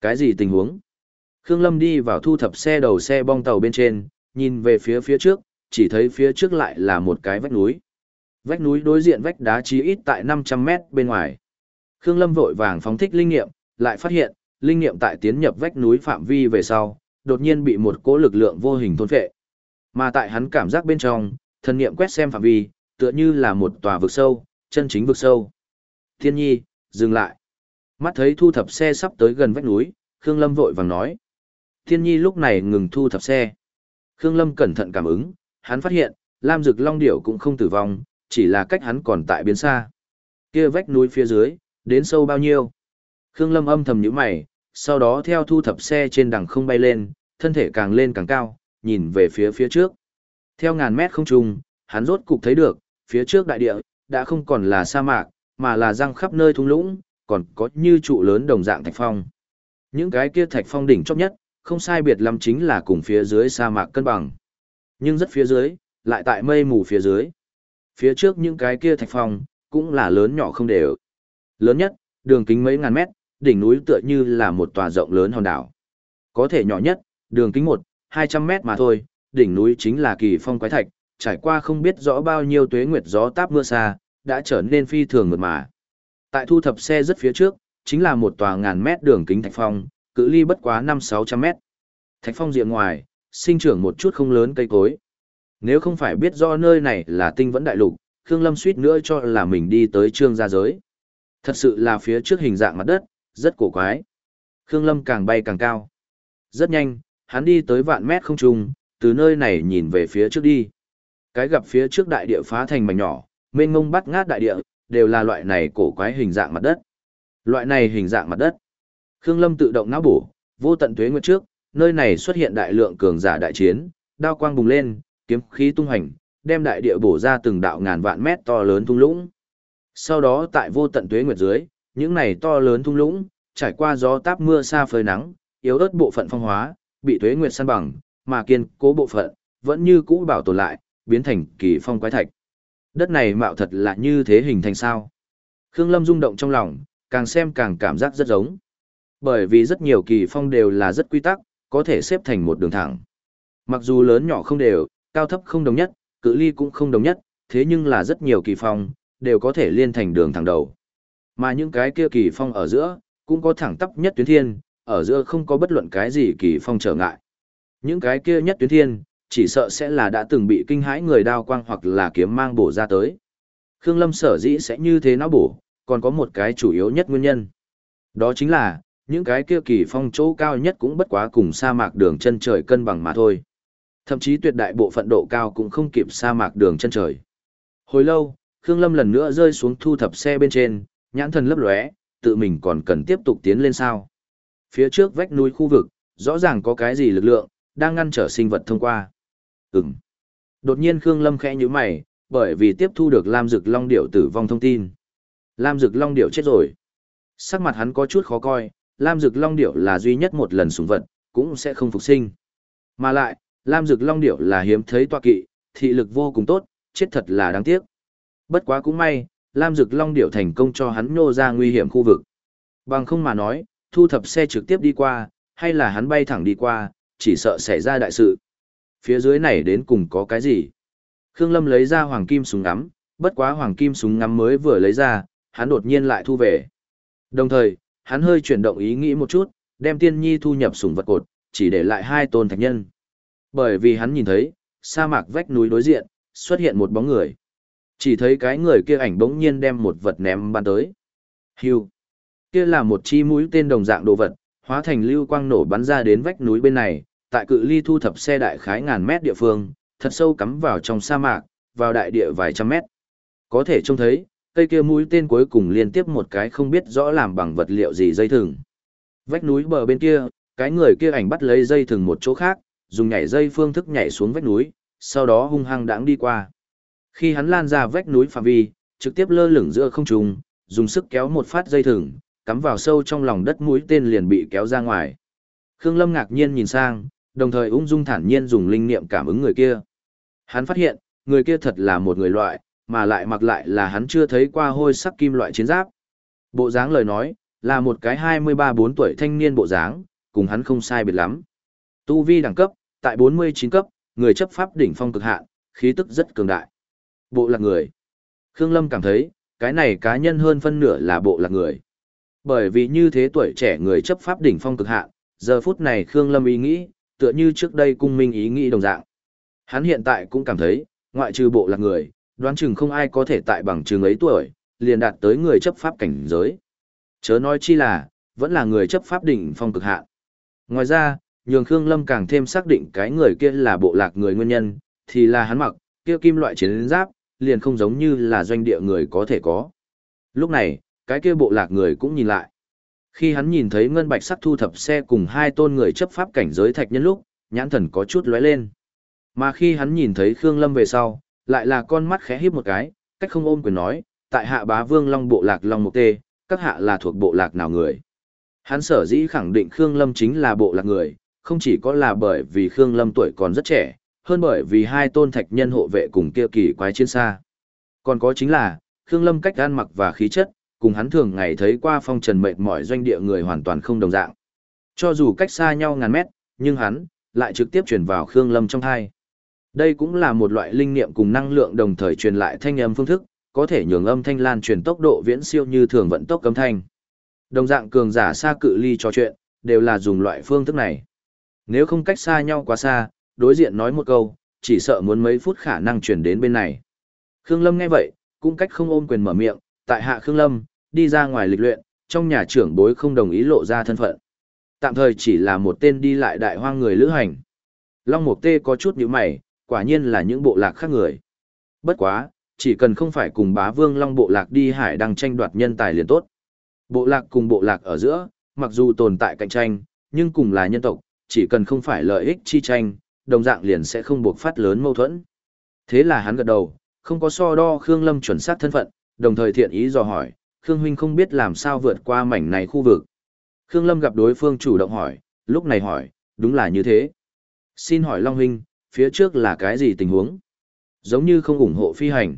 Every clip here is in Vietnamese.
Cái gì tình huống? Khương Lâm đi vào thu thập xe đầu xe bong tàu bên trên, nhìn về phía phía trước, chỉ thấy phía trước lại là một cái vách núi. Vách núi đối diện vách đá chí ít tại 500 mét bên ngoài. Khương Lâm vội vàng phóng thích linh nghiệm, lại phát hiện, linh nghiệm tại tiến nhập vách núi phạm vi về sau, đột nhiên bị một cỗ lực lượng vô hình thôn phệ. Mà tại hắn cảm giác bên trong, thần niệm quét xem phạm vi, tựa như là một tòa vực sâu, chân chính vực sâu. Thiên nhi, dừng lại. Mắt thấy thu thập xe sắp tới gần vách núi, Khương Lâm vội vàng nói. Thiên nhi lúc này ngừng thu thập xe. Khương Lâm cẩn thận cảm ứng, hắn phát hiện, Lam Dực Long Điểu cũng không tử vong, chỉ là cách hắn còn tại biến xa. Kia vách núi phía dưới, đến sâu bao nhiêu? Khương Lâm âm thầm nhíu mày, sau đó theo thu thập xe trên đằng không bay lên, thân thể càng lên càng cao, nhìn về phía phía trước. Theo ngàn mét không trung, hắn rốt cục thấy được, phía trước đại địa, đã không còn là sa mạc, mà là răng khắp nơi thung lũng, còn có như trụ lớn đồng dạng thạch phong. Những cái kia thạch phong đỉnh chóp nhất, không sai biệt lắm chính là cùng phía dưới sa mạc cân bằng. Nhưng rất phía dưới, lại tại mây mù phía dưới. Phía trước những cái kia thạch phong, cũng là lớn nhỏ không đều. Lớn nhất, đường kính mấy ngàn mét, đỉnh núi tựa như là một tòa rộng lớn hòn đảo. Có thể nhỏ nhất, đường kính một, hai trăm mét mà thôi, đỉnh núi chính là kỳ phong quái thạch, trải qua không biết rõ bao nhiêu tuế nguyệt gió táp mưa xa, đã trở nên phi thường mượt mà. Tại thu thập xe rất phía trước, chính là một tòa ngàn mét đường kính thạch phong, cự ly bất quá năm sáu trăm mét. Thạch phong diện ngoài, sinh trưởng một chút không lớn cây cối. Nếu không phải biết do nơi này là tinh vẫn đại lục, Khương Lâm suýt nữa cho là mình đi tới trương gia giới. Thật sự là phía trước hình dạng mặt đất, rất cổ quái. Khương Lâm càng bay càng cao. Rất nhanh, hắn đi tới vạn mét không trung, từ nơi này nhìn về phía trước đi. Cái gặp phía trước đại địa phá thành mảnh nhỏ, mênh mông bắt ngát đại địa, đều là loại này cổ quái hình dạng mặt đất. Loại này hình dạng mặt đất. Khương Lâm tự động não bổ, vô tận tuế nguyệt trước, nơi này xuất hiện đại lượng cường giả đại chiến, đao quang bùng lên, kiếm khí tung hành, đem đại địa bổ ra từng đạo ngàn vạn mét to lớn thung lũng. Sau đó tại vô tận tuế nguyệt dưới, những này to lớn thung lũng, trải qua gió táp mưa xa phơi nắng, yếu ớt bộ phận phong hóa, bị tuế nguyệt săn bằng, mà kiên cố bộ phận, vẫn như cũ bảo tồn lại, biến thành kỳ phong quái thạch. Đất này mạo thật là như thế hình thành sao. Khương Lâm rung động trong lòng, càng xem càng cảm giác rất giống. Bởi vì rất nhiều kỳ phong đều là rất quy tắc, có thể xếp thành một đường thẳng. Mặc dù lớn nhỏ không đều, cao thấp không đồng nhất, cự ly cũng không đồng nhất, thế nhưng là rất nhiều kỳ phong, đều có thể liên thành đường thẳng đầu. Mà những cái kia kỳ phong ở giữa, cũng có thẳng tắp nhất tuyến thiên, ở giữa không có bất luận cái gì kỳ phong trở ngại. Những cái kia nhất tuyến thiên, chỉ sợ sẽ là đã từng bị kinh hãi người đao quang hoặc là kiếm mang bổ ra tới. Khương Lâm sở dĩ sẽ như thế nó bổ, còn có một cái chủ yếu nhất nguyên nhân. Đó chính là, những cái kia kỳ phong chỗ cao nhất cũng bất quá cùng sa mạc đường chân trời cân bằng mà thôi. Thậm chí tuyệt đại bộ phận độ cao cũng không kịp sa mạc đường chân trời. Hồi lâu, Khương Lâm lần nữa rơi xuống thu thập xe bên trên, nhãn thần lấp lóe, tự mình còn cần tiếp tục tiến lên sao. Phía trước vách núi khu vực, rõ ràng có cái gì lực lượng, đang ngăn trở sinh vật thông qua. Ừm. Đột nhiên Khương Lâm khẽ nhíu mày, bởi vì tiếp thu được Lam Dực Long Điểu tử vong thông tin. Lam Dực Long Điểu chết rồi. Sắc mặt hắn có chút khó coi, Lam Dực Long Điểu là duy nhất một lần sủng vật, cũng sẽ không phục sinh. Mà lại, Lam Dực Long Điểu là hiếm thấy tọa kỵ, thị lực vô cùng tốt, chết thật là đáng tiếc. Bất quá cũng may, Lam Dực Long Điểu thành công cho hắn nhô ra nguy hiểm khu vực. Bằng không mà nói, thu thập xe trực tiếp đi qua, hay là hắn bay thẳng đi qua, chỉ sợ xảy ra đại sự. Phía dưới này đến cùng có cái gì? Khương Lâm lấy ra hoàng kim súng ngắm, bất quá hoàng kim súng ngắm mới vừa lấy ra, hắn đột nhiên lại thu về. Đồng thời, hắn hơi chuyển động ý nghĩ một chút, đem tiên nhi thu nhập sủng vật cột, chỉ để lại hai tôn thạch nhân. Bởi vì hắn nhìn thấy, sa mạc vách núi đối diện, xuất hiện một bóng người. Chỉ thấy cái người kia ảnh bỗng nhiên đem một vật ném ban tới. Hưu. Kia là một chi mũi tên đồng dạng đồ vật, hóa thành lưu quang nổ bắn ra đến vách núi bên này, tại cự ly thu thập xe đại khái ngàn mét địa phương, thật sâu cắm vào trong sa mạc, vào đại địa vài trăm mét. Có thể trông thấy, cây kia mũi tên cuối cùng liên tiếp một cái không biết rõ làm bằng vật liệu gì dây thừng. Vách núi bờ bên kia, cái người kia ảnh bắt lấy dây thừng một chỗ khác, dùng nhảy dây phương thức nhảy xuống vách núi, sau đó hung hăng đãng đi qua. Khi hắn lan ra vách núi phạm vi, trực tiếp lơ lửng giữa không trung, dùng sức kéo một phát dây thừng, cắm vào sâu trong lòng đất mũi tên liền bị kéo ra ngoài. Khương Lâm ngạc nhiên nhìn sang, đồng thời ung dung thản nhiên dùng linh niệm cảm ứng người kia. Hắn phát hiện, người kia thật là một người loại, mà lại mặc lại là hắn chưa thấy qua hôi sắc kim loại chiến giáp. Bộ dáng lời nói, là một cái 23-4 tuổi thanh niên bộ dáng, cùng hắn không sai biệt lắm. Tu vi đẳng cấp, tại 49 cấp, người chấp pháp đỉnh phong cực hạn, khí tức rất cường đại. Bộ lạc người. Khương Lâm cảm thấy, cái này cá nhân hơn phân nửa là bộ lạc người. Bởi vì như thế tuổi trẻ người chấp pháp đỉnh phong cực hạn, giờ phút này Khương Lâm ý nghĩ, tựa như trước đây cung minh ý nghĩ đồng dạng. Hắn hiện tại cũng cảm thấy, ngoại trừ bộ lạc người, đoán chừng không ai có thể tại bằng trường ấy tuổi, liền đạt tới người chấp pháp cảnh giới. Chớ nói chi là, vẫn là người chấp pháp đỉnh phong cực hạn. Ngoài ra, nhường Khương Lâm càng thêm xác định cái người kia là bộ lạc người nguyên nhân, thì là hắn mặc, kia kim loại chiến giáp, liền không giống như là doanh địa người có thể có. Lúc này, cái kia bộ lạc người cũng nhìn lại. Khi hắn nhìn thấy ngân bạch sắc thu thập xe cùng hai tôn người chấp pháp cảnh giới thạch nhân lúc, nhãn thần có chút lóe lên. Mà khi hắn nhìn thấy Khương Lâm về sau, lại là con mắt khẽ híp một cái, cách không ôm quyền nói, tại hạ bá vương long bộ lạc long mục tê, các hạ là thuộc bộ lạc nào người. Hắn sở dĩ khẳng định Khương Lâm chính là bộ lạc người, không chỉ có là bởi vì Khương Lâm tuổi còn rất trẻ, hơn bởi vì hai tôn thạch nhân hộ vệ cùng kia kỳ quái chiến xa. Còn có chính là, Khương Lâm cách ăn mặc và khí chất, cùng hắn thường ngày thấy qua phong trần mệt mỏi doanh địa người hoàn toàn không đồng dạng. Cho dù cách xa nhau ngàn mét, nhưng hắn lại trực tiếp truyền vào Khương Lâm trong thai. Đây cũng là một loại linh niệm cùng năng lượng đồng thời truyền lại thanh âm phương thức, có thể nhường âm thanh lan truyền tốc độ viễn siêu như thường vận tốc âm thanh. Đồng dạng cường giả xa cự ly trò chuyện, đều là dùng loại phương thức này. Nếu không cách xa nhau quá xa, đối diện nói một câu, chỉ sợ muốn mấy phút khả năng truyền đến bên này. Khương Lâm nghe vậy, cũng cách không ôm quyền mở miệng, tại hạ Khương Lâm, đi ra ngoài lịch luyện, trong nhà trưởng bối không đồng ý lộ ra thân phận. Tạm thời chỉ là một tên đi lại đại hoang người lữ hành. Long Mục Tê có chút nhíu mày, quả nhiên là những bộ lạc khác người. Bất quá, chỉ cần không phải cùng bá vương Long bộ lạc đi hải đăng tranh đoạt nhân tài liền tốt. Bộ lạc cùng bộ lạc ở giữa, mặc dù tồn tại cạnh tranh, nhưng cùng là nhân tộc, chỉ cần không phải lợi ích chi tranh, đồng dạng liền sẽ không buộc phát lớn mâu thuẫn. Thế là hắn gật đầu, không có so đo Khương Lâm chuẩn xác thân phận, đồng thời thiện ý dò hỏi, Khương Huynh không biết làm sao vượt qua mảnh này khu vực. Khương Lâm gặp đối phương chủ động hỏi, lúc này hỏi, đúng là như thế. Xin hỏi Long Huynh, phía trước là cái gì tình huống? Giống như không ủng hộ phi hành.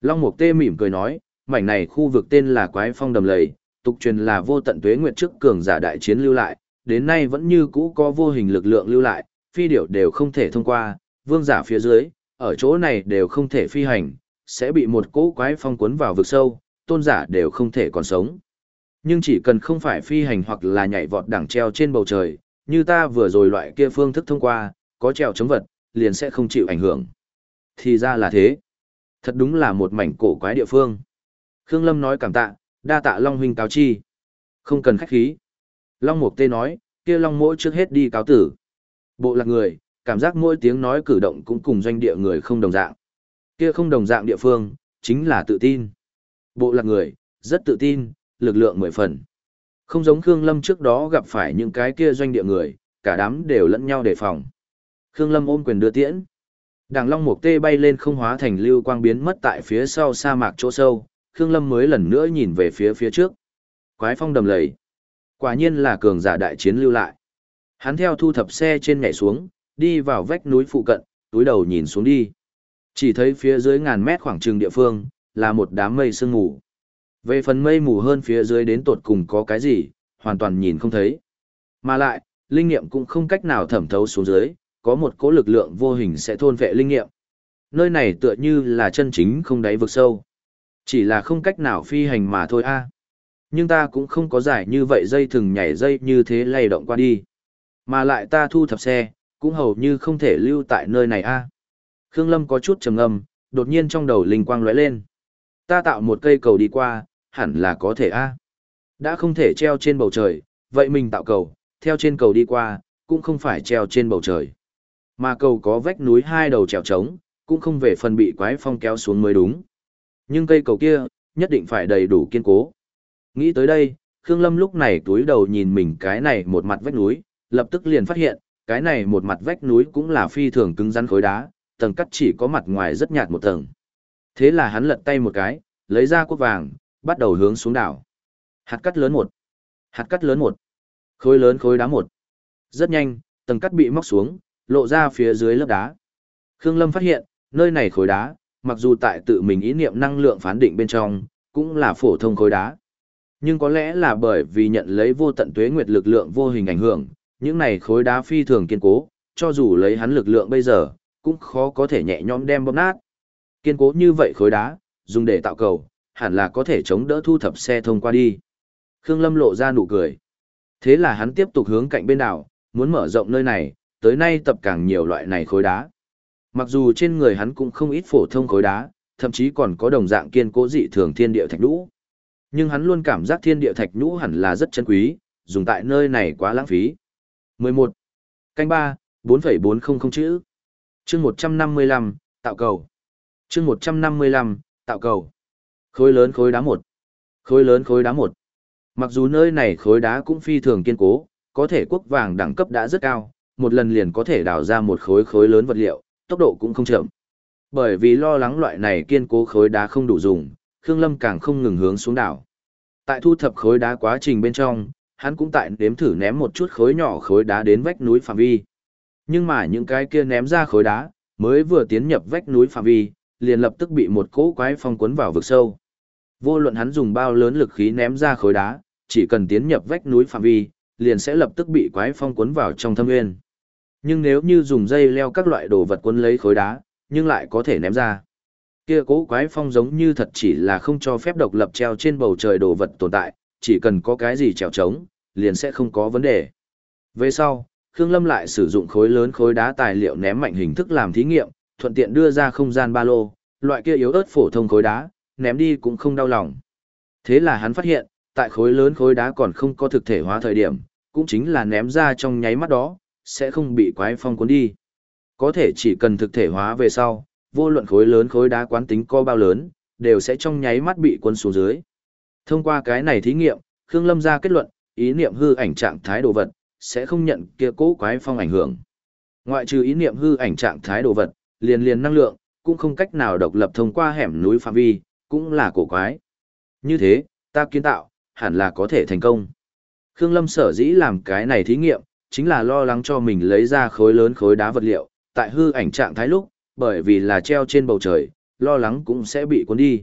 Long Mục Tê mỉm cười nói, mảnh này khu vực tên là Quái Phong Đầm Lầy, tục truyền là vô tận tuế nguyệt trước cường giả đại chiến lưu lại, đến nay vẫn như cũ có vô hình lực lượng lưu lại, phi điểu đều không thể thông qua, vương giả phía dưới, ở chỗ này đều không thể phi hành, sẽ bị một cỗ quái phong cuốn vào vực sâu, tôn giả đều không thể còn sống. Nhưng chỉ cần không phải phi hành hoặc là nhảy vọt đẳng treo trên bầu trời, như ta vừa rồi loại kia phương thức thông qua, có treo chống vật, liền sẽ không chịu ảnh hưởng. Thì ra là thế. Thật đúng là một mảnh cổ quái địa phương. Khương Lâm nói cảm tạ, đa tạ Long huynh cáo chi. Không cần khách khí. Long Mục Tê nói, kia Long mỗi trước hết đi cáo tử. Bộ lạc người, cảm giác mỗi tiếng nói cử động cũng cùng doanh địa người không đồng dạng. Kia không đồng dạng địa phương, chính là tự tin. Bộ lạc người, rất tự tin, lực lượng mười phần. Không giống Khương Lâm trước đó gặp phải những cái kia doanh địa người, cả đám đều lẫn nhau đề phòng. Khương Lâm ôm quyền đưa tiễn. Đàng Long Mục Tê bay lên không hóa thành lưu quang biến mất tại phía sau sa mạc chỗ sâu, Khương Lâm mới lần nữa nhìn về phía phía trước. Quái phong đầm lầy. Quả nhiên là cường giả đại chiến lưu lại. Hắn theo thu thập xe trên nhảy xuống, đi vào vách núi phụ cận, túi đầu nhìn xuống đi. Chỉ thấy phía dưới ngàn mét khoảng trường địa phương, là một đám mây sương mù. Về phần mây mù hơn phía dưới đến tột cùng có cái gì, hoàn toàn nhìn không thấy. Mà lại, linh nghiệm cũng không cách nào thẩm thấu xuống dưới, có một cỗ lực lượng vô hình sẽ thôn vệ linh nghiệm. Nơi này tựa như là chân chính không đáy vực sâu. Chỉ là không cách nào phi hành mà thôi a. À. Nhưng ta cũng không có giải như vậy dây thừng nhảy dây như thế lay động qua đi. Mà lại ta thu thập xe, cũng hầu như không thể lưu tại nơi này a. À. Khương Lâm có chút trầm ngâm, đột nhiên trong đầu linh quang lóe lên. Ta tạo một cây cầu đi qua, hẳn là có thể a. Đã không thể treo trên bầu trời, vậy mình tạo cầu, theo trên cầu đi qua, cũng không phải treo trên bầu trời. Mà cầu có vách núi hai đầu trèo trống, cũng không về phần bị quái phong kéo xuống mới đúng. Nhưng cây cầu kia, nhất định phải đầy đủ kiên cố. Nghĩ tới đây, Khương Lâm lúc này túi đầu nhìn mình cái này một mặt vách núi, lập tức liền phát hiện, cái này một mặt vách núi cũng là phi thường cứng rắn khối đá, tầng cắt chỉ có mặt ngoài rất nhạt một tầng. Thế là hắn lật tay một cái, lấy ra cốt vàng, bắt đầu hướng xuống đảo. Hạt cắt lớn một, hạt cắt lớn một, khối lớn khối đá một. Rất nhanh, tầng cắt bị móc xuống, lộ ra phía dưới lớp đá. Khương Lâm phát hiện, nơi này khối đá, mặc dù tại tự mình ý niệm năng lượng phán định bên trong, cũng là phổ thông khối đá. Nhưng có lẽ là bởi vì nhận lấy vô tận tuế nguyệt lực lượng vô hình ảnh hưởng, những này khối đá phi thường kiên cố, cho dù lấy hắn lực lượng bây giờ, cũng khó có thể nhẹ nhõm đem bóp nát. Kiên cố như vậy khối đá, dùng để tạo cầu, hẳn là có thể chống đỡ thu thập xe thông qua đi. Khương Lâm lộ ra nụ cười. Thế là hắn tiếp tục hướng cạnh bên đảo, muốn mở rộng nơi này, tới nay tập càng nhiều loại này khối đá. Mặc dù trên người hắn cũng không ít phổ thông khối đá, thậm chí còn có đồng dạng kiên cố dị thường thiên địa thạch nhũ. Nhưng hắn luôn cảm giác thiên địa thạch nhũ hẳn là rất chân quý, dùng tại nơi này quá lãng phí. 11. Canh 3, 4,400 chữ. Chương 155, tạo cầu. Chương 155, tạo cầu. Khối lớn khối đá một. Khối lớn khối đá một. Mặc dù nơi này khối đá cũng phi thường kiên cố, có thể quốc vàng đẳng cấp đã rất cao, một lần liền có thể đào ra một khối khối lớn vật liệu, tốc độ cũng không chậm. Bởi vì lo lắng loại này kiên cố khối đá không đủ dùng, Khương Lâm càng không ngừng hướng xuống đảo. Tại thu thập khối đá quá trình bên trong, hắn cũng tại đếm thử ném một chút khối nhỏ khối đá đến vách núi phạm vi. Nhưng mà những cái kia ném ra khối đá, mới vừa tiến nhập vách núi phạm vi, liền lập tức bị một cỗ quái phong cuốn vào vực sâu. Vô luận hắn dùng bao lớn lực khí ném ra khối đá, chỉ cần tiến nhập vách núi phạm vi, liền sẽ lập tức bị quái phong cuốn vào trong thâm nguyên. Nhưng nếu như dùng dây leo các loại đồ vật cuốn lấy khối đá, nhưng lại có thể ném ra. Kia cố quái phong giống như thật chỉ là không cho phép độc lập treo trên bầu trời đồ vật tồn tại, chỉ cần có cái gì trèo trống, liền sẽ không có vấn đề. Về sau, Khương Lâm lại sử dụng khối lớn khối đá tài liệu ném mạnh hình thức làm thí nghiệm, thuận tiện đưa ra không gian ba lô, loại kia yếu ớt phổ thông khối đá, ném đi cũng không đau lòng. Thế là hắn phát hiện, tại khối lớn khối đá còn không có thực thể hóa thời điểm, cũng chính là ném ra trong nháy mắt đó, sẽ không bị quái phong cuốn đi. Có thể chỉ cần thực thể hóa về sau, vô luận khối lớn khối đá quán tính co bao lớn, đều sẽ trong nháy mắt bị cuốn xuống dưới. Thông qua cái này thí nghiệm, Khương Lâm ra kết luận, ý niệm hư ảnh trạng thái đồ vật, sẽ không nhận kia cố quái phong ảnh hưởng. Ngoại trừ ý niệm hư ảnh trạng thái đồ vật, liền liền năng lượng, cũng không cách nào độc lập thông qua hẻm núi phạm vi, cũng là cổ quái. Như thế, ta kiến tạo, hẳn là có thể thành công. Khương Lâm sở dĩ làm cái này thí nghiệm, chính là lo lắng cho mình lấy ra khối lớn khối đá vật liệu, tại hư ảnh trạng thái lúc, bởi vì là treo trên bầu trời, lo lắng cũng sẽ bị cuốn đi.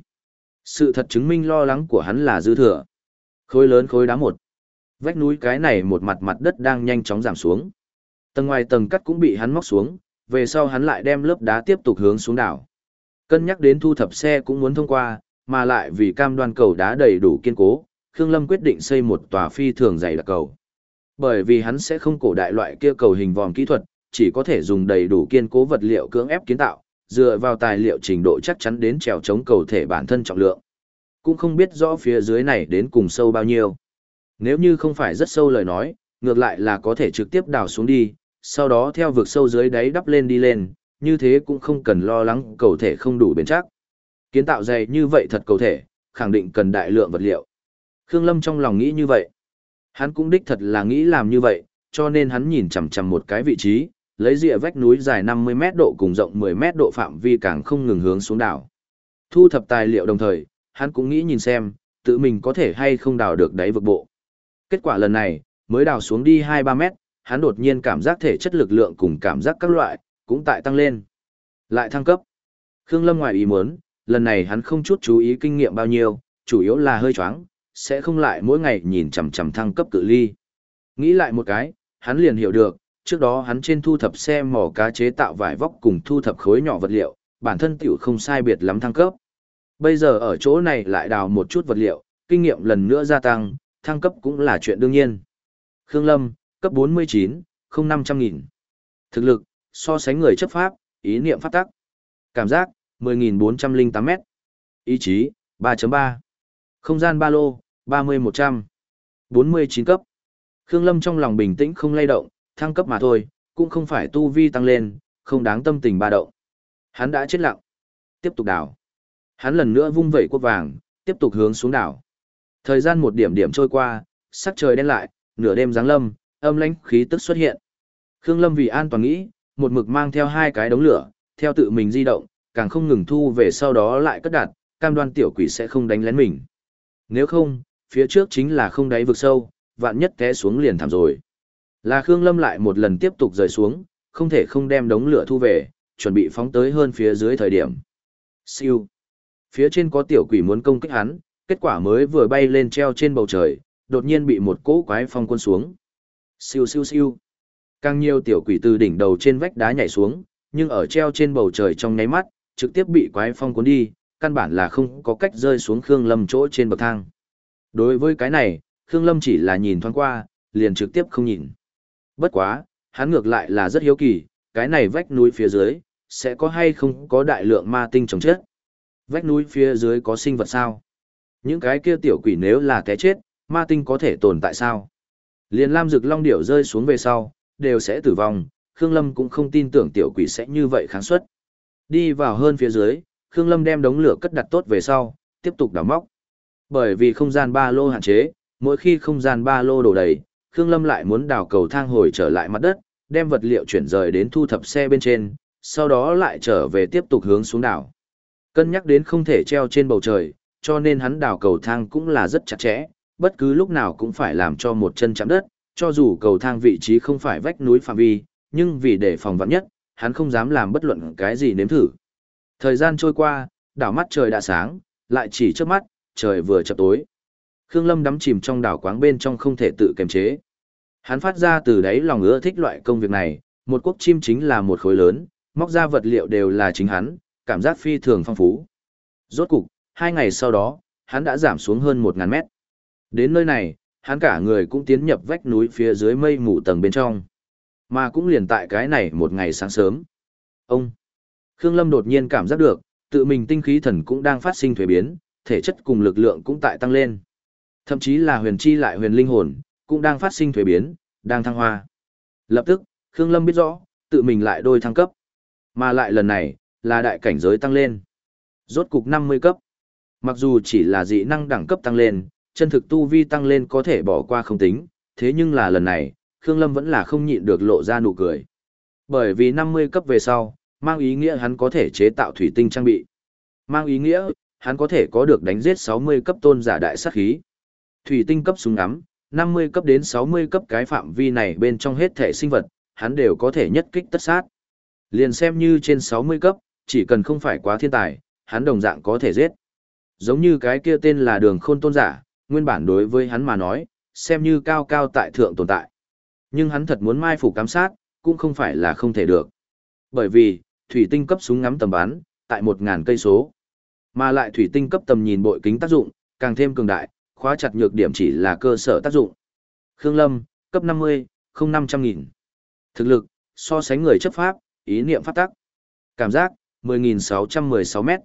Sự thật chứng minh lo lắng của hắn là dư thừa. Khối lớn khối đá một. Vách núi cái này một mặt mặt đất đang nhanh chóng giảm xuống. Tầng ngoài tầng cắt cũng bị hắn móc xuống, về sau hắn lại đem lớp đá tiếp tục hướng xuống đảo. Cân nhắc đến thu thập xe cũng muốn thông qua, mà lại vì cam đoan cầu đá đầy đủ kiên cố, Khương Lâm quyết định xây một tòa phi thường dày đặc cầu. Bởi vì hắn sẽ không cổ đại loại kia cầu hình vòm kỹ thuật, chỉ có thể dùng đầy đủ kiên cố vật liệu cưỡng ép kiến tạo, dựa vào tài liệu trình độ chắc chắn đến trèo chống cầu thể bản thân trọng lượng. Cũng không biết rõ phía dưới này đến cùng sâu bao nhiêu. Nếu như không phải rất sâu lời nói, ngược lại là có thể trực tiếp đào xuống đi, sau đó theo vực sâu dưới đáy đắp lên đi lên, như thế cũng không cần lo lắng cầu thể không đủ bền chắc. Kiến tạo dày như vậy thật cầu thể, khẳng định cần đại lượng vật liệu. Khương Lâm trong lòng nghĩ như vậy. Hắn cũng đích thật là nghĩ làm như vậy, cho nên hắn nhìn chằm chằm một cái vị trí, lấy rìa vách núi dài 50 mét độ cùng rộng 10 mét độ phạm vi càng không ngừng hướng xuống đảo. Thu thập tài liệu đồng thời, hắn cũng nghĩ nhìn xem, tự mình có thể hay không đào được đáy vực bộ. Kết quả lần này, mới đào xuống đi 2-3 mét, hắn đột nhiên cảm giác thể chất lực lượng cùng cảm giác các loại, cũng tại tăng lên. Lại thăng cấp. Khương Lâm ngoài ý muốn, lần này hắn không chút chú ý kinh nghiệm bao nhiêu, chủ yếu là hơi choáng, sẽ không lại mỗi ngày nhìn chằm chằm thăng cấp cự ly. Nghĩ lại một cái, hắn liền hiểu được, trước đó hắn trên thu thập xe mỏ cá chế tạo vải vóc cùng thu thập khối nhỏ vật liệu, bản thân tiểu không sai biệt lắm thăng cấp. Bây giờ ở chỗ này lại đào một chút vật liệu, kinh nghiệm lần nữa gia tăng, thăng cấp cũng là chuyện đương nhiên. Khương Lâm, cấp 49, không 500 nghìn. Thực lực, so sánh người chấp pháp, ý niệm phát tắc. Cảm giác, 10.408 mét. Ý chí, 3.3. Không gian ba lô, 30-100. 49 cấp. Khương Lâm trong lòng bình tĩnh không lay động, thăng cấp mà thôi, cũng không phải tu vi tăng lên, không đáng tâm tình ba động. Hắn đã chết lặng. Tiếp tục đảo. Hắn lần nữa vung vẩy quốc vàng, tiếp tục hướng xuống đảo. Thời gian một điểm điểm trôi qua, sắc trời đen lại, nửa đêm giáng lâm, âm lãnh khí tức xuất hiện. Khương Lâm vì an toàn nghĩ, một mực mang theo hai cái đống lửa, theo tự mình di động, càng không ngừng thu về sau đó lại cất đặt, cam đoan tiểu quỷ sẽ không đánh lén mình. Nếu không, phía trước chính là không đáy vực sâu, vạn nhất té xuống liền thảm rồi. Là Khương Lâm lại một lần tiếp tục rời xuống, không thể không đem đống lửa thu về, chuẩn bị phóng tới hơn phía dưới thời điểm. Siêu. Phía trên có tiểu quỷ muốn công kích hắn, Kết quả mới vừa bay lên treo trên bầu trời, đột nhiên bị một cỗ quái phong quân xuống. Siêu siêu siêu. Càng nhiều tiểu quỷ từ đỉnh đầu trên vách đá nhảy xuống, nhưng ở treo trên bầu trời trong nháy mắt, trực tiếp bị quái phong cuốn đi, căn bản là không có cách rơi xuống Khương Lâm chỗ trên bậc thang. Đối với cái này, Khương Lâm chỉ là nhìn thoáng qua, liền trực tiếp không nhìn. Bất quá, hắn ngược lại là rất hiếu kỳ, cái này vách núi phía dưới, sẽ có hay không có đại lượng ma tinh trồng chết. Vách núi phía dưới có sinh vật sao? Những cái kia tiểu quỷ nếu là té chết, ma tinh có thể tồn tại sao? Liền Lam Dực Long điểu rơi xuống về sau, đều sẽ tử vong, Khương Lâm cũng không tin tưởng tiểu quỷ sẽ như vậy kháng suất. Đi vào hơn phía dưới, Khương Lâm đem đống lửa cất đặt tốt về sau, tiếp tục đào móc. Bởi vì không gian ba lô hạn chế, mỗi khi không gian ba lô đổ đầy, Khương Lâm lại muốn đào cầu thang hồi trở lại mặt đất, đem vật liệu chuyển rời đến thu thập xe bên trên, sau đó lại trở về tiếp tục hướng xuống đảo. Cân nhắc đến không thể treo trên bầu trời, cho nên hắn đào cầu thang cũng là rất chặt chẽ, bất cứ lúc nào cũng phải làm cho một chân chạm đất, cho dù cầu thang vị trí không phải vách núi phạm vi, nhưng vì để phòng vạn nhất, hắn không dám làm bất luận cái gì nếm thử. Thời gian trôi qua, đảo mắt trời đã sáng, lại chỉ trước mắt, trời vừa chập tối. Khương Lâm đắm chìm trong đảo quáng bên trong không thể tự kiềm chế. Hắn phát ra từ đáy lòng ưa thích loại công việc này, một quốc chim chính là một khối lớn, móc ra vật liệu đều là chính hắn, cảm giác phi thường phong phú. Rốt cục, hai ngày sau đó, hắn đã giảm xuống hơn 1.000 mét. Đến nơi này, hắn cả người cũng tiến nhập vách núi phía dưới mây mù tầng bên trong. Mà cũng liền tại cái này một ngày sáng sớm. Ông! Khương Lâm đột nhiên cảm giác được, tự mình tinh khí thần cũng đang phát sinh thuế biến, thể chất cùng lực lượng cũng tại tăng lên. Thậm chí là huyền chi lại huyền linh hồn, cũng đang phát sinh thuế biến, đang thăng hoa. Lập tức, Khương Lâm biết rõ, tự mình lại đôi thăng cấp. Mà lại lần này, là đại cảnh giới tăng lên. Rốt cục 50 cấp. Mặc dù chỉ là dị năng đẳng cấp tăng lên, chân thực tu vi tăng lên có thể bỏ qua không tính, thế nhưng là lần này, Khương Lâm vẫn là không nhịn được lộ ra nụ cười. Bởi vì 50 cấp về sau, mang ý nghĩa hắn có thể chế tạo thủy tinh trang bị. Mang ý nghĩa, hắn có thể có được đánh giết 60 cấp tôn giả đại sát khí. Thủy tinh cấp súng ngắm, 50 cấp đến 60 cấp cái phạm vi này bên trong hết thể sinh vật, hắn đều có thể nhất kích tất sát. Liền xem như trên 60 cấp, chỉ cần không phải quá thiên tài, hắn đồng dạng có thể giết. Giống như cái kia tên là đường khôn tôn giả, nguyên bản đối với hắn mà nói, xem như cao cao tại thượng tồn tại. Nhưng hắn thật muốn mai phục cám sát, cũng không phải là không thể được. Bởi vì, thủy tinh cấp súng ngắm tầm bắn, tại 1.000 cây số. Mà lại thủy tinh cấp tầm nhìn bội kính tác dụng, càng thêm cường đại, khóa chặt nhược điểm chỉ là cơ sở tác dụng. Khương Lâm, cấp 50, không 500 nghìn. Thực lực, so sánh người chấp pháp, ý niệm phát tắc. Cảm giác, 10.616 mét.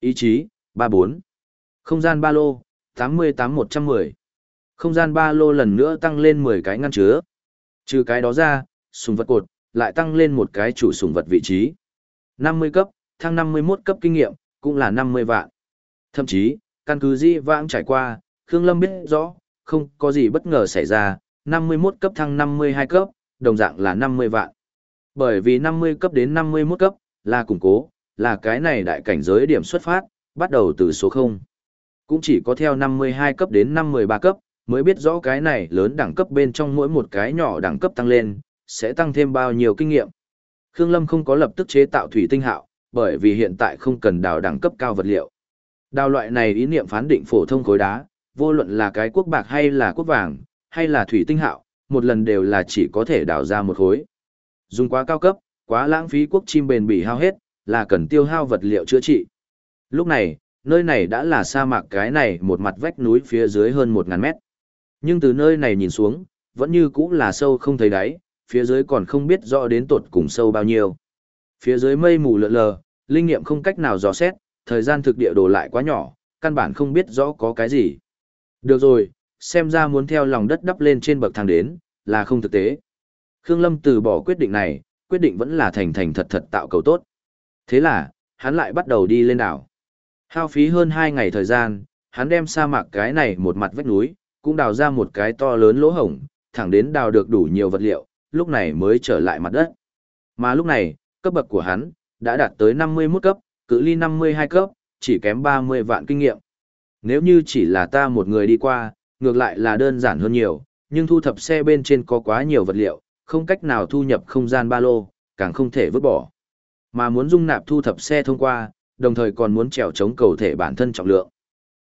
Ý chí, 34. Không gian ba lô, 88-110. Không gian ba lô lần nữa tăng lên 10 cái ngăn chứa. Trừ cái đó ra, sùng vật cột, lại tăng lên một cái chủ sùng vật vị trí. 50 cấp, thăng 51 cấp kinh nghiệm, cũng là 50 vạn. Thậm chí, căn cứ di vãng trải qua, Khương Lâm biết rõ, không có gì bất ngờ xảy ra, 51 cấp thăng 52 cấp, đồng dạng là 50 vạn. Bởi vì 50 cấp đến 51 cấp, là củng cố, là cái này đại cảnh giới điểm xuất phát, bắt đầu từ số 0. Cũng chỉ có theo 52 cấp đến 53 cấp, mới biết rõ cái này lớn đẳng cấp bên trong mỗi một cái nhỏ đẳng cấp tăng lên, sẽ tăng thêm bao nhiêu kinh nghiệm. Khương Lâm không có lập tức chế tạo thủy tinh hạo, bởi vì hiện tại không cần đào đẳng cấp cao vật liệu. Đào loại này ý niệm phán định phổ thông khối đá, vô luận là cái quốc bạc hay là quốc vàng, hay là thủy tinh hạo, một lần đều là chỉ có thể đào ra một khối. Dùng quá cao cấp, quá lãng phí quốc chim bền bị hao hết, là cần tiêu hao vật liệu chữa trị. Lúc này, nơi này đã là sa mạc cái này một mặt vách núi phía dưới hơn một ngàn mét. Nhưng từ nơi này nhìn xuống, vẫn như cũng là sâu không thấy đáy, phía dưới còn không biết rõ đến tột cùng sâu bao nhiêu. Phía dưới mây mù lợn lờ, linh nghiệm không cách nào dò xét, thời gian thực địa đồ lại quá nhỏ, căn bản không biết rõ có cái gì. Được rồi, xem ra muốn theo lòng đất đắp lên trên bậc thang đến, là không thực tế. Khương Lâm từ bỏ quyết định này, quyết định vẫn là thành thành thật thật tạo cầu tốt. Thế là, hắn lại bắt đầu đi lên đảo. Hao phí hơn 2 ngày thời gian, hắn đem sa mạc cái này một mặt vách núi, cũng đào ra một cái to lớn lỗ hổng, thẳng đến đào được đủ nhiều vật liệu, lúc này mới trở lại mặt đất. Mà lúc này, cấp bậc của hắn, đã đạt tới 51 cấp, cự ly 52 cấp, chỉ kém 30 vạn kinh nghiệm. Nếu như chỉ là ta một người đi qua, ngược lại là đơn giản hơn nhiều, nhưng thu thập xe bên trên có quá nhiều vật liệu, không cách nào thu nhập không gian ba lô, càng không thể vứt bỏ. Mà muốn dung nạp thu thập xe thông qua, đồng thời còn muốn trèo chống cầu thể bản thân trọng lượng.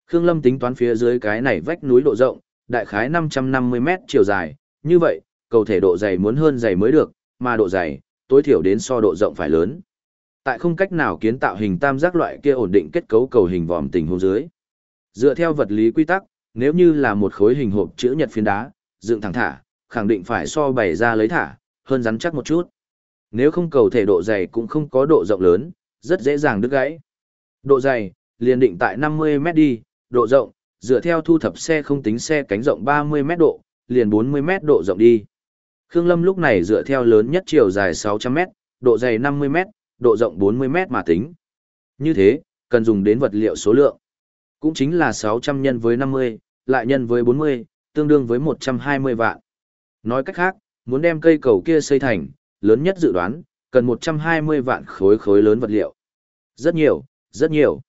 Khương Lâm tính toán phía dưới cái này vách núi độ rộng, đại khái 550 mét chiều dài, như vậy, cầu thể độ dày muốn hơn dày mới được, mà độ dày, tối thiểu đến so độ rộng phải lớn. Tại không cách nào kiến tạo hình tam giác loại kia ổn định kết cấu cầu hình vòm tình huống dưới. Dựa theo vật lý quy tắc, nếu như là một khối hình hộp chữ nhật phiến đá, dựng thẳng thả, khẳng định phải so bày ra lấy thả, hơn rắn chắc một chút. Nếu không cầu thể độ dày cũng không có độ rộng lớn, rất dễ dàng đứt gãy. Độ dày, liền định tại 50 mét đi, độ rộng, dựa theo thu thập xe không tính xe cánh rộng 30 mét độ, liền 40 mét độ rộng đi. Khương Lâm lúc này dựa theo lớn nhất chiều dài 600 mét, độ dày 50 mét, độ rộng 40 mét mà tính. Như thế, cần dùng đến vật liệu số lượng. Cũng chính là 600 nhân với 50, lại nhân với 40, tương đương với 120 vạn. Nói cách khác, muốn đem cây cầu kia xây thành, lớn nhất dự đoán, cần 120 vạn khối khối lớn vật liệu. Rất nhiều, rất nhiều.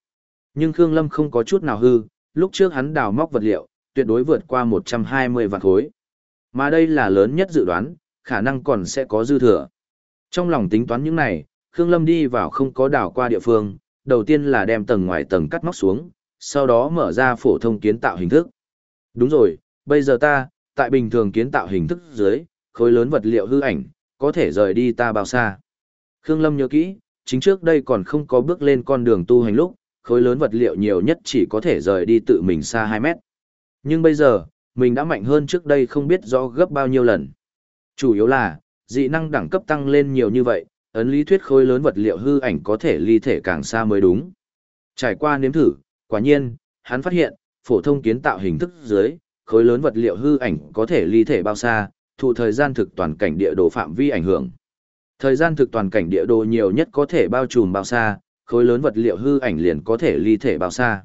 Nhưng Khương Lâm không có chút nào hư, lúc trước hắn đào móc vật liệu, tuyệt đối vượt qua 120 vạn khối. Mà đây là lớn nhất dự đoán, khả năng còn sẽ có dư thừa. Trong lòng tính toán những này, Khương Lâm đi vào không có đào qua địa phương, đầu tiên là đem tầng ngoài tầng cắt móc xuống, sau đó mở ra phổ thông kiến tạo hình thức. Đúng rồi, bây giờ ta, tại bình thường kiến tạo hình thức dưới, khối lớn vật liệu hư ảnh, có thể rời đi ta bao xa. Khương Lâm nhớ kỹ, chính trước đây còn không có bước lên con đường tu hành lúc, khối lớn vật liệu nhiều nhất chỉ có thể rời đi tự mình xa 2 mét. Nhưng bây giờ, mình đã mạnh hơn trước đây không biết rõ gấp bao nhiêu lần. Chủ yếu là, dị năng đẳng cấp tăng lên nhiều như vậy, ấn lý thuyết khối lớn vật liệu hư ảnh có thể ly thể càng xa mới đúng. Trải qua nếm thử, quả nhiên, hắn phát hiện, phổ thông kiến tạo hình thức dưới, khối lớn vật liệu hư ảnh có thể ly thể bao xa, thụ thời gian thực toàn cảnh địa đồ phạm vi ảnh hưởng. Thời gian thực toàn cảnh địa đồ nhiều nhất có thể bao trùm bao xa, khối lớn vật liệu hư ảnh liền có thể ly thể bao xa.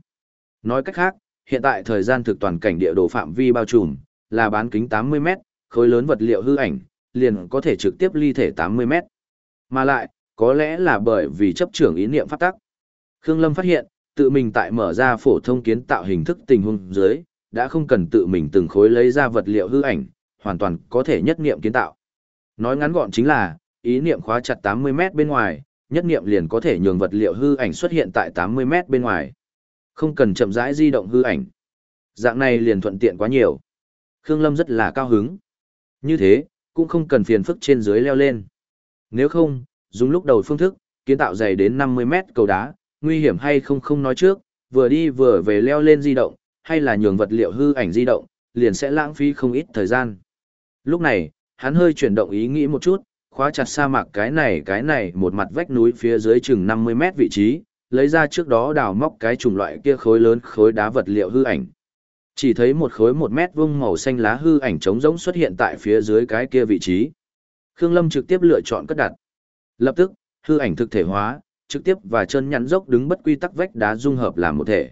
Nói cách khác, hiện tại thời gian thực toàn cảnh địa đồ phạm vi bao trùm là bán kính 80 m khối lớn vật liệu hư ảnh liền có thể trực tiếp ly thể 80 m Mà lại, có lẽ là bởi vì chấp trưởng ý niệm phát tắc. Khương Lâm phát hiện, tự mình tại mở ra phổ thông kiến tạo hình thức tình huống dưới, đã không cần tự mình từng khối lấy ra vật liệu hư ảnh, hoàn toàn có thể nhất niệm kiến tạo. Nói ngắn gọn chính là, ý niệm khóa chặt 80 m bên ngoài, nhất niệm liền có thể nhường vật liệu hư ảnh xuất hiện tại 80 m bên ngoài. Không cần chậm rãi di động hư ảnh. Dạng này liền thuận tiện quá nhiều. Khương Lâm rất là cao hứng. Như thế, cũng không cần phiền phức trên dưới leo lên. Nếu không, dùng lúc đầu phương thức, kiến tạo dày đến 50 mét cầu đá, nguy hiểm hay không không nói trước, vừa đi vừa về leo lên di động, hay là nhường vật liệu hư ảnh di động, liền sẽ lãng phí không ít thời gian. Lúc này, hắn hơi chuyển động ý nghĩ một chút, khóa chặt sa mạc cái này cái này một mặt vách núi phía dưới chừng 50 mét vị trí, lấy ra trước đó đào móc cái chủng loại kia khối lớn khối đá vật liệu hư ảnh. Chỉ thấy một khối một mét vuông màu xanh lá hư ảnh trống rỗng xuất hiện tại phía dưới cái kia vị trí. Khương Lâm trực tiếp lựa chọn cất đặt. Lập tức, hư ảnh thực thể hóa, trực tiếp và chân nhắn dốc đứng bất quy tắc vách đá dung hợp làm một thể.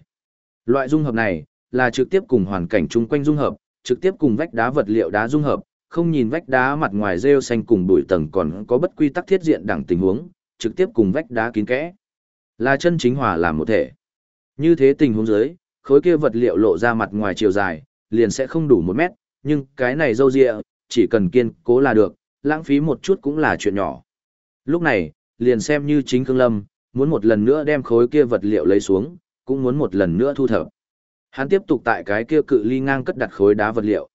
Loại dung hợp này là trực tiếp cùng hoàn cảnh chung quanh dung hợp, trực tiếp cùng vách đá vật liệu đá dung hợp, không nhìn vách đá mặt ngoài rêu xanh cùng bụi tầng còn có bất quy tắc thiết diện đẳng tình huống, trực tiếp cùng vách đá kín kẽ. Là chân chính hòa làm một thể. Như thế tình huống dưới, khối kia vật liệu lộ ra mặt ngoài chiều dài, liền sẽ không đủ một mét, nhưng cái này dâu dịa, chỉ cần kiên cố là được, lãng phí một chút cũng là chuyện nhỏ. Lúc này, liền xem như chính Khương Lâm, muốn một lần nữa đem khối kia vật liệu lấy xuống, cũng muốn một lần nữa thu thập. Hắn tiếp tục tại cái kia cự ly ngang cất đặt khối đá vật liệu.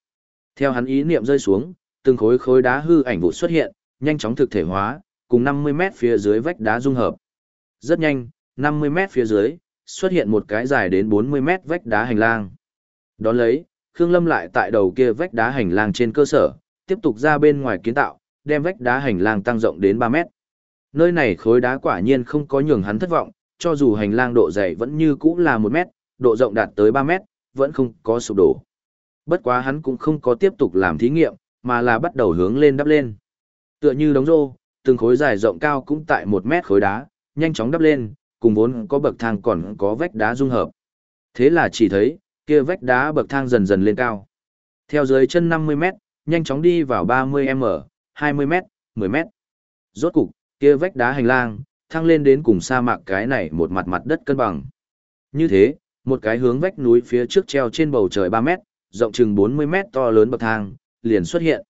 Theo hắn ý niệm rơi xuống, từng khối khối đá hư ảnh vụ xuất hiện, nhanh chóng thực thể hóa, cùng 50 mét phía dưới vách đá dung hợp. Rất nhanh, 50 mét phía dưới, xuất hiện một cái dài đến 40 mét vách đá hành lang. Đón lấy, Khương Lâm lại tại đầu kia vách đá hành lang trên cơ sở, tiếp tục ra bên ngoài kiến tạo, đem vách đá hành lang tăng rộng đến 3 mét. Nơi này khối đá quả nhiên không có nhường hắn thất vọng, cho dù hành lang độ dày vẫn như cũ là 1 mét, độ rộng đạt tới 3 mét, vẫn không có sụp đổ. Bất quá hắn cũng không có tiếp tục làm thí nghiệm, mà là bắt đầu hướng lên đắp lên. Tựa như đống rô, từng khối dài rộng cao cũng tại một mét khối đá, nhanh chóng đắp lên, cùng vốn có bậc thang còn có vách đá dung hợp. Thế là chỉ thấy, kia vách đá bậc thang dần dần lên cao. Theo dưới chân 50 mét, nhanh chóng đi vào 30m, 20 mét, 10 mét. Rốt cục, kia vách đá hành lang, thăng lên đến cùng sa mạc cái này một mặt mặt đất cân bằng. Như thế, một cái hướng vách núi phía trước treo trên bầu trời 3 mét, rộng chừng 40 mét to lớn bậc thang, liền xuất hiện.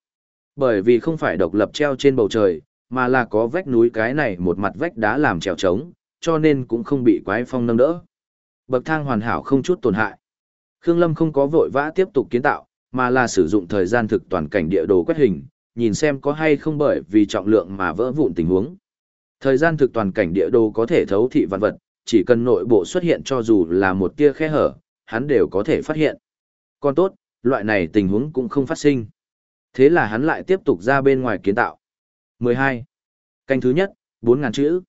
Bởi vì không phải độc lập treo trên bầu trời, mà là có vách núi cái này một mặt vách đá làm trèo trống, cho nên cũng không bị quái phong nâng đỡ. Bậc thang hoàn hảo không chút tổn hại. Khương Lâm không có vội vã tiếp tục kiến tạo, mà là sử dụng thời gian thực toàn cảnh địa đồ quét hình, nhìn xem có hay không bởi vì trọng lượng mà vỡ vụn tình huống. Thời gian thực toàn cảnh địa đồ có thể thấu thị vạn vật, chỉ cần nội bộ xuất hiện cho dù là một tia khe hở, hắn đều có thể phát hiện. Còn tốt, loại này tình huống cũng không phát sinh. Thế là hắn lại tiếp tục ra bên ngoài kiến tạo. 12. Canh thứ nhất, 4.000 chữ.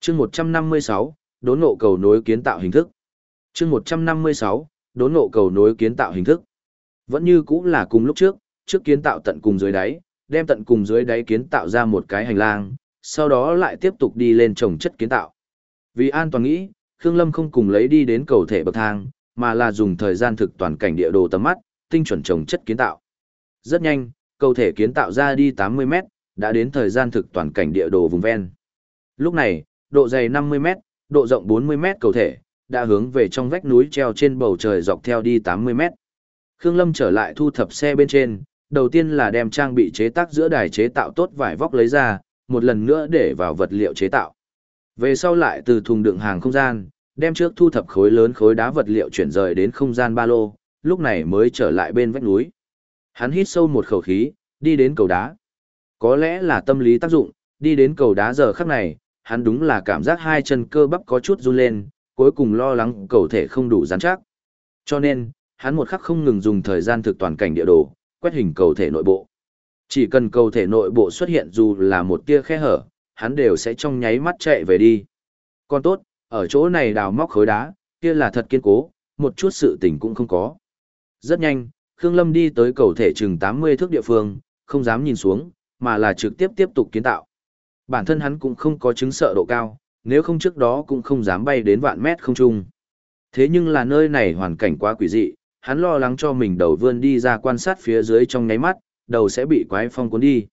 chương 156, đốn nộ cầu nối kiến tạo hình thức. chương 156, đốn nộ cầu nối kiến tạo hình thức. Vẫn như cũng là cùng lúc trước, trước kiến tạo tận cùng dưới đáy, đem tận cùng dưới đáy kiến tạo ra một cái hành lang, sau đó lại tiếp tục đi lên trồng chất kiến tạo. Vì an toàn nghĩ, Khương Lâm không cùng lấy đi đến cầu thể bậc thang, mà là dùng thời gian thực toàn cảnh địa đồ tầm mắt, tinh chuẩn trồng chất kiến tạo. Rất nhanh, cầu thể kiến tạo ra đi 80 mét, đã đến thời gian thực toàn cảnh địa đồ vùng ven. Lúc này, độ dày 50 mét, độ rộng 40 mét cầu thể, đã hướng về trong vách núi treo trên bầu trời dọc theo đi 80 mét. Khương Lâm trở lại thu thập xe bên trên, đầu tiên là đem trang bị chế tác giữa đài chế tạo tốt vải vóc lấy ra, một lần nữa để vào vật liệu chế tạo. Về sau lại từ thùng đựng hàng không gian, đem trước thu thập khối lớn khối đá vật liệu chuyển rời đến không gian ba lô, lúc này mới trở lại bên vách núi. Hắn hít sâu một khẩu khí, đi đến cầu đá. Có lẽ là tâm lý tác dụng, đi đến cầu đá giờ khắc này, hắn đúng là cảm giác hai chân cơ bắp có chút run lên, cuối cùng lo lắng cầu thể không đủ rắn chắc. Cho nên, hắn một khắc không ngừng dùng thời gian thực toàn cảnh địa đồ, quét hình cầu thể nội bộ. Chỉ cần cầu thể nội bộ xuất hiện dù là một tia khe hở, hắn đều sẽ trong nháy mắt chạy về đi. Còn tốt, ở chỗ này đào móc khối đá, kia là thật kiên cố, một chút sự tình cũng không có. Rất nhanh, Khương Lâm đi tới cầu thể chừng 80 thước địa phương, không dám nhìn xuống, mà là trực tiếp tiếp tục kiến tạo. Bản thân hắn cũng không có chứng sợ độ cao, nếu không trước đó cũng không dám bay đến vạn mét không trung. Thế nhưng là nơi này hoàn cảnh quá quỷ dị, hắn lo lắng cho mình đầu vươn đi ra quan sát phía dưới trong nháy mắt, đầu sẽ bị quái phong cuốn đi.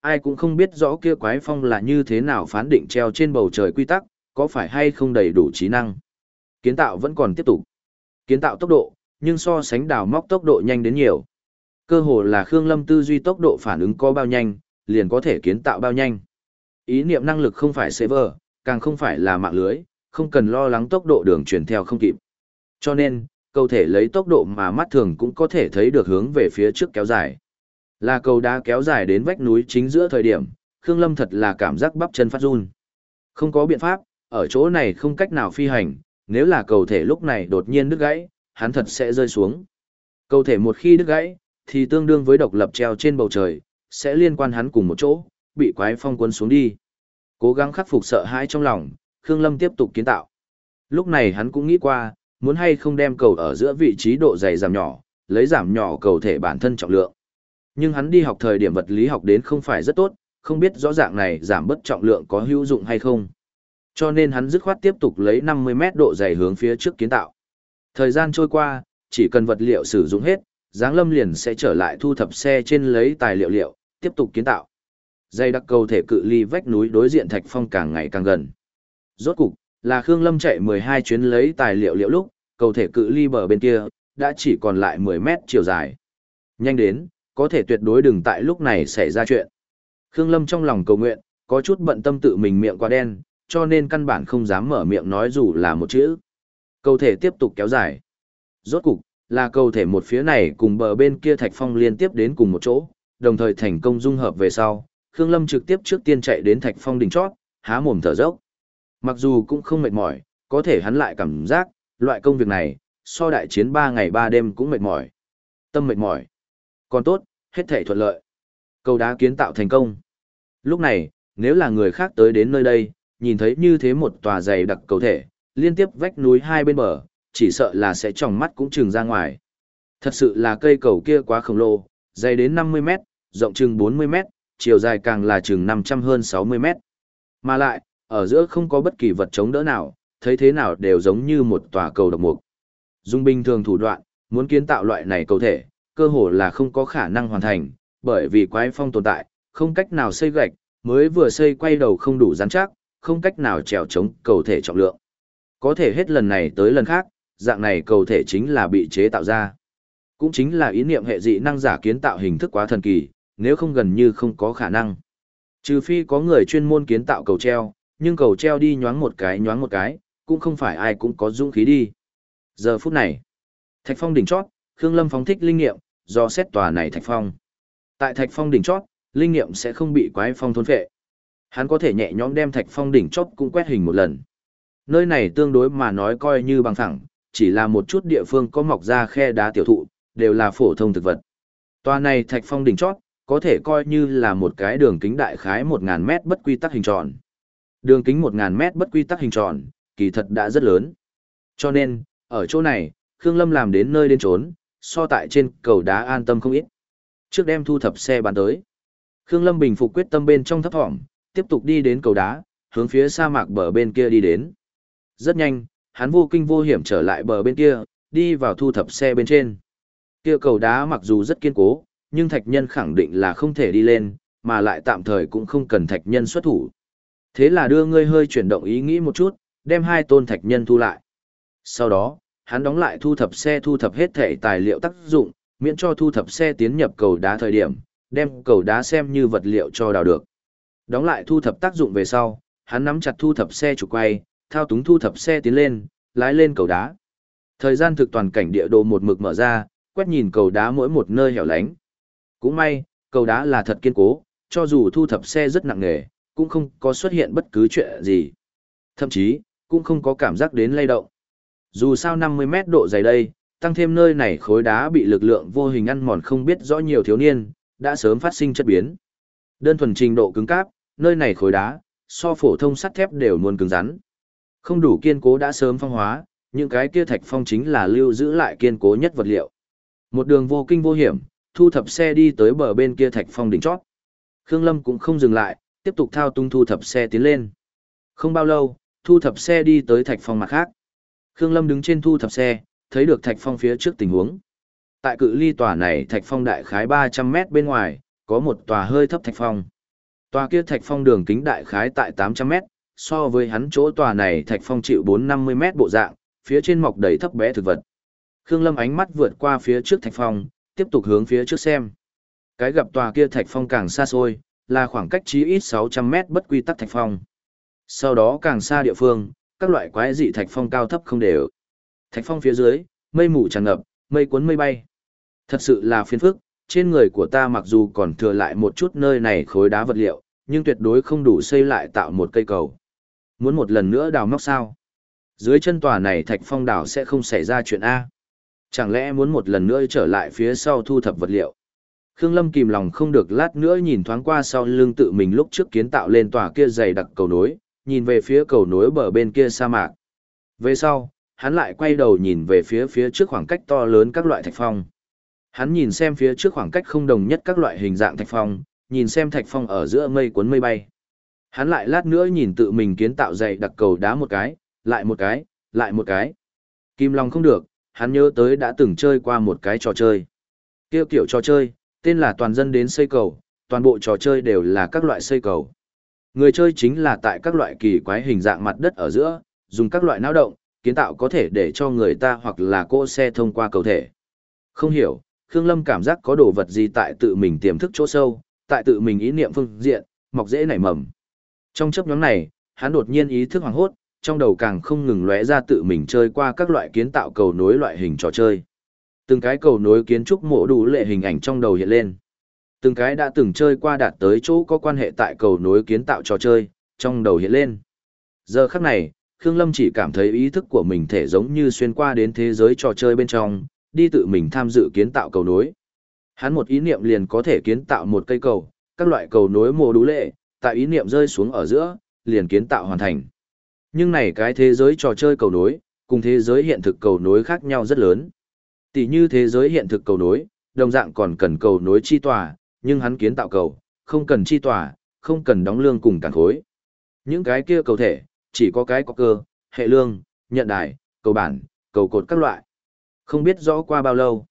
Ai cũng không biết rõ kia quái phong là như thế nào phán định treo trên bầu trời quy tắc, có phải hay không đầy đủ trí năng. Kiến tạo vẫn còn tiếp tục. Kiến tạo tốc độ, nhưng so sánh đào móc tốc độ nhanh đến nhiều. Cơ hồ là Khương Lâm tư duy tốc độ phản ứng có bao nhanh, liền có thể kiến tạo bao nhanh. Ý niệm năng lực không phải server, càng không phải là mạng lưới, không cần lo lắng tốc độ đường truyền theo không kịp. Cho nên, cầu thể lấy tốc độ mà mắt thường cũng có thể thấy được hướng về phía trước kéo dài. Là cầu đá kéo dài đến vách núi chính giữa thời điểm, Khương Lâm thật là cảm giác bắp chân phát run. Không có biện pháp, ở chỗ này không cách nào phi hành, nếu là cầu thể lúc này đột nhiên đứt gãy, hắn thật sẽ rơi xuống. Cầu thể một khi đứt gãy, thì tương đương với độc lập treo trên bầu trời, sẽ liên quan hắn cùng một chỗ, bị quái phong cuốn xuống đi. Cố gắng khắc phục sợ hãi trong lòng, Khương Lâm tiếp tục kiến tạo. Lúc này hắn cũng nghĩ qua, muốn hay không đem cầu ở giữa vị trí độ dày giảm nhỏ, lấy giảm nhỏ cầu thể bản thân trọng lượng. Nhưng hắn đi học thời điểm vật lý học đến không phải rất tốt, không biết rõ dạng này giảm bớt trọng lượng có hữu dụng hay không. Cho nên hắn dứt khoát tiếp tục lấy 50 mét độ dày hướng phía trước kiến tạo. Thời gian trôi qua, chỉ cần vật liệu sử dụng hết, Giáng Lâm liền sẽ trở lại thu thập xe trên lấy tài liệu liệu, tiếp tục kiến tạo. Dây đặc cầu thể cự ly vách núi đối diện Thạch Phong càng ngày càng gần. Rốt cục, là Khương Lâm chạy 12 chuyến lấy tài liệu liệu lúc, cầu thể cự ly bờ bên kia, đã chỉ còn lại 10 mét chiều dài. Nhanh đến, có thể tuyệt đối đừng tại lúc này xảy ra chuyện. Khương Lâm trong lòng cầu nguyện, có chút bận tâm tự mình miệng quá đen, cho nên căn bản không dám mở miệng nói dù là một chữ. Cầu thể tiếp tục kéo dài. Rốt cục, là cầu thể một phía này cùng bờ bên kia thạch phong liên tiếp đến cùng một chỗ, đồng thời thành công dung hợp về sau, Khương Lâm trực tiếp trước tiên chạy đến thạch phong đỉnh chót, há mồm thở dốc. Mặc dù cũng không mệt mỏi, có thể hắn lại cảm giác, loại công việc này, so đại chiến 3 ngày 3 đêm cũng mệt mỏi. Tâm mệt mỏi. Còn tốt, hết thể thuận lợi. Cầu đá kiến tạo thành công. Lúc này, nếu là người khác tới đến nơi đây, nhìn thấy như thế một tòa dày đặc cầu thể, liên tiếp vách núi hai bên bờ, chỉ sợ là sẽ tròng mắt cũng trừng ra ngoài. Thật sự là cây cầu kia quá khổng lồ, dày đến 50 mét, rộng chừng 40 mét, chiều dài càng là chừng 500 hơn 60 mét. Mà lại, ở giữa không có bất kỳ vật chống đỡ nào, thấy thế nào đều giống như một tòa cầu độc mục. Dung bình thường thủ đoạn, muốn kiến tạo loại này cầu thể, cơ hồ là không có khả năng hoàn thành, bởi vì quái phong tồn tại, không cách nào xây gạch, mới vừa xây quay đầu không đủ rắn chắc, không cách nào trèo chống cầu thể trọng lượng. Có thể hết lần này tới lần khác, dạng này cầu thể chính là bị chế tạo ra. Cũng chính là ý niệm hệ dị năng giả kiến tạo hình thức quá thần kỳ, nếu không gần như không có khả năng. Trừ phi có người chuyên môn kiến tạo cầu treo, nhưng cầu treo đi nhoáng một cái nhoáng một cái, cũng không phải ai cũng có dũng khí đi. Giờ phút này, Thạch phong đỉnh chót, Khương Lâm phóng thích linh nghiệm, do xét tòa này thạch phong. Tại thạch phong đỉnh chót, linh nghiệm sẽ không bị quái phong thôn phệ. Hắn có thể nhẹ nhõm đem thạch phong đỉnh chót cũng quét hình một lần. Nơi này tương đối mà nói coi như bằng thẳng, chỉ là một chút địa phương có mọc ra khe đá tiểu thụ, đều là phổ thông thực vật. Tòa này thạch phong đỉnh chót, có thể coi như là một cái đường kính đại khái 1.000 mét bất quy tắc hình tròn. Đường kính 1.000 mét bất quy tắc hình tròn, kỳ thật đã rất lớn. Cho nên, ở chỗ này, Khương Lâm làm đến nơi đến trốn, so tại trên cầu đá an tâm không ít. Trước đem thu thập xe bán tới. Khương Lâm bình phục quyết tâm bên trong thấp thỏm, tiếp tục đi đến cầu đá, hướng phía sa mạc bờ bên kia đi đến. Rất nhanh, hắn vô kinh vô hiểm trở lại bờ bên kia, đi vào thu thập xe bên trên. Kia cầu đá mặc dù rất kiên cố, nhưng thạch nhân khẳng định là không thể đi lên, mà lại tạm thời cũng không cần thạch nhân xuất thủ. Thế là đưa ngươi hơi chuyển động ý nghĩ một chút, đem hai tôn thạch nhân thu lại. Sau đó, hắn đóng lại thu thập xe thu thập hết thể tài liệu tác dụng, miễn cho thu thập xe tiến nhập cầu đá thời điểm, đem cầu đá xem như vật liệu cho đào được. Đóng lại thu thập tác dụng về sau, hắn nắm chặt thu thập xe trục quay, thao túng thu thập xe tiến lên, lái lên cầu đá. Thời gian thực toàn cảnh địa đồ một mực mở ra, quét nhìn cầu đá mỗi một nơi hẻo lánh. Cũng may, cầu đá là thật kiên cố, cho dù thu thập xe rất nặng nề, cũng không có xuất hiện bất cứ chuyện gì. Thậm chí, cũng không có cảm giác đến lay động. Dù sao 50 mét độ dày đây, tăng thêm nơi này khối đá bị lực lượng vô hình ăn mòn không biết rõ nhiều thiếu niên, đã sớm phát sinh chất biến. Đơn thuần trình độ cứng cáp, nơi này khối đá, so phổ thông sắt thép đều luôn cứng rắn. Không đủ kiên cố đã sớm phong hóa, những cái kia thạch phong chính là lưu giữ lại kiên cố nhất vật liệu. Một đường vô kinh vô hiểm, thu thập xe đi tới bờ bên kia thạch phong đỉnh chót. Khương Lâm cũng không dừng lại, tiếp tục thao tung thu thập xe tiến lên. Không bao lâu, thu thập xe đi tới thạch phong mặt khác. Khương Lâm đứng trên thu thập xe, thấy được thạch phong phía trước tình huống. Tại cự ly tòa này thạch phong đại khái 300 mét bên ngoài, có một tòa hơi thấp thạch phong. Tòa kia thạch phong đường kính đại khái tại 800m, so với hắn chỗ tòa này thạch phong chịu 450m bộ dạng, phía trên mọc đầy thấp bé thực vật. Khương Lâm ánh mắt vượt qua phía trước thạch phong, tiếp tục hướng phía trước xem. Cái gặp tòa kia thạch phong càng xa xôi, là khoảng cách chí ít 600m bất quy tắc thạch phong. Sau đó càng xa địa phương, các loại quái dị thạch phong cao thấp không đều. Thạch phong phía dưới, mây mù tràn ngập, mây cuốn mây bay. Thật sự là phiền phức, trên người của ta mặc dù còn thừa lại một chút nơi này khối đá vật liệu, nhưng tuyệt đối không đủ xây lại tạo một cây cầu. Muốn một lần nữa đào móc sao? Dưới chân tòa này thạch phong đảo sẽ không xảy ra chuyện A. Chẳng lẽ muốn một lần nữa trở lại phía sau thu thập vật liệu? Khương Lâm kìm lòng không được lát nữa nhìn thoáng qua sau lưng tự mình lúc trước kiến tạo lên tòa kia dày đặc cầu nối, nhìn về phía cầu nối bờ bên kia sa mạc. Về sau, hắn lại quay đầu nhìn về phía phía trước khoảng cách to lớn các loại thạch phong. Hắn nhìn xem phía trước khoảng cách không đồng nhất các loại hình dạng thạch phong, nhìn xem thạch phong ở giữa mây cuốn mây bay. Hắn lại lát nữa nhìn tự mình kiến tạo dày đặc cầu đá một cái, lại một cái, lại một cái. Kim Long không được, hắn nhớ tới đã từng chơi qua một cái trò chơi. Kêu kiểu trò chơi, tên là toàn dân đến xây cầu, toàn bộ trò chơi đều là các loại xây cầu. Người chơi chính là tại các loại kỳ quái hình dạng mặt đất ở giữa, dùng các loại não động, kiến tạo có thể để cho người ta hoặc là cô xe thông qua cầu thể. Không hiểu, Khương Lâm cảm giác có đồ vật gì tại tự mình tiềm thức chỗ sâu, tại tự mình ý niệm phương diện, mọc dễ nảy mầm. Trong chấp nhóm này, hắn đột nhiên ý thức hoàng hốt, trong đầu càng không ngừng lóe ra tự mình chơi qua các loại kiến tạo cầu nối loại hình trò chơi. Từng cái cầu nối kiến trúc mộ đủ lệ hình ảnh trong đầu hiện lên. Từng cái đã từng chơi qua đạt tới chỗ có quan hệ tại cầu nối kiến tạo trò chơi, trong đầu hiện lên. Giờ khắc này, Khương Lâm chỉ cảm thấy ý thức của mình thể giống như xuyên qua đến thế giới trò chơi bên trong, đi tự mình tham dự kiến tạo cầu nối. Hắn một ý niệm liền có thể kiến tạo một cây cầu, các loại cầu nối mồ đủ lệ, tại ý niệm rơi xuống ở giữa, liền kiến tạo hoàn thành. Nhưng này cái thế giới trò chơi cầu nối, cùng thế giới hiện thực cầu nối khác nhau rất lớn. Tỷ như thế giới hiện thực cầu nối, đồng dạng còn cần cầu nối chi tòa, nhưng hắn kiến tạo cầu, không cần chi tòa, không cần đóng lương cùng cản khối. Những cái kia cầu thể, chỉ có cái có cơ, hệ lương, nhận đài, cầu bản, cầu cột các loại. Không biết rõ qua bao lâu.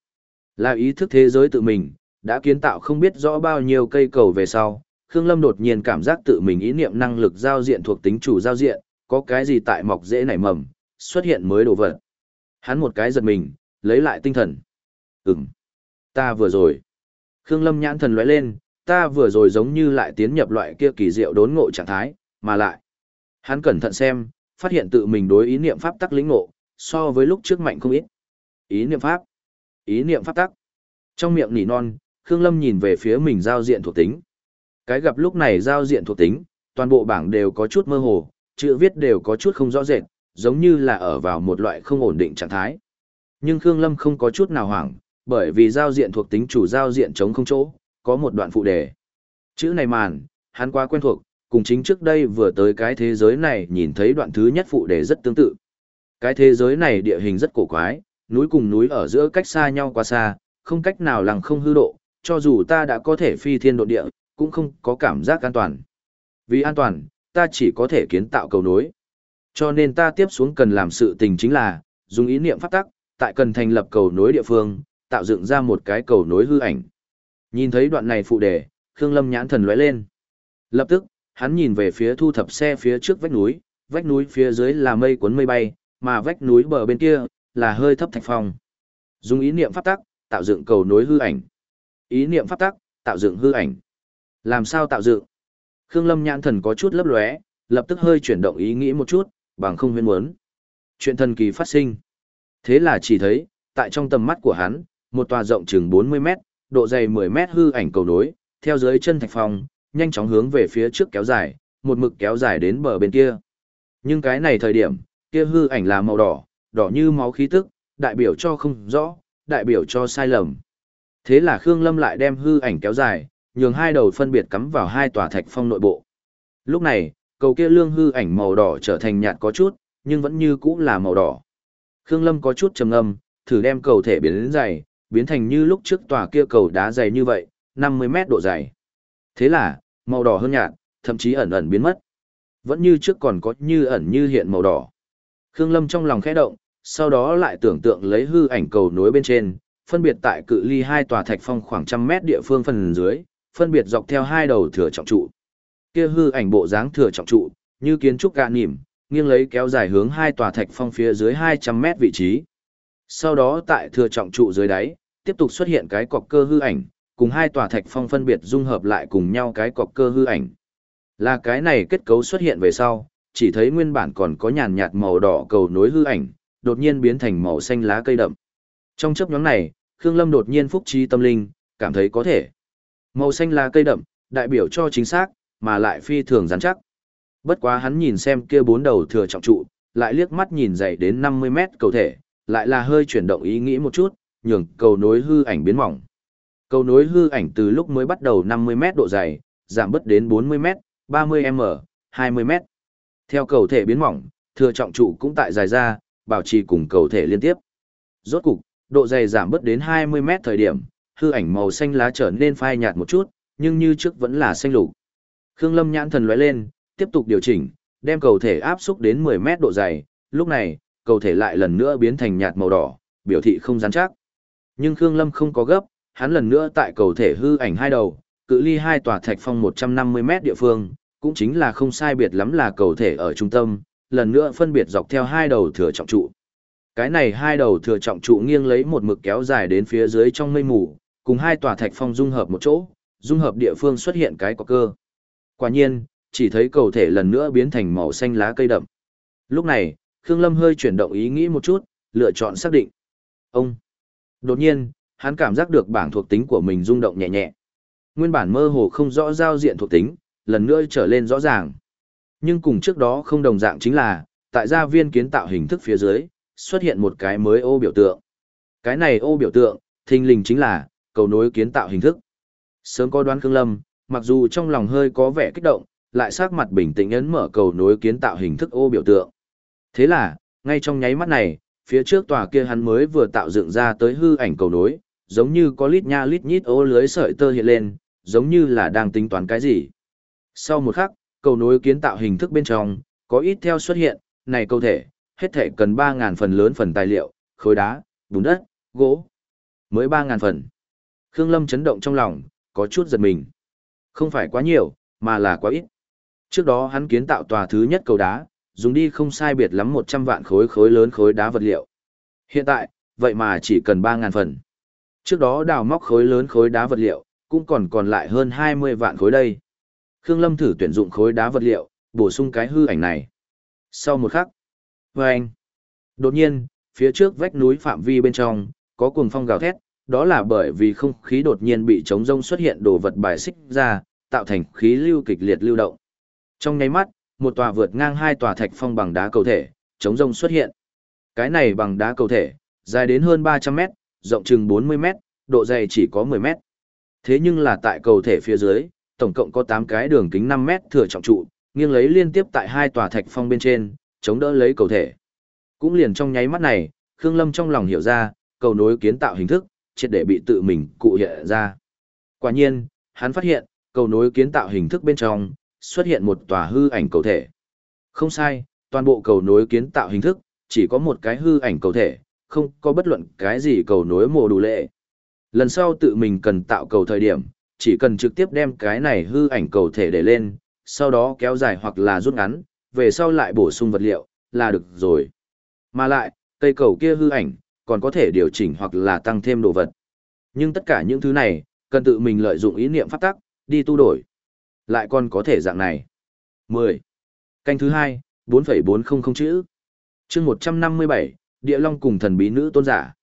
Là ý thức thế giới tự mình, đã kiến tạo không biết rõ bao nhiêu cây cầu về sau. Khương Lâm đột nhiên cảm giác tự mình ý niệm năng lực giao diện thuộc tính chủ giao diện, có cái gì tại mọc dễ nảy mầm, xuất hiện mới đồ vật. Hắn một cái giật mình, lấy lại tinh thần. Ừm, ta vừa rồi. Khương Lâm nhãn thần lóe lên, ta vừa rồi giống như lại tiến nhập loại kia kỳ diệu đốn ngộ trạng thái, mà lại. Hắn cẩn thận xem, phát hiện tự mình đối ý niệm pháp tắc lĩnh ngộ, so với lúc trước mạnh không ít. Ý niệm pháp. Ý niệm pháp tắc. Trong miệng nỉ non, Khương Lâm nhìn về phía mình giao diện thuộc tính. Cái gặp lúc này giao diện thuộc tính, toàn bộ bảng đều có chút mơ hồ, chữ viết đều có chút không rõ rệt, giống như là ở vào một loại không ổn định trạng thái. Nhưng Khương Lâm không có chút nào hoảng, bởi vì giao diện thuộc tính chủ giao diện chống không chỗ, có một đoạn phụ đề. Chữ này màn, hắn quá quen thuộc, cùng chính trước đây vừa tới cái thế giới này nhìn thấy đoạn thứ nhất phụ đề rất tương tự. Cái thế giới này địa hình rất cổ quái, núi cùng núi ở giữa cách xa nhau quá xa, không cách nào lằng không hư độ, cho dù ta đã có thể phi thiên độ địa, cũng không có cảm giác an toàn. Vì an toàn, ta chỉ có thể kiến tạo cầu nối. Cho nên ta tiếp xuống cần làm sự tình chính là, dùng ý niệm pháp tắc, tại cần thành lập cầu nối địa phương, tạo dựng ra một cái cầu nối hư ảnh. Nhìn thấy đoạn này phụ đề, Khương Lâm nhãn thần lóe lên. Lập tức, hắn nhìn về phía thu thập xe phía trước vách núi, vách núi phía dưới là mây cuốn mây bay, mà vách núi bờ bên kia là hơi thấp thạch phong. Dùng ý niệm pháp tắc, tạo dựng cầu nối hư ảnh. Ý niệm pháp tắc, tạo dựng hư ảnh. Làm sao tạo dựng? Khương Lâm nhãn thần có chút lấp lóe, lập tức hơi chuyển động ý nghĩ một chút, bằng không huyên muốn. Chuyện thần kỳ phát sinh. Thế là chỉ thấy, tại trong tầm mắt của hắn, một tòa rộng chừng 40 mét, độ dày 10 mét hư ảnh cầu nối, theo dưới chân thạch phong, nhanh chóng hướng về phía trước kéo dài, một mực kéo dài đến bờ bên kia. Nhưng cái này thời điểm, kia hư ảnh là màu đỏ, đỏ như máu khí tức, đại biểu cho không rõ, đại biểu cho sai lầm. Thế là Khương Lâm lại đem hư ảnh kéo dài, nhường hai đầu phân biệt cắm vào hai tòa thạch phong nội bộ. Lúc này, cầu kia lương hư ảnh màu đỏ trở thành nhạt có chút, nhưng vẫn như cũ là màu đỏ. Khương Lâm có chút trầm ngâm, thử đem cầu thể biến đến dày, biến thành như lúc trước tòa kia cầu đá dày như vậy, 50 mét độ dày. Thế là, màu đỏ hơn nhạt, thậm chí ẩn ẩn biến mất. Vẫn như trước còn có như ẩn như hiện màu đỏ. Khương Lâm trong lòng khẽ động, sau đó lại tưởng tượng lấy hư ảnh cầu nối bên trên, phân biệt tại cự ly hai tòa thạch phong khoảng trăm mét địa phương phần dưới, phân biệt dọc theo hai đầu thừa trọng trụ. Kia hư ảnh bộ dáng thừa trọng trụ, như kiến trúc gạ nỉm, nghiêng lấy kéo dài hướng hai tòa thạch phong phía dưới 200 mét vị trí. Sau đó tại thừa trọng trụ dưới đáy, tiếp tục xuất hiện cái cọc cơ hư ảnh, cùng hai tòa thạch phong phân biệt dung hợp lại cùng nhau cái cọc cơ hư ảnh. Là cái này kết cấu xuất hiện về sau, chỉ thấy nguyên bản còn có nhàn nhạt màu đỏ cầu nối hư ảnh, đột nhiên biến thành màu xanh lá cây đậm. Trong chấp nhóm này, Khương Lâm đột nhiên phúc trí tâm linh, cảm thấy có thể. Màu xanh lá cây đậm, đại biểu cho chính xác, mà lại phi thường rắn chắc. Bất quá hắn nhìn xem kia bốn đầu thừa trọng trụ, lại liếc mắt nhìn dày đến 50 mét cầu thể, lại là hơi chuyển động ý nghĩ một chút, nhường cầu nối hư ảnh biến mỏng. Cầu nối hư ảnh từ lúc mới bắt đầu 50 mét độ dày, giảm bớt đến 40 mét, 30 m, 20 mét. Theo cầu thể biến mỏng, thừa trọng trụ cũng tại dài ra, bảo trì cùng cầu thể liên tiếp. Rốt cục, độ dày giảm bớt đến 20 mét thời điểm, hư ảnh màu xanh lá trở nên phai nhạt một chút, nhưng như trước vẫn là xanh lục. Khương Lâm nhãn thần lóe lên, tiếp tục điều chỉnh, đem cầu thể áp xúc đến 10 mét độ dày, lúc này, cầu thể lại lần nữa biến thành nhạt màu đỏ, biểu thị không rắn chắc. Nhưng Khương Lâm không có gấp, hắn lần nữa tại cầu thể hư ảnh hai đầu, cự ly hai tòa thạch phong 150 mét địa phương, cũng chính là không sai biệt lắm là cầu thể ở trung tâm, lần nữa phân biệt dọc theo hai đầu thừa trọng trụ. Cái này hai đầu thừa trọng trụ nghiêng lấy một mực kéo dài đến phía dưới trong mây mù, cùng hai tòa thạch phong dung hợp một chỗ, dung hợp địa phương xuất hiện cái có cơ. Quả nhiên, chỉ thấy cầu thể lần nữa biến thành màu xanh lá cây đậm. Lúc này, Khương Lâm hơi chuyển động ý nghĩ một chút, lựa chọn xác định. Ông. Đột nhiên, hắn cảm giác được bảng thuộc tính của mình rung động nhẹ nhẹ. Nguyên bản mơ hồ không rõ giao diện thuộc tính, lần nữa trở lên rõ ràng. Nhưng cùng trước đó không đồng dạng chính là, tại gia viên kiến tạo hình thức phía dưới, xuất hiện một cái mới ô biểu tượng. Cái này ô biểu tượng, thình lình chính là, cầu nối kiến tạo hình thức. Sớm có đoán Khương Lâm, mặc dù trong lòng hơi có vẻ kích động, lại sắc mặt bình tĩnh ấn mở cầu nối kiến tạo hình thức ô biểu tượng. Thế là, ngay trong nháy mắt này, phía trước tòa kia hắn mới vừa tạo dựng ra tới hư ảnh cầu nối, giống như có lít nha lít nhít ô lưới sợi tơ hiện lên, giống như là đang tính toán cái gì. Sau một khắc, cầu nối kiến tạo hình thức bên trong, có ít theo xuất hiện, này câu thể, hết thể cần 3.000 phần lớn phần tài liệu, khối đá, bùn đất, gỗ. Mới 3.000 phần. Khương Lâm chấn động trong lòng, có chút giật mình. Không phải quá nhiều, mà là quá ít. Trước đó hắn kiến tạo tòa thứ nhất cầu đá, dùng đi không sai biệt lắm 100 vạn khối khối lớn khối đá vật liệu. Hiện tại, vậy mà chỉ cần 3.000 phần. Trước đó đào móc khối lớn khối đá vật liệu, cũng còn còn lại hơn 20 vạn khối đây. Khương Lâm thử tuyển dụng khối đá vật liệu, bổ sung cái hư ảnh này. Sau một khắc, vâng anh đột nhiên, phía trước vách núi phạm vi bên trong, có cuồng phong gào thét, đó là bởi vì không khí đột nhiên bị chống rông xuất hiện đồ vật bài xích ra, tạo thành khí lưu kịch liệt lưu động. Trong nháy mắt, một tòa vượt ngang hai tòa thạch phong bằng đá cầu thể, chống rông xuất hiện. Cái này bằng đá cầu thể, dài đến hơn 300 mét, rộng chừng 40 mét, độ dày chỉ có 10 mét. Thế nhưng là tại cầu thể phía dưới, tổng cộng có 8 cái đường kính 5 mét thừa trọng trụ, nghiêng lấy liên tiếp tại hai tòa thạch phong bên trên, chống đỡ lấy cầu thể. Cũng liền trong nháy mắt này, Khương Lâm trong lòng hiểu ra, cầu nối kiến tạo hình thức, triệt để bị tự mình cụ hiện ra. Quả nhiên, hắn phát hiện, cầu nối kiến tạo hình thức bên trong, xuất hiện một tòa hư ảnh cầu thể. Không sai, toàn bộ cầu nối kiến tạo hình thức, chỉ có một cái hư ảnh cầu thể, không có bất luận cái gì cầu nối mồ đủ lệ. Lần sau tự mình cần tạo cầu thời điểm, chỉ cần trực tiếp đem cái này hư ảnh cầu thể để lên, sau đó kéo dài hoặc là rút ngắn, về sau lại bổ sung vật liệu, là được rồi. Mà lại, cây cầu kia hư ảnh, còn có thể điều chỉnh hoặc là tăng thêm đồ vật. Nhưng tất cả những thứ này, cần tự mình lợi dụng ý niệm pháp tắc, đi tu đổi. Lại còn có thể dạng này. 10. Canh thứ 2, 4,400 chữ. chương 157, Địa Long cùng thần bí nữ tôn giả.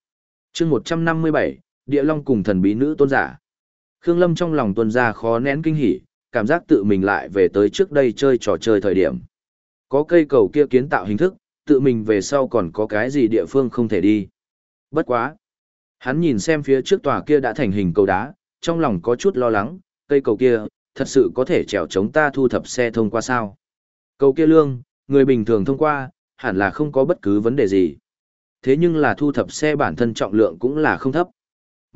chương 157, Địa Long cùng thần bí nữ tôn giả. Khương Lâm trong lòng tuân ra khó nén kinh hỉ, cảm giác tự mình lại về tới trước đây chơi trò chơi thời điểm. Có cây cầu kia kiến tạo hình thức, tự mình về sau còn có cái gì địa phương không thể đi. Bất quá. Hắn nhìn xem phía trước tòa kia đã thành hình cầu đá, trong lòng có chút lo lắng, cây cầu kia, thật sự có thể trèo chống ta thu thập xe thông qua sao. Cầu kia lương, người bình thường thông qua, hẳn là không có bất cứ vấn đề gì. Thế nhưng là thu thập xe bản thân trọng lượng cũng là không thấp.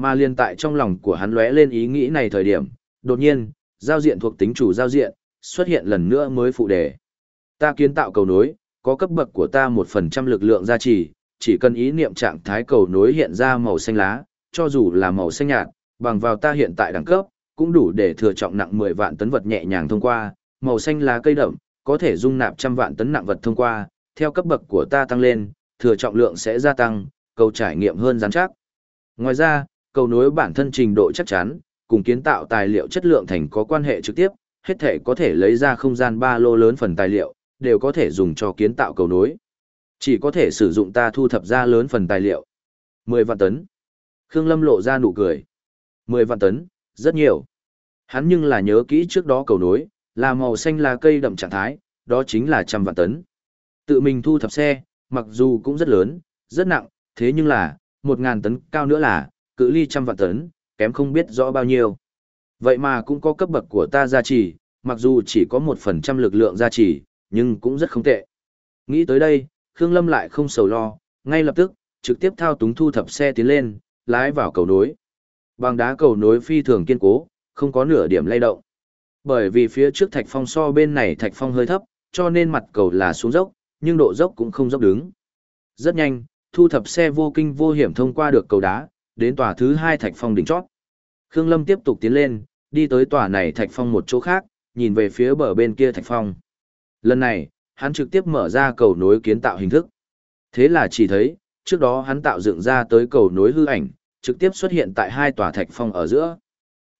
Mà liên tại trong lòng của hắn lóe lên ý nghĩ này thời điểm, đột nhiên, giao diện thuộc tính chủ giao diện, xuất hiện lần nữa mới phụ đề. Ta kiến tạo cầu nối, có cấp bậc của ta một phần trăm lực lượng gia trì, chỉ cần ý niệm trạng thái cầu nối hiện ra màu xanh lá, cho dù là màu xanh nhạt, bằng vào ta hiện tại đẳng cấp, cũng đủ để thừa trọng nặng 10 vạn tấn vật nhẹ nhàng thông qua, màu xanh lá cây đậm, có thể dung nạp trăm vạn tấn nặng vật thông qua, theo cấp bậc của ta tăng lên, thừa trọng lượng sẽ gia tăng, cầu trải nghiệm hơn rắn chắc. Ngoài ra, cầu nối bản thân trình độ chắc chắn, cùng kiến tạo tài liệu chất lượng thành có quan hệ trực tiếp, hết thể có thể lấy ra không gian ba lô lớn phần tài liệu, đều có thể dùng cho kiến tạo cầu nối. Chỉ có thể sử dụng ta thu thập ra lớn phần tài liệu. 10 vạn tấn. Khương Lâm lộ ra nụ cười. 10 vạn tấn, rất nhiều. Hắn nhưng là nhớ kỹ trước đó cầu nối, là màu xanh là cây đậm trạng thái, đó chính là trăm vạn tấn. Tự mình thu thập xe, mặc dù cũng rất lớn, rất nặng, thế nhưng là, 1.000 tấn cao nữa là, cự ly trăm vạn tấn, kém không biết rõ bao nhiêu. Vậy mà cũng có cấp bậc của ta gia trì, mặc dù chỉ có một phần trăm lực lượng gia trì, nhưng cũng rất không tệ. Nghĩ tới đây, Khương Lâm lại không sầu lo, ngay lập tức, trực tiếp thao túng thu thập xe tiến lên, lái vào cầu nối. Bằng đá cầu nối phi thường kiên cố, không có nửa điểm lay động. Bởi vì phía trước thạch phong so bên này thạch phong hơi thấp, cho nên mặt cầu là xuống dốc, nhưng độ dốc cũng không dốc đứng. Rất nhanh, thu thập xe vô kinh vô hiểm thông qua được cầu đá, đến tòa thứ hai thạch phong đỉnh chót. Khương Lâm tiếp tục tiến lên, đi tới tòa này thạch phong một chỗ khác, nhìn về phía bờ bên kia thạch phong. Lần này, hắn trực tiếp mở ra cầu nối kiến tạo hình thức. Thế là chỉ thấy, trước đó hắn tạo dựng ra tới cầu nối hư ảnh, trực tiếp xuất hiện tại hai tòa thạch phong ở giữa.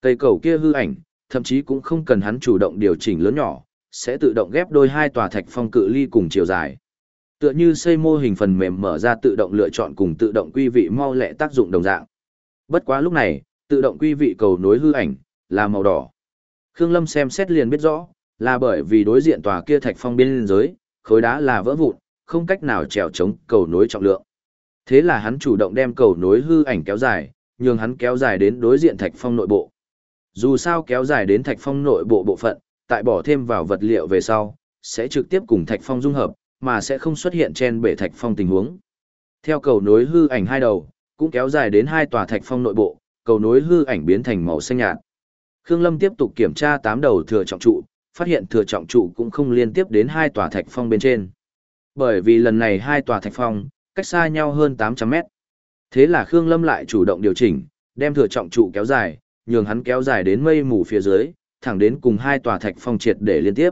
Cây cầu kia hư ảnh, thậm chí cũng không cần hắn chủ động điều chỉnh lớn nhỏ, sẽ tự động ghép đôi hai tòa thạch phong cự ly cùng chiều dài. Tựa như xây mô hình phần mềm mở ra tự động lựa chọn cùng tự động quy vị mau lẹ tác dụng đồng dạng. Bất quá lúc này, tự động quy vị cầu nối hư ảnh là màu đỏ. Khương Lâm xem xét liền biết rõ, là bởi vì đối diện tòa kia thạch phong biên giới, khối đá là vỡ vụn, không cách nào trèo chống cầu nối trọng lượng. Thế là hắn chủ động đem cầu nối hư ảnh kéo dài, nhường hắn kéo dài đến đối diện thạch phong nội bộ. Dù sao kéo dài đến thạch phong nội bộ bộ phận, tại bỏ thêm vào vật liệu về sau, sẽ trực tiếp cùng thạch phong dung hợp, mà sẽ không xuất hiện trên bể thạch phong tình huống. Theo cầu nối hư ảnh hai đầu, cũng kéo dài đến hai tòa thạch phong nội bộ, cầu nối hư ảnh biến thành màu xanh nhạt. Khương Lâm tiếp tục kiểm tra tám đầu thừa trọng trụ, phát hiện thừa trọng trụ cũng không liên tiếp đến hai tòa thạch phong bên trên. Bởi vì lần này hai tòa thạch phong, cách xa nhau hơn 800 mét. Thế là Khương Lâm lại chủ động điều chỉnh, đem thừa trọng trụ kéo dài, nhường hắn kéo dài đến mây mù phía dưới, thẳng đến cùng hai tòa thạch phong triệt để liên tiếp.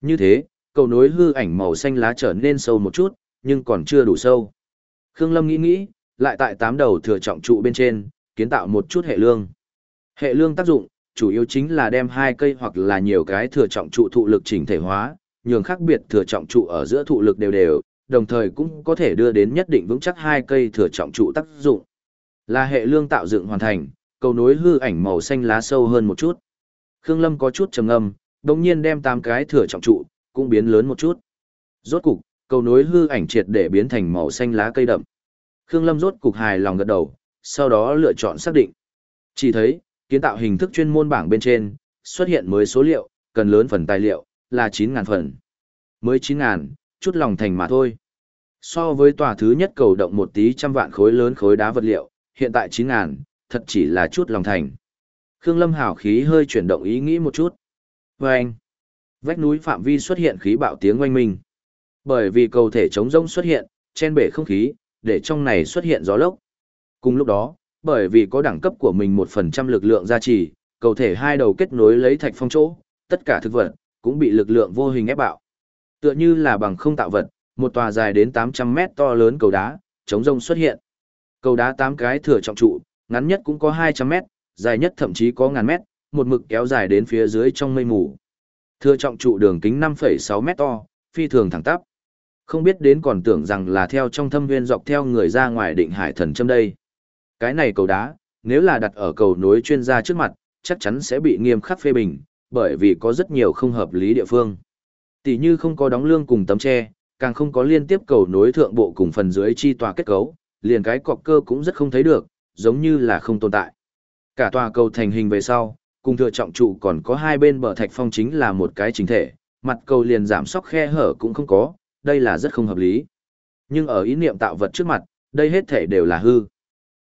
Như thế, cầu nối hư ảnh màu xanh lá trở nên sâu một chút, nhưng còn chưa đủ sâu. Khương Lâm nghĩ nghĩ, lại tại tám đầu thừa trọng trụ bên trên, kiến tạo một chút hệ lương. Hệ lương tác dụng, chủ yếu chính là đem hai cây hoặc là nhiều cái thừa trọng trụ thụ lực chỉnh thể hóa, nhường khác biệt thừa trọng trụ ở giữa thụ lực đều đều, đồng thời cũng có thể đưa đến nhất định vững chắc hai cây thừa trọng trụ tác dụng. Là hệ lương tạo dựng hoàn thành, cầu nối hư ảnh màu xanh lá sâu hơn một chút. Khương Lâm có chút trầm ngâm, đồng nhiên đem tám cái thừa trọng trụ, cũng biến lớn một chút. Rốt cục, cầu nối hư ảnh triệt để biến thành màu xanh lá cây đậm. Khương Lâm rốt cục hài lòng gật đầu, sau đó lựa chọn xác định. Chỉ thấy, kiến tạo hình thức chuyên môn bảng bên trên, xuất hiện mới số liệu, cần lớn phần tài liệu, là 9.000 phần. Mới 9.000, chút lòng thành mà thôi. So với tòa thứ nhất cầu động một tí trăm vạn khối lớn khối đá vật liệu, hiện tại 9.000, thật chỉ là chút lòng thành. Khương Lâm hào khí hơi chuyển động ý nghĩ một chút. Vâng! anh, vách núi phạm vi xuất hiện khí bạo tiếng oanh minh. Bởi vì cầu thể chống rông xuất hiện, trên bể không khí, để trong này xuất hiện gió lốc. Cùng lúc đó, bởi vì có đẳng cấp của mình 1% lực lượng gia trì, cầu thể hai đầu kết nối lấy thạch phong chỗ, tất cả thực vật cũng bị lực lượng vô hình ép bạo. Tựa như là bằng không tạo vật, một tòa dài đến 800 mét to lớn cầu đá, chống rông xuất hiện. Cầu đá 8 cái thừa trọng trụ, ngắn nhất cũng có 200 mét, dài nhất thậm chí có ngàn mét, một mực kéo dài đến phía dưới trong mây mù. Thừa trọng trụ đường kính 5,6 mét to, phi thường thẳng tắp. Không biết đến còn tưởng rằng là theo trong thâm viên dọc theo người ra ngoài định hải thần châm đây. Cái này cầu đá, nếu là đặt ở cầu nối chuyên gia trước mặt, chắc chắn sẽ bị nghiêm khắc phê bình, bởi vì có rất nhiều không hợp lý địa phương. Tỷ như không có đóng lương cùng tấm tre, càng không có liên tiếp cầu nối thượng bộ cùng phần dưới chi tòa kết cấu, liền cái cọc cơ cũng rất không thấy được, giống như là không tồn tại. Cả tòa cầu thành hình về sau, cùng thừa trọng trụ còn có hai bên bờ thạch phong chính là một cái chính thể, mặt cầu liền giảm sóc khe hở cũng không có, đây là rất không hợp lý. Nhưng ở ý niệm tạo vật trước mặt, đây hết thể đều là hư.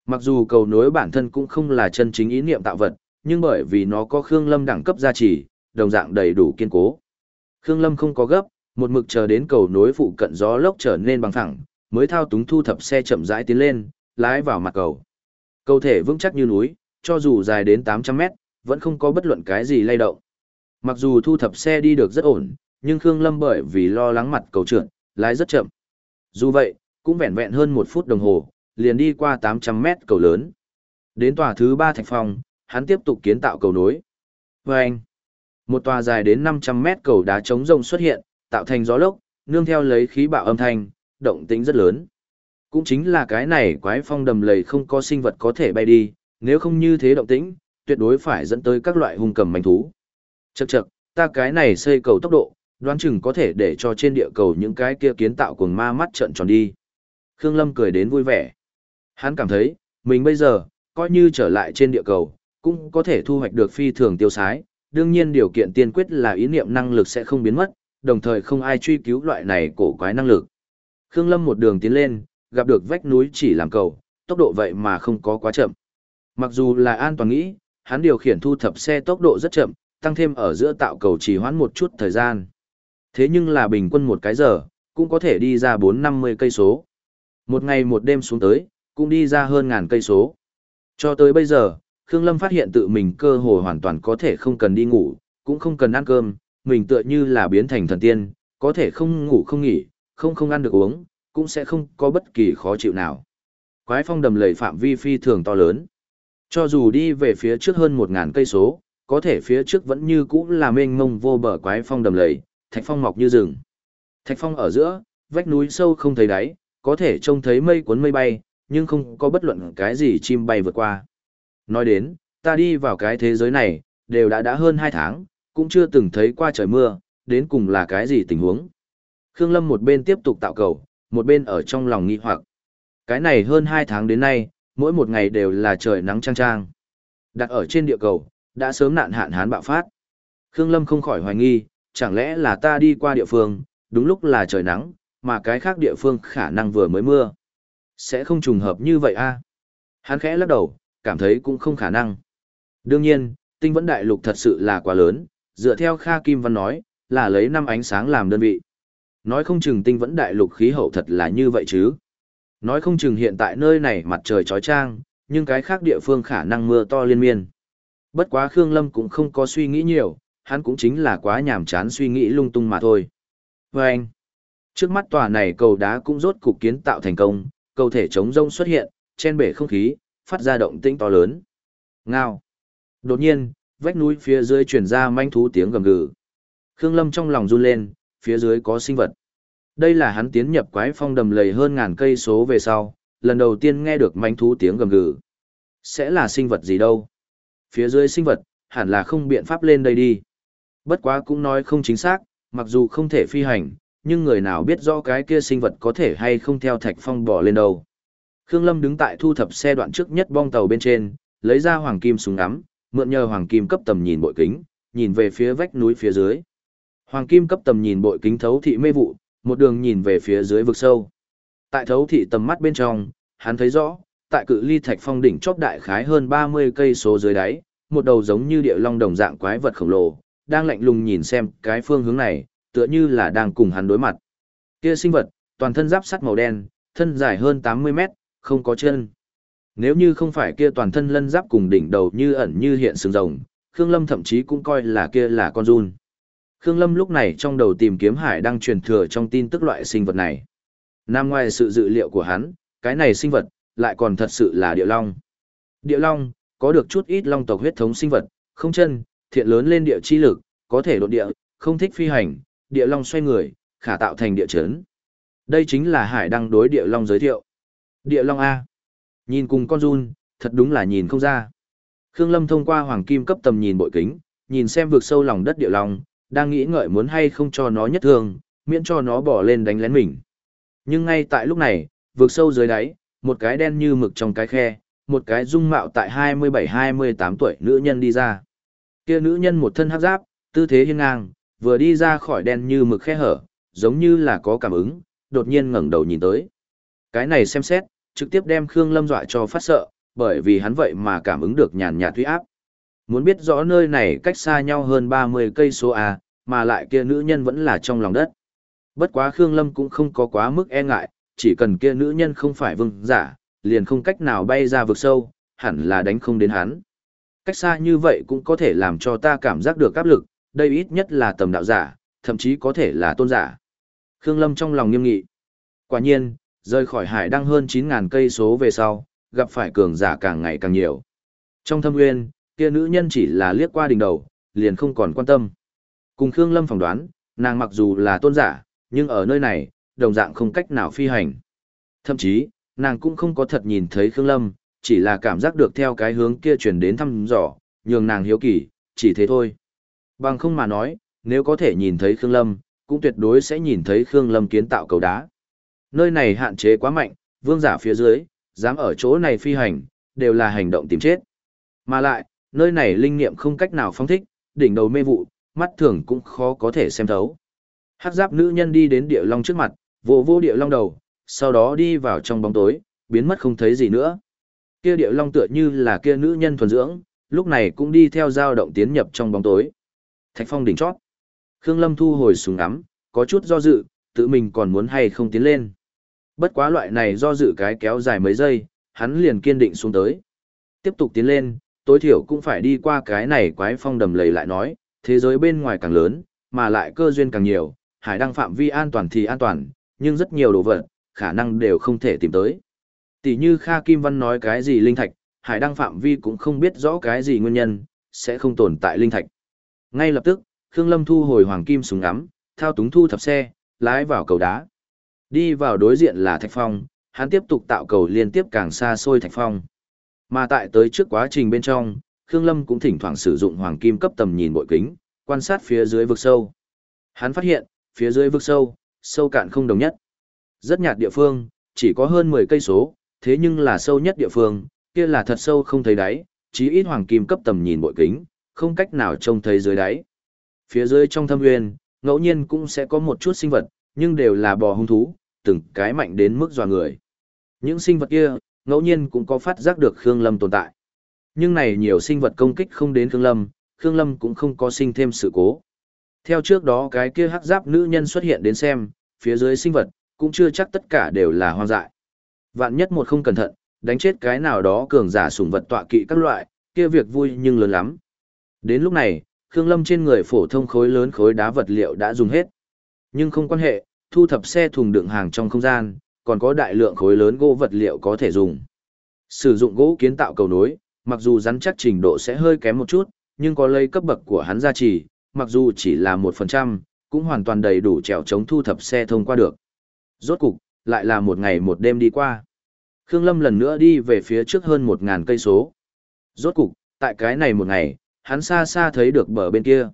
Mặc dù cầu nối bản thân cũng không là chân chính ý niệm tạo vật, nhưng bởi vì nó có Khương Lâm đẳng cấp gia trì, đồng dạng đầy đủ kiên cố. Khương Lâm không có gấp, một mực chờ đến cầu nối phụ cận gió lốc trở nên bằng thẳng, mới thao túng thu thập xe chậm rãi tiến lên, lái vào mặt cầu. Cầu thể vững chắc như núi, cho dù dài đến 800 mét, vẫn không có bất luận cái gì lay động. Mặc dù thu thập xe đi được rất ổn, nhưng Khương Lâm bởi vì lo lắng mặt cầu trượt, lái rất chậm. Dù vậy, cũng vẹn vẹn hơn một phút đồng hồ, liền đi qua 800 mét cầu lớn. Đến tòa thứ 3 thạch phòng, hắn tiếp tục kiến tạo cầu nối. Vâng! một tòa dài đến 500 mét cầu đá trống rông xuất hiện, tạo thành gió lốc, nương theo lấy khí bạo âm thanh, động tĩnh rất lớn. Cũng chính là cái này quái phong đầm lầy không có sinh vật có thể bay đi, nếu không như thế động tĩnh, tuyệt đối phải dẫn tới các loại hung cầm manh thú. Chậc chậc, ta cái này xây cầu tốc độ, đoán chừng có thể để cho trên địa cầu những cái kia kiến tạo cuồng ma mắt trợn tròn đi. Khương Lâm cười đến vui vẻ. Hắn cảm thấy, mình bây giờ, coi như trở lại trên địa cầu, cũng có thể thu hoạch được phi thường tiêu sái. Đương nhiên điều kiện tiên quyết là ý niệm năng lực sẽ không biến mất, đồng thời không ai truy cứu loại này cổ quái năng lực. Khương Lâm một đường tiến lên, gặp được vách núi chỉ làm cầu, tốc độ vậy mà không có quá chậm. Mặc dù là an toàn nghĩ, hắn điều khiển thu thập xe tốc độ rất chậm, tăng thêm ở giữa tạo cầu chỉ hoãn một chút thời gian. Thế nhưng là bình quân một cái giờ, cũng có thể đi ra 450 cây số. Một ngày một đêm xuống tới, cũng đi ra hơn ngàn cây số. Cho tới bây giờ, Khương Lâm phát hiện tự mình cơ hồ hoàn toàn có thể không cần đi ngủ, cũng không cần ăn cơm, mình tựa như là biến thành thần tiên, có thể không ngủ không nghỉ, không không ăn được uống, cũng sẽ không có bất kỳ khó chịu nào. Quái phong đầm lầy phạm vi phi thường to lớn. Cho dù đi về phía trước hơn một ngàn cây số, có thể phía trước vẫn như cũ là mênh mông vô bờ quái phong đầm lầy, thạch phong mọc như rừng. Thạch phong ở giữa, vách núi sâu không thấy đáy, có thể trông thấy mây cuốn mây bay, nhưng không có bất luận cái gì chim bay vượt qua. Nói đến, ta đi vào cái thế giới này, đều đã đã hơn 2 tháng, cũng chưa từng thấy qua trời mưa, đến cùng là cái gì tình huống. Khương Lâm một bên tiếp tục tạo cầu, một bên ở trong lòng nghi hoặc. Cái này hơn 2 tháng đến nay, mỗi một ngày đều là trời nắng trang trang. Đặt ở trên địa cầu, đã sớm nạn hạn hán bạo phát. Khương Lâm không khỏi hoài nghi, chẳng lẽ là ta đi qua địa phương, đúng lúc là trời nắng, mà cái khác địa phương khả năng vừa mới mưa. Sẽ không trùng hợp như vậy a Hắn khẽ lắc đầu, cảm thấy cũng không khả năng. Đương nhiên, tinh vẫn đại lục thật sự là quá lớn, dựa theo Kha Kim Văn nói, là lấy năm ánh sáng làm đơn vị. Nói không chừng tinh vẫn đại lục khí hậu thật là như vậy chứ. Nói không chừng hiện tại nơi này mặt trời trói trang, nhưng cái khác địa phương khả năng mưa to liên miên. Bất quá Khương Lâm cũng không có suy nghĩ nhiều, hắn cũng chính là quá nhàm chán suy nghĩ lung tung mà thôi. Và anh, trước mắt tòa này cầu đá cũng rốt cục kiến tạo thành công, cầu thể chống rông xuất hiện, trên bể không khí, phát ra động tĩnh to lớn. Ngao. Đột nhiên, vách núi phía dưới truyền ra manh thú tiếng gầm gừ. Khương Lâm trong lòng run lên, phía dưới có sinh vật. Đây là hắn tiến nhập quái phong đầm lầy hơn ngàn cây số về sau, lần đầu tiên nghe được manh thú tiếng gầm gừ. Sẽ là sinh vật gì đâu? Phía dưới sinh vật, hẳn là không biện pháp lên đây đi. Bất quá cũng nói không chính xác, mặc dù không thể phi hành, nhưng người nào biết rõ cái kia sinh vật có thể hay không theo thạch phong bỏ lên đâu. Khương Lâm đứng tại thu thập xe đoạn trước nhất bong tàu bên trên, lấy ra hoàng kim súng ngắm, mượn nhờ hoàng kim cấp tầm nhìn bội kính, nhìn về phía vách núi phía dưới. Hoàng kim cấp tầm nhìn bội kính thấu thị mê vụ, một đường nhìn về phía dưới vực sâu. Tại thấu thị tầm mắt bên trong, hắn thấy rõ, tại cự ly thạch phong đỉnh chóp đại khái hơn 30 cây số dưới đáy, một đầu giống như địa long đồng dạng quái vật khổng lồ, đang lạnh lùng nhìn xem cái phương hướng này, tựa như là đang cùng hắn đối mặt. Kia sinh vật, toàn thân giáp sắt màu đen, thân dài hơn 80 mét, không có chân. Nếu như không phải kia toàn thân lân giáp cùng đỉnh đầu như ẩn như hiện sừng rồng, Khương Lâm thậm chí cũng coi là kia là con run. Khương Lâm lúc này trong đầu tìm kiếm hải đang truyền thừa trong tin tức loại sinh vật này. Nam ngoài sự dự liệu của hắn, cái này sinh vật, lại còn thật sự là địa long. Địa long, có được chút ít long tộc huyết thống sinh vật, không chân, thiện lớn lên địa chi lực, có thể đột địa, không thích phi hành, địa long xoay người, khả tạo thành địa chấn. Đây chính là hải đăng đối địa long giới thiệu. Địa long A. Nhìn cùng con run, thật đúng là nhìn không ra. Khương Lâm thông qua hoàng kim cấp tầm nhìn bội kính, nhìn xem vực sâu lòng đất địa long, đang nghĩ ngợi muốn hay không cho nó nhất thương, miễn cho nó bỏ lên đánh lén mình. Nhưng ngay tại lúc này, vượt sâu dưới đáy, một cái đen như mực trong cái khe, một cái dung mạo tại 27-28 tuổi nữ nhân đi ra. Kia nữ nhân một thân hắc giáp, tư thế hiên ngang, vừa đi ra khỏi đen như mực khe hở, giống như là có cảm ứng, đột nhiên ngẩng đầu nhìn tới. Cái này xem xét, trực tiếp đem Khương Lâm dọa cho phát sợ, bởi vì hắn vậy mà cảm ứng được nhàn nhạt thủy áp. Muốn biết rõ nơi này cách xa nhau hơn 30 cây số A, mà lại kia nữ nhân vẫn là trong lòng đất. Bất quá Khương Lâm cũng không có quá mức e ngại, chỉ cần kia nữ nhân không phải vương giả, liền không cách nào bay ra vực sâu, hẳn là đánh không đến hắn. Cách xa như vậy cũng có thể làm cho ta cảm giác được áp lực, đây ít nhất là tầm đạo giả, thậm chí có thể là tôn giả. Khương Lâm trong lòng nghiêm nghị. Quả nhiên, rời khỏi hải đăng hơn 9.000 cây số về sau, gặp phải cường giả càng ngày càng nhiều. Trong thâm nguyên, kia nữ nhân chỉ là liếc qua đỉnh đầu, liền không còn quan tâm. Cùng Khương Lâm phỏng đoán, nàng mặc dù là tôn giả, nhưng ở nơi này, đồng dạng không cách nào phi hành. Thậm chí, nàng cũng không có thật nhìn thấy Khương Lâm, chỉ là cảm giác được theo cái hướng kia chuyển đến thăm dò, nhường nàng hiếu kỳ, chỉ thế thôi. Bằng không mà nói, nếu có thể nhìn thấy Khương Lâm, cũng tuyệt đối sẽ nhìn thấy Khương Lâm kiến tạo cầu đá. Nơi này hạn chế quá mạnh, vương giả phía dưới, dám ở chỗ này phi hành, đều là hành động tìm chết. Mà lại, nơi này linh nghiệm không cách nào phong thích, đỉnh đầu mê vụ, mắt thường cũng khó có thể xem thấu. Hắc giáp nữ nhân đi đến địa long trước mặt, vô vô địa long đầu, sau đó đi vào trong bóng tối, biến mất không thấy gì nữa. Kia địa long tựa như là kia nữ nhân thuần dưỡng, lúc này cũng đi theo dao động tiến nhập trong bóng tối. Thạch phong đỉnh chót. Khương Lâm thu hồi súng ngắm, có chút do dự, tự mình còn muốn hay không tiến lên. Bất quá loại này do dự cái kéo dài mấy giây, hắn liền kiên định xuống tới. Tiếp tục tiến lên, tối thiểu cũng phải đi qua cái này quái phong đầm lầy lại nói, thế giới bên ngoài càng lớn, mà lại cơ duyên càng nhiều, hải đăng phạm vi an toàn thì an toàn, nhưng rất nhiều đồ vật, khả năng đều không thể tìm tới. Tỷ như Kha Kim Văn nói cái gì linh thạch, hải đăng phạm vi cũng không biết rõ cái gì nguyên nhân, sẽ không tồn tại linh thạch. Ngay lập tức, Khương Lâm thu hồi hoàng kim súng ngắm, thao túng thu thập xe, lái vào cầu đá. Đi vào đối diện là Thạch Phong, hắn tiếp tục tạo cầu liên tiếp càng xa xôi Thạch Phong. Mà tại tới trước quá trình bên trong, Khương Lâm cũng thỉnh thoảng sử dụng hoàng kim cấp tầm nhìn bội kính, quan sát phía dưới vực sâu. Hắn phát hiện, phía dưới vực sâu, sâu cạn không đồng nhất. Rất nhạt địa phương, chỉ có hơn 10 cây số, thế nhưng là sâu nhất địa phương, kia là thật sâu không thấy đáy, chí ít hoàng kim cấp tầm nhìn bội kính, không cách nào trông thấy dưới đáy. Phía dưới trong thâm nguyên, ngẫu nhiên cũng sẽ có một chút sinh vật, nhưng đều là bò hung thú, từng cái mạnh đến mức dọa người. Những sinh vật kia, ngẫu nhiên cũng có phát giác được Khương Lâm tồn tại. Nhưng này nhiều sinh vật công kích không đến Khương Lâm, Khương Lâm cũng không có sinh thêm sự cố. Theo trước đó cái kia hắc giáp nữ nhân xuất hiện đến xem, phía dưới sinh vật, cũng chưa chắc tất cả đều là hoang dại. Vạn nhất một không cẩn thận, đánh chết cái nào đó cường giả sủng vật tọa kỵ các loại, kia việc vui nhưng lớn lắm. Đến lúc này, Khương Lâm trên người phổ thông khối lớn khối đá vật liệu đã dùng hết. Nhưng không quan hệ, thu thập xe thùng đựng hàng trong không gian, còn có đại lượng khối lớn gỗ vật liệu có thể dùng. Sử dụng gỗ kiến tạo cầu nối, mặc dù rắn chắc trình độ sẽ hơi kém một chút, nhưng có lấy cấp bậc của hắn gia trì, mặc dù chỉ là 1%, cũng hoàn toàn đầy đủ trèo chống thu thập xe thông qua được. Rốt cục, lại là một ngày một đêm đi qua. Khương Lâm lần nữa đi về phía trước hơn 1.000 cây số, Rốt cục, tại cái này một ngày, hắn xa xa thấy được bờ bên kia.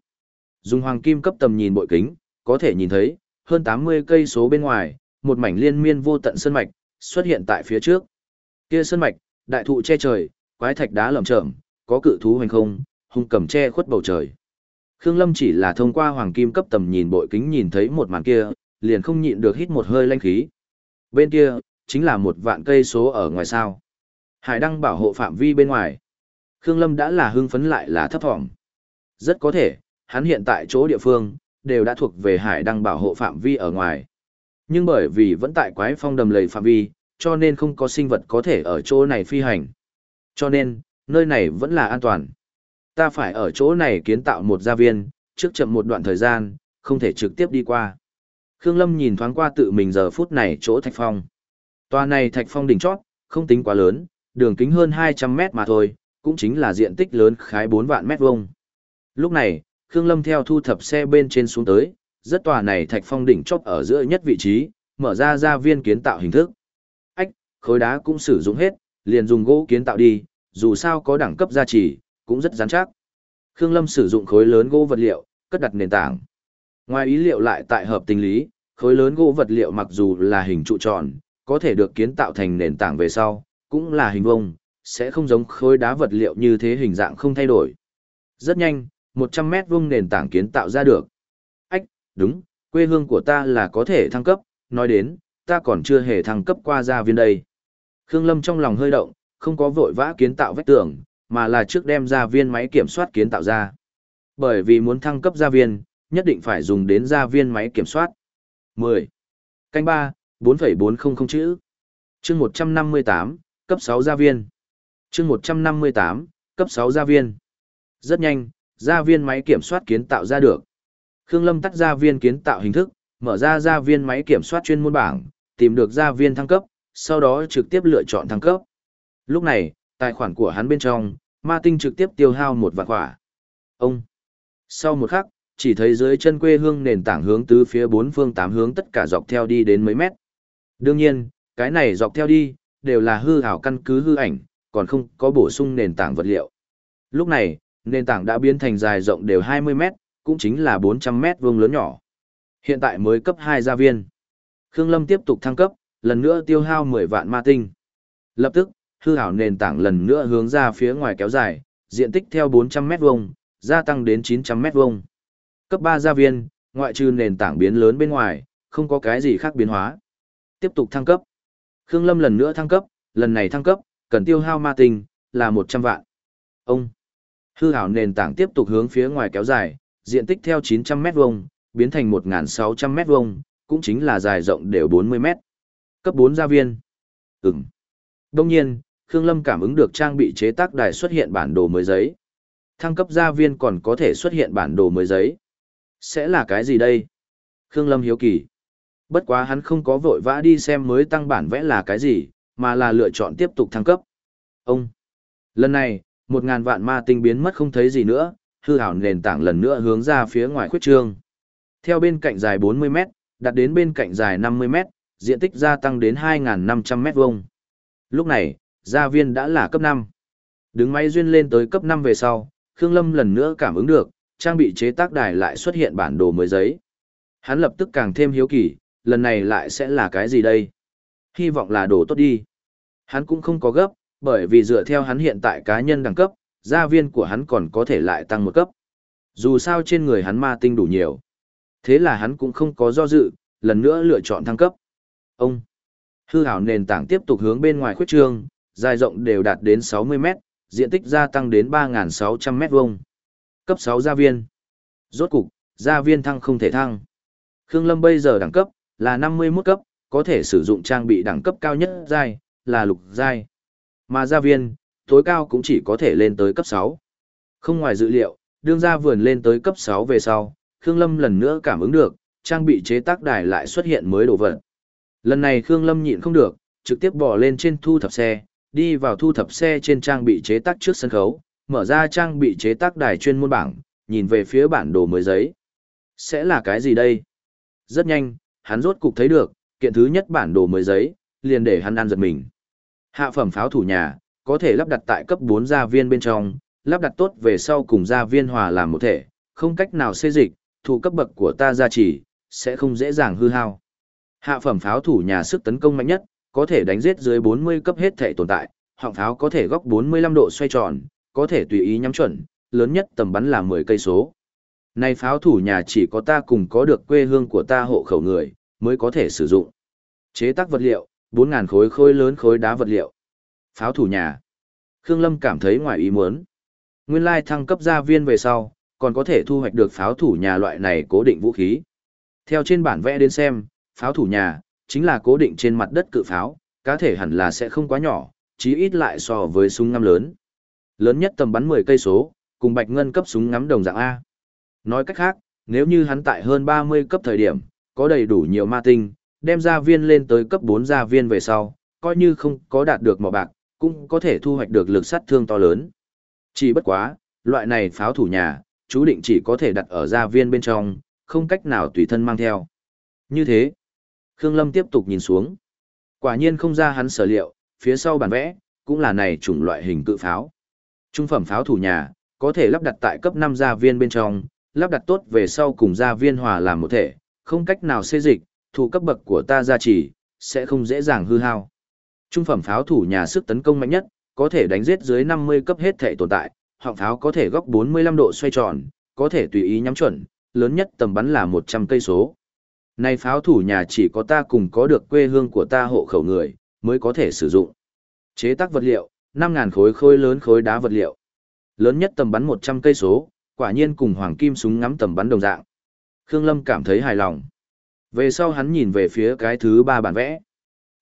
Dùng hoàng kim cấp tầm nhìn bội kính, có thể nhìn thấy, hơn 80 cây số bên ngoài, một mảnh liên miên vô tận sơn mạch, xuất hiện tại phía trước. Kia sơn mạch, đại thụ che trời, quái thạch đá lởm chởm, có cự thú hành không, hung cầm che khuất bầu trời. Khương Lâm chỉ là thông qua hoàng kim cấp tầm nhìn bội kính nhìn thấy một màn kia, liền không nhịn được hít một hơi lanh khí. Bên kia, chính là một vạn cây số ở ngoài sao. Hải đăng bảo hộ phạm vi bên ngoài. Khương Lâm đã là hưng phấn lại là thấp thỏm. Rất có thể, hắn hiện tại chỗ địa phương, đều đã thuộc về hải đăng bảo hộ phạm vi ở ngoài. Nhưng bởi vì vẫn tại quái phong đầm lầy phạm vi, cho nên không có sinh vật có thể ở chỗ này phi hành. Cho nên, nơi này vẫn là an toàn. Ta phải ở chỗ này kiến tạo một gia viên, trước chậm một đoạn thời gian, không thể trực tiếp đi qua. Khương Lâm nhìn thoáng qua tự mình giờ phút này chỗ thạch phong. Tòa này thạch phong đỉnh chót, không tính quá lớn, đường kính hơn 200 mét mà thôi, cũng chính là diện tích lớn khái 4 vạn mét vuông. Lúc này, Khương Lâm theo thu thập xe bên trên xuống tới, rất tòa này thạch phong đỉnh chót ở giữa nhất vị trí, mở ra gia viên kiến tạo hình thức. Ách, khối đá cũng sử dụng hết, liền dùng gỗ kiến tạo đi, dù sao có đẳng cấp gia trì, cũng rất rắn chắc. Khương Lâm sử dụng khối lớn gỗ vật liệu, cất đặt nền tảng. Ngoài ý liệu lại tại hợp tình lý, khối lớn gỗ vật liệu mặc dù là hình trụ tròn, có thể được kiến tạo thành nền tảng về sau, cũng là hình vuông, sẽ không giống khối đá vật liệu như thế hình dạng không thay đổi. Rất nhanh, 100 mét vuông nền tảng kiến tạo ra được. Đúng, quê hương của ta là có thể thăng cấp, nói đến, ta còn chưa hề thăng cấp qua gia viên đây. Khương Lâm trong lòng hơi động, không có vội vã kiến tạo vách tường, mà là trước đem gia viên máy kiểm soát kiến tạo ra. Bởi vì muốn thăng cấp gia viên, nhất định phải dùng đến gia viên máy kiểm soát. 10. Canh 3, 4,400 chữ. Chương 158, cấp 6 gia viên. Chương 158, cấp 6 gia viên. Rất nhanh, gia viên máy kiểm soát kiến tạo ra được. Khương Lâm tắt ra viên kiến tạo hình thức, mở ra ra viên máy kiểm soát chuyên môn bảng, tìm được ra viên thăng cấp, sau đó trực tiếp lựa chọn thăng cấp. Lúc này, tài khoản của hắn bên trong, ma tinh trực tiếp tiêu hao một vạn quả. Ông. Sau một khắc, chỉ thấy dưới chân quê hương nền tảng hướng tứ phía bốn phương tám hướng tất cả dọc theo đi đến mấy mét. Đương nhiên, cái này dọc theo đi, đều là hư ảo căn cứ hư ảnh, còn không có bổ sung nền tảng vật liệu. Lúc này, nền tảng đã biến thành dài rộng đều 20 mét, cũng chính là 400 mét vuông lớn nhỏ. Hiện tại mới cấp 2 gia viên. Khương Lâm tiếp tục thăng cấp, lần nữa tiêu hao 10 vạn ma tinh. Lập tức, hư ảo nền tảng lần nữa hướng ra phía ngoài kéo dài, diện tích theo 400 mét vuông, gia tăng đến 900 mét vuông. Cấp 3 gia viên, ngoại trừ nền tảng biến lớn bên ngoài, không có cái gì khác biến hóa. Tiếp tục thăng cấp. Khương Lâm lần nữa thăng cấp, lần này thăng cấp, cần tiêu hao ma tinh, là 100 vạn. Ông. Hư hảo nền tảng tiếp tục hướng phía ngoài kéo dài, diện tích theo 900 mét vuông, biến thành 1.600 mét vuông, cũng chính là dài rộng đều 40 mét. Cấp 4 gia viên. Ừm. Đông nhiên, Khương Lâm cảm ứng được trang bị chế tác đài xuất hiện bản đồ mới giấy. Thăng cấp gia viên còn có thể xuất hiện bản đồ mới giấy. Sẽ là cái gì đây? Khương Lâm hiếu kỳ. Bất quá hắn không có vội vã đi xem mới tăng bản vẽ là cái gì, mà là lựa chọn tiếp tục thăng cấp. Ông. Lần này, một ngàn vạn ma tinh biến mất không thấy gì nữa, hư hảo nền tảng lần nữa hướng ra phía ngoài khuyết trương. Theo bên cạnh dài 40 mét, đặt đến bên cạnh dài 50 mét, diện tích gia tăng đến 2.500 mét vuông. Lúc này, gia viên đã là cấp 5. Đứng máy duyên lên tới cấp 5 về sau, Khương Lâm lần nữa cảm ứng được, trang bị chế tác đài lại xuất hiện bản đồ mới giấy. Hắn lập tức càng thêm hiếu kỳ, lần này lại sẽ là cái gì đây? Hy vọng là đồ tốt đi. Hắn cũng không có gấp, bởi vì dựa theo hắn hiện tại cá nhân đẳng cấp, gia viên của hắn còn có thể lại tăng một cấp. Dù sao trên người hắn ma tinh đủ nhiều. Thế là hắn cũng không có do dự, lần nữa lựa chọn thăng cấp. Ông. Hư hảo nền tảng tiếp tục hướng bên ngoài khuyết trương, dài rộng đều đạt đến 60 mét, diện tích gia tăng đến 3.600 mét vuông. Cấp 6 gia viên. Rốt cục, gia viên thăng không thể thăng. Khương Lâm bây giờ đẳng cấp là 51 cấp, có thể sử dụng trang bị đẳng cấp cao nhất giai là lục giai. Mà gia viên, tối cao cũng chỉ có thể lên tới cấp 6. Không ngoài dự liệu, đương gia vườn lên tới cấp 6 về sau, Khương Lâm lần nữa cảm ứng được, trang bị chế tác đài lại xuất hiện mới đồ vật. Lần này Khương Lâm nhịn không được, trực tiếp bỏ lên trên thu thập xe, đi vào thu thập xe trên trang bị chế tác trước sân khấu, mở ra trang bị chế tác đài chuyên môn bảng, nhìn về phía bản đồ mới giấy. Sẽ là cái gì đây? Rất nhanh, hắn rốt cục thấy được, kiện thứ nhất bản đồ mới giấy, liền để hắn ăn giật mình. Hạ phẩm pháo thủ nhà, có thể lắp đặt tại cấp 4 gia viên bên trong, lắp đặt tốt về sau cùng gia viên hòa làm một thể, không cách nào xê dịch, thủ cấp bậc của ta gia trì, sẽ không dễ dàng hư hao. Hạ phẩm pháo thủ nhà sức tấn công mạnh nhất, có thể đánh giết dưới 40 cấp hết thể tồn tại, họng pháo có thể góc 45 độ xoay tròn, có thể tùy ý nhắm chuẩn, lớn nhất tầm bắn là 10 cây số. Này pháo thủ nhà chỉ có ta cùng có được quê hương của ta hộ khẩu người, mới có thể sử dụng. Chế tác vật liệu, 4.000 khối khối lớn khối đá vật liệu. Pháo thủ nhà. Khương Lâm cảm thấy ngoài ý muốn. Nguyên lai thăng cấp gia viên về sau, còn có thể thu hoạch được pháo thủ nhà loại này cố định vũ khí. Theo trên bản vẽ đến xem, pháo thủ nhà, chính là cố định trên mặt đất cự pháo, cá thể hẳn là sẽ không quá nhỏ, chí ít lại so với súng ngắm lớn. Lớn nhất tầm bắn 10 cây số, cùng bạch ngân cấp súng ngắm đồng dạng A. Nói cách khác, nếu như hắn tại hơn 30 cấp thời điểm, có đầy đủ nhiều ma tinh, đem gia viên lên tới cấp 4 gia viên về sau, coi như không có đạt được mỏ bạc, cũng có thể thu hoạch được lực sát thương to lớn. Chỉ bất quá, loại này pháo thủ nhà, chú định chỉ có thể đặt ở gia viên bên trong, không cách nào tùy thân mang theo. Như thế, Khương Lâm tiếp tục nhìn xuống. Quả nhiên không ra hắn sở liệu, phía sau bản vẽ, cũng là này chủng loại hình cự pháo. Trung phẩm pháo thủ nhà, có thể lắp đặt tại cấp 5 gia viên bên trong, lắp đặt tốt về sau cùng gia viên hòa làm một thể, không cách nào xê dịch, thủ cấp bậc của ta gia trì, sẽ không dễ dàng hư hao. Trung phẩm pháo thủ nhà sức tấn công mạnh nhất, có thể đánh giết dưới 50 cấp hết thể tồn tại, họng pháo có thể góc 45 độ xoay tròn, có thể tùy ý nhắm chuẩn, lớn nhất tầm bắn là 100 cây số. Này pháo thủ nhà chỉ có ta cùng có được quê hương của ta hộ khẩu người, mới có thể sử dụng. Chế tác vật liệu, 5.000 khối khối lớn khối đá vật liệu. Lớn nhất tầm bắn 100 cây số, quả nhiên cùng hoàng kim súng ngắm tầm bắn đồng dạng. Khương Lâm cảm thấy hài lòng. Về sau hắn nhìn về phía cái thứ ba bản vẽ.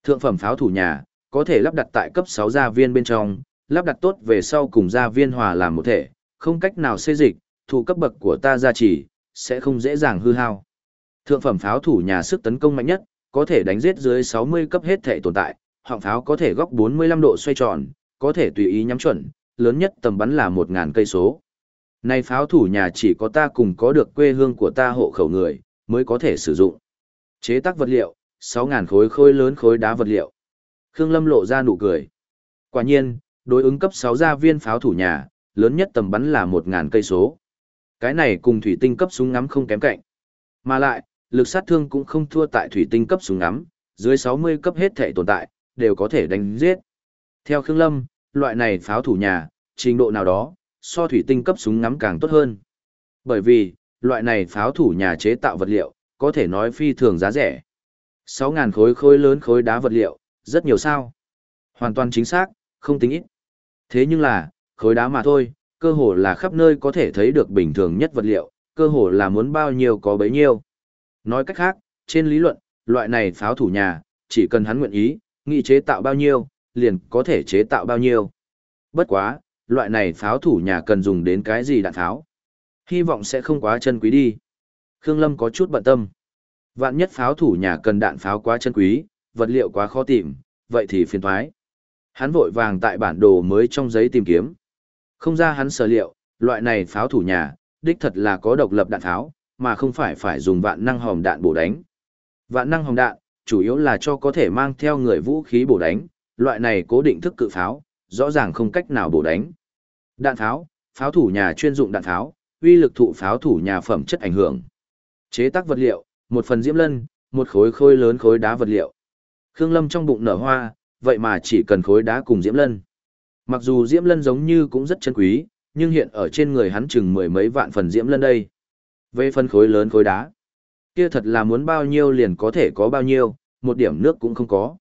Thượng phẩm pháo thủ nhà, có thể lắp đặt tại cấp 6 gia viên bên trong, lắp đặt tốt về sau cùng gia viên hòa làm một thể, không cách nào xê dịch, thủ cấp bậc của ta gia trì, sẽ không dễ dàng hư hao. Thượng phẩm pháo thủ nhà sức tấn công mạnh nhất, có thể đánh giết dưới 60 cấp hết thể tồn tại, họng pháo có thể góc 45 độ xoay tròn, có thể tùy ý nhắm chuẩn, lớn nhất tầm bắn là 1000 cây số. Này pháo thủ nhà chỉ có ta cùng có được quê hương của ta hộ khẩu người, mới có thể sử dụng. Chế tác vật liệu, 6.000 khối khối lớn khối đá vật liệu. Khương Lâm lộ ra nụ cười. Quả nhiên, đối ứng cấp 6 gia viên pháo thủ nhà, lớn nhất tầm bắn là 1.000 cây số. Cái này cùng thủy tinh cấp súng ngắm không kém cạnh. Mà lại, lực sát thương cũng không thua tại thủy tinh cấp súng ngắm, dưới 60 cấp hết thể tồn tại, đều có thể đánh giết. Theo Khương Lâm, loại này pháo thủ nhà, trình độ nào đó, so thủy tinh cấp súng ngắm càng tốt hơn. Bởi vì, loại này pháo thủ nhà chế tạo vật liệu, có thể nói phi thường giá rẻ. 6.000 khối khối lớn khối đá vật liệu, rất nhiều sao. Hoàn toàn chính xác, không tính ít. Thế nhưng là, khối đá mà thôi, cơ hồ là khắp nơi có thể thấy được bình thường nhất vật liệu, cơ hồ là muốn bao nhiêu có bấy nhiêu. Nói cách khác, trên lý luận, loại này pháo thủ nhà, chỉ cần hắn nguyện ý, nghị chế tạo bao nhiêu, liền có thể chế tạo bao nhiêu. Bất quá, loại này pháo thủ nhà cần dùng đến cái gì đạn pháo. Hy vọng sẽ không quá chân quý đi. Khương Lâm có chút bận tâm. Vạn nhất pháo thủ nhà cần đạn pháo quá chân quý, vật liệu quá khó tìm, vậy thì phiền thoái. Hắn vội vàng tại bản đồ mới trong giấy tìm kiếm. Không ra hắn sở liệu, loại này pháo thủ nhà, đích thật là có độc lập đạn tháo, mà không phải phải dùng vạn năng hòm đạn bổ đánh. Vạn năng hòm đạn, chủ yếu là cho có thể mang theo người vũ khí bổ đánh, loại này cố định thức cự pháo, rõ ràng không cách nào bổ đánh. Đạn pháo, pháo thủ nhà chuyên dụng đạn pháo, uy lực thụ pháo thủ nhà phẩm chất ảnh hưởng. Chế tác vật liệu, một phần diễm lân, một khối khối lớn khối đá vật liệu. Khương Lâm trong bụng nở hoa, vậy mà chỉ cần khối đá cùng diễm lân. Mặc dù diễm lân giống như cũng rất chân quý, nhưng hiện ở trên người hắn chừng mười mấy vạn phần diễm lân đây. Về phân khối lớn khối đá, kia thật là muốn bao nhiêu liền có thể có bao nhiêu, một điểm nước cũng không có.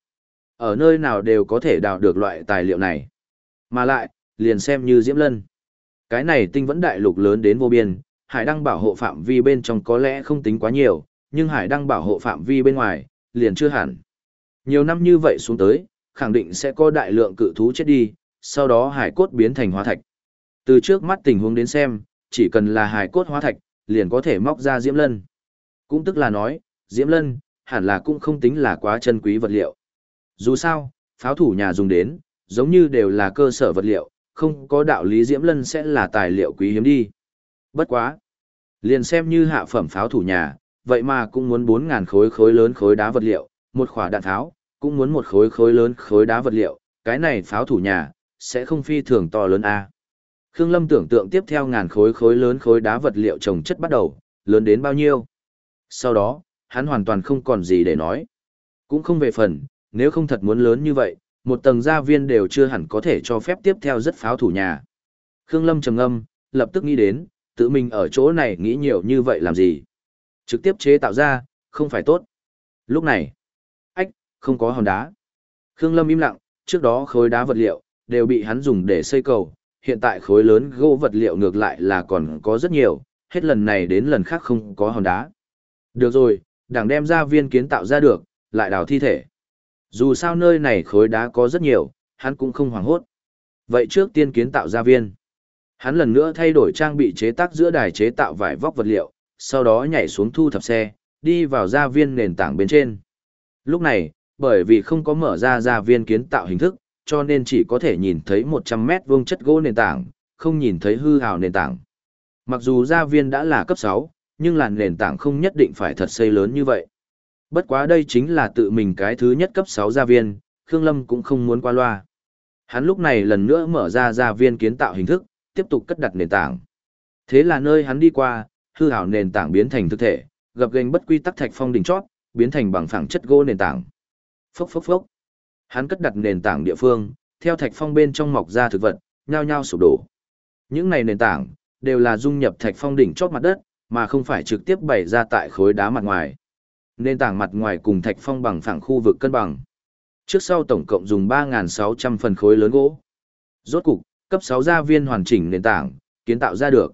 Ở nơi nào đều có thể đào được loại tài liệu này. Mà lại, liền xem như diễm lân. Cái này tinh vẫn đại lục lớn đến vô biên, hải đăng bảo hộ phạm vi bên trong có lẽ không tính quá nhiều, nhưng hải đăng bảo hộ phạm vi bên ngoài, liền chưa hẳn. Nhiều năm như vậy xuống tới, khẳng định sẽ có đại lượng cự thú chết đi, sau đó hải cốt biến thành hóa thạch. Từ trước mắt tình huống đến xem, chỉ cần là hải cốt hóa thạch, liền có thể móc ra diễm lân. Cũng tức là nói, diễm lân, hẳn là cũng không tính là quá chân quý vật liệu. Dù sao, pháo thủ nhà dùng đến, giống như đều là cơ sở vật liệu, không có đạo lý diễm lân sẽ là tài liệu quý hiếm đi. Bất quá. Liền xem như hạ phẩm pháo thủ nhà, vậy mà cũng muốn 4.000 khối khối lớn khối đá vật liệu, một khỏa đạn tháo, cũng muốn một khối khối lớn khối đá vật liệu, cái này pháo thủ nhà, sẽ không phi thường to lớn a. Khương Lâm tưởng tượng tiếp theo ngàn khối khối lớn khối đá vật liệu trồng chất bắt đầu, lớn đến bao nhiêu. Sau đó, hắn hoàn toàn không còn gì để nói. Cũng không về phần, nếu không thật muốn lớn như vậy, một tầng gia viên đều chưa hẳn có thể cho phép tiếp theo rất pháo thủ nhà. Khương Lâm trầm ngâm, lập tức nghĩ đến, tự mình ở chỗ này nghĩ nhiều như vậy làm gì. Trực tiếp chế tạo ra, không phải tốt. Lúc này, không có hòn đá. Khương Lâm im lặng, trước đó khối đá vật liệu, đều bị hắn dùng để xây cầu, hiện tại khối lớn gỗ vật liệu ngược lại là còn có rất nhiều, hết lần này đến lần khác không có hòn đá. Được rồi, đảng đem ra viên kiến tạo ra được, lại đào thi thể. Dù sao nơi này khối đá có rất nhiều, hắn cũng không hoảng hốt. Vậy trước tiên kiến tạo ra viên. Hắn lần nữa thay đổi trang bị chế tác giữa đài chế tạo vải vóc vật liệu, sau đó nhảy xuống thu thập xe, đi vào gia viên nền tảng bên trên. Lúc này, bởi vì không có mở ra gia viên kiến tạo hình thức, cho nên chỉ có thể nhìn thấy 100 mét vuông chất gỗ nền tảng, không nhìn thấy hư hào nền tảng. Mặc dù gia viên đã là cấp 6, nhưng là nền tảng không nhất định phải thật xây lớn như vậy. Bất quá đây chính là tự mình cái thứ nhất cấp 6 gia viên, Khương Lâm cũng không muốn qua loa. Hắn lúc này lần nữa mở ra gia viên kiến tạo hình thức, tiếp tục cất đặt nền tảng. Thế là nơi hắn đi qua, hư hảo nền tảng biến thành thực thể, gặp gành bất quy tắc thạch phong đỉnh chót, biến thành bằng phẳng chất gỗ nền tảng. Phốc phốc phốc. Hắn cất đặt nền tảng địa phương, theo thạch phong bên trong mọc ra thực vật, nhao nhao sụp đổ. Những này nền tảng đều là dung nhập thạch phong đỉnh chót mặt đất, mà không phải trực tiếp bày ra tại khối đá mặt ngoài. Nền tảng mặt ngoài cùng thạch phong bằng phẳng khu vực cân bằng. Trước sau tổng cộng dùng 3.600 phần khối lớn gỗ. Rốt cục, cấp 6 gia viên hoàn chỉnh nền tảng, kiến tạo ra được.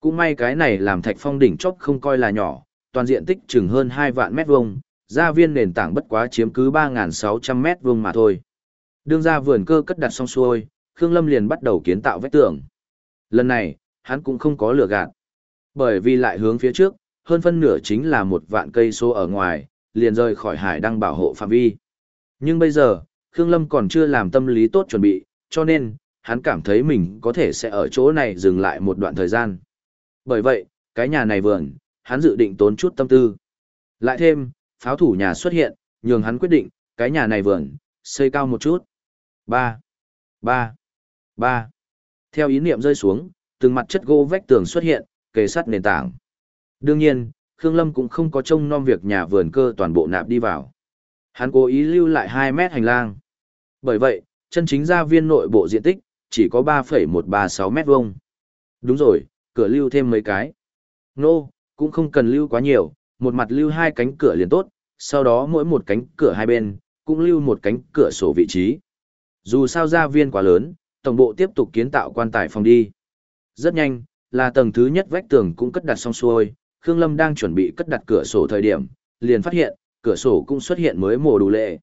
Cũng may cái này làm thạch phong đỉnh chót không coi là nhỏ, toàn diện tích chừng hơn 2 vạn mét vuông, gia viên nền tảng bất quá chiếm cứ 3.600 mét vuông mà thôi. Đương ra vườn cơ cất đặt xong xuôi, Khương Lâm liền bắt đầu kiến tạo vách tường. Lần này, hắn cũng không có lửa gạt. Bởi vì lại hướng phía trước, hơn phân nửa chính là một vạn cây số ở ngoài, liền rời khỏi hải đăng bảo hộ phạm vi. Nhưng bây giờ, Khương Lâm còn chưa làm tâm lý tốt chuẩn bị, cho nên, hắn cảm thấy mình có thể sẽ ở chỗ này dừng lại một đoạn thời gian. Bởi vậy, cái nhà này vườn, hắn dự định tốn chút tâm tư. Lại thêm, pháo thủ nhà xuất hiện, nhường hắn quyết định, cái nhà này vườn, xây cao một chút. 3. 3. 3. Theo ý niệm rơi xuống, từng mặt chất gỗ vách tường xuất hiện, kề sắt nền tảng. Đương nhiên, Khương Lâm cũng không có trông nom việc nhà vườn cơ toàn bộ nạp đi vào. Hắn cố ý lưu lại 2 mét hành lang. Bởi vậy, chân chính gia viên nội bộ diện tích, chỉ có 3,136 mét vuông. Đúng rồi, cửa lưu thêm mấy cái. Nô, no, cũng không cần lưu quá nhiều, một mặt lưu hai cánh cửa liền tốt, sau đó mỗi một cánh cửa hai bên, cũng lưu một cánh cửa sổ vị trí. Dù sao gia viên quá lớn, tổng bộ tiếp tục kiến tạo quan tài phòng đi. Rất nhanh, là tầng thứ nhất vách tường cũng cất đặt xong xuôi, Khương Lâm đang chuẩn bị cất đặt cửa sổ thời điểm, liền phát hiện, cửa sổ cũng xuất hiện mới mồ đủ lệ.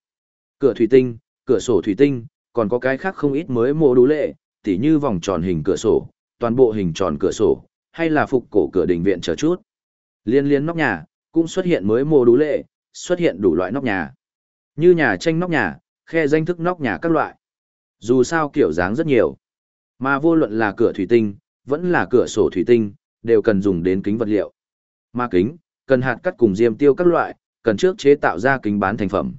Cửa thủy tinh, cửa sổ thủy tinh, còn có cái khác không ít mới mồ đủ lệ, tỉ như vòng tròn hình cửa sổ, toàn bộ hình tròn cửa sổ, hay là phục cổ cửa đình viện chờ chút. Liên liên nóc nhà, cũng xuất hiện mới mô đủ lệ, xuất hiện đủ loại nóc nhà. Như nhà tranh nóc nhà, khe danh thức nóc nhà các loại. Dù sao kiểu dáng rất nhiều. Mà vô luận là cửa thủy tinh, vẫn là cửa sổ thủy tinh, đều cần dùng đến kính vật liệu. Mà kính, cần hạt cắt cùng diêm tiêu các loại, cần trước chế tạo ra kính bán thành phẩm.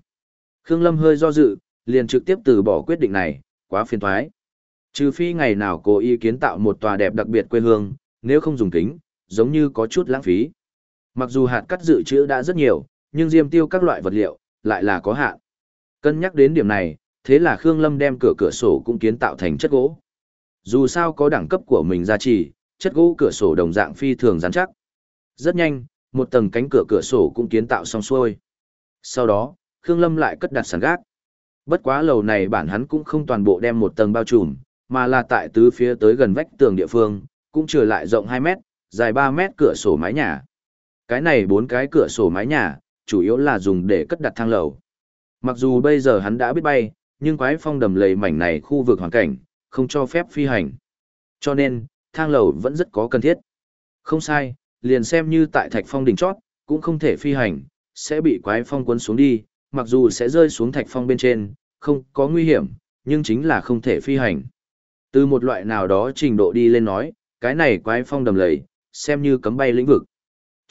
Khương Lâm hơi do dự, liền trực tiếp từ bỏ quyết định này, quá phiền toái. Trừ phi ngày nào cố ý kiến tạo một tòa đẹp đặc biệt quê hương, nếu không dùng kính, giống như có chút lãng phí. Mặc dù hạt cắt dự trữ đã rất nhiều, nhưng diêm tiêu các loại vật liệu, lại là có hạn. Cân nhắc đến điểm này, thế là Khương Lâm đem cửa cửa sổ cũng kiến tạo thành chất gỗ. Dù sao có đẳng cấp của mình gia trì, chất gỗ cửa sổ đồng dạng phi thường rắn chắc. Rất nhanh, một tầng cánh cửa cửa sổ cũng kiến tạo xong xuôi. Sau đó, Khương Lâm lại cất đặt sàn gác. Bất quá lầu này bản hắn cũng không toàn bộ đem một tầng bao trùm, mà là tại tứ phía tới gần vách tường địa phương, cũng trở lại rộng 2 mét, dài 3 mét cửa sổ mái nhà. Cái này bốn cái cửa sổ mái nhà, chủ yếu là dùng để cất đặt thang lầu. Mặc dù bây giờ hắn đã biết bay, nhưng quái phong đầm lầy mảnh này khu vực hoàn cảnh, không cho phép phi hành. Cho nên, thang lầu vẫn rất có cần thiết. Không sai, liền xem như tại thạch phong đỉnh chót, cũng không thể phi hành, sẽ bị quái phong cuốn xuống đi, mặc dù sẽ rơi xuống thạch phong bên trên, không có nguy hiểm, nhưng chính là không thể phi hành. Từ một loại nào đó trình độ đi lên nói, cái này quái phong đầm lầy, xem như cấm bay lĩnh vực.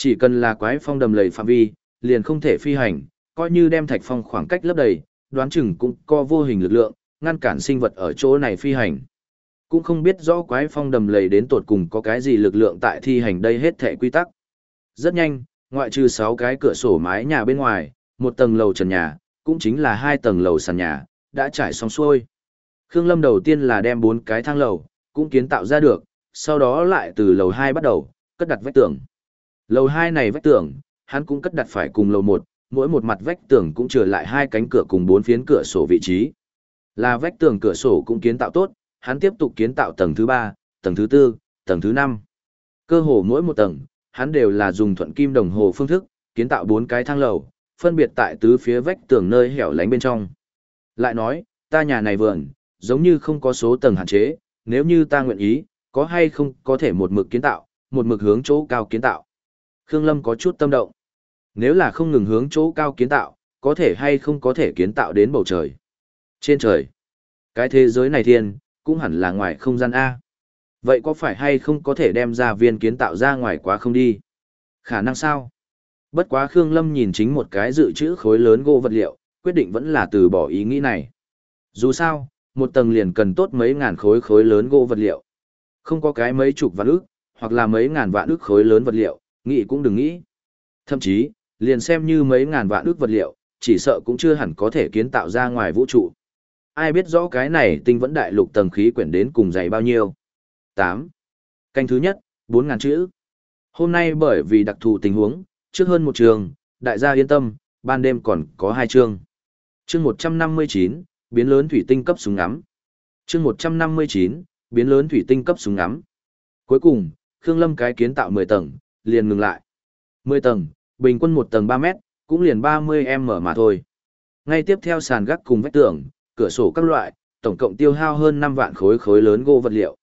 Chỉ cần là quái phong đầm lầy phạm vi, liền không thể phi hành, coi như đem thạch phong khoảng cách lấp đầy, đoán chừng cũng có vô hình lực lượng, ngăn cản sinh vật ở chỗ này phi hành. Cũng không biết rõ quái phong đầm lầy đến tột cùng có cái gì lực lượng tại thi hành đây hết thể quy tắc. Rất nhanh, ngoại trừ 6 cái cửa sổ mái nhà bên ngoài, một tầng lầu trần nhà, cũng chính là hai tầng lầu sàn nhà, đã trải xong xuôi. Khương Lâm đầu tiên là đem bốn cái thang lầu, cũng kiến tạo ra được, sau đó lại từ lầu 2 bắt đầu, cất đặt vách tường. Lầu 2 này vách tường, hắn cũng cất đặt phải cùng lầu 1, mỗi một mặt vách tường cũng trở lại hai cánh cửa cùng bốn phiến cửa sổ vị trí. Là vách tường cửa sổ cũng kiến tạo tốt, hắn tiếp tục kiến tạo tầng thứ 3, tầng thứ 4, tầng thứ 5. Cơ hồ mỗi một tầng, hắn đều là dùng thuận kim đồng hồ phương thức, kiến tạo bốn cái thang lầu, phân biệt tại tứ phía vách tường nơi hẻo lánh bên trong. Lại nói, ta nhà này vườn, giống như không có số tầng hạn chế, nếu như ta nguyện ý, có hay không có thể một mực kiến tạo, một mực hướng chỗ cao kiến tạo. Khương Lâm có chút tâm động. Nếu là không ngừng hướng chỗ cao kiến tạo, có thể hay không có thể kiến tạo đến bầu trời. Trên trời, cái thế giới này thiên, cũng hẳn là ngoài không gian A. Vậy có phải hay không có thể đem ra viên kiến tạo ra ngoài quá không đi? Khả năng sao? Bất quá Khương Lâm nhìn chính một cái dự trữ khối lớn gỗ vật liệu, quyết định vẫn là từ bỏ ý nghĩ này. Dù sao, một tầng liền cần tốt mấy ngàn khối khối lớn gỗ vật liệu. Không có cái mấy chục vạn ức, hoặc là mấy ngàn vạn ức khối lớn vật liệu, nghĩ cũng đừng nghĩ. Thậm chí, liền xem như mấy ngàn vạn ước vật liệu, chỉ sợ cũng chưa hẳn có thể kiến tạo ra ngoài vũ trụ. Ai biết rõ cái này tinh vẫn đại lục tầng khí quyển đến cùng dày bao nhiêu. 8. Canh thứ nhất, 4.000 chữ. Hôm nay bởi vì đặc thù tình huống, trước hơn một trường, đại gia yên tâm, ban đêm còn có hai chương. Chương 159, biến lớn thủy tinh cấp súng ngắm. Chương 159, biến lớn thủy tinh cấp súng ngắm. Cuối cùng, Khương Lâm cái kiến tạo 10 tầng, liền ngừng lại. 10 tầng, bình quân một tầng 3 mét, cũng liền 30m mà thôi. Ngay tiếp theo sàn gác cùng vách tường, cửa sổ các loại, tổng cộng tiêu hao hơn 5 vạn khối khối lớn gỗ vật liệu.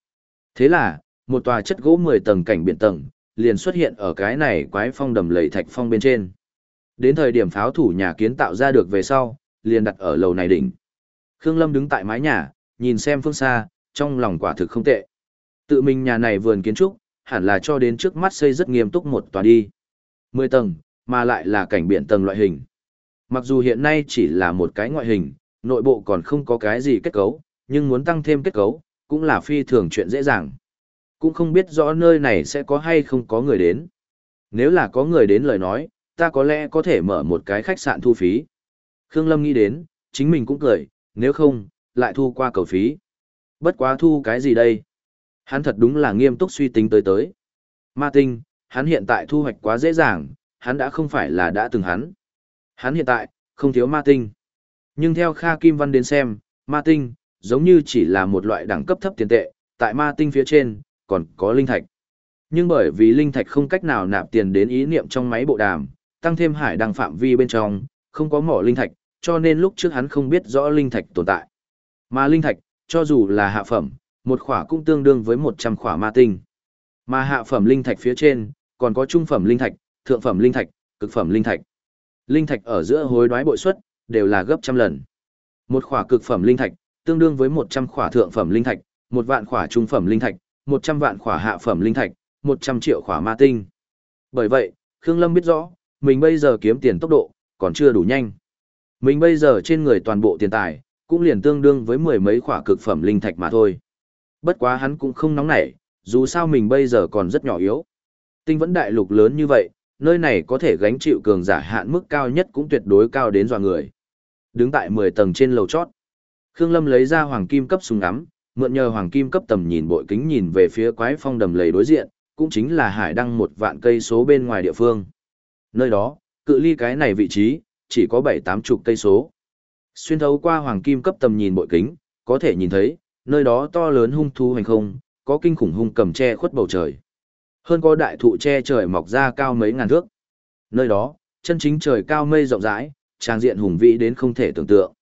Thế là, một tòa chất gỗ 10 tầng cảnh biển tầng, liền xuất hiện ở cái này quái phong đầm lầy thạch phong bên trên. Đến thời điểm pháo thủ nhà kiến tạo ra được về sau, liền đặt ở lầu này đỉnh. Khương Lâm đứng tại mái nhà, nhìn xem phương xa, trong lòng quả thực không tệ. Tự mình nhà này vườn kiến trúc, hẳn là cho đến trước mắt xây rất nghiêm túc một tòa đi. 10 tầng, mà lại là cảnh biển tầng loại hình. Mặc dù hiện nay chỉ là một cái ngoại hình, nội bộ còn không có cái gì kết cấu, nhưng muốn tăng thêm kết cấu, cũng là phi thường chuyện dễ dàng. Cũng không biết rõ nơi này sẽ có hay không có người đến. Nếu là có người đến lời nói, ta có lẽ có thể mở một cái khách sạn thu phí. Khương Lâm nghĩ đến, chính mình cũng cười, nếu không, lại thu qua cầu phí. Bất quá thu cái gì đây? Hắn thật đúng là nghiêm túc suy tính tới tới. Ma tinh, hắn hiện tại thu hoạch quá dễ dàng, hắn đã không phải là đã từng hắn. Hắn hiện tại, không thiếu ma tinh. Nhưng theo Kha Kim Văn đến xem, ma tinh, giống như chỉ là một loại đẳng cấp thấp tiền tệ, tại ma tinh phía trên, còn có linh thạch. Nhưng bởi vì linh thạch không cách nào nạp tiền đến ý niệm trong máy bộ đàm, tăng thêm hải đăng phạm vi bên trong, không có mỏ linh thạch, cho nên lúc trước hắn không biết rõ linh thạch tồn tại. Mà linh thạch, cho dù là hạ phẩm, một khỏa cũng tương đương với 100 khỏa ma tinh. Mà hạ phẩm linh thạch phía trên, còn có trung phẩm linh thạch, thượng phẩm linh thạch, cực phẩm linh thạch. Linh thạch ở giữa hối đoái bội suất, đều là gấp trăm lần. Một khỏa cực phẩm linh thạch, tương đương với 100 khỏa thượng phẩm linh thạch, một vạn khỏa trung phẩm linh thạch, 100 vạn khỏa hạ phẩm linh thạch, 100 triệu khỏa ma tinh. Bởi vậy, Khương Lâm biết rõ, mình bây giờ kiếm tiền tốc độ, còn chưa đủ nhanh. Mình bây giờ trên người toàn bộ tiền tài, cũng liền tương đương với mười mấy khỏa cực phẩm linh thạch mà thôi. Bất quá hắn cũng không nóng nảy, dù sao mình bây giờ còn rất nhỏ yếu. Tinh vẫn đại lục lớn như vậy, nơi này có thể gánh chịu cường giả hạn mức cao nhất cũng tuyệt đối cao đến dọa người. Đứng tại 10 tầng trên lầu chót, Khương Lâm lấy ra hoàng kim cấp súng ngắm, mượn nhờ hoàng kim cấp tầm nhìn bội kính nhìn về phía quái phong đầm lầy đối diện, cũng chính là hải đăng một vạn cây số bên ngoài địa phương. Nơi đó, cự ly cái này vị trí, chỉ có bảy tám chục cây số. Xuyên thấu qua hoàng kim cấp tầm nhìn bội kính, có thể nhìn thấy, nơi đó to lớn hung thú hành không, có kinh khủng hung cầm che khuất bầu trời. Hơn có đại thụ che trời mọc ra cao mấy ngàn thước. Nơi đó, chân chính trời cao mây rộng rãi, trang diện hùng vĩ đến không thể tưởng tượng.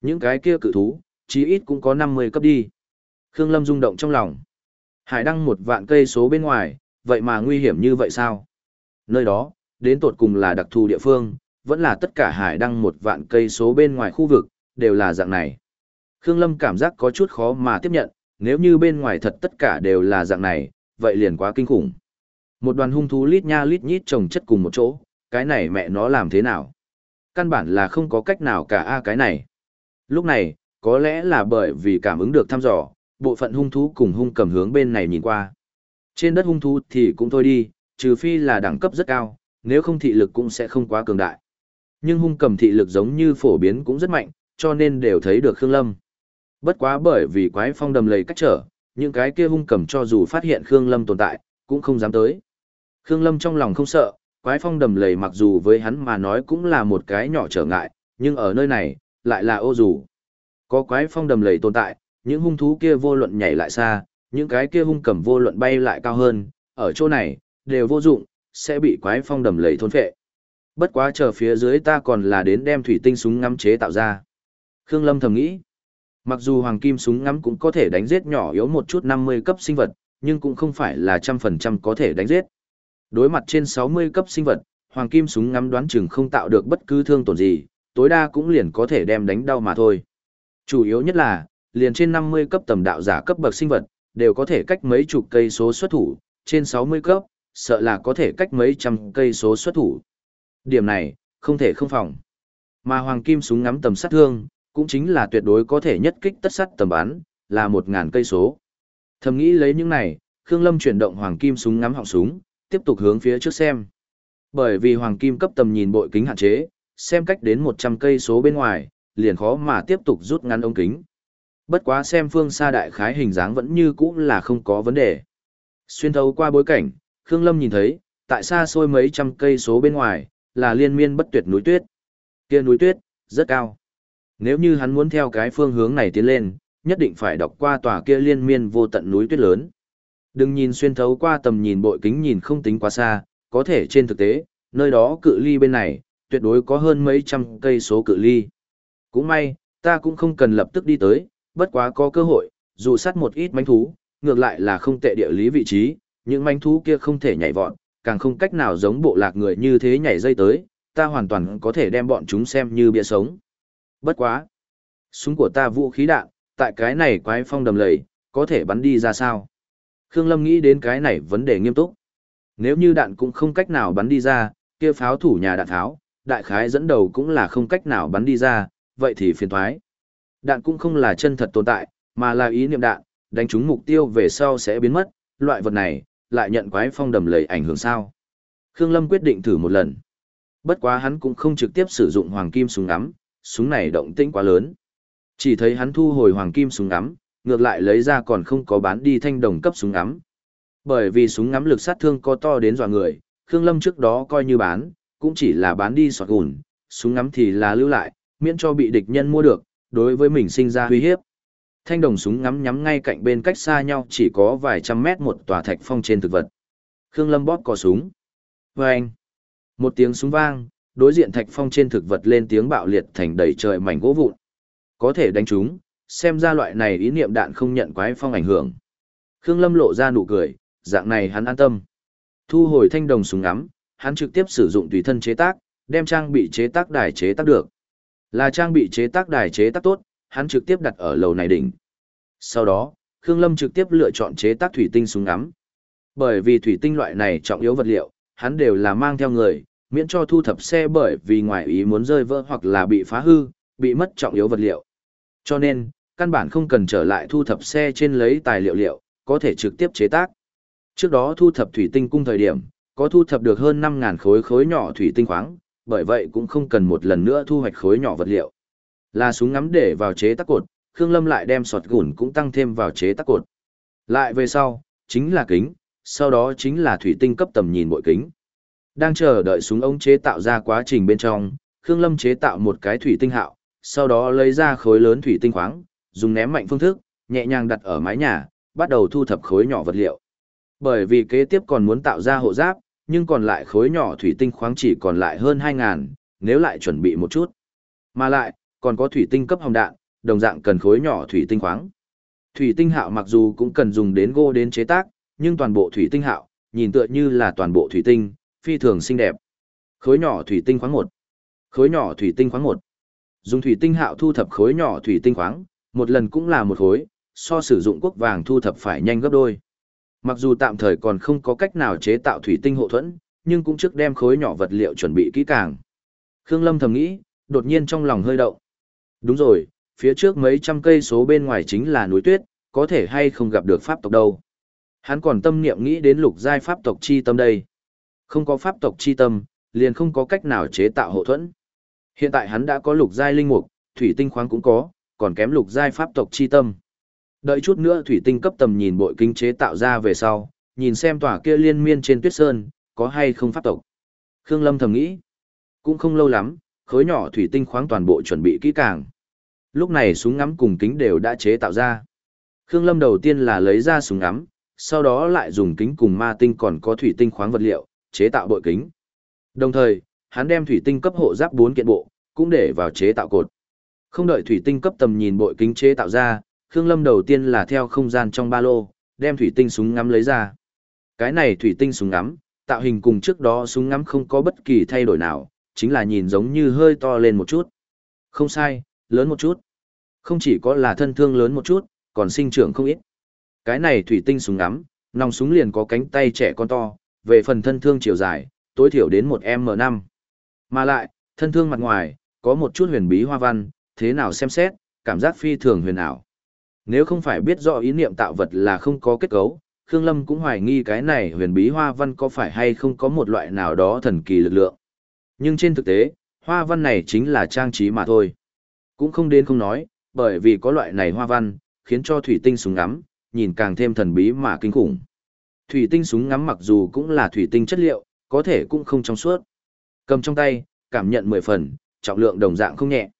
Những cái kia cự thú, chí ít cũng có 50 cấp đi. Khương Lâm rung động trong lòng. Hải đăng một vạn cây số bên ngoài, vậy mà nguy hiểm như vậy sao? Nơi đó, đến tột cùng là đặc thù địa phương, vẫn là tất cả hải đăng một vạn cây số bên ngoài khu vực, đều là dạng này. Khương Lâm cảm giác có chút khó mà tiếp nhận, nếu như bên ngoài thật tất cả đều là dạng này, vậy liền quá kinh khủng. Một đoàn hung thú lít nha lít nhít chồng chất cùng một chỗ, cái này mẹ nó làm thế nào? Căn bản là không có cách nào cả a cái này. Lúc này, có lẽ là bởi vì cảm ứng được thăm dò, bộ phận hung thú cùng hung cầm hướng bên này nhìn qua. Trên đất hung thú thì cũng thôi đi, trừ phi là đẳng cấp rất cao, nếu không thị lực cũng sẽ không quá cường đại. Nhưng hung cầm thị lực giống như phổ biến cũng rất mạnh, cho nên đều thấy được Khương Lâm. Bất quá bởi vì quái phong đầm lầy cách trở, những cái kia hung cầm cho dù phát hiện Khương Lâm tồn tại, cũng không dám tới. Khương Lâm trong lòng không sợ, quái phong đầm lầy mặc dù với hắn mà nói cũng là một cái nhỏ trở ngại, nhưng ở nơi này, lại là ô dù. Có quái phong đầm lầy tồn tại, những hung thú kia vô luận nhảy lại xa, những cái kia hung cầm vô luận bay lại cao hơn, ở chỗ này, đều vô dụng, sẽ bị quái phong đầm lầy thôn phệ. Bất quá chờ phía dưới ta còn là đến đem thủy tinh súng ngắm chế tạo ra. Khương Lâm thầm nghĩ, mặc dù hoàng kim súng ngắm cũng có thể đánh giết nhỏ yếu một chút 50 cấp sinh vật, nhưng cũng không phải là trăm phần trăm có thể đánh giết. Đối mặt trên 60 cấp sinh vật, hoàng kim súng ngắm đoán chừng không tạo được bất cứ thương tổn gì, tối đa cũng liền có thể đem đánh đau mà thôi. Chủ yếu nhất là, liền trên 50 cấp tầm đạo giả cấp bậc sinh vật, đều có thể cách mấy chục cây số xuất thủ, trên 60 cấp, sợ là có thể cách mấy trăm cây số xuất thủ. Điểm này, không thể không phòng. Mà hoàng kim súng ngắm tầm sát thương, cũng chính là tuyệt đối có thể nhất kích tất sát tầm bắn, là một ngàn cây số. Thầm nghĩ lấy những này, Khương Lâm chuyển động hoàng kim súng ngắm họng súng, tiếp tục hướng phía trước xem. Bởi vì hoàng kim cấp tầm nhìn bội kính hạn chế, xem cách đến 100 cây số bên ngoài, liền khó mà tiếp tục rút ngắn ống kính. Bất quá xem phương xa đại khái hình dáng vẫn như cũ là không có vấn đề. Xuyên thấu qua bối cảnh, Khương Lâm nhìn thấy, tại xa xôi mấy trăm cây số bên ngoài, là liên miên bất tuyệt núi tuyết. Kia núi tuyết, rất cao. Nếu như hắn muốn theo cái phương hướng này tiến lên, nhất định phải đọc qua tòa kia liên miên vô tận núi tuyết lớn. Đừng nhìn xuyên thấu qua tầm nhìn bội kính nhìn không tính quá xa, có thể trên thực tế, nơi đó cự ly bên này, tuyệt đối có hơn mấy trăm cây số cự ly. Cũng may, ta cũng không cần lập tức đi tới, bất quá có cơ hội, dù sát một ít manh thú, ngược lại là không tệ địa lý vị trí, những manh thú kia không thể nhảy vọt, càng không cách nào giống bộ lạc người như thế nhảy dây tới, ta hoàn toàn có thể đem bọn chúng xem như bia sống. Bất quá. Súng của ta vũ khí đạn, tại cái này quái phong đầm lầy, có thể bắn đi ra sao? Khương Lâm nghĩ đến cái này vấn đề nghiêm túc. Nếu như đạn cũng không cách nào bắn đi ra, kia pháo thủ nhà đạn tháo, đại khái dẫn đầu cũng là không cách nào bắn đi ra, vậy thì phiền thoái. Đạn cũng không là chân thật tồn tại, mà là ý niệm đạn, đánh trúng mục tiêu về sau sẽ biến mất, loại vật này, lại nhận quái phong đầm lầy ảnh hưởng sao. Khương Lâm quyết định thử một lần. Bất quá hắn cũng không trực tiếp sử dụng hoàng kim súng ngắm, súng này động tĩnh quá lớn. Chỉ thấy hắn thu hồi hoàng kim súng ngắm, ngược lại lấy ra còn không có bán đi thanh đồng cấp súng ngắm. Bởi vì súng ngắm lực sát thương có to đến dọa người, Khương Lâm trước đó coi như bán, cũng chỉ là bán đi sọt gùn, súng ngắm thì là lưu lại, miễn cho bị địch nhân mua được, đối với mình sinh ra uy hiếp. Thanh đồng súng ngắm nhắm ngay cạnh bên cách xa nhau chỉ có vài trăm mét một tòa thạch phong trên thực vật. Khương Lâm bóp cò súng. Vâng! Một tiếng súng vang, đối diện thạch phong trên thực vật lên tiếng bạo liệt thành đầy trời mảnh gỗ vụn. Có thể đánh chúng, xem ra loại này ý niệm đạn không nhận quái phong ảnh hưởng. Khương Lâm lộ ra nụ cười, dạng này hắn an tâm. Thu hồi thanh đồng súng ngắm, hắn trực tiếp sử dụng tùy thân chế tác, đem trang bị chế tác đài chế tác được. Là trang bị chế tác đài chế tác tốt, hắn trực tiếp đặt ở lầu này đỉnh. Sau đó, Khương Lâm trực tiếp lựa chọn chế tác thủy tinh súng ngắm. Bởi vì thủy tinh loại này trọng yếu vật liệu, hắn đều là mang theo người, miễn cho thu thập xe bởi vì ngoài ý muốn rơi vỡ hoặc là bị phá hư, bị mất trọng yếu vật liệu. Cho nên, căn bản không cần trở lại thu thập xe trên lấy tài liệu liệu, có thể trực tiếp chế tác. Trước đó thu thập thủy tinh cung thời điểm, có thu thập được hơn 5.000 khối khối nhỏ thủy tinh khoáng, bởi vậy cũng không cần một lần nữa thu hoạch khối nhỏ vật liệu. Là súng ngắm để vào chế tác cột, Khương Lâm lại đem sọt gùn cũng tăng thêm vào chế tác cột. Lại về sau, chính là kính, sau đó chính là thủy tinh cấp tầm nhìn bội kính. Đang chờ đợi súng ống chế tạo ra quá trình bên trong, Khương Lâm chế tạo một cái thủy tinh hạo, sau đó lấy ra khối lớn thủy tinh khoáng, dùng ném mạnh phương thức, nhẹ nhàng đặt ở mái nhà, bắt đầu thu thập khối nhỏ vật liệu. Bởi vì kế tiếp còn muốn tạo ra hộ giáp, nhưng còn lại khối nhỏ thủy tinh khoáng chỉ còn lại hơn 2.000, nếu lại chuẩn bị một chút. Mà lại, còn có thủy tinh cấp hồng đạn, đồng dạng cần khối nhỏ thủy tinh khoáng. Thủy tinh hạo mặc dù cũng cần dùng đến gỗ đến chế tác, nhưng toàn bộ thủy tinh hạo, nhìn tựa như là toàn bộ thủy tinh, phi thường xinh đẹp. Khối nhỏ thủy tinh khoáng 1. Khối nhỏ thủy tinh khoáng 1. Dùng thủy tinh hạo thu thập khối nhỏ thủy tinh khoáng, một lần cũng là một khối, so sử dụng quốc vàng thu thập phải nhanh gấp đôi. Mặc dù tạm thời còn không có cách nào chế tạo thủy tinh hộ thuẫn, nhưng cũng trước đem khối nhỏ vật liệu chuẩn bị kỹ càng. Khương Lâm thầm nghĩ, đột nhiên trong lòng hơi động. Đúng rồi, phía trước mấy trăm cây số bên ngoài chính là núi tuyết, có thể hay không gặp được pháp tộc đâu. Hắn còn tâm niệm nghĩ đến lục giai pháp tộc chi tâm đây. Không có pháp tộc chi tâm, liền không có cách nào chế tạo hộ thuẫn. Hiện tại hắn đã có lục giai linh mục, thủy tinh khoáng cũng có, còn kém lục giai pháp tộc chi tâm. Đợi chút nữa thủy tinh cấp tầm nhìn bội kinh chế tạo ra về sau, nhìn xem tòa kia liên miên trên tuyết sơn, có hay không pháp tộc. Khương Lâm thầm nghĩ, cũng không lâu lắm, khối nhỏ thủy tinh khoáng toàn bộ chuẩn bị kỹ càng. Lúc này súng ngắm cùng kính đều đã chế tạo ra. Khương Lâm đầu tiên là lấy ra súng ngắm, sau đó lại dùng kính cùng ma tinh còn có thủy tinh khoáng vật liệu, chế tạo bội kính. Đồng thời, hắn đem thủy tinh cấp hộ giáp 4 kiện bộ, cũng để vào chế tạo cột. Không đợi thủy tinh cấp tầm nhìn bội kính chế tạo ra, Khương Lâm đầu tiên là theo không gian trong ba lô, đem thủy tinh súng ngắm lấy ra. Cái này thủy tinh súng ngắm, tạo hình cùng trước đó súng ngắm không có bất kỳ thay đổi nào, chính là nhìn giống như hơi to lên một chút. Không sai, lớn một chút. Không chỉ có là thân thương lớn một chút, còn sinh trưởng không ít. Cái này thủy tinh súng ngắm, nòng súng liền có cánh tay trẻ con to, về phần thân thương chiều dài, tối thiểu đến một m năm Mà lại, thân thương mặt ngoài, có một chút huyền bí hoa văn, thế nào xem xét, cảm giác phi thường huyền ảo. Nếu không phải biết rõ ý niệm tạo vật là không có kết cấu, Khương Lâm cũng hoài nghi cái này huyền bí hoa văn có phải hay không có một loại nào đó thần kỳ lực lượng. Nhưng trên thực tế, hoa văn này chính là trang trí mà thôi. Cũng không đến không nói, bởi vì có loại này hoa văn, khiến cho thủy tinh súng ngắm, nhìn càng thêm thần bí mà kinh khủng. Thủy tinh súng ngắm mặc dù cũng là thủy tinh chất liệu, có thể cũng không trong suốt. Cầm trong tay, cảm nhận mười phần, trọng lượng đồng dạng không nhẹ.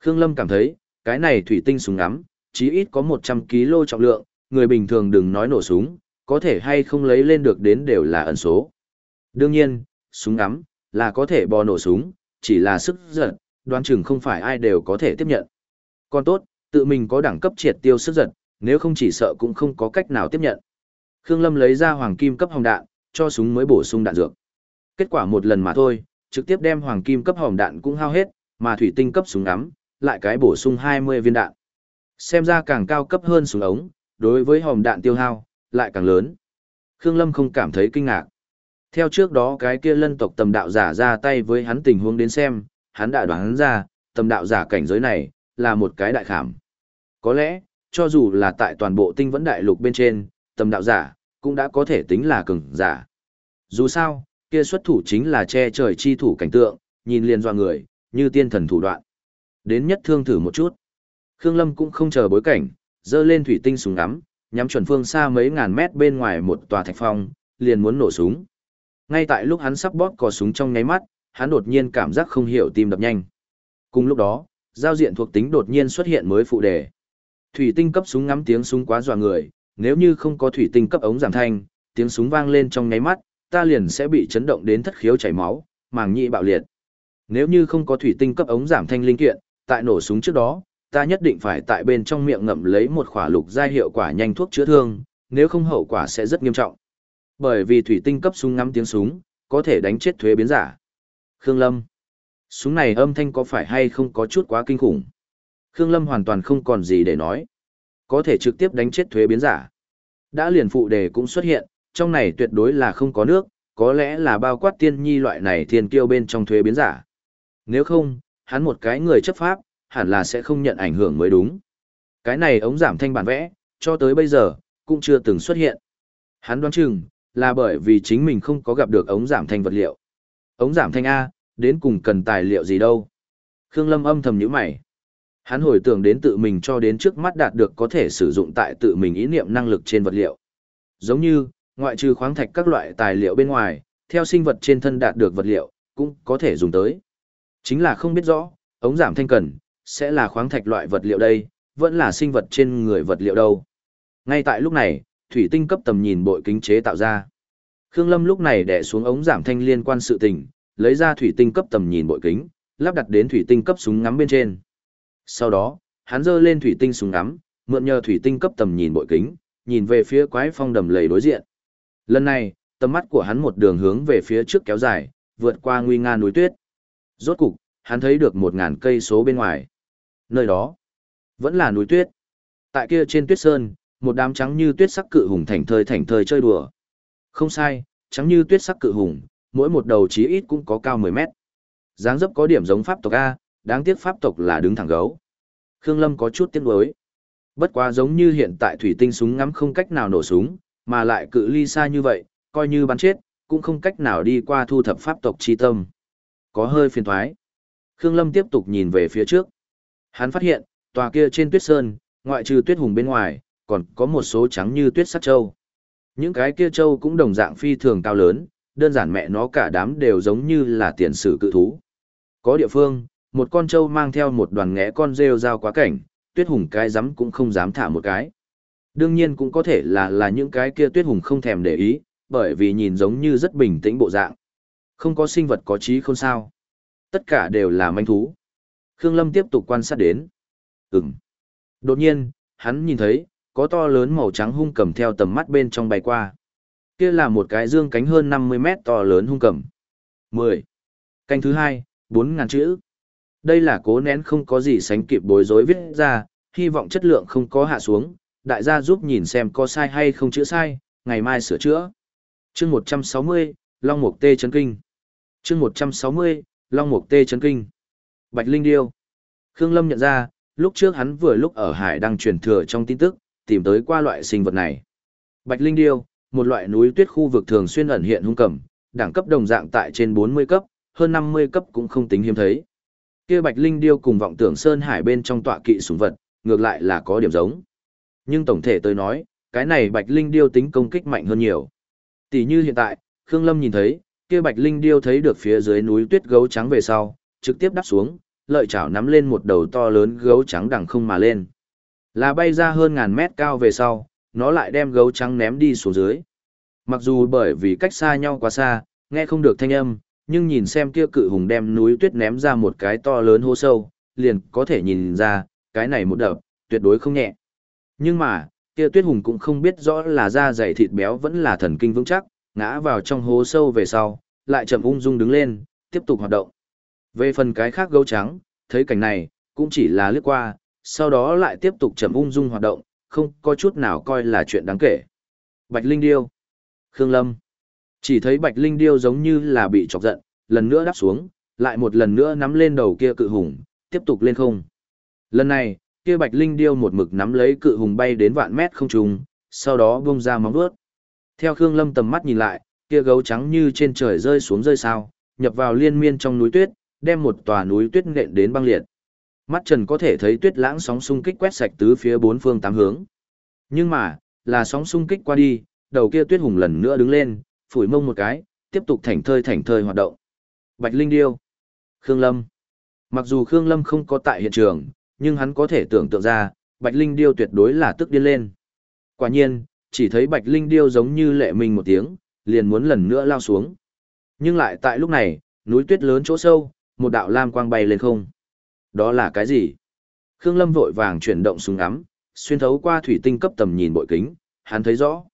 Khương Lâm cảm thấy, cái này thủy tinh súng ngắm, chí ít có 100 kg trọng lượng, người bình thường đừng nói nổ súng, có thể hay không lấy lên được đến đều là ẩn số. Đương nhiên, súng ngắm, là có thể bò nổ súng, chỉ là sức giật, đoán chừng không phải ai đều có thể tiếp nhận. Còn tốt, tự mình có đẳng cấp triệt tiêu sức giật, nếu không chỉ sợ cũng không có cách nào tiếp nhận. Khương Lâm lấy ra hoàng kim cấp hồng đạn, cho súng mới bổ sung đạn dược. Kết quả một lần mà thôi, trực tiếp đem hoàng kim cấp hồng đạn cũng hao hết, mà thủy tinh cấp súng ngắm, lại cái bổ sung 20 viên đạn. Xem ra càng cao cấp hơn súng ống, đối với hồng đạn tiêu hao, lại càng lớn. Khương Lâm không cảm thấy kinh ngạc. Theo trước đó cái kia lân tộc tầm đạo giả ra tay với hắn tình huống đến xem, hắn đã đoán ra, tầm đạo giả cảnh giới này, là một cái đại khảm. Có lẽ, cho dù là tại toàn bộ tinh vẫn đại lục bên trên, tầm đạo giả, cũng đã có thể tính là cường giả. Dù sao, kia xuất thủ chính là che trời chi thủ cảnh tượng, nhìn liền doa người, như tiên thần thủ đoạn. Đến nhất thương thử một chút. Khương Lâm cũng không chờ bối cảnh, dơ lên thủy tinh súng ngắm, nhắm chuẩn phương xa mấy ngàn mét bên ngoài một tòa thạch phong, liền muốn nổ súng. Ngay tại lúc hắn sắp bóp cò súng trong nháy mắt, hắn đột nhiên cảm giác không hiểu tim đập nhanh. Cùng lúc đó, giao diện thuộc tính đột nhiên xuất hiện mới phụ đề. Thủy tinh cấp súng ngắm tiếng súng quá dọa người, nếu như không có thủy tinh cấp ống giảm thanh, tiếng súng vang lên trong nháy mắt, ta liền sẽ bị chấn động đến thất khiếu chảy máu, màng nhĩ bạo liệt. Nếu như không có thủy tinh cấp ống giảm thanh linh kiện, tại nổ súng trước đó, ta nhất định phải tại bên trong miệng ngậm lấy một khỏa lục giai hiệu quả nhanh thuốc chữa thương, nếu không hậu quả sẽ rất nghiêm trọng. Bởi vì thủy tinh cấp súng ngắm tiếng súng, có thể đánh chết thuế biến giả. Khương Lâm. Súng này âm thanh có phải hay không có chút quá kinh khủng. Khương Lâm hoàn toàn không còn gì để nói. Có thể trực tiếp đánh chết thuế biến giả. Đã liền phụ đề cũng xuất hiện, trong này tuyệt đối là không có nước, có lẽ là bao quát tiên nhi loại này thiên kiêu bên trong thuế biến giả. Nếu không, hắn một cái người chấp pháp, hẳn là sẽ không nhận ảnh hưởng mới đúng. Cái này ống giảm thanh bản vẽ, cho tới bây giờ, cũng chưa từng xuất hiện. Hắn đoán chừng, là bởi vì chính mình không có gặp được ống giảm thanh vật liệu. Ống giảm thanh A, đến cùng cần tài liệu gì đâu. Khương Lâm âm thầm nhíu mày. Hắn hồi tưởng đến tự mình cho đến trước mắt đạt được có thể sử dụng tại tự mình ý niệm năng lực trên vật liệu. Giống như, ngoại trừ khoáng thạch các loại tài liệu bên ngoài, theo sinh vật trên thân đạt được vật liệu, cũng có thể dùng tới. Chính là không biết rõ, ống giảm thanh cần, sẽ là khoáng thạch loại vật liệu đây, vẫn là sinh vật trên người vật liệu đâu. Ngay tại lúc này, thủy tinh cấp tầm nhìn bội kính chế tạo ra. Khương Lâm lúc này đè xuống ống giảm thanh liên quan sự tình, lấy ra thủy tinh cấp tầm nhìn bội kính, lắp đặt đến thủy tinh cấp súng ngắm bên trên. Sau đó, hắn giơ lên thủy tinh súng ngắm, mượn nhờ thủy tinh cấp tầm nhìn bội kính, nhìn về phía quái phong đầm lầy đối diện. Lần này, tầm mắt của hắn một đường hướng về phía trước kéo dài, vượt qua nguy nga núi tuyết. Rốt cục, hắn thấy được một ngàn cây số bên ngoài. Nơi đó, vẫn là núi tuyết. Tại kia trên tuyết sơn, một đám trắng như tuyết sắc cự hùng thành thơi thành thơi chơi đùa. Không sai, trắng như tuyết sắc cự hùng, mỗi một đầu chí ít cũng có cao 10 mét. dáng dấp có điểm giống pháp tộc A, đáng tiếc pháp tộc là đứng thẳng gấu. Khương Lâm có chút tiếc nuối. Bất quá giống như hiện tại thủy tinh súng ngắm không cách nào nổ súng, mà lại cự ly xa như vậy, coi như bắn chết, cũng không cách nào đi qua thu thập pháp tộc chi tâm. Có hơi phiền thoái. Khương Lâm tiếp tục nhìn về phía trước. Hắn phát hiện, tòa kia trên tuyết sơn, ngoại trừ tuyết hùng bên ngoài, còn có một số trắng như tuyết sắt châu. Những cái kia châu cũng đồng dạng phi thường cao lớn, đơn giản mẹ nó cả đám đều giống như là tiền sử cự thú. Có địa phương, một con trâu mang theo một đoàn ngẽ con rêu rao quá cảnh, tuyết hùng cái rắm cũng không dám thả một cái. Đương nhiên cũng có thể là là những cái kia tuyết hùng không thèm để ý, bởi vì nhìn giống như rất bình tĩnh bộ dạng. Không có sinh vật có trí không sao. Tất cả đều là manh thú. Khương Lâm tiếp tục quan sát đến. Ừm. Đột nhiên, hắn nhìn thấy, có to lớn màu trắng hung cầm theo tầm mắt bên trong bay qua. Kia là một cái dương cánh hơn 50 mét to lớn hung cầm. 10. Canh thứ hai, 4.000 chữ. Đây là cố nén không có gì sánh kịp bối rối viết ra, hy vọng chất lượng không có hạ xuống, đại gia giúp nhìn xem có sai hay không chữa sai, ngày mai sửa chữa. chương 160, Long Mục Tê Chấn Kinh. chương 160, Long Mục Tê Chấn Kinh. Bạch Linh Điêu. Khương Lâm nhận ra, lúc trước hắn vừa lúc ở hải đang truyền thừa trong tin tức, tìm tới qua loại sinh vật này. Bạch Linh Điêu, một loại núi tuyết khu vực thường xuyên ẩn hiện hung cầm, đẳng cấp đồng dạng tại trên 40 cấp, hơn 50 cấp cũng không tính hiếm thấy. Kia Bạch Linh Điêu cùng vọng tưởng Sơn Hải bên trong tọa kỵ súng vật, ngược lại là có điểm giống. Nhưng tổng thể tôi nói, cái này Bạch Linh Điêu tính công kích mạnh hơn nhiều. Tỷ như hiện tại, Khương Lâm nhìn thấy, kia Bạch Linh Điêu thấy được phía dưới núi tuyết gấu trắng về sau, trực tiếp đáp xuống, lợi chảo nắm lên một đầu to lớn gấu trắng đằng không mà lên. Là bay ra hơn ngàn mét cao về sau, nó lại đem gấu trắng ném đi xuống dưới. Mặc dù bởi vì cách xa nhau quá xa, nghe không được thanh âm, nhưng nhìn xem kia cự hùng đem núi tuyết ném ra một cái to lớn hố sâu, liền có thể nhìn ra, cái này một đập, tuyệt đối không nhẹ. Nhưng mà, kia tuyết hùng cũng không biết rõ là da dày thịt béo vẫn là thần kinh vững chắc, ngã vào trong hố sâu về sau, lại chậm ung dung đứng lên, tiếp tục hoạt động. Về phần cái khác gấu trắng, thấy cảnh này, cũng chỉ là lướt qua, sau đó lại tiếp tục chậm ung dung hoạt động, không có chút nào coi là chuyện đáng kể. Bạch Linh Điêu Khương Lâm chỉ thấy Bạch Linh Điêu giống như là bị chọc giận, lần nữa đáp xuống, lại một lần nữa nắm lên đầu kia cự hùng, tiếp tục lên không. Lần này, kia Bạch Linh Điêu một mực nắm lấy cự hùng bay đến vạn mét không trùng, sau đó bung ra móng vuốt. Theo Khương Lâm tầm mắt nhìn lại, kia gấu trắng như trên trời rơi xuống rơi sao, nhập vào liên miên trong núi tuyết, đem một tòa núi tuyết nện đến băng liệt. Mắt Trần có thể thấy tuyết lãng sóng xung kích quét sạch tứ phía bốn phương tám hướng. Nhưng mà, là sóng xung kích qua đi, đầu kia tuyết hùng lần nữa đứng lên, phủi mông một cái, tiếp tục thảnh thơi thảnh thơi hoạt động. Bạch Linh Điêu, Khương Lâm. Mặc dù Khương Lâm không có tại hiện trường, nhưng hắn có thể tưởng tượng ra, Bạch Linh Điêu tuyệt đối là tức điên lên. Quả nhiên, chỉ thấy Bạch Linh Điêu giống như lệ mình một tiếng, liền muốn lần nữa lao xuống. Nhưng lại tại lúc này, núi tuyết lớn chỗ sâu, một đạo lam quang bay lên không. Đó là cái gì? Khương Lâm vội vàng chuyển động súng ngắm, xuyên thấu qua thủy tinh cấp tầm nhìn bội kính, hắn thấy rõ.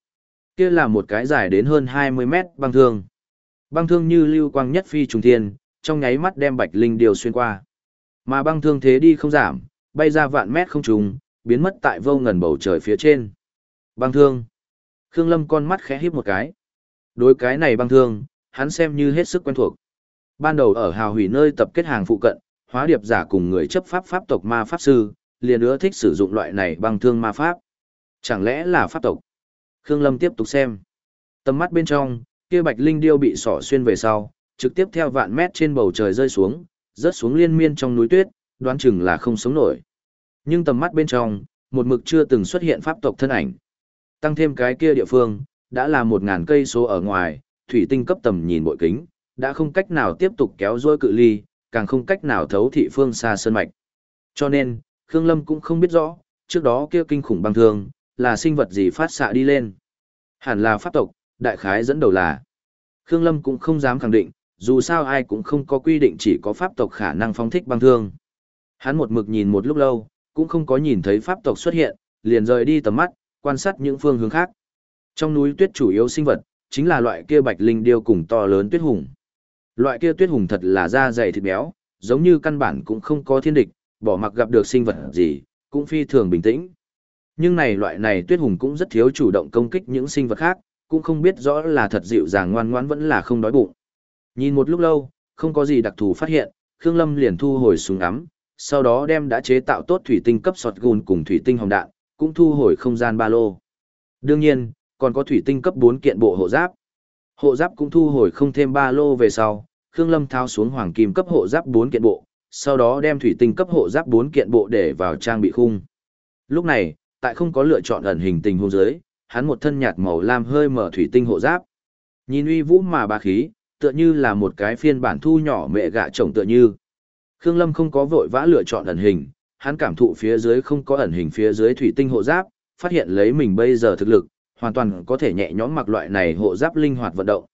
Kia là một cái dài đến hơn 20 mét băng thương. Băng thương như lưu quang nhất phi trùng thiên, trong nháy mắt đem Bạch Linh điều xuyên qua. Mà băng thương thế đi không giảm, bay ra vạn mét không trùng, biến mất tại vô ngần bầu trời phía trên. Băng thương. Khương Lâm con mắt khẽ híp một cái. Đối cái này băng thương, hắn xem như hết sức quen thuộc. Ban đầu ở hào hủy nơi tập kết hàng phụ cận, hóa điệp giả cùng người chấp pháp pháp tộc ma pháp sư, liền ưa thích sử dụng loại này băng thương ma pháp. Chẳng lẽ là pháp tộc? Khương Lâm tiếp tục xem. Tầm mắt bên trong, kia bạch linh điêu bị sỏ xuyên về sau, trực tiếp theo vạn mét trên bầu trời rơi xuống, rớt xuống liên miên trong núi tuyết, đoán chừng là không sống nổi. Nhưng tầm mắt bên trong, một mực chưa từng xuất hiện pháp tộc thân ảnh. Tăng thêm cái kia địa phương, đã là một ngàn cây số ở ngoài, thủy tinh cấp tầm nhìn bội kính, đã không cách nào tiếp tục kéo dôi cự ly, càng không cách nào thấu thị phương xa sơn mạch. Cho nên, Khương Lâm cũng không biết rõ, trước đó kia kinh khủng băng thương, là sinh vật gì phát xạ đi lên. Hẳn là pháp tộc, đại khái dẫn đầu là. Khương Lâm cũng không dám khẳng định, dù sao ai cũng không có quy định chỉ có pháp tộc khả năng phóng thích băng thương. Hắn một mực nhìn một lúc lâu, cũng không có nhìn thấy pháp tộc xuất hiện, liền rời đi tầm mắt, quan sát những phương hướng khác. Trong núi tuyết chủ yếu sinh vật, chính là loại kia bạch linh điêu cùng to lớn tuyết hùng. Loại kia tuyết hùng thật là da dày thịt béo, giống như căn bản cũng không có thiên địch, bỏ mặc gặp được sinh vật gì, cũng phi thường bình tĩnh. Nhưng này loại này tuyết hùng cũng rất thiếu chủ động công kích những sinh vật khác, cũng không biết rõ là thật dịu dàng ngoan ngoãn vẫn là không đói bụng. Nhìn một lúc lâu, không có gì đặc thù phát hiện, Khương Lâm liền thu hồi súng ngắm, sau đó đem đã chế tạo tốt thủy tinh cấp sọt gùn cùng thủy tinh hồng đạn, cũng thu hồi không gian ba lô. Đương nhiên, còn có thủy tinh cấp 4 kiện bộ hộ giáp. Hộ giáp cũng thu hồi không thêm ba lô về sau, Khương Lâm thao xuống hoàng kim cấp hộ giáp 4 kiện bộ, sau đó đem thủy tinh cấp hộ giáp 4 kiện bộ để vào trang bị khung. Lúc này, tại không có lựa chọn ẩn hình tình hôn dưới, hắn một thân nhạt màu lam hơi mở thủy tinh hộ giáp. Nhìn uy vũ mà bà khí, tựa như là một cái phiên bản thu nhỏ mẹ gạ chồng tựa như. Khương Lâm không có vội vã lựa chọn ẩn hình, hắn cảm thụ phía dưới không có ẩn hình phía dưới thủy tinh hộ giáp, phát hiện lấy mình bây giờ thực lực, hoàn toàn có thể nhẹ nhõm mặc loại này hộ giáp linh hoạt vận động.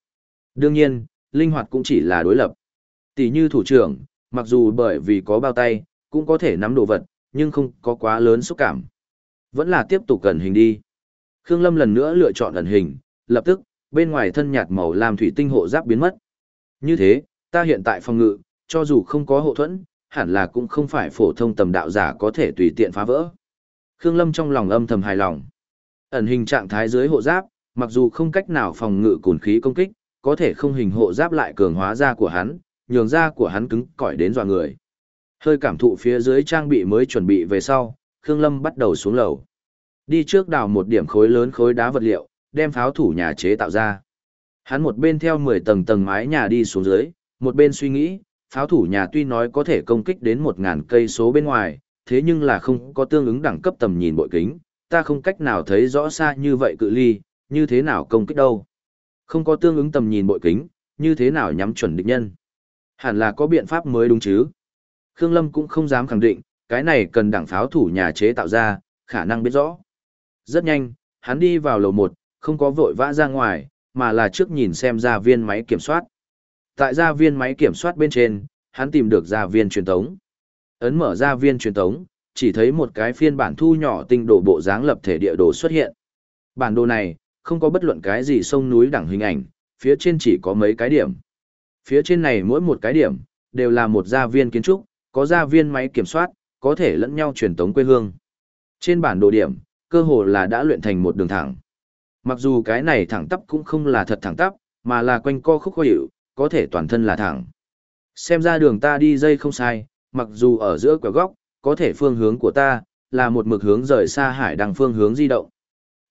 Đương nhiên, linh hoạt cũng chỉ là đối lập. Tỷ như thủ trưởng, mặc dù bởi vì có bao tay, cũng có thể nắm đồ vật, nhưng không có quá lớn xúc cảm. Vẫn là tiếp tục ẩn hình đi. Khương Lâm lần nữa lựa chọn ẩn hình, lập tức, bên ngoài thân nhạt màu lam thủy tinh hộ giáp biến mất. Như thế, ta hiện tại phòng ngự, cho dù không có hộ thuẫn, hẳn là cũng không phải phổ thông tầm đạo giả có thể tùy tiện phá vỡ. Khương Lâm trong lòng âm thầm hài lòng. Ẩn hình trạng thái dưới hộ giáp, mặc dù không cách nào phòng ngự cồn khí công kích, có thể không hình hộ giáp lại cường hóa da của hắn, nhường da của hắn cứng cỏi đến dọa người. Hơi cảm thụ phía dưới trang bị mới chuẩn bị về sau, Khương Lâm bắt đầu xuống lầu. Đi trước đào một điểm khối lớn khối đá vật liệu, đem pháo thủ nhà chế tạo ra. Hắn một bên theo 10 tầng tầng mái nhà đi xuống dưới, một bên suy nghĩ, pháo thủ nhà tuy nói có thể công kích đến 1000 cây số bên ngoài, thế nhưng là không có tương ứng đẳng cấp tầm nhìn bội kính, ta không cách nào thấy rõ xa như vậy cự ly, như thế nào công kích đâu. Không có tương ứng tầm nhìn bội kính, như thế nào nhắm chuẩn địch nhân. Hẳn là có biện pháp mới đúng chứ. Khương Lâm cũng không dám khẳng định, cái này cần đảng pháo thủ nhà chế tạo ra, khả năng biết rõ. Rất nhanh, hắn đi vào lầu 1, không có vội vã ra ngoài, mà là trước nhìn xem gia viên máy kiểm soát. Tại gia viên máy kiểm soát bên trên, hắn tìm được gia viên truyền tống. Ấn mở gia viên truyền tống, chỉ thấy một cái phiên bản thu nhỏ tinh đồ bộ dáng lập thể địa đồ xuất hiện. Bản đồ này, không có bất luận cái gì sông núi đẳng hình ảnh, phía trên chỉ có mấy cái điểm. Phía trên này mỗi một cái điểm, đều là một gia viên kiến trúc, có gia viên máy kiểm soát, có thể lẫn nhau truyền tống quê hương. Trên bản đồ điểm, cơ hồ là đã luyện thành một đường thẳng. Mặc dù cái này thẳng tắp cũng không là thật thẳng tắp, mà là quanh co khúc khó hiệu, có thể toàn thân là thẳng. Xem ra đường ta đi dây không sai, mặc dù ở giữa quẹo góc, có thể phương hướng của ta, là một mực hướng rời xa hải đằng phương hướng di động.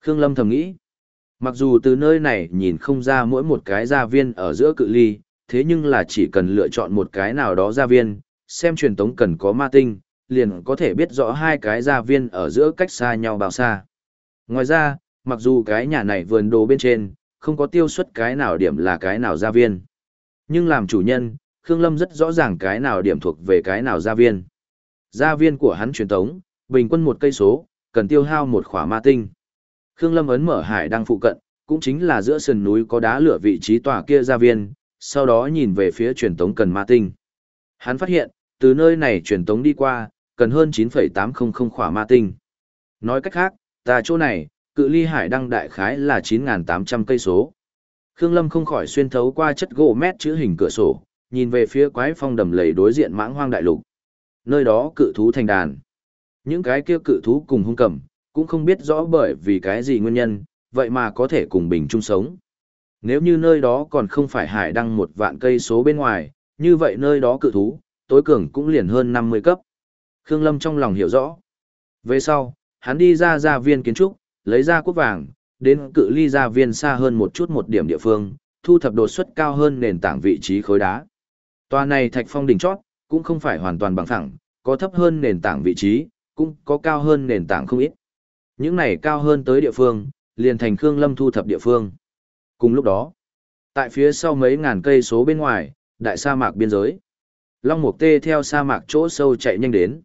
Khương Lâm thầm nghĩ, mặc dù từ nơi này nhìn không ra mỗi một cái gia viên ở giữa cự ly, thế nhưng là chỉ cần lựa chọn một cái nào đó gia viên, xem truyền tống cần có ma tinh, liền có thể biết rõ hai cái gia viên ở giữa cách xa nhau bao xa. Ngoài ra, mặc dù cái nhà này vườn đồ bên trên, không có tiêu xuất cái nào điểm là cái nào gia viên. Nhưng làm chủ nhân, Khương Lâm rất rõ ràng cái nào điểm thuộc về cái nào gia viên. Gia viên của hắn truyền tống, bình quân một cây số, cần tiêu hao một khỏa ma tinh. Khương Lâm ấn mở hải đang phụ cận, cũng chính là giữa sườn núi có đá lửa vị trí tòa kia gia viên, sau đó nhìn về phía truyền tống cần ma tinh. Hắn phát hiện, từ nơi này truyền tống đi qua, cần hơn 9,800 khỏa ma tinh. Nói cách khác, ta chỗ này, cự ly hải đăng đại khái là 9.800 cây số. Khương Lâm không khỏi xuyên thấu qua chất gỗ mét chữ hình cửa sổ, nhìn về phía quái phong đầm lầy đối diện mãng hoang đại lục. Nơi đó cự thú thành đàn. Những cái kia cự thú cùng hung cầm, cũng không biết rõ bởi vì cái gì nguyên nhân, vậy mà có thể cùng bình chung sống. Nếu như nơi đó còn không phải hải đăng một vạn cây số bên ngoài, như vậy nơi đó cự thú, tối cường cũng liền hơn 50 cấp. Khương Lâm trong lòng hiểu rõ. Về sau, hắn đi ra gia viên kiến trúc, lấy ra quốc vàng, đến cự ly gia viên xa hơn một chút một điểm địa phương, thu thập đột xuất cao hơn nền tảng vị trí khối đá. Tòa này thạch phong đỉnh chót, cũng không phải hoàn toàn bằng phẳng, có thấp hơn nền tảng vị trí, cũng có cao hơn nền tảng không ít. Những này cao hơn tới địa phương, liền thành Khương Lâm thu thập địa phương. Cùng lúc đó, tại phía sau mấy ngàn cây số bên ngoài, đại sa mạc biên giới. Long Mục Tê theo sa mạc chỗ sâu chạy nhanh đến.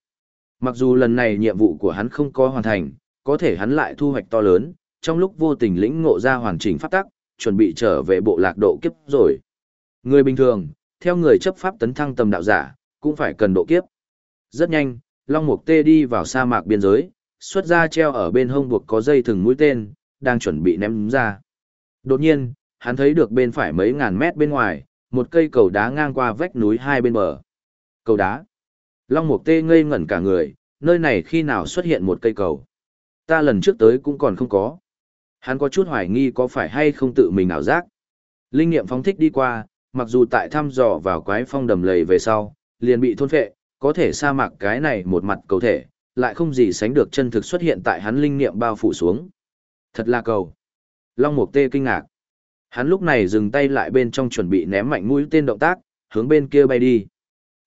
Mặc dù lần này nhiệm vụ của hắn không có hoàn thành, có thể hắn lại thu hoạch to lớn, trong lúc vô tình lĩnh ngộ ra hoàn chỉnh pháp tắc, chuẩn bị trở về bộ lạc độ kiếp rồi. Người bình thường, theo người chấp pháp tấn thăng tầm đạo giả, cũng phải cần độ kiếp. Rất nhanh, Long Mục Tê đi vào sa mạc biên giới, xuất ra treo ở bên hông buộc có dây thừng mũi tên, đang chuẩn bị ném ra. Đột nhiên, hắn thấy được bên phải mấy ngàn mét bên ngoài, một cây cầu đá ngang qua vách núi hai bên bờ. Cầu đá. Long Mục Tê ngây ngẩn cả người, nơi này khi nào xuất hiện một cây cầu. Ta lần trước tới cũng còn không có. Hắn có chút hoài nghi có phải hay không tự mình ảo giác. Linh nghiệm phóng thích đi qua, mặc dù tại thăm dò vào quái phong đầm lầy về sau, liền bị thôn phệ, có thể sa mạc cái này một mặt cầu thể, lại không gì sánh được chân thực xuất hiện tại hắn linh niệm bao phủ xuống. Thật là cầu. Long Mục Tê kinh ngạc. Hắn lúc này dừng tay lại bên trong chuẩn bị ném mạnh mũi tên động tác, hướng bên kia bay đi.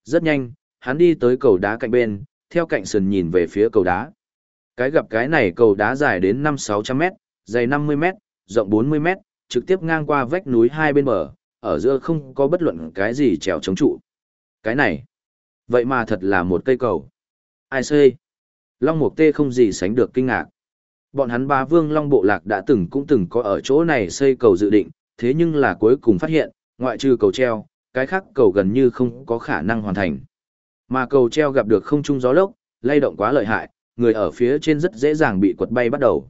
Rất nhanh, hắn đi tới cầu đá cạnh bên, theo cạnh sườn nhìn về phía cầu đá. Cái gặp cái này cầu đá dài đến 5-600 mét, dày 50 mét, rộng 40 mét, trực tiếp ngang qua vách núi hai bên bờ, ở giữa không có bất luận cái gì trèo chống trụ. Cái này, vậy mà thật là một cây cầu. Ai xây? Long Mục Tê không gì sánh được kinh ngạc. Bọn hắn ba vương Long Bộ Lạc đã từng cũng từng có ở chỗ này xây cầu dự định, thế nhưng là cuối cùng phát hiện, ngoại trừ cầu treo, cái khác cầu gần như không có khả năng hoàn thành. Mà cầu treo gặp được không trung gió lốc, lay động quá lợi hại, người ở phía trên rất dễ dàng bị quật bay bắt đầu.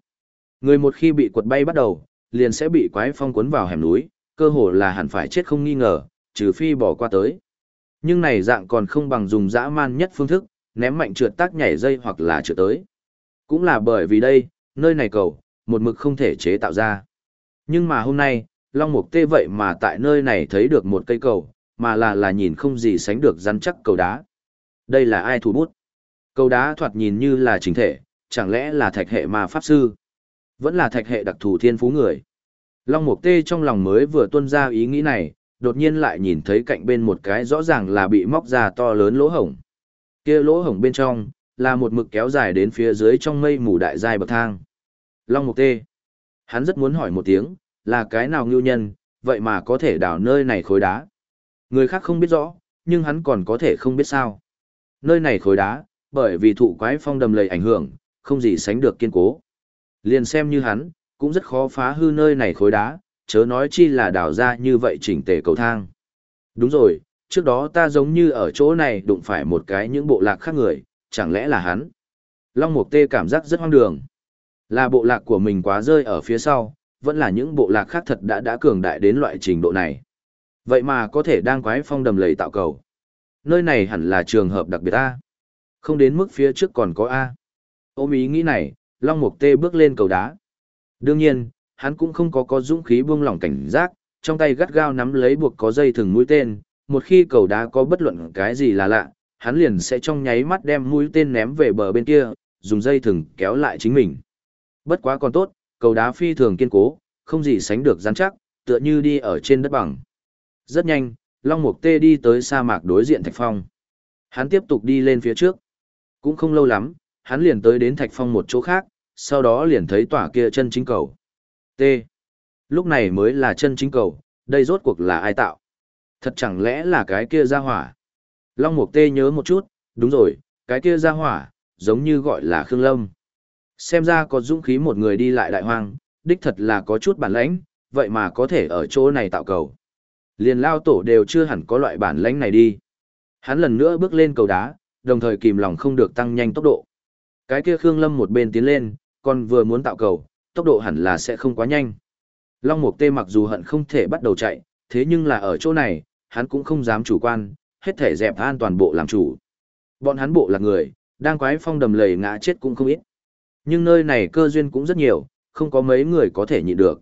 Người một khi bị quật bay bắt đầu, liền sẽ bị quái phong cuốn vào hẻm núi, cơ hồ là hẳn phải chết không nghi ngờ, trừ phi bỏ qua tới. Nhưng này dạng còn không bằng dùng dã man nhất phương thức, ném mạnh trượt tác nhảy dây hoặc là trượt tới. Cũng là bởi vì đây, nơi này cầu, một mực không thể chế tạo ra. Nhưng mà hôm nay, Long Mục Tê vậy mà tại nơi này thấy được một cây cầu, mà là là nhìn không gì sánh được rắn chắc cầu đá. Đây là ai thủ bút? Cầu đá thoạt nhìn như là chính thể, chẳng lẽ là thạch hệ mà pháp sư? Vẫn là thạch hệ đặc thù thiên phú người. Long Mục Tê trong lòng mới vừa tuân ra ý nghĩ này, đột nhiên lại nhìn thấy cạnh bên một cái rõ ràng là bị móc ra to lớn lỗ hổng. Kia lỗ hổng bên trong, là một mực kéo dài đến phía dưới trong mây mù đại dài bậc thang. Long Mục Tê. Hắn rất muốn hỏi một tiếng, là cái nào ngưu nhân, vậy mà có thể đào nơi này khối đá. Người khác không biết rõ, nhưng hắn còn có thể không biết sao. Nơi này khối đá, bởi vì thụ quái phong đầm lầy ảnh hưởng, không gì sánh được kiên cố. Liền xem như hắn, cũng rất khó phá hư nơi này khối đá, chớ nói chi là đào ra như vậy chỉnh tề cầu thang. Đúng rồi, trước đó ta giống như ở chỗ này đụng phải một cái những bộ lạc khác người, chẳng lẽ là hắn? Long Mục Tê cảm giác rất hoang đường. Là bộ lạc của mình quá rơi ở phía sau, vẫn là những bộ lạc khác thật đã đã cường đại đến loại trình độ này. Vậy mà có thể đang quái phong đầm lầy tạo cầu. Nơi này hẳn là trường hợp đặc biệt A. Không đến mức phía trước còn có A. Ôm ý nghĩ này, Long Mục Tê bước lên cầu đá. Đương nhiên, hắn cũng không có có dũng khí buông lỏng cảnh giác, trong tay gắt gao nắm lấy buộc có dây thừng mũi tên, một khi cầu đá có bất luận cái gì là lạ, hắn liền sẽ trong nháy mắt đem mũi tên ném về bờ bên kia, dùng dây thừng kéo lại chính mình. Bất quá còn tốt, cầu đá phi thường kiên cố, không gì sánh được rắn chắc, tựa như đi ở trên đất bằng. Rất nhanh, Long Mục Tê đi tới sa mạc đối diện Thạch Phong. Hắn tiếp tục đi lên phía trước. Cũng không lâu lắm, hắn liền tới đến Thạch Phong một chỗ khác, sau đó liền thấy tỏa kia chân chính cầu. T. Lúc này mới là chân chính cầu, đây rốt cuộc là ai tạo? Thật chẳng lẽ là cái kia ra hỏa? Long Mục Tê nhớ một chút, đúng rồi, cái kia ra hỏa, giống như gọi là Khương Lâm. Xem ra có dũng khí một người đi lại đại hoang, đích thật là có chút bản lãnh, vậy mà có thể ở chỗ này tạo cầu. Liền lao tổ đều chưa hẳn có loại bản lãnh này đi. Hắn lần nữa bước lên cầu đá, đồng thời kìm lòng không được tăng nhanh tốc độ. Cái kia Khương Lâm một bên tiến lên, còn vừa muốn tạo cầu, tốc độ hẳn là sẽ không quá nhanh. Long Mục Tê mặc dù hận không thể bắt đầu chạy, thế nhưng là ở chỗ này, hắn cũng không dám chủ quan, hết thể dẹp an toàn bộ làm chủ. Bọn hắn bộ là người, đang quái phong đầm lầy ngã chết cũng không ít. Nhưng nơi này cơ duyên cũng rất nhiều, không có mấy người có thể nhịn được.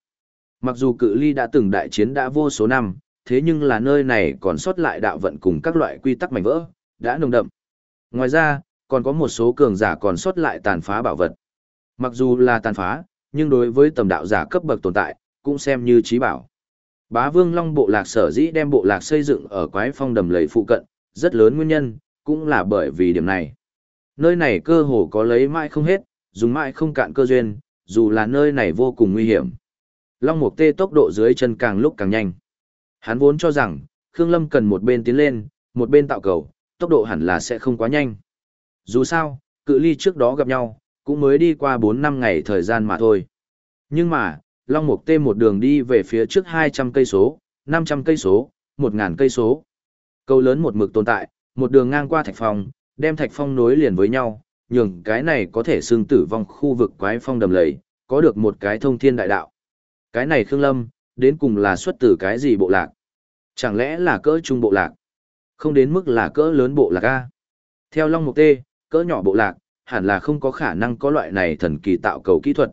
Mặc dù cự ly đã từng đại chiến đã vô số năm, thế nhưng là nơi này còn sót lại đạo vận cùng các loại quy tắc mảnh vỡ, đã nồng đậm. Ngoài ra, còn có một số cường giả còn sót lại tàn phá bảo vật. Mặc dù là tàn phá, nhưng đối với tầm đạo giả cấp bậc tồn tại, cũng xem như trí bảo. Bá Vương Long bộ lạc sở dĩ đem bộ lạc xây dựng ở quái phong đầm lầy phụ cận, rất lớn nguyên nhân, cũng là bởi vì điểm này. Nơi này cơ hồ có lấy mãi không hết, dùng mãi không cạn cơ duyên, dù là nơi này vô cùng nguy hiểm. Long Mục Tê tốc độ dưới chân càng lúc càng nhanh. Hắn vốn cho rằng, Khương Lâm cần một bên tiến lên, một bên tạo cầu, tốc độ hẳn là sẽ không quá nhanh. Dù sao, cự ly trước đó gặp nhau, cũng mới đi qua 4 năm ngày thời gian mà thôi. Nhưng mà, Long Mục Tê một đường đi về phía trước 200 cây số, 500 cây số, 1000 cây số. Cầu lớn một mực tồn tại, một đường ngang qua thạch phong, đem thạch phong nối liền với nhau, nhường cái này có thể xương tử vong khu vực quái phong đầm lầy, có được một cái thông thiên đại đạo. Cái này Khương Lâm, đến cùng là xuất từ cái gì bộ lạc? Chẳng lẽ là cỡ trung bộ lạc? Không đến mức là cỡ lớn bộ lạc A. Theo Long Mục Tê, cỡ nhỏ bộ lạc, hẳn là không có khả năng có loại này thần kỳ tạo cầu kỹ thuật.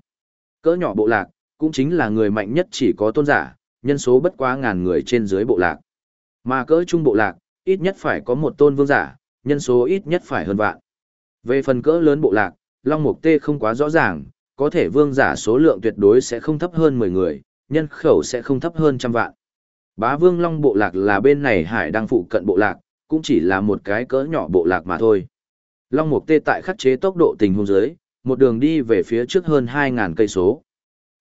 Cỡ nhỏ bộ lạc, cũng chính là người mạnh nhất chỉ có tôn giả, nhân số bất quá ngàn người trên dưới bộ lạc. Mà cỡ trung bộ lạc, ít nhất phải có một tôn vương giả, nhân số ít nhất phải hơn vạn. Về phần cỡ lớn bộ lạc, Long Mục Tê không quá rõ ràng, có thể vương giả số lượng tuyệt đối sẽ không thấp hơn 10 người, nhân khẩu sẽ không thấp hơn trăm vạn. Bá vương Long bộ lạc là bên này hải đang phụ cận bộ lạc, cũng chỉ là một cái cỡ nhỏ bộ lạc mà thôi. Long Mục Tê tại khắc chế tốc độ tình huống dưới, một đường đi về phía trước hơn 2000 cây số.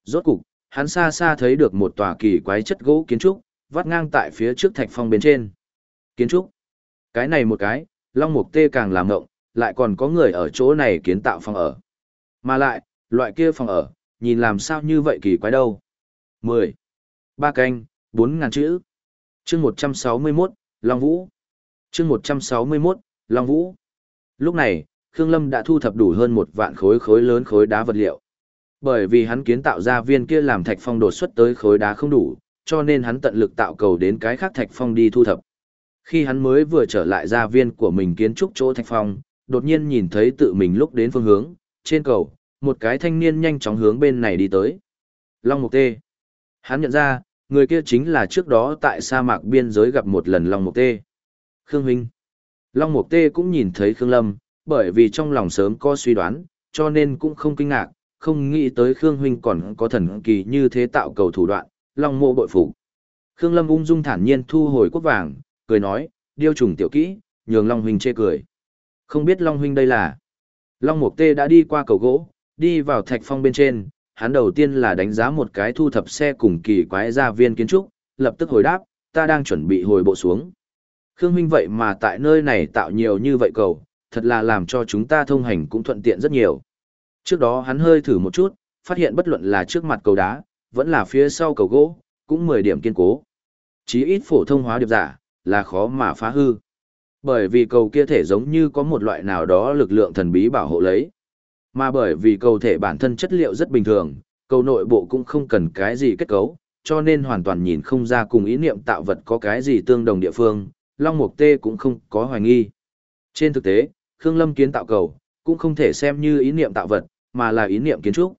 Rốt cục, hắn xa xa thấy được một tòa kỳ quái chất gỗ kiến trúc, vắt ngang tại phía trước thạch phong bên trên. Kiến trúc. Cái này một cái, Long Mục Tê càng làm ngộng, lại còn có người ở chỗ này kiến tạo phòng ở. Mà lại, loại kia phòng ở, nhìn làm sao như vậy kỳ quái đâu. 10. Ba canh, 4 ngàn chữ. chương 161, Long Vũ. chương 161, Long Vũ. Lúc này, Khương Lâm đã thu thập đủ hơn một vạn khối khối lớn khối đá vật liệu. Bởi vì hắn kiến tạo ra viên kia làm thạch phong đột xuất tới khối đá không đủ, cho nên hắn tận lực tạo cầu đến cái khác thạch phong đi thu thập. Khi hắn mới vừa trở lại gia viên của mình kiến trúc chỗ thạch phong, đột nhiên nhìn thấy tự mình lúc đến phương hướng, trên cầu, một cái thanh niên nhanh chóng hướng bên này đi tới. Long Mục Tê. Hắn nhận ra, người kia chính là trước đó tại sa mạc biên giới gặp một lần Long Mục Tê. Khương Huynh. Long Mục Tê cũng nhìn thấy Khương Lâm, bởi vì trong lòng sớm có suy đoán, cho nên cũng không kinh ngạc, không nghĩ tới Khương Huynh còn có thần kỳ như thế tạo cầu thủ đoạn, Long mộ bội phục. Khương Lâm ung dung thản nhiên thu hồi quốc vàng, cười nói, điêu trùng tiểu kỹ, nhường Long Huynh chê cười. Không biết Long Huynh đây là. Long Mục Tê đã đi qua cầu gỗ, đi vào thạch phong bên trên, hắn đầu tiên là đánh giá một cái thu thập xe cùng kỳ quái gia viên kiến trúc, lập tức hồi đáp, ta đang chuẩn bị hồi bộ xuống. Khương Huynh vậy mà tại nơi này tạo nhiều như vậy cầu, thật là làm cho chúng ta thông hành cũng thuận tiện rất nhiều. Trước đó hắn hơi thử một chút, phát hiện bất luận là trước mặt cầu đá, vẫn là phía sau cầu gỗ, cũng 10 điểm kiên cố. Chí ít phổ thông hóa điệp giả, là khó mà phá hư. Bởi vì cầu kia thể giống như có một loại nào đó lực lượng thần bí bảo hộ lấy. Mà bởi vì cầu thể bản thân chất liệu rất bình thường, cầu nội bộ cũng không cần cái gì kết cấu, cho nên hoàn toàn nhìn không ra cùng ý niệm tạo vật có cái gì tương đồng địa phương, Long Mục Tê cũng không có hoài nghi. Trên thực tế, Khương Lâm kiến tạo cầu, cũng không thể xem như ý niệm tạo vật, mà là ý niệm kiến trúc.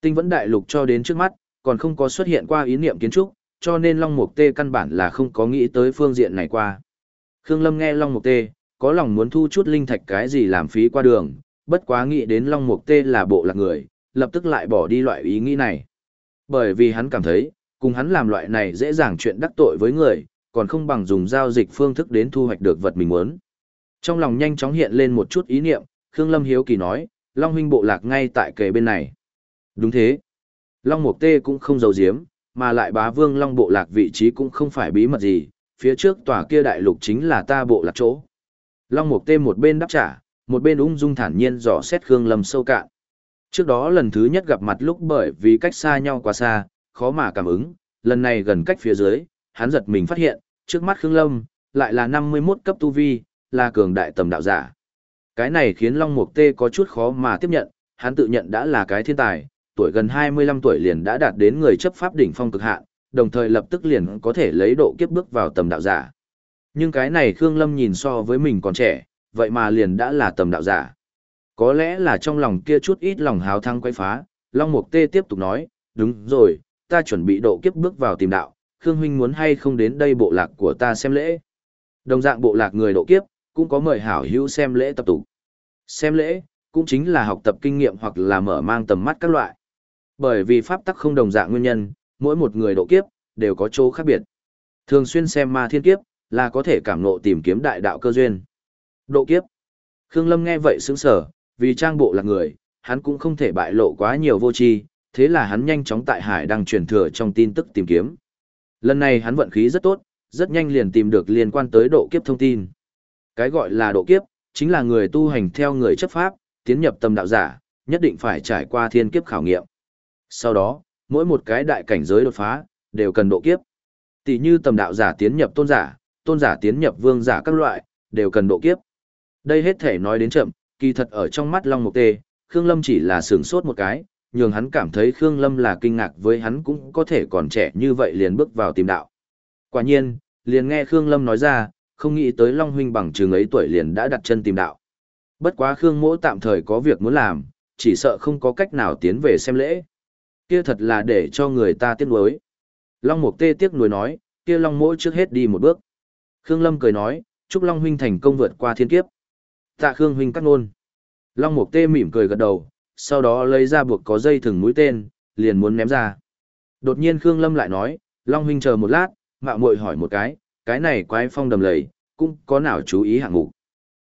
Tinh vẫn đại lục cho đến trước mắt, còn không có xuất hiện qua ý niệm kiến trúc, cho nên Long Mục Tê căn bản là không có nghĩ tới phương diện này qua. Khương Lâm nghe Long Mục Tê, có lòng muốn thu chút linh thạch cái gì làm phí qua đường, bất quá nghĩ đến Long Mục Tê là bộ lạc người, lập tức lại bỏ đi loại ý nghĩ này. Bởi vì hắn cảm thấy, cùng hắn làm loại này dễ dàng chuyện đắc tội với người, còn không bằng dùng giao dịch phương thức đến thu hoạch được vật mình muốn. Trong lòng nhanh chóng hiện lên một chút ý niệm, Khương Lâm hiếu kỳ nói, Long huynh bộ lạc ngay tại kề bên này. Đúng thế. Long Mục Tê cũng không giấu giếm, mà lại bá vương Long bộ lạc vị trí cũng không phải bí mật gì, phía trước tòa kia đại lục chính là ta bộ lạc chỗ. Long Mục Tê một bên đáp trả, một bên ung dung thản nhiên dò xét Khương Lâm sâu cạn. Trước đó lần thứ nhất gặp mặt lúc bởi vì cách xa nhau quá xa, khó mà cảm ứng, lần này gần cách phía dưới, hắn giật mình phát hiện, trước mắt Khương Lâm, lại là 51 cấp tu vi, là cường đại tầm đạo giả. Cái này khiến Long Mục Tê có chút khó mà tiếp nhận, hắn tự nhận đã là cái thiên tài, tuổi gần 25 tuổi liền đã đạt đến người chấp pháp đỉnh phong cực hạn, đồng thời lập tức liền có thể lấy độ kiếp bước vào tầm đạo giả. Nhưng cái này Khương Lâm nhìn so với mình còn trẻ, vậy mà liền đã là tầm đạo giả. Có lẽ là trong lòng kia chút ít lòng hào thăng quay phá, Long Mục Tê tiếp tục nói, đúng rồi, ta chuẩn bị độ kiếp bước vào tìm đạo, Khương Huynh muốn hay không đến đây bộ lạc của ta xem lễ. Đồng dạng bộ lạc người độ kiếp, cũng có mời hảo hữu xem lễ tập tụ. Xem lễ, cũng chính là học tập kinh nghiệm hoặc là mở mang tầm mắt các loại. Bởi vì pháp tắc không đồng dạng nguyên nhân, mỗi một người độ kiếp, đều có chỗ khác biệt. Thường xuyên xem ma thiên kiếp, là có thể cảm ngộ tìm kiếm đại đạo cơ duyên. Độ kiếp. Khương Lâm nghe vậy sững sờ, vì trang bộ là người, hắn cũng không thể bại lộ quá nhiều vô tri, thế là hắn nhanh chóng tại hải đăng truyền thừa trong tin tức tìm kiếm. Lần này hắn vận khí rất tốt, rất nhanh liền tìm được liên quan tới độ kiếp thông tin. Cái gọi là độ kiếp, chính là người tu hành theo người chấp pháp, tiến nhập tâm đạo giả, nhất định phải trải qua thiên kiếp khảo nghiệm. Sau đó, mỗi một cái đại cảnh giới đột phá, đều cần độ kiếp. Tỷ như tầm đạo giả tiến nhập tôn giả, tôn giả tiến nhập vương giả các loại, đều cần độ kiếp. Đây hết thể nói đến chậm, kỳ thật ở trong mắt Long Mục Tê, Khương Lâm chỉ là sướng sốt một cái, nhường hắn cảm thấy Khương Lâm là kinh ngạc với hắn cũng có thể còn trẻ như vậy liền bước vào tìm đạo. Quả nhiên, liền nghe Khương Lâm nói ra, không nghĩ tới Long Huynh bằng trường ấy tuổi liền đã đặt chân tìm đạo. Bất quá Khương Mỗ tạm thời có việc muốn làm, chỉ sợ không có cách nào tiến về xem lễ. Kia thật là để cho người ta tiếc nuối. Long Mục Tê tiếc nuối nói, kia Long Mỗ trước hết đi một bước. Khương Lâm cười nói, chúc Long huynh thành công vượt qua thiên kiếp. Tạ Khương huynh cắt nôn. Long Mục Tê mỉm cười gật đầu, sau đó lấy ra buộc có dây thừng mũi tên, liền muốn ném ra. Đột nhiên Khương Lâm lại nói, Long huynh chờ một lát, mạo muội hỏi một cái, cái này quái phong đầm lầy, cũng có nào chú ý hạng mục.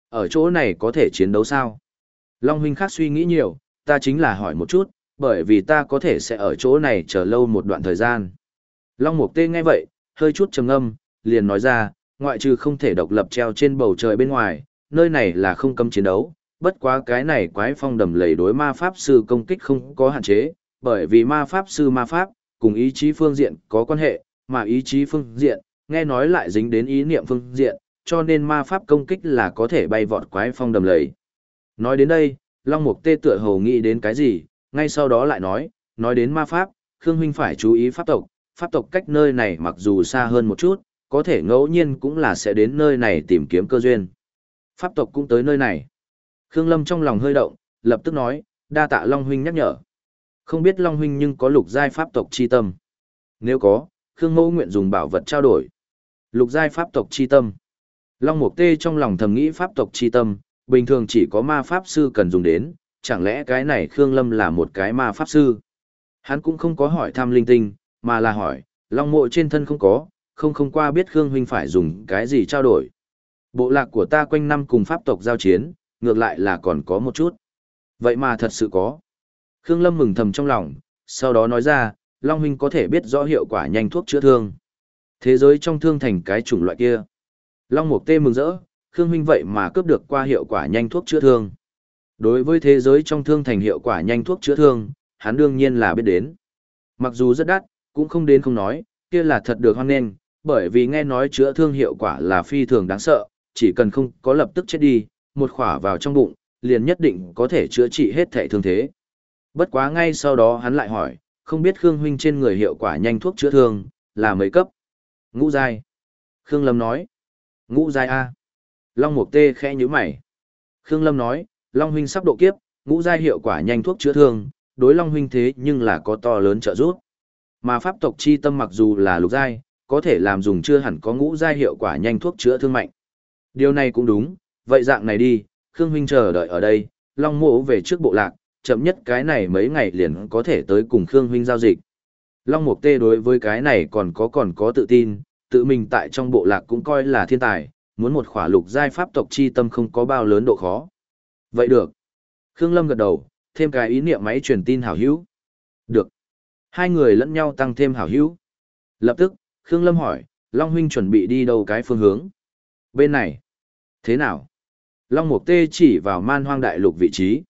Ở chỗ này có thể chiến đấu sao? Long huynh khác suy nghĩ nhiều, ta chính là hỏi một chút, bởi vì ta có thể sẽ ở chỗ này chờ lâu một đoạn thời gian. Long Mục Tê nghe vậy, hơi chút trầm ngâm, liền nói ra, ngoại trừ không thể độc lập treo trên bầu trời bên ngoài, nơi này là không cấm chiến đấu, bất quá cái này quái phong đầm lầy đối ma pháp sư công kích không có hạn chế, bởi vì ma pháp sư ma pháp, cùng ý chí phương diện có quan hệ, mà ý chí phương diện, nghe nói lại dính đến ý niệm phương diện, cho nên ma pháp công kích là có thể bay vọt quái phong đầm lầy. Nói đến đây, Long Mục Tê tựa hồ nghĩ đến cái gì, ngay sau đó lại nói, nói đến ma pháp, Khương Huynh phải chú ý pháp tộc, pháp tộc cách nơi này mặc dù xa hơn một chút, có thể ngẫu nhiên cũng là sẽ đến nơi này tìm kiếm cơ duyên. Pháp tộc cũng tới nơi này. Khương Lâm trong lòng hơi động, lập tức nói, đa tạ Long Huynh nhắc nhở. Không biết Long Huynh nhưng có lục giai pháp tộc chi tâm. Nếu có, Khương Mẫu nguyện dùng bảo vật trao đổi. Lục giai pháp tộc chi tâm. Long Mục Tê trong lòng thầm nghĩ pháp tộc chi tâm, bình thường chỉ có ma pháp sư cần dùng đến, chẳng lẽ cái này Khương Lâm là một cái ma pháp sư? Hắn cũng không có hỏi thăm linh tinh, mà là hỏi, Long mộ trên thân không có, không không qua biết Khương huynh phải dùng cái gì trao đổi. Bộ lạc của ta quanh năm cùng pháp tộc giao chiến, ngược lại là còn có một chút. Vậy mà thật sự có. Khương Lâm mừng thầm trong lòng, sau đó nói ra, Long huynh có thể biết rõ hiệu quả nhanh thuốc chữa thương. Thế giới trong thương thành cái chủng loại kia. Long Mục Tê mừng rỡ, Khương huynh vậy mà cướp được qua hiệu quả nhanh thuốc chữa thương. Đối với thế giới trong thương thành hiệu quả nhanh thuốc chữa thương, hắn đương nhiên là biết đến. Mặc dù rất đắt, cũng không đến không nói, kia là thật được hoan nghênh, bởi vì nghe nói chữa thương hiệu quả là phi thường đáng sợ, chỉ cần không có lập tức chết đi, một khỏa vào trong bụng, liền nhất định có thể chữa trị hết thể thương thế. Bất quá ngay sau đó hắn lại hỏi, không biết Khương huynh trên người hiệu quả nhanh thuốc chữa thương, là mấy cấp? Ngũ giai. Khương Lâm nói. Ngũ giai A. Long Mục Tê khẽ nhíu mày. Khương Lâm nói, Long huynh sắp độ kiếp, ngũ giai hiệu quả nhanh thuốc chữa thương, đối Long huynh thế nhưng là có to lớn trợ giúp. Mà pháp tộc chi tâm mặc dù là lục giai, có thể làm dùng chưa hẳn có ngũ giai hiệu quả nhanh thuốc chữa thương mạnh. Điều này cũng đúng, vậy dạng này đi, Khương huynh chờ đợi ở đây, Long Mộ về trước bộ lạc, chậm nhất cái này mấy ngày liền có thể tới cùng Khương huynh giao dịch. Long Mục Tê đối với cái này còn có còn có tự tin, tự mình tại trong bộ lạc cũng coi là thiên tài, muốn một khỏa lục giai pháp tộc chi tâm không có bao lớn độ khó. Vậy được. Khương Lâm gật đầu, thêm cái ý niệm máy truyền tin hảo hữu. Được. Hai người lẫn nhau tăng thêm hảo hữu. Lập tức, Khương Lâm hỏi, Long huynh chuẩn bị đi đâu cái phương hướng? Bên này. Thế nào? Long Mục Tê chỉ vào man hoang đại lục vị trí.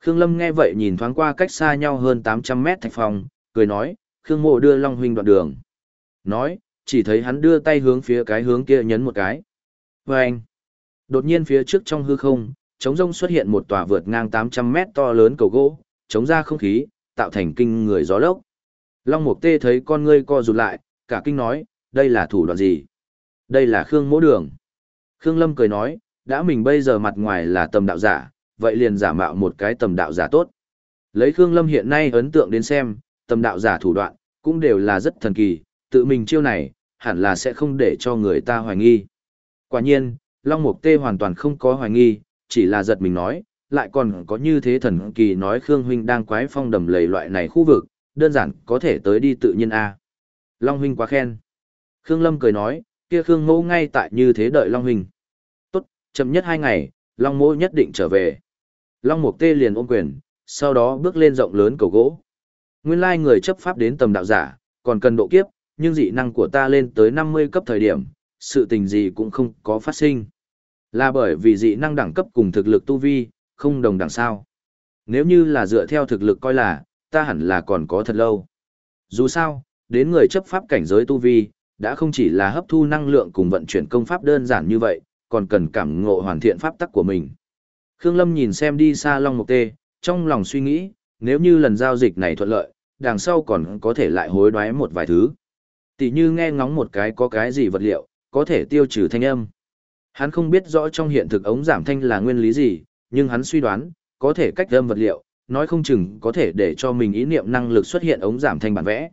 Khương Lâm nghe vậy nhìn thoáng qua cách xa nhau hơn 800 mét thạch phòng, cười nói, Khương Mộ đưa Long huynh đoạn đường. Nói, chỉ thấy hắn đưa tay hướng phía cái hướng kia nhấn một cái. Và anh, đột nhiên phía trước trong hư không, trống rông xuất hiện một tòa vượt ngang 800 mét to lớn cầu gỗ, chống ra không khí, tạo thành kinh người gió lốc. Long Mục Tê thấy con ngươi co rụt lại, cả kinh nói, đây là thủ đoạn gì? Đây là Khương Mỗ Đường. Khương Lâm cười nói, đã mình bây giờ mặt ngoài là tầm đạo giả, vậy liền giả mạo một cái tầm đạo giả tốt. Lấy Khương Lâm hiện nay ấn tượng đến xem, tầm đạo giả thủ đoạn, cũng đều là rất thần kỳ, tự mình chiêu này, hẳn là sẽ không để cho người ta hoài nghi. Quả nhiên, Long Mục Tê hoàn toàn không có hoài nghi, chỉ là giật mình nói, lại còn có như thế thần kỳ nói Khương Huynh đang quái phong đầm lầy loại này khu vực, đơn giản có thể tới đi tự nhiên a. Long Huynh quá khen. Khương Lâm cười nói, kia Khương Mẫu ngay tại như thế đợi Long Huynh. Chậm nhất hai ngày, Long mỗ nhất định trở về. Long Mục Tê liền ôm quyền, sau đó bước lên rộng lớn cầu gỗ. Nguyên lai người chấp pháp đến tầm đạo giả, còn cần độ kiếp, nhưng dị năng của ta lên tới 50 cấp thời điểm, sự tình gì cũng không có phát sinh. Là bởi vì dị năng đẳng cấp cùng thực lực tu vi, không đồng đẳng sao. Nếu như là dựa theo thực lực coi là, ta hẳn là còn có thật lâu. Dù sao, đến người chấp pháp cảnh giới tu vi, đã không chỉ là hấp thu năng lượng cùng vận chuyển công pháp đơn giản như vậy, còn cần cảm ngộ hoàn thiện pháp tắc của mình. Khương Lâm nhìn xem đi xa Long Mục Tê, trong lòng suy nghĩ, nếu như lần giao dịch này thuận lợi, đằng sau còn có thể lại hối đoái một vài thứ. Tỷ như nghe ngóng một cái có cái gì vật liệu, có thể tiêu trừ thanh âm. Hắn không biết rõ trong hiện thực ống giảm thanh là nguyên lý gì, nhưng hắn suy đoán, có thể cách âm vật liệu, nói không chừng có thể để cho mình ý niệm năng lực xuất hiện ống giảm thanh bản vẽ.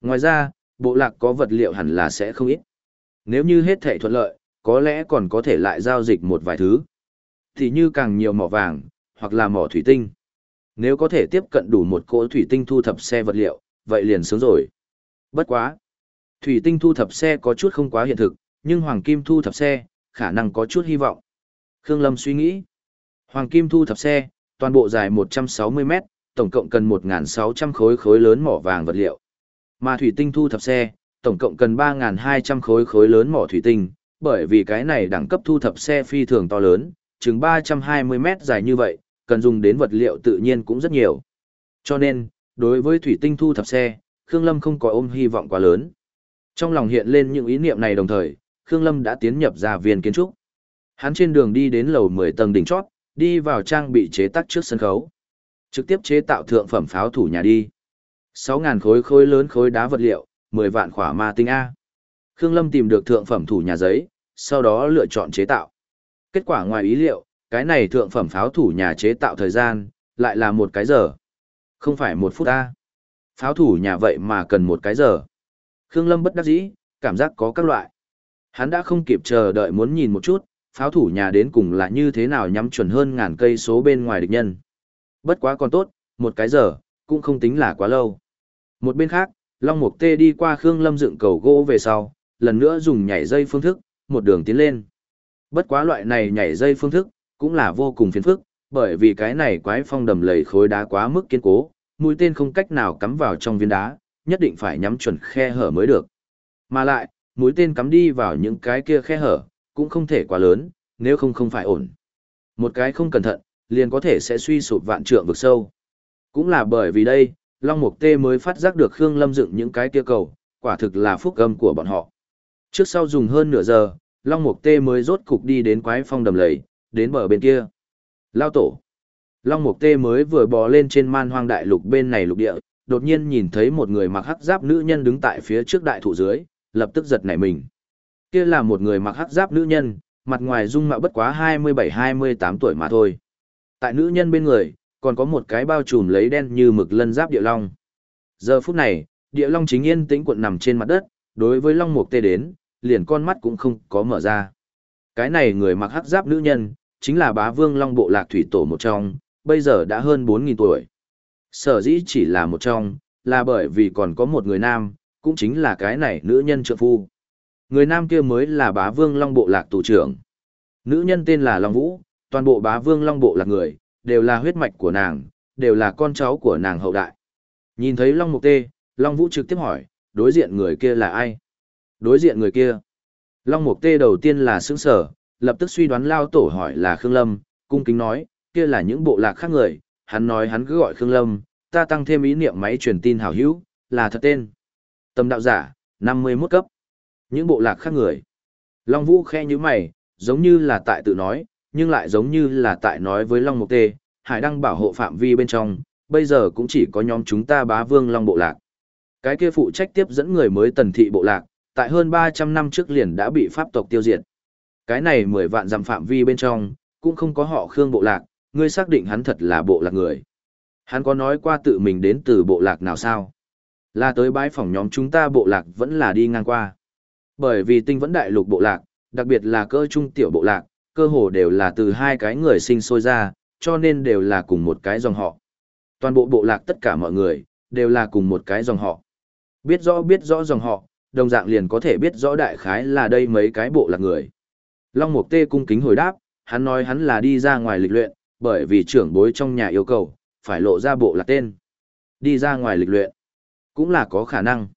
Ngoài ra, bộ lạc có vật liệu hẳn là sẽ không ít. Nếu như hết thể thuận lợi, có lẽ còn có thể lại giao dịch một vài thứ. Thì như càng nhiều mỏ vàng, hoặc là mỏ thủy tinh. Nếu có thể tiếp cận đủ một cỗ thủy tinh thu thập xe vật liệu, vậy liền sướng rồi. Bất quá. Thủy tinh thu thập xe có chút không quá hiện thực, nhưng hoàng kim thu thập xe, khả năng có chút hy vọng. Khương Lâm suy nghĩ. Hoàng kim thu thập xe, toàn bộ dài 160 mét, tổng cộng cần 1.600 khối khối lớn mỏ vàng vật liệu. Mà thủy tinh thu thập xe, tổng cộng cần 3.200 khối khối lớn mỏ thủy tinh, bởi vì cái này đẳng cấp thu thập xe phi thường to lớn, chừng 320 mét dài như vậy, cần dùng đến vật liệu tự nhiên cũng rất nhiều. Cho nên, đối với thủy tinh thu thập xe, Khương Lâm không có ôm hy vọng quá lớn. Trong lòng hiện lên những ý niệm này đồng thời, Khương Lâm đã tiến nhập ra viên kiến trúc. Hắn trên đường đi đến lầu 10 tầng đỉnh chót, đi vào trang bị chế tác trước sân khấu. Trực tiếp chế tạo thượng phẩm pháo thủ nhà đi. 6.000 khối khối lớn khối đá vật liệu, 10 vạn khỏa ma tinh A. Khương Lâm tìm được thượng phẩm thủ nhà giấy, sau đó lựa chọn chế tạo. Kết quả ngoài ý liệu, cái này thượng phẩm pháo thủ nhà chế tạo thời gian, lại là một cái giờ. Không phải một phút A. Pháo thủ nhà vậy mà cần một cái giờ. Khương Lâm bất đắc dĩ, cảm giác có các loại. Hắn đã không kịp chờ đợi muốn nhìn một chút, pháo thủ nhà đến cùng là như thế nào nhắm chuẩn hơn ngàn cây số bên ngoài địch nhân. Bất quá còn tốt, một cái giờ, cũng không tính là quá lâu. Một bên khác, Long Mục Tê đi qua Khương Lâm dựng cầu gỗ về sau, lần nữa dùng nhảy dây phương thức, một đường tiến lên. Bất quá loại này nhảy dây phương thức, cũng là vô cùng phiền phức, bởi vì cái này quái phong đầm lầy khối đá quá mức kiên cố, mũi tên không cách nào cắm vào trong viên đá, nhất định phải nhắm chuẩn khe hở mới được. Mà lại, mũi tên cắm đi vào những cái kia khe hở, cũng không thể quá lớn, nếu không không phải ổn. Một cái không cẩn thận, liền có thể sẽ suy sụp vạn trượng vực sâu. Cũng là bởi vì đây, Long Mục Tê mới phát giác được Khương Lâm dựng những cái kia cầu, quả thực là phúc âm của bọn họ. Trước sau dùng hơn nửa giờ, Long Mục Tê mới rốt cục đi đến quái phong đầm lầy, đến bờ bên kia. Lao tổ. Long Mục Tê mới vừa bò lên trên man hoang đại lục bên này lục địa, đột nhiên nhìn thấy một người mặc hắc giáp nữ nhân đứng tại phía trước đại thụ dưới, lập tức giật nảy mình. Kia là một người mặc hắc giáp nữ nhân, mặt ngoài dung mạo bất quá 27-28 tuổi mà thôi. Tại nữ nhân bên người, còn có một cái bao trùm lấy đen như mực lân giáp địa long. Giờ phút này, địa long chính yên tĩnh cuộn nằm trên mặt đất, đối với long mục tê đến, liền con mắt cũng không có mở ra. Cái này người mặc hắc giáp nữ nhân, chính là bá vương long bộ lạc thủy tổ một trong, bây giờ đã hơn 4.000 tuổi. Sở dĩ chỉ là một trong, là bởi vì còn có một người nam, cũng chính là cái này nữ nhân trợ phu. Người nam kia mới là bá vương long bộ lạc tù trưởng. Nữ nhân tên là Long Vũ, toàn bộ bá vương long bộ lạc người, đều là huyết mạch của nàng, đều là con cháu của nàng hậu đại. Nhìn thấy Long Mục Tê, Long Vũ trực tiếp hỏi, đối diện người kia là ai? Đối diện người kia. Long Mục Tê đầu tiên là sững sở, lập tức suy đoán lao tổ hỏi là Khương Lâm, cung kính nói, kia là những bộ lạc khác người, hắn nói hắn cứ gọi Khương Lâm, ta tăng thêm ý niệm máy truyền tin hảo hữu, là thật tên. Tâm đạo giả, 51 cấp. Những bộ lạc khác người. Long Vũ khe như mày, giống như là tại tự nói, nhưng lại giống như là tại nói với Long Mục Tê, Hải Đăng bảo hộ phạm vi bên trong, bây giờ cũng chỉ có nhóm chúng ta bá vương Long Bộ Lạc. Cái kia phụ trách tiếp dẫn người mới tần thị bộ lạc, tại hơn 300 năm trước liền đã bị pháp tộc tiêu diệt. Cái này 10 vạn dặm phạm vi bên trong, cũng không có họ Khương Bộ Lạc, ngươi xác định hắn thật là bộ lạc người. Hắn có nói qua tự mình đến từ bộ lạc nào sao? Là tới bái phòng nhóm chúng ta bộ lạc vẫn là đi ngang qua. Bởi vì tinh vẫn đại lục bộ lạc, đặc biệt là cơ trung tiểu bộ lạc, cơ hồ đều là từ hai cái người sinh sôi ra, cho nên đều là cùng một cái dòng họ. Toàn bộ bộ lạc tất cả mọi người, đều là cùng một cái dòng họ. Biết rõ biết rõ dòng họ, đồng dạng liền có thể biết rõ đại khái là đây mấy cái bộ lạc người. Long Mục Tê cung kính hồi đáp, hắn nói hắn là đi ra ngoài lịch luyện, bởi vì trưởng bối trong nhà yêu cầu, phải lộ ra bộ lạc tên. Đi ra ngoài lịch luyện, cũng là có khả năng.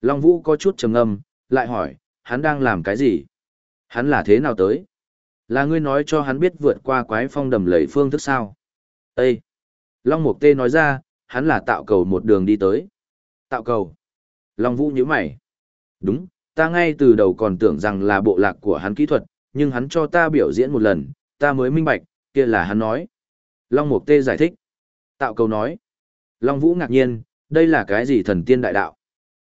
Long Vũ có chút trầm ngâm, lại hỏi, hắn đang làm cái gì? Hắn là thế nào tới? Là ngươi nói cho hắn biết vượt qua quái phong đầm lầy phương thức sao? Ê! Long Mục Tê nói ra, hắn là tạo cầu một đường đi tới. Tạo cầu. Long Vũ nhíu mày. Đúng, ta ngay từ đầu còn tưởng rằng là bộ lạc của hắn kỹ thuật, nhưng hắn cho ta biểu diễn một lần, ta mới minh bạch, kia là hắn nói. Long Mục Tê giải thích. Tạo cầu nói. Long Vũ ngạc nhiên, đây là cái gì thần tiên đại đạo?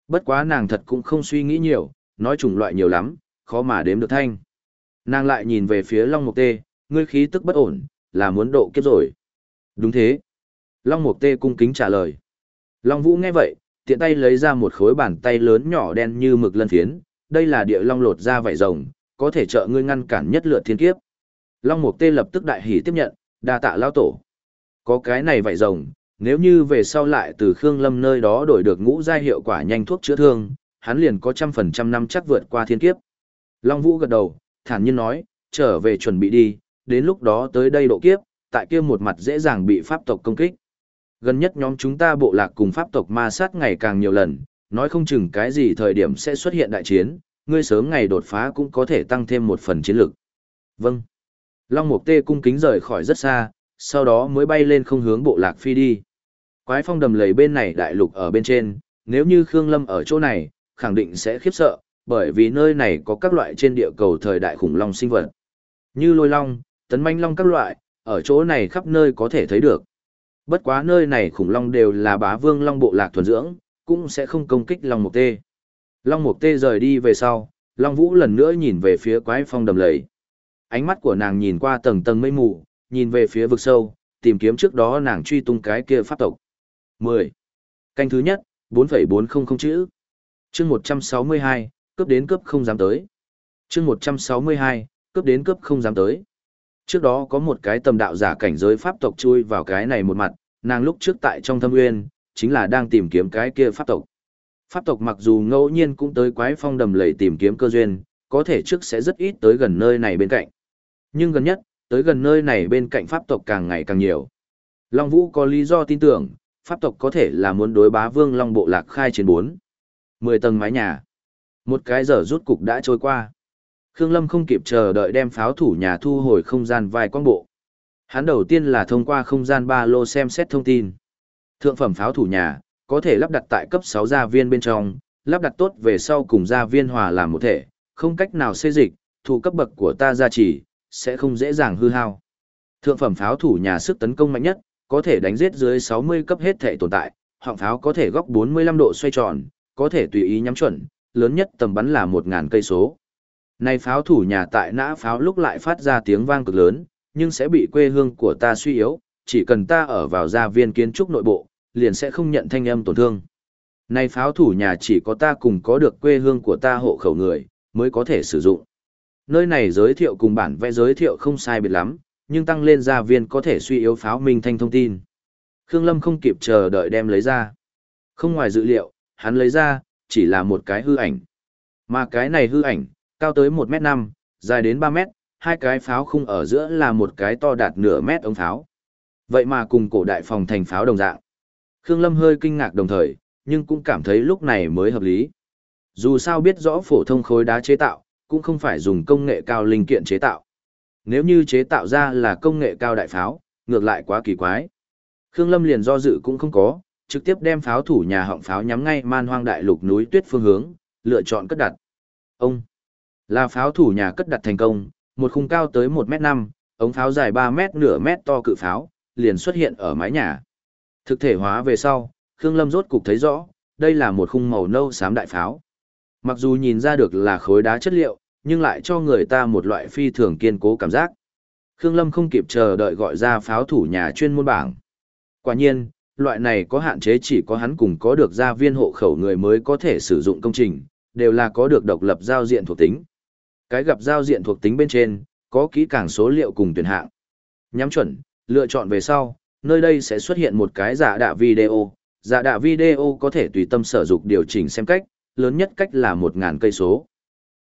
Bất quá nàng thật cũng không suy nghĩ nhiều, nói chủng loại nhiều lắm, khó mà đếm được thanh. Nàng lại nhìn về phía Long Mục Tê, ngươi khí tức bất ổn, là muốn độ kiếp rồi. Đúng thế. Long Mục Tê cung kính trả lời. Long Vũ nghe vậy, tiện tay lấy ra một khối bàn tay lớn nhỏ đen như mực lân phiến, đây là địa long lột ra vảy rồng, có thể trợ ngươi ngăn cản nhất lượt thiên kiếp. Long Mục Tê lập tức đại hỉ tiếp nhận, đa tạ lao tổ. Có cái này vảy rồng, nếu như về sau lại từ Khương Lâm nơi đó đổi được ngũ giai hiệu quả nhanh thuốc chữa thương, hắn liền có trăm phần trăm năm chắc vượt qua thiên kiếp. Long Vũ gật đầu, thản nhiên nói, trở về chuẩn bị đi, đến lúc đó tới đây độ kiếp, tại kia một mặt dễ dàng bị pháp tộc công kích. Gần nhất nhóm chúng ta bộ lạc cùng pháp tộc ma sát ngày càng nhiều lần, nói không chừng cái gì thời điểm sẽ xuất hiện đại chiến, ngươi sớm ngày đột phá cũng có thể tăng thêm một phần chiến lực. Vâng. Long Mục Tê cung kính rời khỏi rất xa, sau đó mới bay lên không hướng bộ lạc phi đi. Quái phong đầm lầy bên này đại lục ở bên trên, nếu như Khương Lâm ở chỗ này, khẳng định sẽ khiếp sợ, bởi vì nơi này có các loại trên địa cầu thời đại khủng long sinh vật. Như lôi long, tấn manh long các loại, ở chỗ này khắp nơi có thể thấy được. Bất quá nơi này khủng long đều là bá vương long bộ lạc thuần dưỡng, cũng sẽ không công kích long mục tê. Long mục tê rời đi về sau, long vũ lần nữa nhìn về phía quái phong đầm lầy. Ánh mắt của nàng nhìn qua tầng tầng mây mù, nhìn về phía vực sâu, tìm kiếm trước đó nàng truy tung cái kia pháp tộc. 10. Canh thứ nhất, 4,400 chữ. chương 162, cướp đến cướp không dám tới. chương 162, cướp đến cướp không dám tới. Trước đó có một cái tầm đạo giả cảnh giới pháp tộc chui vào cái này một mặt, nàng lúc trước tại trong thâm nguyên, chính là đang tìm kiếm cái kia pháp tộc. Pháp tộc mặc dù ngẫu nhiên cũng tới quái phong đầm lầy tìm kiếm cơ duyên, có thể trước sẽ rất ít tới gần nơi này bên cạnh. Nhưng gần nhất, tới gần nơi này bên cạnh pháp tộc càng ngày càng nhiều. Long Vũ có lý do tin tưởng, pháp tộc có thể là muốn đối bá vương Long Bộ Lạc khai chiến bốn. Mười tầng mái nhà. Một cái giờ rút cục đã trôi qua. Khương Lâm không kịp chờ đợi đem pháo thủ nhà thu hồi không gian vai quang bộ. Hắn đầu tiên là thông qua không gian ba lô xem xét thông tin. Thượng phẩm pháo thủ nhà, có thể lắp đặt tại cấp 6 gia viên bên trong, lắp đặt tốt về sau cùng gia viên hòa làm một thể, không cách nào xê dịch, thủ cấp bậc của ta gia trì, sẽ không dễ dàng hư hao. Thượng phẩm pháo thủ nhà sức tấn công mạnh nhất, có thể đánh giết dưới 60 cấp hết thể tồn tại, họng pháo có thể góc 45 độ xoay tròn, có thể tùy ý nhắm chuẩn, lớn nhất tầm bắn là 1000 cây số. Này pháo thủ nhà tại nã pháo lúc lại phát ra tiếng vang cực lớn, nhưng sẽ bị quê hương của ta suy yếu, chỉ cần ta ở vào gia viên kiến trúc nội bộ, liền sẽ không nhận thanh âm tổn thương. Này pháo thủ nhà chỉ có ta cùng có được quê hương của ta hộ khẩu người, mới có thể sử dụng. Nơi này giới thiệu cùng bản vẽ giới thiệu không sai biệt lắm, nhưng tăng lên gia viên có thể suy yếu pháo minh thanh thông tin. Khương Lâm không kịp chờ đợi đem lấy ra. Không ngoài dự liệu, hắn lấy ra, chỉ là một cái hư ảnh. Mà cái này hư ảnh, cao tới 1 mét 5, dài đến 3 mét, hai cái pháo khung ở giữa là một cái to đạt nửa mét ống pháo. Vậy mà cùng cổ đại phòng thành pháo đồng dạng. Khương Lâm hơi kinh ngạc đồng thời, nhưng cũng cảm thấy lúc này mới hợp lý. Dù sao biết rõ phổ thông khối đá chế tạo, cũng không phải dùng công nghệ cao linh kiện chế tạo. Nếu như chế tạo ra là công nghệ cao đại pháo, ngược lại quá kỳ quái. Khương Lâm liền do dự cũng không có, trực tiếp đem pháo thủ nhà họng pháo nhắm ngay man hoang đại lục núi tuyết phương hướng, lựa chọn cất đặt. Ông là pháo thủ nhà cất đặt thành công, một khung cao tới 1m5, ống pháo dài 3 mét nửa mét to cự pháo, liền xuất hiện ở mái nhà. Thực thể hóa về sau, Khương Lâm rốt cục thấy rõ, đây là một khung màu nâu xám đại pháo. Mặc dù nhìn ra được là khối đá chất liệu, nhưng lại cho người ta một loại phi thường kiên cố cảm giác. Khương Lâm không kịp chờ đợi gọi ra pháo thủ nhà chuyên môn bảng. Quả nhiên, loại này có hạn chế chỉ có hắn cùng có được gia viên hộ khẩu người mới có thể sử dụng công trình, đều là có được độc lập giao diện thuộc tính. Cái gặp giao diện thuộc tính bên trên, có kỹ càng số liệu cùng tuyển hạng. Nhắm chuẩn, lựa chọn về sau, nơi đây sẽ xuất hiện một cái giả đạ video. Giả đạ video có thể tùy tâm sở dục điều chỉnh xem cách, lớn nhất cách là 1.000 cây số.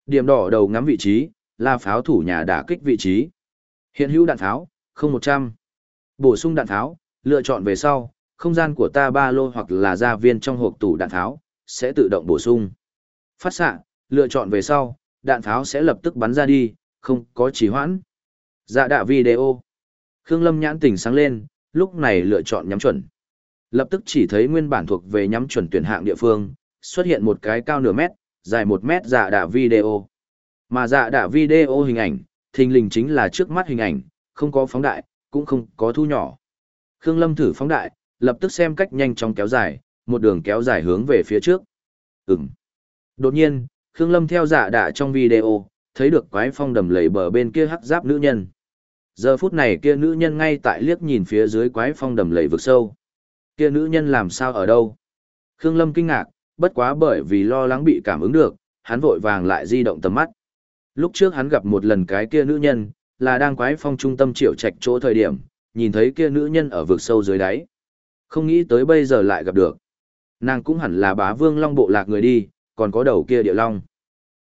Điểm đỏ đầu ngắm vị trí, là pháo thủ nhà đả kích vị trí. Hiện hữu đạn pháo, không 100. Bổ sung đạn pháo, lựa chọn về sau, không gian của ta ba lô hoặc là gia viên trong hộp tủ đạn pháo, sẽ tự động bổ sung. Phát xạ, lựa chọn về sau, đạn pháo sẽ lập tức bắn ra đi, không có trì hoãn. Dạ đạ video. Khương Lâm nhãn tỉnh sáng lên, lúc này lựa chọn nhắm chuẩn. Lập tức chỉ thấy nguyên bản thuộc về nhắm chuẩn tuyển hạng địa phương, xuất hiện một cái cao nửa mét, dài một mét dạ đạ video. Mà dạ đạ video hình ảnh, thình lình chính là trước mắt hình ảnh, không có phóng đại, cũng không có thu nhỏ. Khương Lâm thử phóng đại, lập tức xem cách nhanh chóng kéo dài, một đường kéo dài hướng về phía trước. Ừm. Đột nhiên, Khương Lâm theo dạ đạ trong video, thấy được quái phong đầm lầy bờ bên kia hắc giáp nữ nhân. Giờ phút này kia nữ nhân ngay tại liếc nhìn phía dưới quái phong đầm lầy vực sâu. Kia nữ nhân làm sao ở đâu? Khương Lâm kinh ngạc, bất quá bởi vì lo lắng bị cảm ứng được, hắn vội vàng lại di động tầm mắt. Lúc trước hắn gặp một lần cái kia nữ nhân, là đang quái phong trung tâm triệu trạch chỗ thời điểm, nhìn thấy kia nữ nhân ở vực sâu dưới đáy. Không nghĩ tới bây giờ lại gặp được. Nàng cũng hẳn là bá vương long bộ lạc người đi, còn có đầu kia địa long.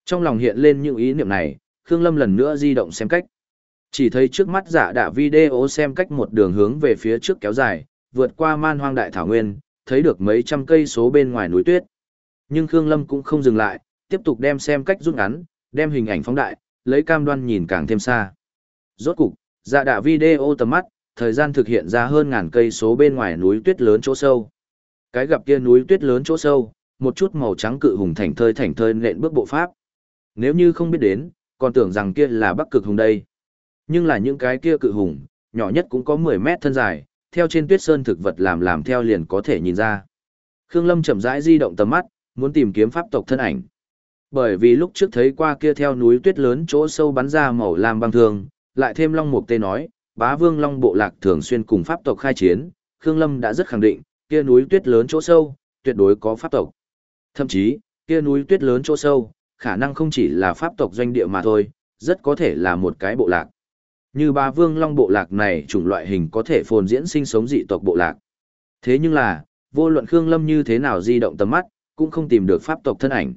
Trong lòng hiện lên những ý niệm này, Khương Lâm lần nữa di động xem cách. Chỉ thấy trước mắt giả đạ video xem cách một đường hướng về phía trước kéo dài, vượt qua man hoang đại thảo nguyên, thấy được mấy trăm cây số bên ngoài núi tuyết. Nhưng Khương Lâm cũng không dừng lại, tiếp tục đem xem cách rút ngắn, đem hình ảnh phóng đại, lấy cam đoan nhìn càng thêm xa. Rốt cục, dạ đạ video tầm mắt, thời gian thực hiện ra hơn ngàn cây số bên ngoài núi tuyết lớn chỗ sâu. Cái gặp kia núi tuyết lớn chỗ sâu, một chút màu trắng cự hùng thành thơi thành thơi nện bước bộ pháp. Nếu như không biết đến, còn tưởng rằng kia là bắc cực hùng đây. Nhưng là những cái kia cự hùng, nhỏ nhất cũng có 10 mét thân dài, theo trên tuyết sơn thực vật làm làm theo liền có thể nhìn ra. Khương Lâm chậm rãi di động tầm mắt, muốn tìm kiếm pháp tộc thân ảnh. Bởi vì lúc trước thấy qua kia theo núi tuyết lớn chỗ sâu bắn ra màu lam băng thường, lại thêm Long Mục Tê nói, bá vương Long Bộ Lạc thường xuyên cùng pháp tộc khai chiến, Khương Lâm đã rất khẳng định, kia núi tuyết lớn chỗ sâu, tuyệt đối có pháp tộc. Thậm chí, kia núi tuyết lớn chỗ sâu, khả năng không chỉ là pháp tộc doanh địa mà thôi, rất có thể là một cái bộ lạc. Như ba vương Long Bộ Lạc này chủng loại hình có thể phồn diễn sinh sống dị tộc bộ lạc. Thế nhưng là, vô luận Khương Lâm như thế nào di động tầm mắt, cũng không tìm được pháp tộc thân ảnh.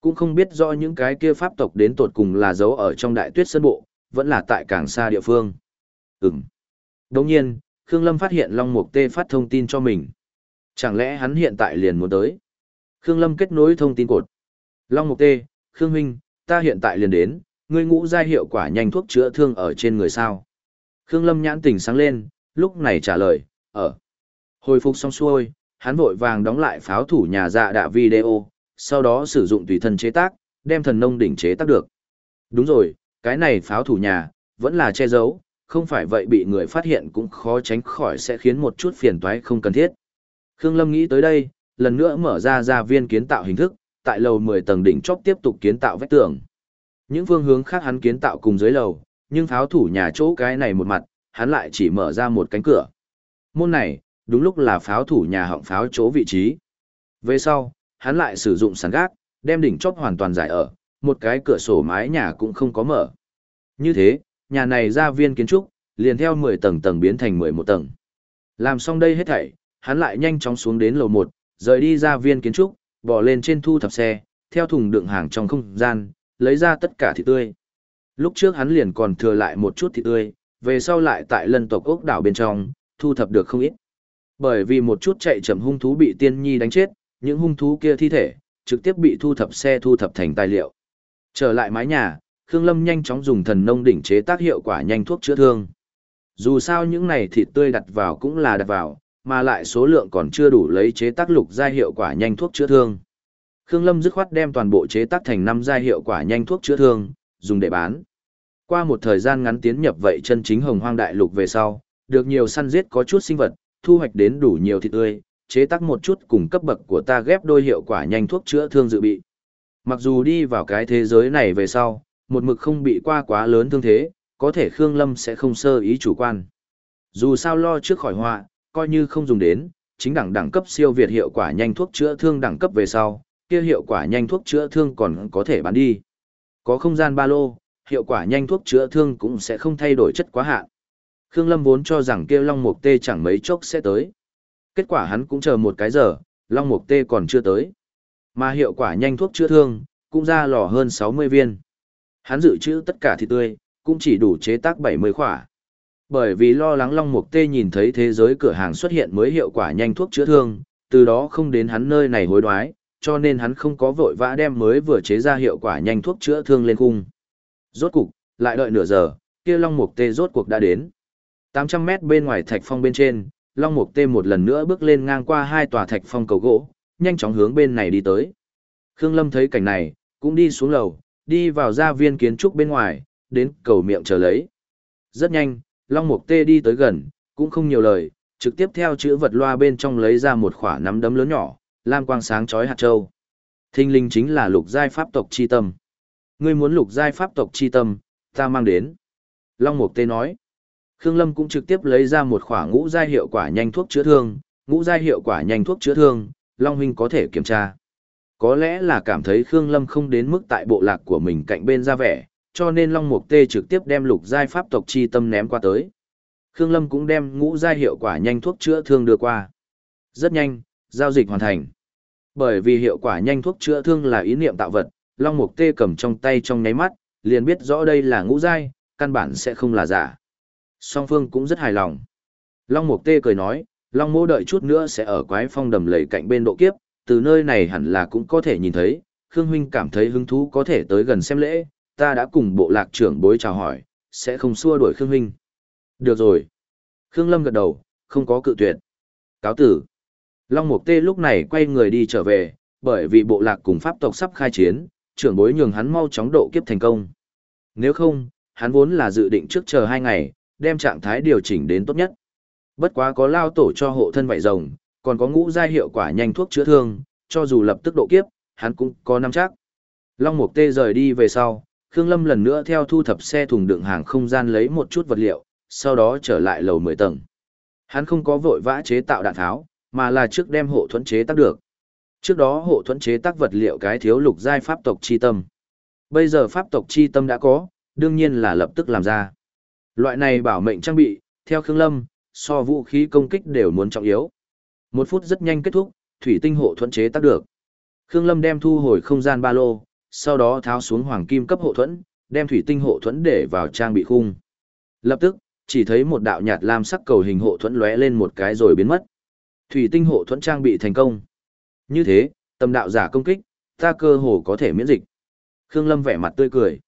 Cũng không biết rõ những cái kia pháp tộc đến tột cùng là giấu ở trong đại tuyết sơn bộ, vẫn là tại càng xa địa phương. Ừm. Đồng nhiên, Khương Lâm phát hiện Long Mục Tê phát thông tin cho mình. Chẳng lẽ hắn hiện tại liền muốn tới? Khương Lâm kết nối thông tin cột. Long Mục Tê, Khương Huynh, ta hiện tại liền đến, ngươi ngũ giai hiệu quả nhanh thuốc chữa thương ở trên người sao. Khương Lâm nhãn tỉnh sáng lên, lúc này trả lời, ở. Hồi phục xong xuôi, hắn vội vàng đóng lại pháo thủ nhà dạ đạ video, sau đó sử dụng tùy thân chế tác, đem thần nông đỉnh chế tác được. Đúng rồi, cái này pháo thủ nhà, vẫn là che giấu, không phải vậy bị người phát hiện cũng khó tránh khỏi sẽ khiến một chút phiền toái không cần thiết. Khương Lâm nghĩ tới đây, lần nữa mở ra gia viên kiến tạo hình thức, tại lầu 10 tầng đỉnh chóp tiếp tục kiến tạo vách tường. Những phương hướng khác hắn kiến tạo cùng dưới lầu, nhưng pháo thủ nhà chỗ cái này một mặt, hắn lại chỉ mở ra một cánh cửa. Môn này, đúng lúc là pháo thủ nhà họng pháo chỗ vị trí. Về sau, hắn lại sử dụng sàn gác, đem đỉnh chóp hoàn toàn giải ở, một cái cửa sổ mái nhà cũng không có mở. Như thế, nhà này ra viên kiến trúc, liền theo 10 tầng tầng biến thành 11 tầng. Làm xong đây hết thảy, hắn lại nhanh chóng xuống đến lầu 1, rời đi ra viên kiến trúc, bỏ lên trên thu thập xe, theo thùng đựng hàng trong không gian, lấy ra tất cả thịt tươi. Lúc trước hắn liền còn thừa lại một chút thịt tươi, về sau lại tại lân tộc ốc đảo bên trong, thu thập được không ít. Bởi vì một chút chạy chậm hung thú bị tiên nhi đánh chết, những hung thú kia thi thể, trực tiếp bị thu thập xe thu thập thành tài liệu. Trở lại mái nhà, Khương Lâm nhanh chóng dùng thần nông đỉnh chế tác hiệu quả nhanh thuốc chữa thương. Dù sao những này thịt tươi đặt vào cũng là đặt vào, mà lại số lượng còn chưa đủ lấy chế tác lục giai hiệu quả nhanh thuốc chữa thương. Khương Lâm dứt khoát đem toàn bộ chế tác thành năm giai hiệu quả nhanh thuốc chữa thương, dùng để bán. Qua một thời gian ngắn tiến nhập vậy chân chính hồng hoang đại lục về sau, được nhiều săn giết có chút sinh vật, thu hoạch đến đủ nhiều thịt tươi, chế tác một chút cùng cấp bậc của ta ghép đôi hiệu quả nhanh thuốc chữa thương dự bị. Mặc dù đi vào cái thế giới này về sau, một mực không bị qua quá lớn thương thế, có thể Khương Lâm sẽ không sơ ý chủ quan. Dù sao lo trước khỏi họa, coi như không dùng đến, chính đẳng đẳng cấp siêu việt hiệu quả nhanh thuốc chữa thương đẳng cấp về sau, kia hiệu quả nhanh thuốc chữa thương còn có thể bán đi. Có không gian ba lô, hiệu quả nhanh thuốc chữa thương cũng sẽ không thay đổi chất quá hạn. Khương Lâm vốn cho rằng kia Long Mục Tê chẳng mấy chốc sẽ tới. Kết quả hắn cũng chờ một cái giờ, Long Mục Tê còn chưa tới. Mà hiệu quả nhanh thuốc chữa thương, cũng ra lò hơn 60 viên. Hắn dự trữ tất cả thịt tươi, cũng chỉ đủ chế tác 70 khỏa. Bởi vì lo lắng Long Mục Tê nhìn thấy thế giới cửa hàng xuất hiện mới hiệu quả nhanh thuốc chữa thương, từ đó không đến hắn nơi này hối đoái, cho nên hắn không có vội vã đem mới vừa chế ra hiệu quả nhanh thuốc chữa thương lên cung. Rốt cục, lại đợi nửa giờ, kia Long Mục Tê rốt cuộc đã đến. 800 mét bên ngoài thạch phong bên trên, Long Mục Tê một lần nữa bước lên ngang qua hai tòa thạch phong cầu gỗ, nhanh chóng hướng bên này đi tới. Khương Lâm thấy cảnh này, cũng đi xuống lầu, đi vào gia viên kiến trúc bên ngoài, đến cầu miệng chờ lấy. Rất nhanh, Long Mục Tê đi tới gần, cũng không nhiều lời, trực tiếp theo chữ vật loa bên trong lấy ra một khỏa nắm đấm lớn nhỏ, lam quang sáng chói hạt châu. Thinh linh chính là lục giai pháp tộc chi tâm. Ngươi muốn lục giai pháp tộc chi tâm, ta mang đến. Long Mục Tê nói. Khương Lâm cũng trực tiếp lấy ra một khỏa ngũ giai hiệu quả nhanh thuốc chữa thương, ngũ giai hiệu quả nhanh thuốc chữa thương, Long huynh có thể kiểm tra. Có lẽ là cảm thấy Khương Lâm không đến mức tại bộ lạc của mình cạnh bên ra vẻ, cho nên Long Mục Tê trực tiếp đem lục giai pháp tộc chi tâm ném qua tới. Khương Lâm cũng đem ngũ giai hiệu quả nhanh thuốc chữa thương đưa qua. Rất nhanh, giao dịch hoàn thành. Bởi vì hiệu quả nhanh thuốc chữa thương là ý niệm tạo vật, Long Mục Tê cầm trong tay trong nháy mắt, liền biết rõ đây là ngũ giai, căn bản sẽ không là giả. Song Phương cũng rất hài lòng. Long Mục Tê cười nói, Long Mô đợi chút nữa sẽ ở quái phong đầm lầy cạnh bên độ kiếp, từ nơi này hẳn là cũng có thể nhìn thấy, Khương Huynh cảm thấy hứng thú có thể tới gần xem lễ, ta đã cùng bộ lạc trưởng bối chào hỏi, sẽ không xua đuổi Khương Huynh. Được rồi. Khương Lâm gật đầu, không có cự tuyệt. Cáo tử. Long Mục Tê lúc này quay người đi trở về, bởi vì bộ lạc cùng pháp tộc sắp khai chiến, trưởng bối nhường hắn mau chóng độ kiếp thành công. Nếu không, hắn vốn là dự định trước chờ hai ngày, đem trạng thái điều chỉnh đến tốt nhất. Bất quá có lao tổ cho hộ thân vảy rồng, còn có ngũ giai hiệu quả nhanh thuốc chữa thương, cho dù lập tức độ kiếp, hắn cũng có nắm chắc. Long Mục Tê rời đi về sau, Khương Lâm lần nữa theo thu thập xe thùng đựng hàng không gian lấy một chút vật liệu, sau đó trở lại lầu 10 tầng. Hắn không có vội vã chế tạo đạn tháo, mà là trước đem hộ thuẫn chế tác được. Trước đó hộ thuẫn chế tác vật liệu cái thiếu lục giai pháp tộc chi tâm. Bây giờ pháp tộc chi tâm đã có, đương nhiên là lập tức làm ra. Loại này bảo mệnh trang bị, theo Khương Lâm, so vũ khí công kích đều muốn trọng yếu. Một phút rất nhanh kết thúc, thủy tinh hộ thuẫn chế tác được. Khương Lâm đem thu hồi không gian ba lô, sau đó tháo xuống hoàng kim cấp hộ thuẫn, đem thủy tinh hộ thuẫn để vào trang bị khung. Lập tức, chỉ thấy một đạo nhạt lam sắc cầu hình hộ thuẫn lóe lên một cái rồi biến mất. Thủy tinh hộ thuẫn trang bị thành công. Như thế, tâm đạo giả công kích, ta cơ hồ có thể miễn dịch. Khương Lâm vẻ mặt tươi cười.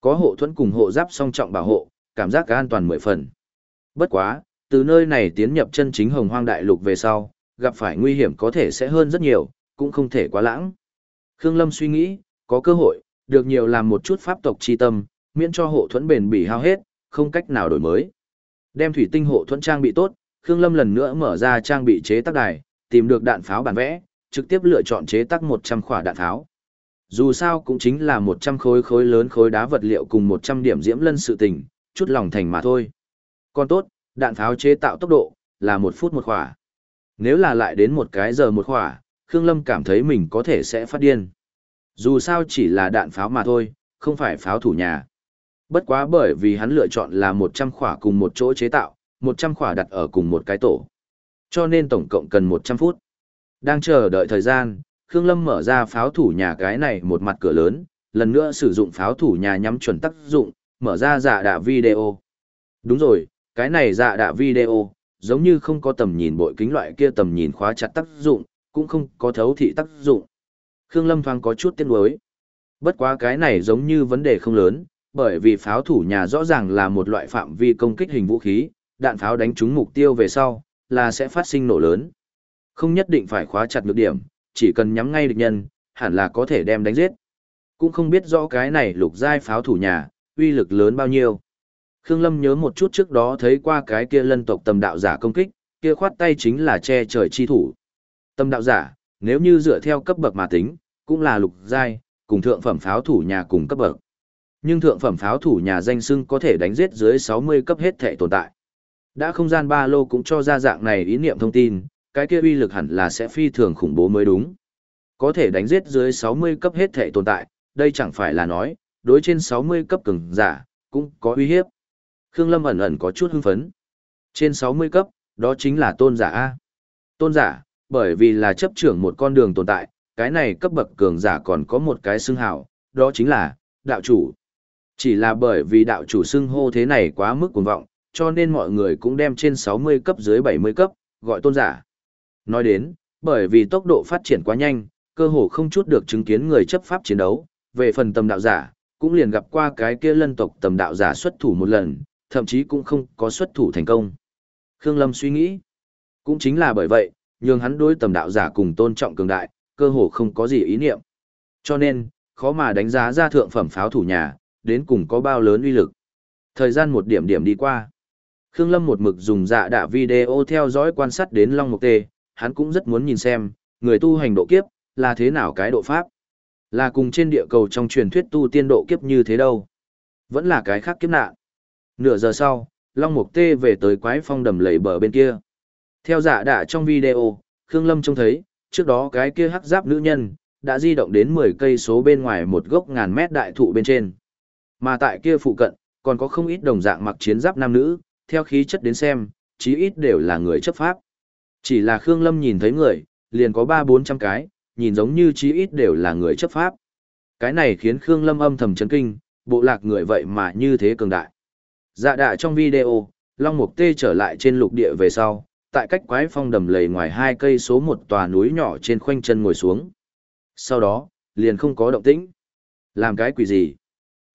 Có hộ thuẫn cùng hộ giáp song trọng bảo hộ, cảm giác cả an toàn mười phần. Bất quá, từ nơi này tiến nhập chân chính hồng hoang đại lục về sau, gặp phải nguy hiểm có thể sẽ hơn rất nhiều, cũng không thể quá lãng. Khương Lâm suy nghĩ, có cơ hội, được nhiều làm một chút pháp tộc chi tâm, miễn cho hộ thuẫn bền bỉ hao hết, không cách nào đổi mới. Đem thủy tinh hộ thuẫn trang bị tốt, Khương Lâm lần nữa mở ra trang bị chế tác đài, tìm được đạn pháo bản vẽ, trực tiếp lựa chọn chế tác 100 quả đạn pháo. Dù sao cũng chính là 100 khối khối lớn khối đá vật liệu cùng 100 điểm diễm lân sự tình, chút lòng thành mà thôi. Còn tốt, đạn pháo chế tạo tốc độ, là một phút một khỏa. Nếu là lại đến một cái giờ một khỏa, Khương Lâm cảm thấy mình có thể sẽ phát điên. Dù sao chỉ là đạn pháo mà thôi, không phải pháo thủ nhà. Bất quá bởi vì hắn lựa chọn là 100 khỏa cùng một chỗ chế tạo, 100 khỏa đặt ở cùng một cái tổ. Cho nên tổng cộng cần 100 phút. Đang chờ đợi thời gian, Khương Lâm mở ra pháo thủ nhà cái này một mặt cửa lớn, lần nữa sử dụng pháo thủ nhà nhắm chuẩn tác dụng, mở ra dạ đạ video. Đúng rồi, cái này dạ đạ video, giống như không có tầm nhìn bội kính loại kia tầm nhìn khóa chặt tác dụng, cũng không có thấu thị tác dụng. Khương Lâm thoáng có chút tiếc nuối. Bất quá cái này giống như vấn đề không lớn, bởi vì pháo thủ nhà rõ ràng là một loại phạm vi công kích hình vũ khí, đạn pháo đánh trúng mục tiêu về sau, là sẽ phát sinh nổ lớn. Không nhất định phải khóa chặt nhược điểm, chỉ cần nhắm ngay địch nhân, hẳn là có thể đem đánh giết. Cũng không biết rõ cái này lục giai pháo thủ nhà, uy lực lớn bao nhiêu. Khương Lâm nhớ một chút trước đó thấy qua cái kia lân tộc tầm đạo giả công kích, kia khoát tay chính là che trời chi thủ. Tầm đạo giả, nếu như dựa theo cấp bậc mà tính, cũng là lục giai, cùng thượng phẩm pháo thủ nhà cùng cấp bậc. Nhưng thượng phẩm pháo thủ nhà danh xưng có thể đánh giết dưới 60 cấp hết thể tồn tại. Đã không gian ba lô cũng cho ra dạng này ý niệm thông tin, cái kia uy lực hẳn là sẽ phi thường khủng bố mới đúng. Có thể đánh giết dưới 60 cấp hết thể tồn tại, đây chẳng phải là nói, đối trên 60 cấp cường giả, cũng có uy hiếp. Khương Lâm ẩn ẩn có chút hưng phấn. Trên 60 cấp, đó chính là tôn giả A. Tôn giả, bởi vì là chấp trưởng một con đường tồn tại, cái này cấp bậc cường giả còn có một cái xưng hào, đó chính là, đạo chủ. Chỉ là bởi vì đạo chủ xưng hô thế này quá mức cuồng vọng, cho nên mọi người cũng đem trên 60 cấp dưới 70 cấp, gọi tôn giả. Nói đến, bởi vì tốc độ phát triển quá nhanh, cơ hồ không chút được chứng kiến người chấp pháp chiến đấu, về phần tầm đạo giả, cũng liền gặp qua cái kia lân tộc tầm đạo giả xuất thủ một lần, thậm chí cũng không có xuất thủ thành công. Khương Lâm suy nghĩ, cũng chính là bởi vậy, nhường hắn đối tầm đạo giả cùng tôn trọng cường đại, cơ hồ không có gì ý niệm. Cho nên, khó mà đánh giá ra thượng phẩm pháo thủ nhà, đến cùng có bao lớn uy lực. Thời gian một điểm điểm đi qua. Khương Lâm một mực dùng dạ đạ video theo dõi quan sát đến Long Mục Tê, hắn cũng rất muốn nhìn xem, người tu hành độ kiếp, là thế nào cái độ pháp. Là cùng trên địa cầu trong truyền thuyết tu tiên độ kiếp như thế đâu. Vẫn là cái khác kiếp nạn. Nửa giờ sau, Long Mục Tê về tới quái phong đầm lầy bờ bên kia. Theo dạ đạ trong video, Khương Lâm trông thấy, trước đó cái kia hắc giáp nữ nhân, đã di động đến 10 cây số bên ngoài một gốc ngàn mét đại thụ bên trên. Mà tại kia phụ cận, còn có không ít đồng dạng mặc chiến giáp nam nữ, theo khí chất đến xem, chí ít đều là người chấp pháp. Chỉ là Khương Lâm nhìn thấy người, liền có ba bốn trăm cái, nhìn giống như chí ít đều là người chấp pháp. Cái này khiến Khương Lâm âm thầm chấn kinh, bộ lạc người vậy mà như thế cường đại. Dạ đạ trong video, Long Mục Tê trở lại trên lục địa về sau, tại cách quái phong đầm lầy ngoài hai cây số một tòa núi nhỏ trên khoanh chân ngồi xuống. Sau đó, liền không có động tĩnh. Làm cái quỷ gì?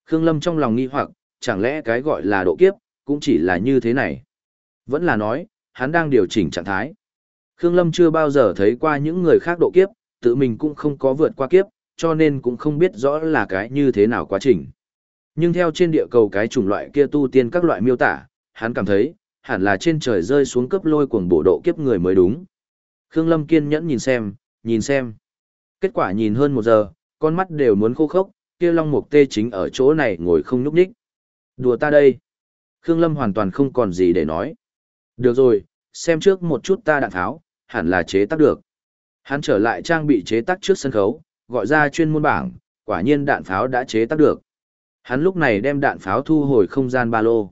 Khương Lâm trong lòng nghi hoặc, chẳng lẽ cái gọi là độ kiếp, cũng chỉ là như thế này. Vẫn là nói, hắn đang điều chỉnh trạng thái. Khương Lâm chưa bao giờ thấy qua những người khác độ kiếp, tự mình cũng không có vượt qua kiếp, cho nên cũng không biết rõ là cái như thế nào quá trình. Nhưng theo trên địa cầu cái chủng loại kia tu tiên các loại miêu tả, hắn cảm thấy, hẳn là trên trời rơi xuống cấp lôi cuồng bộ độ kiếp người mới đúng. Khương Lâm kiên nhẫn nhìn xem, nhìn xem. Kết quả nhìn hơn một giờ, con mắt đều muốn khô khốc, kia long mục tê chính ở chỗ này ngồi không nhúc nhích. Đùa ta đây. Khương Lâm hoàn toàn không còn gì để nói. Được rồi, xem trước một chút ta đạn tháo, hẳn là chế tác được. Hắn trở lại trang bị chế tác trước sân khấu, gọi ra chuyên môn bảng, quả nhiên đạn pháo đã chế tác được. Hắn lúc này đem đạn pháo thu hồi không gian ba lô.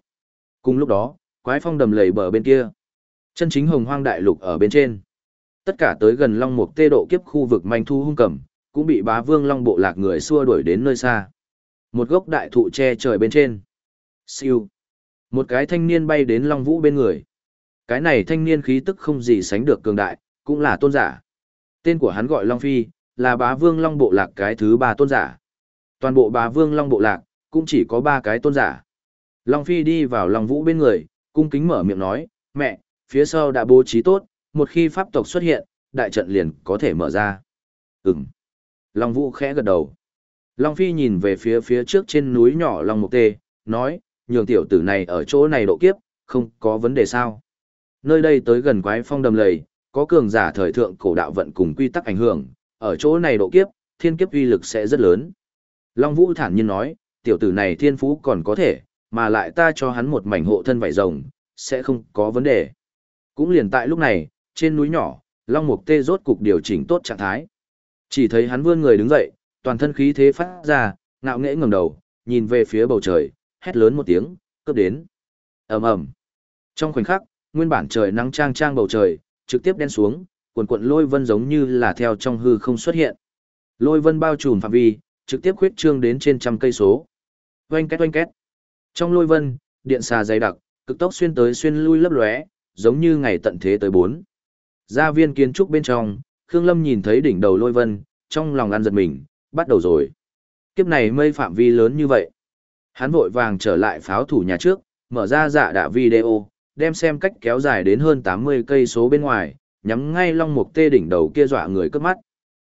Cùng lúc đó, quái phong đầm lầy bờ bên kia. Chân chính hồng hoang đại lục ở bên trên. Tất cả tới gần long mục tê độ kiếp khu vực manh thu hung cầm, cũng bị bá vương long bộ lạc người xua đuổi đến nơi xa. Một gốc đại thụ che trời bên trên. Siêu. Một cái thanh niên bay đến long vũ bên người. Cái này thanh niên khí tức không gì sánh được cường đại, cũng là tôn giả. Tên của hắn gọi Long Phi, là bá vương long bộ lạc cái thứ ba tôn giả. Toàn bộ bá vương long bộ lạc, cũng chỉ có ba cái tôn giả. Long Phi đi vào Long Vũ bên người, cung kính mở miệng nói, mẹ, phía sau đã bố trí tốt, một khi pháp tộc xuất hiện, đại trận liền có thể mở ra. Ừm. Long Vũ khẽ gật đầu. Long Phi nhìn về phía phía trước trên núi nhỏ Long Mục Tê, nói, nhường tiểu tử này ở chỗ này độ kiếp, không có vấn đề sao. Nơi đây tới gần quái phong đầm lầy, có cường giả thời thượng cổ đạo vận cùng quy tắc ảnh hưởng, ở chỗ này độ kiếp, thiên kiếp uy lực sẽ rất lớn. Long Vũ thản nhiên nói, tiểu tử này thiên phú còn có thể, mà lại ta cho hắn một mảnh hộ thân vảy rồng, sẽ không có vấn đề. Cũng liền tại lúc này, trên núi nhỏ, Long Mục Tê rốt cục điều chỉnh tốt trạng thái. Chỉ thấy hắn vươn người đứng dậy, toàn thân khí thế phát ra, ngạo nghễ ngẩng đầu, nhìn về phía bầu trời, hét lớn một tiếng, cướp đến. ầm ầm. Trong khoảnh khắc, nguyên bản trời nắng trang trang bầu trời, trực tiếp đen xuống, cuộn cuộn lôi vân giống như là theo trong hư không xuất hiện. Lôi vân bao trùm phạm vi, trực tiếp khuyết trương đến trên trăm cây số. Oanh két oanh két. Trong lôi vân, điện xà dày đặc, cực tốc xuyên tới xuyên lui lấp lóe, giống như ngày tận thế tới bốn. Gia viên kiến trúc bên trong, Khương Lâm nhìn thấy đỉnh đầu lôi vân, trong lòng ăn giật mình, bắt đầu rồi. Kiếp này mây phạm vi lớn như vậy. Hắn vội vàng trở lại pháo thủ nhà trước, mở ra dạ đạ video, đem xem cách kéo dài đến hơn 80 cây số bên ngoài, nhắm ngay long mục tê đỉnh đầu kia dọa người cướp mắt.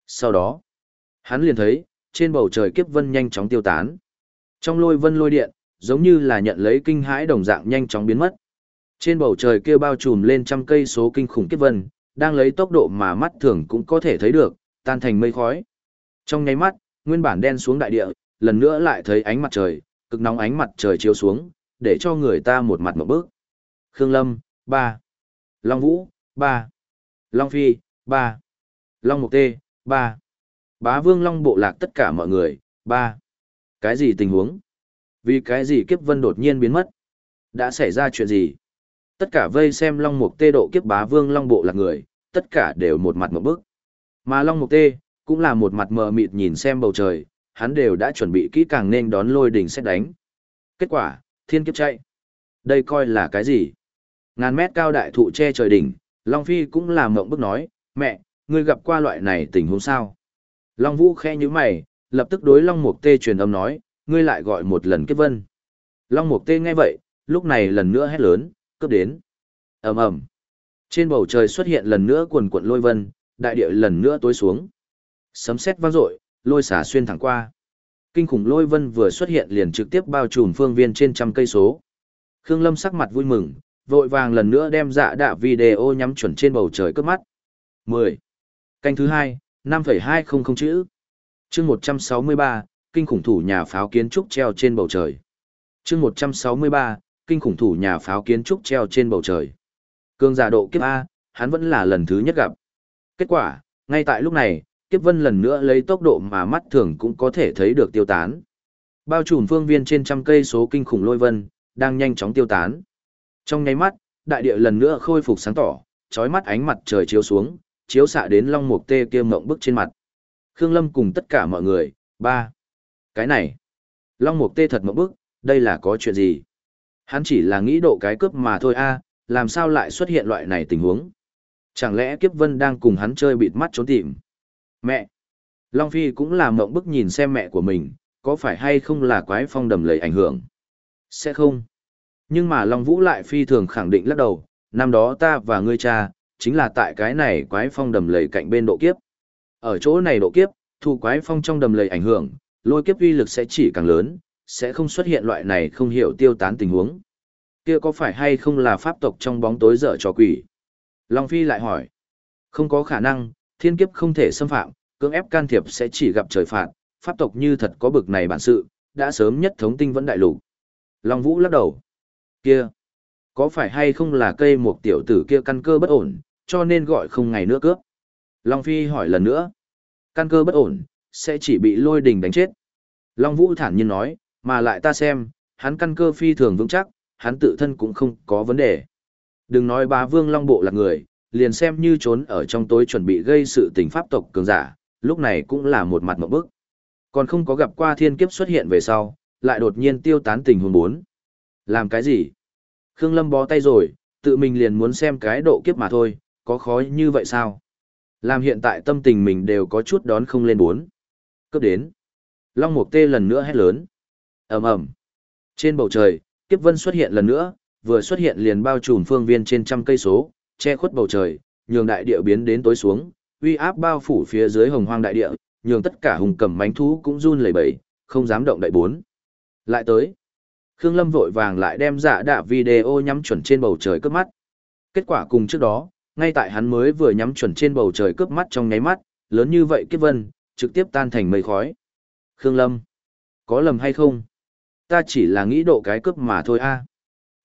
Sau đó, hắn liền thấy, trên bầu trời kiếp vân nhanh chóng tiêu tán. Trong lôi vân lôi điện, giống như là nhận lấy kinh hãi đồng dạng nhanh chóng biến mất. Trên bầu trời kia bao trùm lên trăm cây số kinh khủng kiếp vân, đang lấy tốc độ mà mắt thường cũng có thể thấy được, tan thành mây khói. Trong nháy mắt, nguyên bản đen xuống đại địa, lần nữa lại thấy ánh mặt trời, cực nóng ánh mặt trời chiếu xuống, để cho người ta một mặt một bước. Khương Lâm, ba, Long Vũ, ba, Long Phi, ba, Long Mục Tê, ba, Bá Vương Long bộ lạc tất cả mọi người, ba. Cái gì tình huống? Vì cái gì kiếp vân đột nhiên biến mất? Đã xảy ra chuyện gì? Tất cả vây xem Long Mục Tê độ kiếp Bá Vương Long bộ là người, tất cả đều một mặt một bức. Mà Long Mục Tê, cũng là một mặt mờ mịt nhìn xem bầu trời, hắn đều đã chuẩn bị kỹ càng nên đón lôi đỉnh xét đánh. Kết quả, thiên kiếp chạy. Đây coi là cái gì? Ngàn mét cao đại thụ che trời đỉnh, Long Phi cũng làm mộng bức nói, mẹ, ngươi gặp qua loại này tình huống sao? Long Vũ khe như mày, lập tức đối Long Mục Tê truyền âm nói, ngươi lại gọi một lần kết vân. Long Mục Tê nghe vậy, lúc này lần nữa hét lớn, cướp đến. ầm ầm Trên bầu trời xuất hiện lần nữa quần cuộn lôi vân, đại địa lần nữa tối xuống. Sấm sét vang dội, lôi xả xuyên thẳng qua. Kinh khủng lôi vân vừa xuất hiện liền trực tiếp bao trùm phương viên trên trăm cây số. Khương Lâm sắc mặt vui mừng, vội vàng lần nữa đem dạ đạ video nhắm chuẩn trên bầu trời cướp mắt. 10. Canh thứ 2, 5,200 chữ. chương 163, kinh khủng thủ nhà pháo kiến trúc treo trên bầu trời. chương 163, kinh khủng thủ nhà pháo kiến trúc treo trên bầu trời. Cương giả độ kiếp A, hắn vẫn là lần thứ nhất gặp. Kết quả, ngay tại lúc này, kiếp vân lần nữa lấy tốc độ mà mắt thường cũng có thể thấy được tiêu tán. Bao trùm phương viên trên trăm cây số kinh khủng lôi vân, đang nhanh chóng tiêu tán. Trong nháy mắt, đại địa lần nữa khôi phục sáng tỏ, chói mắt ánh mặt trời chiếu xuống, chiếu xạ đến long mục tê kia mộng bức trên mặt. Khương Lâm cùng tất cả mọi người, ba. Cái này, long mục tê thật mộng bức, đây là có chuyện gì? Hắn chỉ là nghĩ độ cái cướp mà thôi a, làm sao lại xuất hiện loại này tình huống? Chẳng lẽ kiếp vân đang cùng hắn chơi bịt mắt trốn tìm? Mẹ! Long Phi cũng là mộng bức nhìn xem mẹ của mình, có phải hay không là quái phong đầm lầy ảnh hưởng? Sẽ không. Nhưng mà Long Vũ lại phi thường khẳng định lắc đầu, năm đó ta và ngươi cha, chính là tại cái này quái phong đầm lầy cạnh bên độ kiếp. Ở chỗ này độ kiếp, thu quái phong trong đầm lầy ảnh hưởng, lôi kiếp uy lực sẽ chỉ càng lớn, sẽ không xuất hiện loại này không hiểu tiêu tán tình huống. Kia có phải hay không là pháp tộc trong bóng tối dở trò quỷ? Long Phi lại hỏi. Không có khả năng, thiên kiếp không thể xâm phạm, cưỡng ép can thiệp sẽ chỉ gặp trời phạt, pháp tộc như thật có bực này bản sự, đã sớm nhất thống tinh vẫn đại lục. Long Vũ lắc đầu. Kia, có phải hay không là cây một tiểu tử kia căn cơ bất ổn, cho nên gọi không ngày nữa cướp? Long Phi hỏi lần nữa. Căn cơ bất ổn, sẽ chỉ bị lôi đình đánh chết. Long Vũ thản nhiên nói, mà lại ta xem, hắn căn cơ phi thường vững chắc, hắn tự thân cũng không có vấn đề. Đừng nói bá vương long bộ là người, liền xem như trốn ở trong tối chuẩn bị gây sự tình pháp tộc cường giả, lúc này cũng là một mặt một bức. Còn không có gặp qua thiên kiếp xuất hiện về sau, lại đột nhiên tiêu tán tình huống bốn. Làm cái gì? Khương Lâm bó tay rồi, tự mình liền muốn xem cái độ kiếp mà thôi, có khó như vậy sao? Làm hiện tại tâm tình mình đều có chút đón không lên bốn cướp đến. Long Mục Tê lần nữa hét lớn. ầm ầm Trên bầu trời, kiếp vân xuất hiện lần nữa, vừa xuất hiện liền bao trùm phương viên trên trăm cây số, che khuất bầu trời, nhường đại địa biến đến tối xuống, uy áp bao phủ phía dưới hồng hoang đại địa, nhường tất cả hùng cầm mánh thú cũng run lẩy bẩy, không dám động đậy bốn. Lại tới. Khương Lâm vội vàng lại đem dạ đạ video nhắm chuẩn trên bầu trời cướp mắt. Kết quả cùng trước đó, ngay tại hắn mới vừa nhắm chuẩn trên bầu trời cướp mắt trong nháy mắt, lớn như vậy kiếp vân, trực tiếp tan thành mây khói. Khương Lâm, có lầm hay không? Ta chỉ là nghĩ độ cái cướp mà thôi a.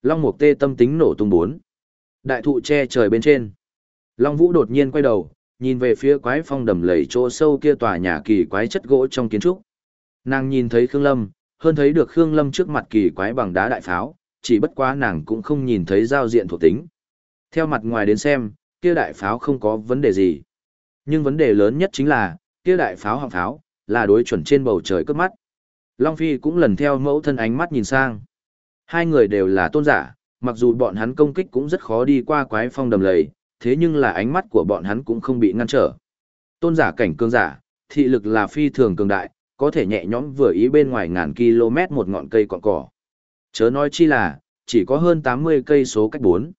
Long Mục Tê tâm tính nổ tung bốn. Đại thụ che trời bên trên. Long Vũ đột nhiên quay đầu, nhìn về phía quái phong đầm lầy chỗ sâu kia tòa nhà kỳ quái chất gỗ trong kiến trúc. Nàng nhìn thấy Khương Lâm, hơn thấy được Khương Lâm trước mặt kỳ quái bằng đá đại pháo, chỉ bất quá nàng cũng không nhìn thấy giao diện thuộc tính. Theo mặt ngoài đến xem, kia đại pháo không có vấn đề gì. Nhưng vấn đề lớn nhất chính là, kia đại pháo họng pháo, là đối chuẩn trên bầu trời cướp mắt. Long Phi cũng lần theo mẫu thân ánh mắt nhìn sang. Hai người đều là tôn giả, mặc dù bọn hắn công kích cũng rất khó đi qua quái phong đầm lầy, thế nhưng là ánh mắt của bọn hắn cũng không bị ngăn trở. Tôn giả cảnh cường giả, thị lực là phi thường cường đại, có thể nhẹ nhõm vừa ý bên ngoài ngàn km một ngọn cây cọn cỏ. Chớ nói chi là, chỉ có hơn 80 cây số cách 4.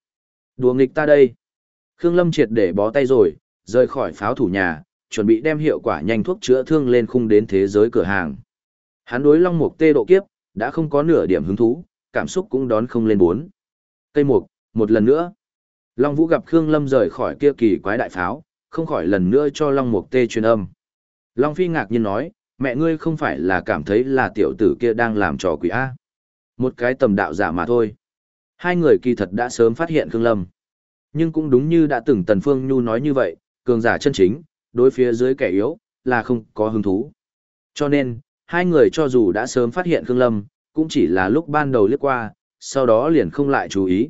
Đùa nghịch ta đây. Khương Lâm triệt để bó tay rồi, rời khỏi pháo thủ nhà, chuẩn bị đem hiệu quả nhanh thuốc chữa thương lên khung đến thế giới cửa hàng. Hắn đối long mục tê độ kiếp, đã không có nửa điểm hứng thú, cảm xúc cũng đón không lên bốn. Cây mục, một lần nữa. Long Vũ gặp Khương Lâm rời khỏi kia kỳ quái đại pháo, không khỏi lần nữa cho Long Mục Tê truyền âm. Long Phi ngạc nhiên nói, mẹ ngươi không phải là cảm thấy là tiểu tử kia đang làm trò quỷ A. Một cái tầm đạo giả mà thôi. Hai người kỳ thật đã sớm phát hiện Khương Lâm. Nhưng cũng đúng như đã từng Tần Phương Nhu nói như vậy, cường giả chân chính, đối phía dưới kẻ yếu, là không có hứng thú. Cho nên, hai người cho dù đã sớm phát hiện Khương Lâm, cũng chỉ là lúc ban đầu liếc qua, sau đó liền không lại chú ý.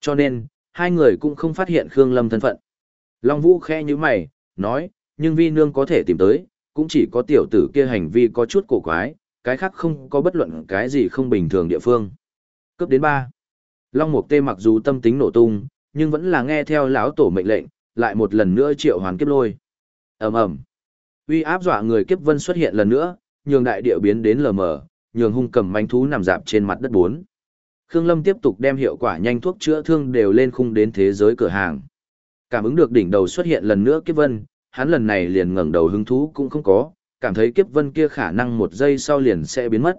Cho nên, hai người cũng không phát hiện Khương Lâm thân phận. Long Vũ khe như mày, nói, nhưng vi nương có thể tìm tới, cũng chỉ có tiểu tử kia hành vi có chút cổ quái, cái khác không có bất luận cái gì không bình thường địa phương. Cấp đến ba, Long Mục Tê mặc dù tâm tính nổ tung, nhưng vẫn là nghe theo lão tổ mệnh lệnh, lại một lần nữa triệu hoàn kiếp lôi. Ầm ầm. Uy áp dọa người kiếp vân xuất hiện lần nữa, nhường đại địa biến đến lờ mờ, nhường hung cầm manh thú nằm dạp trên mặt đất bốn. Khương Lâm tiếp tục đem hiệu quả nhanh thuốc chữa thương đều lên khung đến thế giới cửa hàng. Cảm ứng được đỉnh đầu xuất hiện lần nữa kiếp vân, hắn lần này liền ngẩng đầu hứng thú cũng không có, cảm thấy kiếp vân kia khả năng một giây sau liền sẽ biến mất.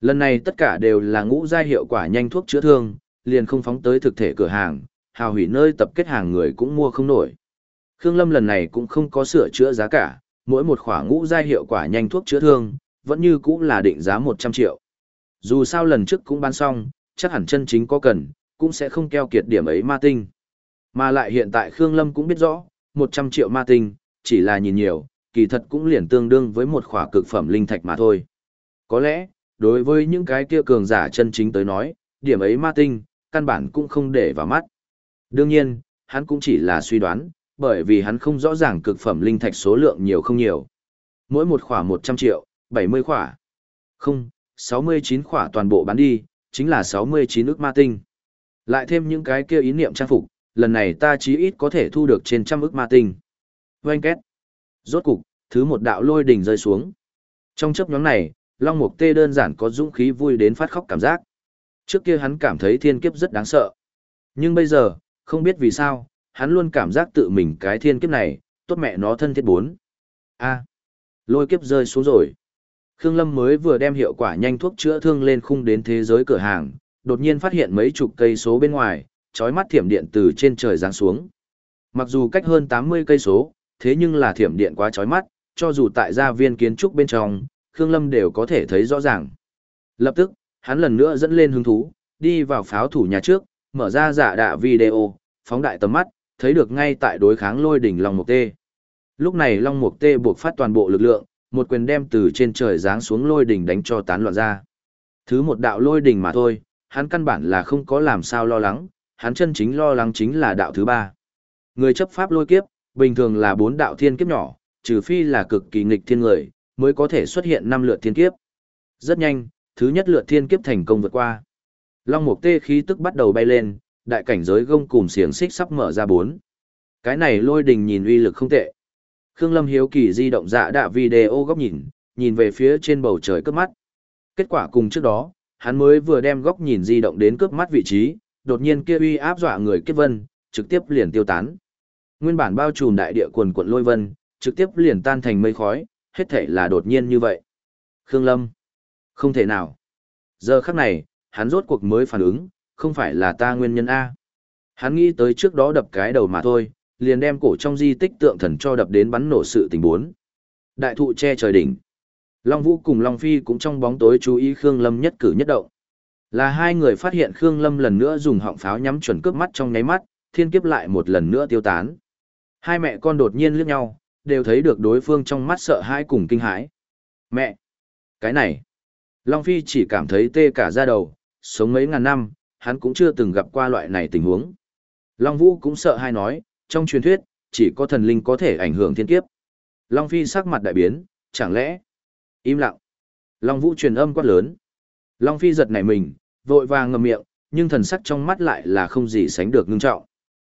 Lần này tất cả đều là ngũ giai hiệu quả nhanh thuốc chữa thương, liền không phóng tới thực thể cửa hàng, hào hủy nơi tập kết hàng người cũng mua không nổi. Khương Lâm lần này cũng không có sửa chữa giá cả, mỗi một khỏa ngũ giai hiệu quả nhanh thuốc chữa thương, vẫn như cũng là định giá 100 triệu. Dù sao lần trước cũng bán xong, chắc hẳn chân chính có cần, cũng sẽ không keo kiệt điểm ấy ma tinh. Mà lại hiện tại Khương Lâm cũng biết rõ, 100 triệu ma tinh, chỉ là nhìn nhiều, kỳ thật cũng liền tương đương với một khỏa cực phẩm linh thạch mà thôi. Có lẽ, đối với những cái kia cường giả chân chính tới nói, điểm ấy ma tinh, căn bản cũng không để vào mắt. Đương nhiên, hắn cũng chỉ là suy đoán, bởi vì hắn không rõ ràng cực phẩm linh thạch số lượng nhiều không nhiều. Mỗi một khỏa 100 triệu, 70 khỏa. Không, 69 khỏa toàn bộ bán đi, chính là 69 ức ma tinh. Lại thêm những cái kia ý niệm trang phục, lần này ta chí ít có thể thu được trên trăm ức ma tinh. Oanh két. Rốt cục, thứ một đạo lôi đỉnh rơi xuống. Trong chấp nhóm này, Long Mục Tê đơn giản có dũng khí vui đến phát khóc cảm giác. Trước kia hắn cảm thấy thiên kiếp rất đáng sợ. Nhưng bây giờ, không biết vì sao, hắn luôn cảm giác tự mình cái thiên kiếp này, tốt mẹ nó thân thiết bốn. a lôi kiếp rơi xuống rồi. Khương Lâm mới vừa đem hiệu quả nhanh thuốc chữa thương lên khung đến thế giới cửa hàng, đột nhiên phát hiện mấy chục cây số bên ngoài, chói mắt thiểm điện từ trên trời giáng xuống. Mặc dù cách hơn 80 cây số, thế nhưng là thiểm điện quá chói mắt, cho dù tại gia viên kiến trúc bên trong, Khương Lâm đều có thể thấy rõ ràng. Lập tức, hắn lần nữa dẫn lên hứng thú, đi vào pháo thủ nhà trước, mở ra giả đạ video, phóng đại tầm mắt, thấy được ngay tại đối kháng lôi đỉnh Long Mục Tê. Lúc này Long Mục Tê buộc phát toàn bộ lực lượng, một quyền đem từ trên trời giáng xuống lôi đỉnh đánh cho tán loạn ra. Thứ một đạo lôi đỉnh mà thôi, hắn căn bản là không có làm sao lo lắng, hắn chân chính lo lắng chính là đạo thứ ba. Người chấp pháp lôi kiếp, bình thường là bốn đạo thiên kiếp nhỏ, trừ phi là cực kỳ nghịch thiên người, mới có thể xuất hiện năm lượt thiên kiếp. Rất nhanh, thứ nhất lượt thiên kiếp thành công vượt qua. Long mục tê khí tức bắt đầu bay lên, đại cảnh giới gông cùm xiềng xích sắp mở ra bốn. Cái này lôi đình nhìn uy lực không tệ. Khương Lâm hiếu kỳ di động dạ đạ video góc nhìn, nhìn về phía trên bầu trời cướp mắt. Kết quả cùng trước đó, hắn mới vừa đem góc nhìn di động đến cướp mắt vị trí, đột nhiên kia uy áp dọa người kết vân, trực tiếp liền tiêu tán. Nguyên bản bao trùm đại địa quần quận lôi vân, trực tiếp liền tan thành mây khói, hết thể là đột nhiên như vậy. Khương Lâm. Không thể nào. Giờ khắc này, hắn rốt cuộc mới phản ứng, không phải là ta nguyên nhân A. Hắn nghĩ tới trước đó đập cái đầu mà thôi, liền đem cổ trong di tích tượng thần cho đập đến bắn nổ sự tình bốn. Đại thụ che trời đỉnh. Long Vũ cùng Long Phi cũng trong bóng tối chú ý Khương Lâm nhất cử nhất động. Là hai người phát hiện Khương Lâm lần nữa dùng họng pháo nhắm chuẩn cướp mắt trong nháy mắt, thiên kiếp lại một lần nữa tiêu tán. Hai mẹ con đột nhiên liếc nhau, đều thấy được đối phương trong mắt sợ hãi cùng kinh hãi. Mẹ! Cái này! Long Phi chỉ cảm thấy tê cả da đầu, sống mấy ngàn năm, hắn cũng chưa từng gặp qua loại này tình huống. Long Vũ cũng sợ hai nói, trong truyền thuyết, chỉ có thần linh có thể ảnh hưởng thiên kiếp. Long Phi sắc mặt đại biến, chẳng lẽ? Im lặng. Long Vũ truyền âm quát lớn. Long Phi giật nảy mình, vội vàng ngậm miệng, nhưng thần sắc trong mắt lại là không gì sánh được ngưng trọng.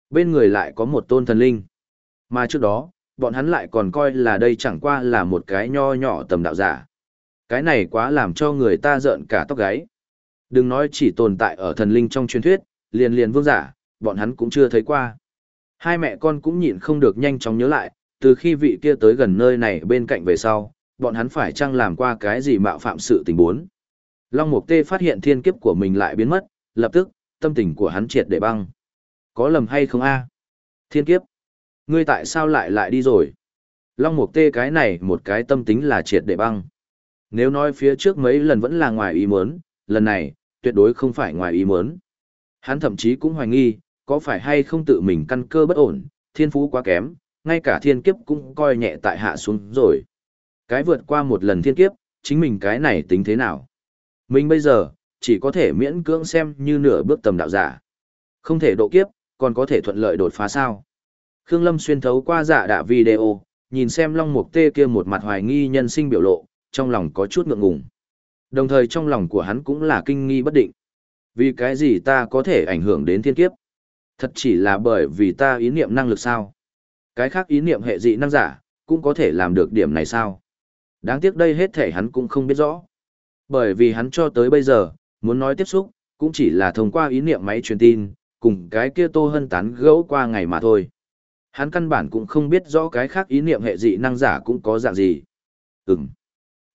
Bên người lại có một tôn thần linh. Mà trước đó, bọn hắn lại còn coi là đây chẳng qua là một cái nho nhỏ tầm đạo giả. Cái này quá làm cho người ta giận cả tóc gáy. Đừng nói chỉ tồn tại ở thần linh trong truyền thuyết, liền liền vương giả, bọn hắn cũng chưa thấy qua. Hai mẹ con cũng nhịn không được nhanh chóng nhớ lại, từ khi vị kia tới gần nơi này bên cạnh về sau, bọn hắn phải chăng làm qua cái gì mạo phạm sự tình bốn. Long Mục Tê phát hiện thiên kiếp của mình lại biến mất, lập tức, tâm tình của hắn triệt để băng. Có lầm hay không a? Thiên kiếp. Ngươi tại sao lại lại đi rồi? Long Mục Tê cái này một cái tâm tính là triệt để băng. Nếu nói phía trước mấy lần vẫn là ngoài ý muốn, lần này, tuyệt đối không phải ngoài ý muốn. Hắn thậm chí cũng hoài nghi, có phải hay không tự mình căn cơ bất ổn, thiên phú quá kém, ngay cả thiên kiếp cũng coi nhẹ tại hạ xuống rồi. Cái vượt qua một lần thiên kiếp, chính mình cái này tính thế nào? Mình bây giờ, chỉ có thể miễn cưỡng xem như nửa bước tầm đạo giả. Không thể độ kiếp, còn có thể thuận lợi đột phá sao. Khương Lâm xuyên thấu qua giả đạ video, nhìn xem Long Mục Tê kia một mặt hoài nghi nhân sinh biểu lộ, trong lòng có chút ngượng ngùng. Đồng thời trong lòng của hắn cũng là kinh nghi bất định. Vì cái gì ta có thể ảnh hưởng đến thiên kiếp? Thật chỉ là bởi vì ta ý niệm năng lực sao? Cái khác ý niệm hệ dị năng giả, cũng có thể làm được điểm này sao? Đáng tiếc đây hết thể hắn cũng không biết rõ. Bởi vì hắn cho tới bây giờ, muốn nói tiếp xúc, cũng chỉ là thông qua ý niệm máy truyền tin, cùng cái kia tô hân tán gẫu qua ngày mà thôi. Hắn căn bản cũng không biết rõ cái khác ý niệm hệ dị năng giả cũng có dạng gì. Ừm.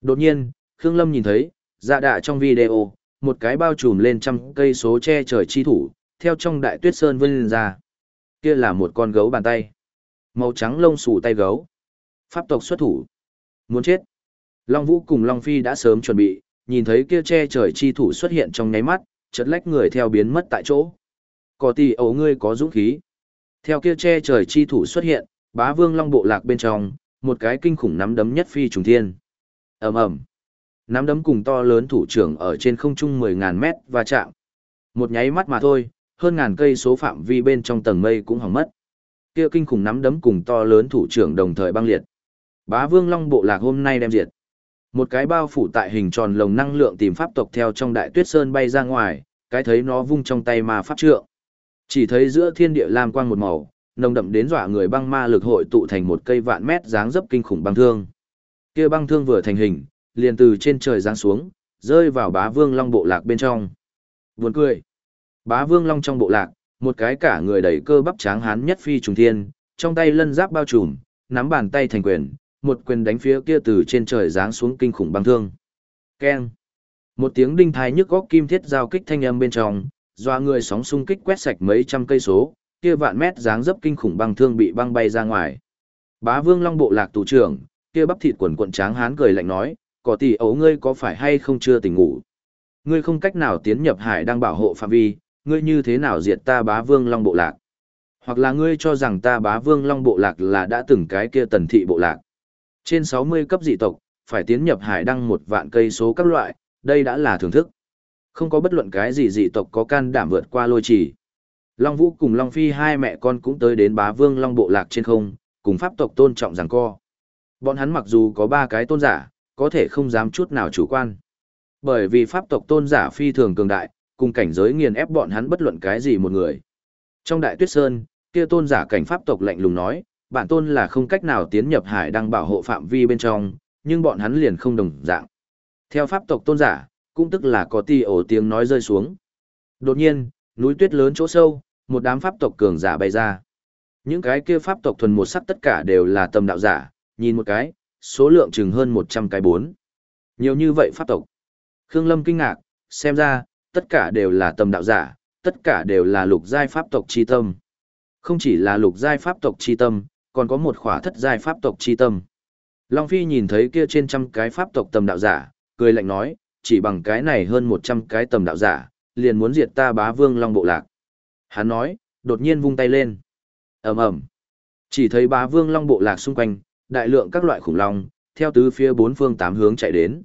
Đột nhiên, Khương Lâm nhìn thấy, dạ đạ trong video, một cái bao trùm lên trăm cây số che trời chi thủ, theo trong đại tuyết sơn vươn lên ra. Kia là một con gấu bàn tay. Màu trắng lông xù tay gấu. Pháp tộc xuất thủ. Muốn chết. Long Vũ cùng Long Phi đã sớm chuẩn bị, nhìn thấy kia che trời chi thủ xuất hiện trong nháy mắt, chật lách người theo biến mất tại chỗ. Có tỷ ấu ngươi có dũng khí. Theo kia che trời chi thủ xuất hiện, bá vương long bộ lạc bên trong, một cái kinh khủng nắm đấm nhất phi trùng thiên. ầm ầm Nắm đấm cùng to lớn thủ trưởng ở trên không trung 10.000 mét và chạm. Một nháy mắt mà thôi, hơn ngàn cây số phạm vi bên trong tầng mây cũng hỏng mất. Kia kinh khủng nắm đấm cùng to lớn thủ trưởng đồng thời băng liệt. Bá Vương Long bộ lạc hôm nay đem diệt. Một cái bao phủ tại hình tròn lồng năng lượng tìm pháp tộc theo trong đại tuyết sơn bay ra ngoài, cái thấy nó vung trong tay mà pháp trượng. Chỉ thấy giữa thiên địa lam quang một màu, nồng đậm đến dọa người băng ma lực hội tụ thành một cây vạn mét dáng dấp kinh khủng băng thương. Kia băng thương vừa thành hình, liền từ trên trời giáng xuống, rơi vào bá vương long bộ lạc bên trong. Buồn cười. Bá vương long trong bộ lạc, một cái cả người đầy cơ bắp tráng hán nhất phi trùng thiên, trong tay lân giáp bao trùm, nắm bàn tay thành quyền, một quyền đánh phía kia từ trên trời giáng xuống kinh khủng băng thương. Keng. Một tiếng đinh thái nhức góc kim thiết giao kích thanh âm bên trong, doa người sóng xung kích quét sạch mấy trăm cây số, kia vạn mét dáng dấp kinh khủng băng thương bị băng bay ra ngoài. Bá Vương Long bộ lạc tù trưởng, kia bắp thịt quần quần tráng hán cười lạnh nói, cỏ tỷ ấu ngươi có phải hay không chưa tỉnh ngủ? Ngươi không cách nào tiến nhập hải đang bảo hộ phạm vi, ngươi như thế nào diệt ta Bá Vương Long bộ lạc? Hoặc là ngươi cho rằng ta Bá Vương Long bộ lạc là đã từng cái kia tần thị bộ lạc?" Trên 60 cấp dị tộc, phải tiến nhập hải đăng một vạn cây số các loại, đây đã là thưởng thức. Không có bất luận cái gì dị tộc có can đảm vượt qua lôi trì. Long Vũ cùng Long Phi hai mẹ con cũng tới đến bá vương Long Bộ Lạc trên không, cùng pháp tộc tôn trọng rằng co. Bọn hắn mặc dù có ba cái tôn giả, có thể không dám chút nào chủ quan. Bởi vì pháp tộc tôn giả phi thường cường đại, cùng cảnh giới nghiền ép bọn hắn bất luận cái gì một người. Trong Đại Tuyết Sơn, kia tôn giả cảnh pháp tộc lạnh lùng nói, bản tôn là không cách nào tiến nhập hải đang bảo hộ phạm vi bên trong, nhưng bọn hắn liền không đồng dạng. Theo pháp tộc tôn giả, cũng tức là có ti ổ tiếng nói rơi xuống. Đột nhiên, núi tuyết lớn chỗ sâu, một đám pháp tộc cường giả bay ra. Những cái kia pháp tộc thuần một sắc tất cả đều là tầm đạo giả, nhìn một cái, số lượng chừng hơn 100 cái bốn. Nhiều như vậy pháp tộc. Khương Lâm kinh ngạc, xem ra, tất cả đều là tầm đạo giả, tất cả đều là lục giai pháp tộc chi tâm. Không chỉ là lục giai pháp tộc chi tâm, còn có một khỏa thất giai pháp tộc chi tâm. Long Phi nhìn thấy kia trên trăm cái pháp tộc tầm đạo giả, cười lạnh nói, chỉ bằng cái này hơn 100 cái tầm đạo giả, liền muốn diệt ta bá vương long bộ lạc. Hắn nói, đột nhiên vung tay lên. ầm ầm Chỉ thấy bá vương long bộ lạc xung quanh, đại lượng các loại khủng long, theo tứ phía bốn phương tám hướng chạy đến.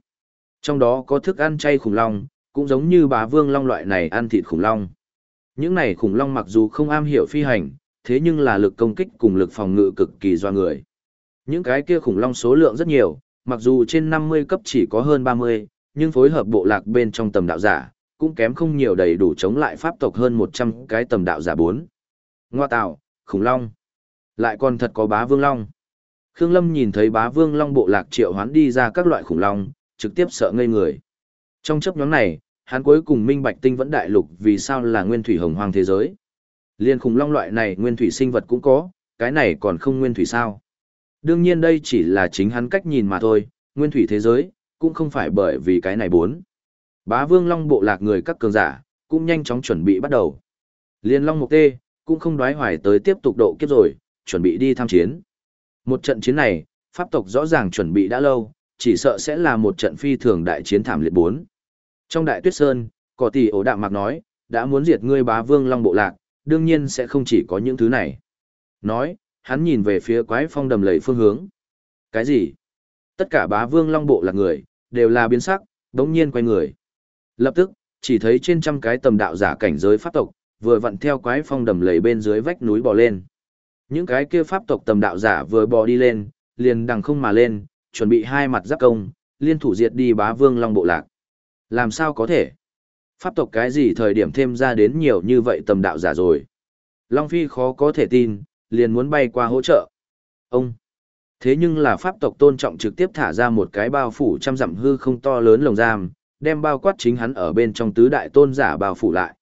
Trong đó có thức ăn chay khủng long, cũng giống như bá vương long loại này ăn thịt khủng long. Những này khủng long mặc dù không am hiểu phi hành, thế nhưng là lực công kích cùng lực phòng ngự cực kỳ do người. Những cái kia khủng long số lượng rất nhiều, mặc dù trên 50 cấp chỉ có hơn 30, nhưng phối hợp bộ lạc bên trong tầm đạo giả, cũng kém không nhiều đầy đủ chống lại pháp tộc hơn 100 cái tầm đạo giả bốn. Ngoa tạo, khủng long. Lại còn thật có bá vương long. Khương Lâm nhìn thấy bá vương long bộ lạc triệu hoán đi ra các loại khủng long, trực tiếp sợ ngây người. Trong chấp nhóm này, hắn cuối cùng minh bạch tinh vẫn đại lục vì sao là nguyên thủy hồng hoang thế giới. Liên khủng long loại này nguyên thủy sinh vật cũng có, cái này còn không nguyên thủy sao. Đương nhiên đây chỉ là chính hắn cách nhìn mà thôi, nguyên thủy thế giới, cũng không phải bởi vì cái này bốn. Bá vương long bộ lạc người các cường giả, cũng nhanh chóng chuẩn bị bắt đầu. Liên long mục tê, cũng không đoái hoài tới tiếp tục độ kiếp rồi, chuẩn bị đi tham chiến. Một trận chiến này, pháp tộc rõ ràng chuẩn bị đã lâu, chỉ sợ sẽ là một trận phi thường đại chiến thảm liệt bốn. Trong đại tuyết sơn, cỏ tỷ ổ đạm mạc nói, đã muốn diệt ngươi bá vương long bộ lạc, đương nhiên sẽ không chỉ có những thứ này. Nói, hắn nhìn về phía quái phong đầm lầy phương hướng. Cái gì? Tất cả bá vương long bộ lạc người, đều là biến sắc, đống nhiên quay người. Lập tức, chỉ thấy trên trăm cái tầm đạo giả cảnh giới pháp tộc, vừa vặn theo quái phong đầm lầy bên dưới vách núi bò lên. Những cái kia pháp tộc tầm đạo giả vừa bò đi lên, liền đằng không mà lên, chuẩn bị hai mặt giáp công, liên thủ diệt đi bá vương long bộ lạc. Làm sao có thể? Pháp tộc cái gì thời điểm thêm ra đến nhiều như vậy tầm đạo giả rồi? Long Phi khó có thể tin, liền muốn bay qua hỗ trợ. Ông! Thế nhưng là pháp tộc tôn trọng trực tiếp thả ra một cái bao phủ trăm dặm hư không to lớn lồng giam, đem bao quát chính hắn ở bên trong tứ đại tôn giả bao phủ lại.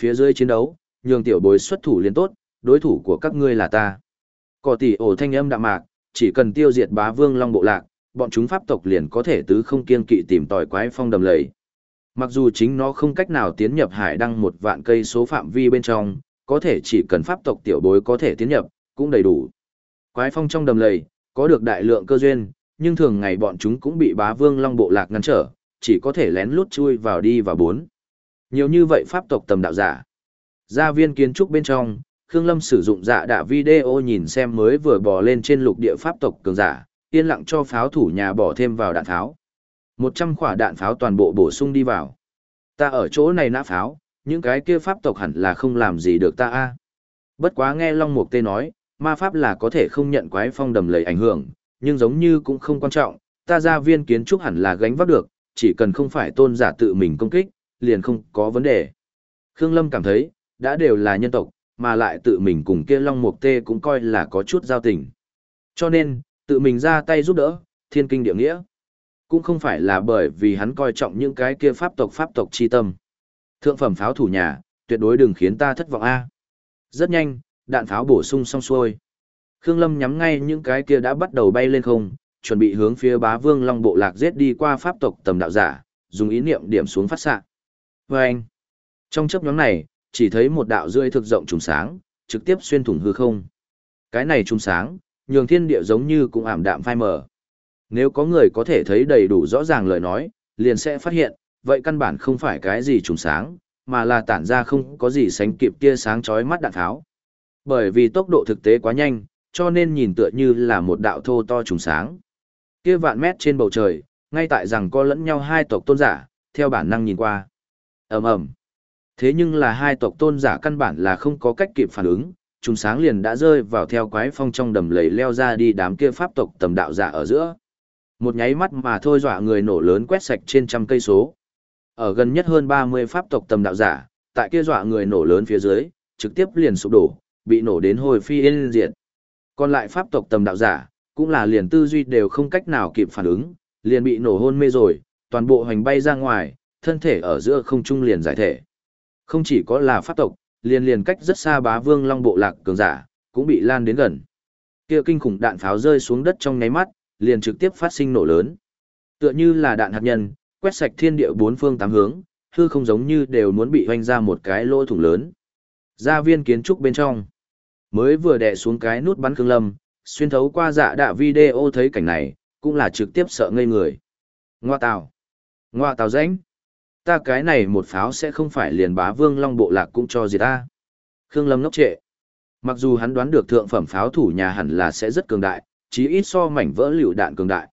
Phía dưới chiến đấu, nhường tiểu bối xuất thủ liên tốt, đối thủ của các ngươi là ta. Cỏ tỷ ổ thanh âm đạm mạc, chỉ cần tiêu diệt bá vương long bộ lạc, bọn chúng pháp tộc liền có thể tứ không kiên kỵ tìm tòi quái phong đầm lầy. Mặc dù chính nó không cách nào tiến nhập hải đăng một vạn cây số phạm vi bên trong, có thể chỉ cần pháp tộc tiểu bối có thể tiến nhập, cũng đầy đủ. Quái phong trong đầm lầy, có được đại lượng cơ duyên, nhưng thường ngày bọn chúng cũng bị bá vương long bộ lạc ngăn trở, chỉ có thể lén lút chui vào đi và bốn. Nhiều như vậy pháp tộc tầm đạo giả. Gia viên kiến trúc bên trong, Khương Lâm sử dụng dạ đạ video nhìn xem mới vừa bò lên trên lục địa pháp tộc cường giả, yên lặng cho pháo thủ nhà bỏ thêm vào đạn tháo. Một trăm quả đạn pháo toàn bộ bổ sung đi vào. Ta ở chỗ này nã pháo, những cái kia pháp tộc hẳn là không làm gì được ta a. Bất quá nghe Long Mục Tê nói, ma pháp là có thể không nhận quái phong đầm lầy ảnh hưởng, nhưng giống như cũng không quan trọng, ta ra viên kiến trúc hẳn là gánh vác được, chỉ cần không phải tôn giả tự mình công kích, liền không có vấn đề. Khương Lâm cảm thấy, đã đều là nhân tộc, mà lại tự mình cùng kia Long Mục Tê cũng coi là có chút giao tình. Cho nên, tự mình ra tay giúp đỡ, thiên kinh địa nghĩa. Cũng không phải là bởi vì hắn coi trọng những cái kia pháp tộc pháp tộc chi tâm. Thượng phẩm pháo thủ nhà, tuyệt đối đừng khiến ta thất vọng a. Rất nhanh, đạn pháo bổ sung xong xuôi. Khương Lâm nhắm ngay những cái kia đã bắt đầu bay lên không, chuẩn bị hướng phía bá vương long bộ lạc giết đi qua pháp tộc tầm đạo giả, dùng ý niệm điểm xuống phát xạ. Và anh, trong chấp nhóm này, chỉ thấy một đạo rưỡi thực rộng trùng sáng, trực tiếp xuyên thủng hư không. Cái này trùng sáng, nhường thiên địa giống như cũng ảm đạm phai mờ. Nếu có người có thể thấy đầy đủ rõ ràng lời nói, liền sẽ phát hiện, vậy căn bản không phải cái gì trùng sáng, mà là tản ra không có gì sánh kịp tia sáng chói mắt đạn tháo. Bởi vì tốc độ thực tế quá nhanh, cho nên nhìn tựa như là một đạo thô to trùng sáng. Kia vạn mét trên bầu trời, ngay tại rằng có lẫn nhau hai tộc tôn giả, theo bản năng nhìn qua. ầm ầm. Thế nhưng là hai tộc tôn giả căn bản là không có cách kịp phản ứng, chúng sáng liền đã rơi vào theo quái phong trong đầm lầy leo ra đi đám kia pháp tộc tầm đạo giả ở giữa. Một nháy mắt mà thôi dọa người nổ lớn quét sạch trên trăm cây số. Ở gần nhất hơn 30 pháp tộc tầm đạo giả, tại kia dọa người nổ lớn phía dưới, trực tiếp liền sụp đổ, bị nổ đến hồi phi yên diệt. Còn lại pháp tộc tầm đạo giả, cũng là liền tư duy đều không cách nào kịp phản ứng, liền bị nổ hôn mê rồi, toàn bộ hành bay ra ngoài, thân thể ở giữa không trung liền giải thể. Không chỉ có là pháp tộc, liền liền cách rất xa bá vương long bộ lạc cường giả, cũng bị lan đến gần. Kia kinh khủng đạn pháo rơi xuống đất trong nháy mắt, liền trực tiếp phát sinh nổ lớn. Tựa như là đạn hạt nhân, quét sạch thiên địa bốn phương tám hướng, hư không giống như đều muốn bị hoanh ra một cái lỗ thủng lớn. Gia viên kiến trúc bên trong, mới vừa đè xuống cái nút bắn Khương Lâm, xuyên thấu qua dạ đạ video thấy cảnh này, cũng là trực tiếp sợ ngây người. Ngoa tào, ngoa tào danh, ta cái này một pháo sẽ không phải liền bá vương long bộ lạc cũng cho gì ta. Khương Lâm ngốc trệ. Mặc dù hắn đoán được thượng phẩm pháo thủ nhà hẳn là sẽ rất cường đại, chí ít so mảnh vỡ lựu đạn cường đại.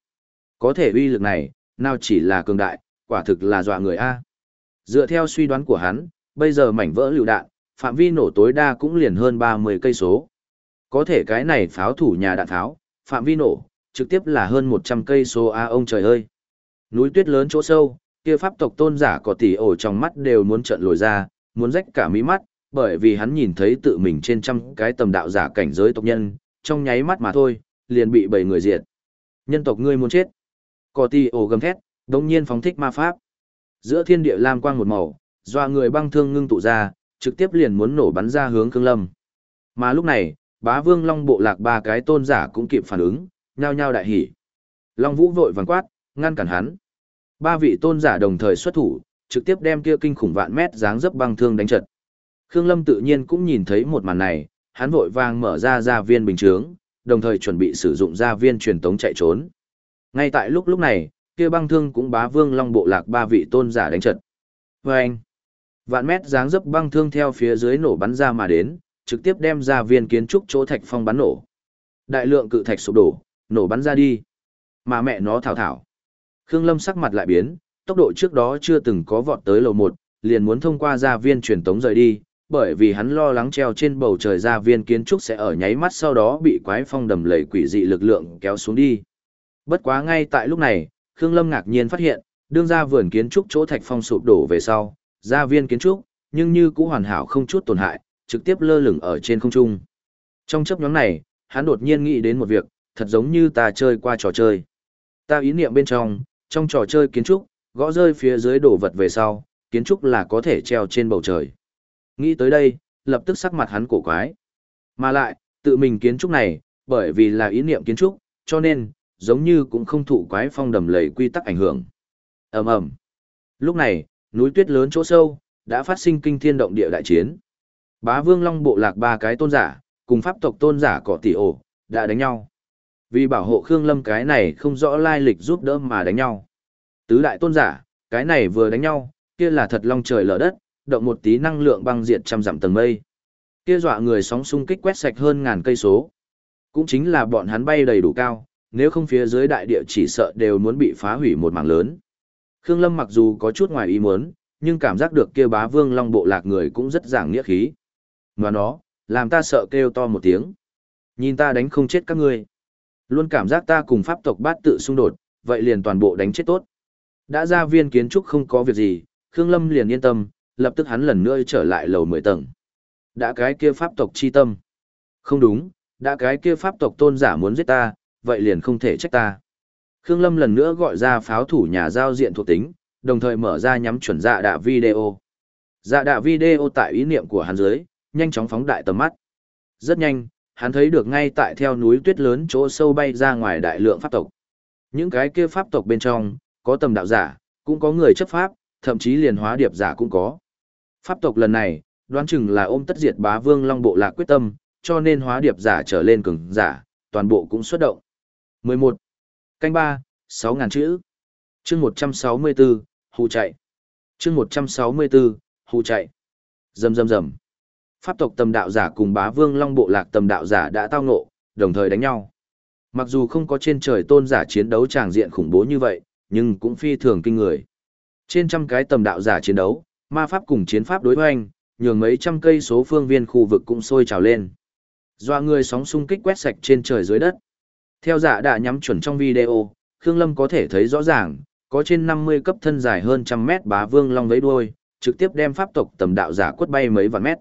Có thể uy lực này, nào chỉ là cường đại, quả thực là dọa người A. Dựa theo suy đoán của hắn, bây giờ mảnh vỡ lựu đạn, phạm vi nổ tối đa cũng liền hơn 30 cây số. Có thể cái này pháo thủ nhà đạn tháo, phạm vi nổ, trực tiếp là hơn 100 cây số A ông trời ơi. Núi tuyết lớn chỗ sâu, kia pháp tộc tôn giả có tỷ ổ trong mắt đều muốn trận lồi ra, muốn rách cả mí mắt, bởi vì hắn nhìn thấy tự mình trên trăm cái tầm đạo giả cảnh giới tộc nhân, trong nháy mắt mà thôi, liền bị bảy người diệt. Nhân tộc ngươi muốn chết. Cỏ tỷ ổ gầm thét, đồng nhiên phóng thích ma pháp. Giữa thiên địa lam quang một màu, doa người băng thương ngưng tụ ra, trực tiếp liền muốn nổ bắn ra hướng Khương Lâm. Mà lúc này, bá vương long bộ lạc ba cái tôn giả cũng kịp phản ứng, nhao nhao đại hỉ. Long Vũ vội vàng quát, ngăn cản hắn. Ba vị tôn giả đồng thời xuất thủ, trực tiếp đem kia kinh khủng vạn mét dáng dấp băng thương đánh trận. Khương Lâm tự nhiên cũng nhìn thấy một màn này, hắn vội vàng mở ra gia viên bình chướng, đồng thời chuẩn bị sử dụng gia viên truyền tống chạy trốn. Ngay tại lúc lúc này, kia băng thương cũng bá vương long bộ lạc ba vị tôn giả đánh trận. Vâng! Vạn mét dáng dấp băng thương theo phía dưới nổ bắn ra mà đến, trực tiếp đem ra viên kiến trúc chỗ thạch phong bắn nổ. Đại lượng cự thạch sụp đổ, nổ bắn ra đi. Mà mẹ nó thảo thảo. Khương Lâm sắc mặt lại biến, tốc độ trước đó chưa từng có vọt tới lầu 1, liền muốn thông qua gia viên truyền tống rời đi, bởi vì hắn lo lắng treo trên bầu trời gia viên kiến trúc sẽ ở nháy mắt sau đó bị quái phong đầm lầy quỷ dị lực lượng kéo xuống đi. Bất quá ngay tại lúc này, Khương Lâm ngạc nhiên phát hiện, đương ra vườn kiến trúc chỗ thạch phong sụp đổ về sau, gia viên kiến trúc, nhưng như cũng hoàn hảo không chút tổn hại, trực tiếp lơ lửng ở trên không trung. Trong chấp nhóm này, hắn đột nhiên nghĩ đến một việc, thật giống như ta chơi qua trò chơi. Ta ý niệm bên trong, trong trò chơi kiến trúc, gõ rơi phía dưới đổ vật về sau, kiến trúc là có thể treo trên bầu trời. Nghĩ tới đây, lập tức sắc mặt hắn cổ quái. Mà lại, tự mình kiến trúc này, bởi vì là ý niệm kiến trúc, cho nên, giống như cũng không thụ quái phong đầm lầy quy tắc ảnh hưởng. ầm ầm Lúc này, núi tuyết lớn chỗ sâu, đã phát sinh kinh thiên động địa đại chiến. Bá vương long bộ lạc ba cái tôn giả, cùng pháp tộc tôn giả cỏ tỷ ổ, đã đánh nhau. Vì bảo hộ Khương Lâm cái này không rõ lai lịch giúp đỡ mà đánh nhau. Tứ đại tôn giả, cái này vừa đánh nhau, kia là thật long trời lở đất, động một tí năng lượng băng diệt trăm dặm tầng mây. Kia dọa người sóng xung kích quét sạch hơn ngàn cây số. Cũng chính là bọn hắn bay đầy đủ cao, nếu không phía dưới đại địa chỉ sợ đều muốn bị phá hủy một mảng lớn. Khương Lâm mặc dù có chút ngoài ý muốn, nhưng cảm giác được kia bá vương long bộ lạc người cũng rất giảng nghĩa khí. Ngoài nó, làm ta sợ kêu to một tiếng. Nhìn ta đánh không chết các ngươi. Luôn cảm giác ta cùng pháp tộc bát tự xung đột, vậy liền toàn bộ đánh chết tốt. Đã ra viên kiến trúc không có việc gì, Khương Lâm liền yên tâm, lập tức hắn lần nữa trở lại lầu 10 tầng. Đã cái kia pháp tộc chi tâm. Không đúng, đã cái kia pháp tộc tôn giả muốn giết ta, vậy liền không thể trách ta. Khương Lâm lần nữa gọi ra pháo thủ nhà giao diện thuộc tính, đồng thời mở ra nhắm chuẩn dạ đạ video. Dạ đạ video tại ý niệm của hắn dưới, nhanh chóng phóng đại tầm mắt. Rất nhanh, hắn thấy được ngay tại theo núi tuyết lớn chỗ sâu bay ra ngoài đại lượng pháp tộc. Những cái kia pháp tộc bên trong, có tầm đạo giả, cũng có người chấp pháp, thậm chí liền hóa điệp giả cũng có. Pháp tộc lần này, đoán chừng là ôm tất diệt bá vương long bộ lạc quyết tâm, cho nên hóa điệp giả trở lên cường giả, toàn bộ cũng xuất động. 11. Canh 3, 6.000 chữ. chương 164, hù chạy. chương 164, hù chạy. Rầm rầm rầm. Pháp tộc tầm đạo giả cùng bá vương long bộ lạc tầm đạo giả đã tao ngộ, đồng thời đánh nhau. Mặc dù không có trên trời tôn giả chiến đấu tràng diện khủng bố như vậy, nhưng cũng phi thường kinh người. Trên trăm cái tầm đạo giả chiến đấu, ma pháp cùng chiến pháp đối hoành, nhường mấy trăm cây số phương viên khu vực cũng sôi trào lên. Doa người sóng xung kích quét sạch trên trời dưới đất. Theo giả đã nhắm chuẩn trong video, Khương Lâm có thể thấy rõ ràng, có trên 50 cấp thân dài hơn trăm mét bá vương long vấy đuôi, trực tiếp đem pháp tộc tầm đạo giả quất bay mấy vạn mét.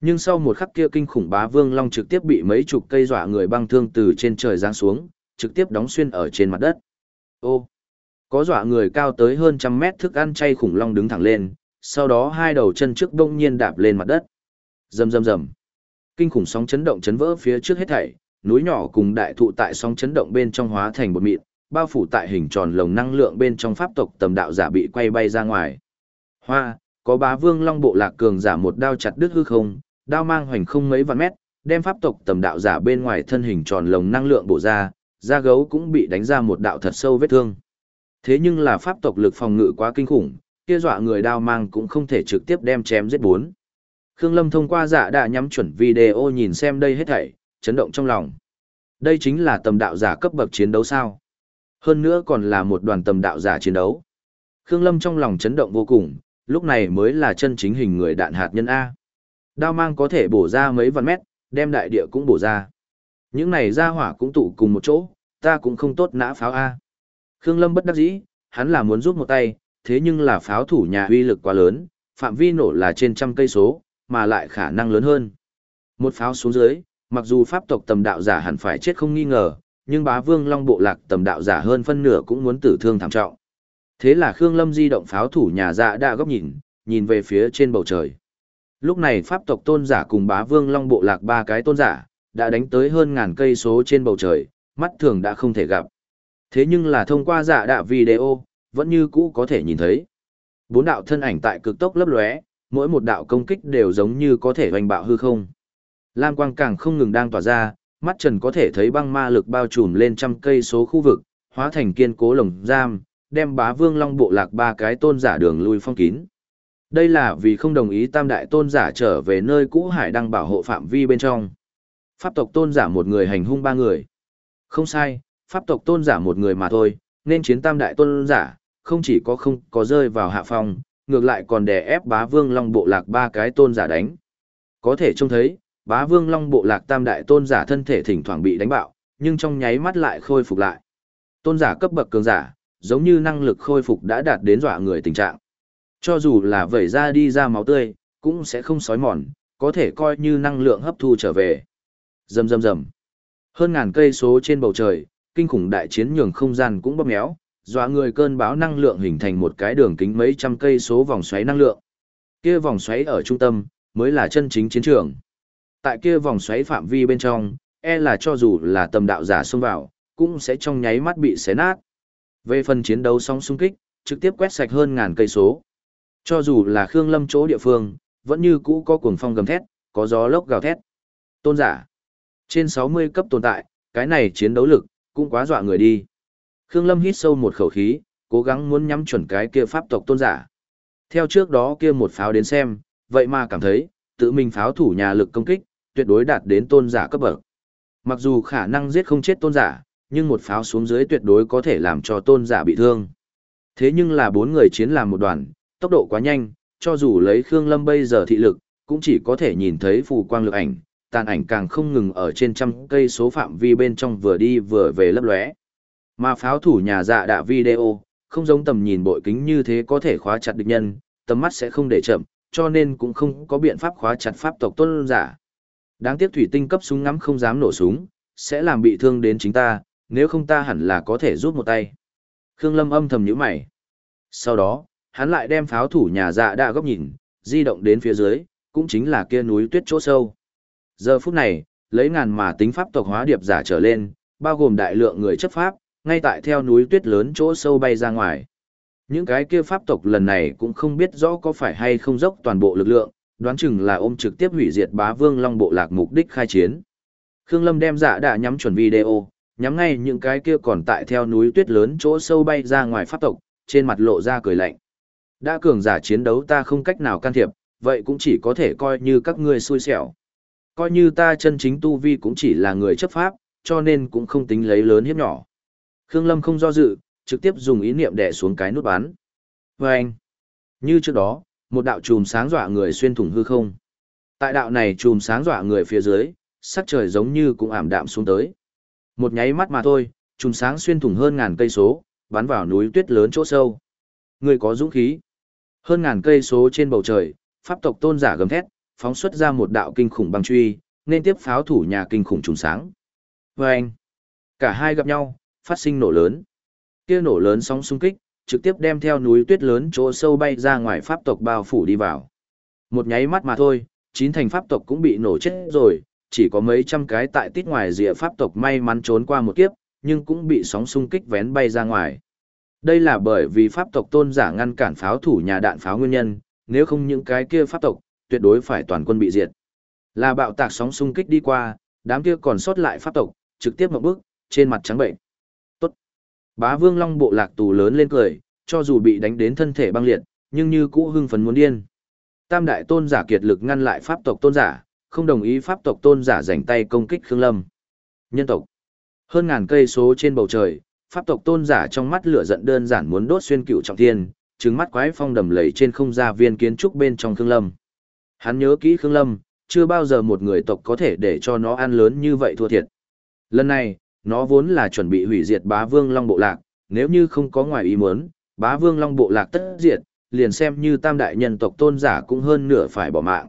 Nhưng sau một khắc kia kinh khủng bá vương long trực tiếp bị mấy chục cây dọa người băng thương từ trên trời giáng xuống, trực tiếp đóng xuyên ở trên mặt đất. Ô, có dọa người cao tới hơn trăm mét thức ăn chay khủng long đứng thẳng lên, sau đó hai đầu chân trước đông nhiên đạp lên mặt đất. Rầm rầm rầm. Kinh khủng sóng chấn động chấn vỡ phía trước hết thảy, núi nhỏ cùng đại thụ tại sóng chấn động bên trong hóa thành một mịn, bao phủ tại hình tròn lồng năng lượng bên trong pháp tộc tầm đạo giả bị quay bay ra ngoài. Hoa, có bá vương long bộ lạc cường giả một đao chặt đứt hư không, đao mang hoành không mấy vạn mét, đem pháp tộc tầm đạo giả bên ngoài thân hình tròn lồng năng lượng bổ ra, da gấu cũng bị đánh ra một đạo thật sâu vết thương. Thế nhưng là pháp tộc lực phòng ngự quá kinh khủng, kia dọa người đao mang cũng không thể trực tiếp đem chém giết bốn. Khương Lâm thông qua dạ đã nhắm chuẩn video nhìn xem đây hết thảy, chấn động trong lòng. Đây chính là tầm đạo giả cấp bậc chiến đấu sao? Hơn nữa còn là một đoàn tầm đạo giả chiến đấu. Khương Lâm trong lòng chấn động vô cùng, lúc này mới là chân chính hình người đạn hạt nhân A. Đao mang có thể bổ ra mấy vạn mét, đem đại địa cũng bổ ra. Những này ra hỏa cũng tụ cùng một chỗ, ta cũng không tốt nã pháo A. Khương Lâm bất đắc dĩ, hắn là muốn giúp một tay, thế nhưng là pháo thủ nhà uy lực quá lớn, phạm vi nổ là trên trăm cây số, mà lại khả năng lớn hơn. Một pháo xuống dưới, mặc dù pháp tộc tầm đạo giả hẳn phải chết không nghi ngờ, nhưng bá vương long bộ lạc tầm đạo giả hơn phân nửa cũng muốn tử thương thảm trọng. Thế là Khương Lâm di động pháo thủ nhà dạ đã góc nhìn, nhìn về phía trên bầu trời. Lúc này pháp tộc tôn giả cùng bá vương long bộ lạc ba cái tôn giả, đã đánh tới hơn ngàn cây số trên bầu trời, mắt thường đã không thể gặp. Thế nhưng là thông qua giả đạ video, vẫn như cũ có thể nhìn thấy. Bốn đạo thân ảnh tại cực tốc lấp lóe, mỗi một đạo công kích đều giống như có thể hoành bạo hư không. Lam quang càng không ngừng đang tỏa ra, mắt trần có thể thấy băng ma lực bao trùm lên trăm cây số khu vực, hóa thành kiên cố lồng giam, đem bá vương long bộ lạc ba cái tôn giả đường lui phong kín. Đây là vì không đồng ý tam đại tôn giả trở về nơi cũ hải Đăng bảo hộ phạm vi bên trong. Pháp tộc tôn giả một người hành hung ba người. Không sai, pháp tộc tôn giả một người mà thôi, nên chiến tam đại tôn giả, không chỉ có không có rơi vào hạ phong, ngược lại còn đè ép bá vương long bộ lạc ba cái tôn giả đánh. Có thể trông thấy, bá vương long bộ lạc tam đại tôn giả thân thể thỉnh thoảng bị đánh bạo, nhưng trong nháy mắt lại khôi phục lại. Tôn giả cấp bậc cường giả, giống như năng lực khôi phục đã đạt đến dọa người tình trạng. Cho dù là vẩy ra đi ra máu tươi, cũng sẽ không sói mòn, có thể coi như năng lượng hấp thu trở về. Rầm rầm rầm. Hơn ngàn cây số trên bầu trời, kinh khủng đại chiến nhường không gian cũng bóp méo, dọa người cơn bão năng lượng hình thành một cái đường kính mấy trăm cây số vòng xoáy năng lượng. Kia vòng xoáy ở trung tâm, mới là chân chính chiến trường. Tại kia vòng xoáy phạm vi bên trong, e là cho dù là tầm đạo giả xông vào, cũng sẽ trong nháy mắt bị xé nát. Về phần chiến đấu song xung kích, trực tiếp quét sạch hơn ngàn cây số. Cho dù là Khương Lâm chỗ địa phương, vẫn như cũ có cuồng phong gầm thét, có gió lốc gào thét. Tôn giả. Trên 60 cấp tồn tại, cái này chiến đấu lực, cũng quá dọa người đi. Khương Lâm hít sâu một khẩu khí, cố gắng muốn nhắm chuẩn cái kia pháp tộc tôn giả. Theo trước đó kia một pháo đến xem, vậy mà cảm thấy, tự mình pháo thủ nhà lực công kích, tuyệt đối đạt đến tôn giả cấp bậc. Mặc dù khả năng giết không chết tôn giả, nhưng một pháo xuống dưới tuyệt đối có thể làm cho tôn giả bị thương. Thế nhưng là bốn người chiến làm một đoàn, tốc độ quá nhanh, cho dù lấy Khương Lâm bây giờ thị lực, cũng chỉ có thể nhìn thấy phù quang lực ảnh, tàn ảnh càng không ngừng ở trên trăm cây số phạm vi bên trong vừa đi vừa về lấp lóe. Mà pháo thủ nhà dạ đạ video, không giống tầm nhìn bội kính như thế có thể khóa chặt địch nhân, tầm mắt sẽ không để chậm, cho nên cũng không có biện pháp khóa chặt pháp tộc tôn giả. Đáng tiếc thủy tinh cấp súng ngắm không dám nổ súng, sẽ làm bị thương đến chính ta, nếu không ta hẳn là có thể giúp một tay. Khương Lâm âm thầm nhíu mày. Sau đó, hắn lại đem pháo thủ nhà dạ đạ góc nhìn, di động đến phía dưới, cũng chính là kia núi tuyết chỗ sâu. Giờ phút này, lấy ngàn mà tính pháp tộc hóa điệp giả trở lên, bao gồm đại lượng người chấp pháp, ngay tại theo núi tuyết lớn chỗ sâu bay ra ngoài. Những cái kia pháp tộc lần này cũng không biết rõ có phải hay không dốc toàn bộ lực lượng, đoán chừng là ôm trực tiếp hủy diệt bá vương long bộ lạc mục đích khai chiến. Khương Lâm đem dạ đã nhắm chuẩn video, nhắm ngay những cái kia còn tại theo núi tuyết lớn chỗ sâu bay ra ngoài pháp tộc, trên mặt lộ ra cười lạnh. Đã cường giả chiến đấu ta không cách nào can thiệp, vậy cũng chỉ có thể coi như các ngươi xui xẻo. Coi như ta chân chính tu vi cũng chỉ là người chấp pháp, cho nên cũng không tính lấy lớn hiếp nhỏ. Khương Lâm không do dự, trực tiếp dùng ý niệm đè xuống cái nút bắn. Và anh, như trước đó, một đạo chùm sáng dọa người xuyên thủng hư không. Tại đạo này chùm sáng dọa người phía dưới, sắc trời giống như cũng ảm đạm xuống tới. Một nháy mắt mà thôi, chùm sáng xuyên thủng hơn ngàn cây số, bắn vào núi tuyết lớn chỗ sâu. Người có dũng khí. Hơn ngàn cây số trên bầu trời, pháp tộc tôn giả gầm thét, phóng xuất ra một đạo kinh khủng băng truy, nên tiếp pháo thủ nhà kinh khủng trùng sáng. Và anh, cả hai gặp nhau, phát sinh nổ lớn. Kia nổ lớn sóng xung kích, trực tiếp đem theo núi tuyết lớn chỗ sâu bay ra ngoài pháp tộc bao phủ đi vào. Một nháy mắt mà thôi, chín thành pháp tộc cũng bị nổ chết rồi, chỉ có mấy trăm cái tại tít ngoài rìa pháp tộc may mắn trốn qua một kiếp, nhưng cũng bị sóng xung kích vén bay ra ngoài. Đây là bởi vì pháp tộc tôn giả ngăn cản pháo thủ nhà đạn pháo nguyên nhân, nếu không những cái kia pháp tộc, tuyệt đối phải toàn quân bị diệt. Là bạo tạc sóng xung kích đi qua, đám kia còn sót lại pháp tộc, trực tiếp một bước, trên mặt trắng bệnh. Tốt. Bá Vương Long bộ lạc tù lớn lên cười, cho dù bị đánh đến thân thể băng liệt, nhưng như cũ hưng phấn muốn điên. Tam đại tôn giả kiệt lực ngăn lại pháp tộc tôn giả, không đồng ý pháp tộc tôn giả rảnh tay công kích Khương Lâm. Nhân tộc. Hơn ngàn cây số trên bầu trời, pháp tộc tôn giả trong mắt lửa giận đơn giản muốn đốt xuyên cựu trọng thiên, trừng mắt quái phong đầm lầy trên không gia viên kiến trúc bên trong Khương Lâm. Hắn nhớ kỹ Khương Lâm, chưa bao giờ một người tộc có thể để cho nó ăn lớn như vậy thua thiệt. Lần này, nó vốn là chuẩn bị hủy diệt bá vương long bộ lạc, nếu như không có ngoài ý muốn, bá vương long bộ lạc tất diệt, liền xem như tam đại nhân tộc tôn giả cũng hơn nửa phải bỏ mạng.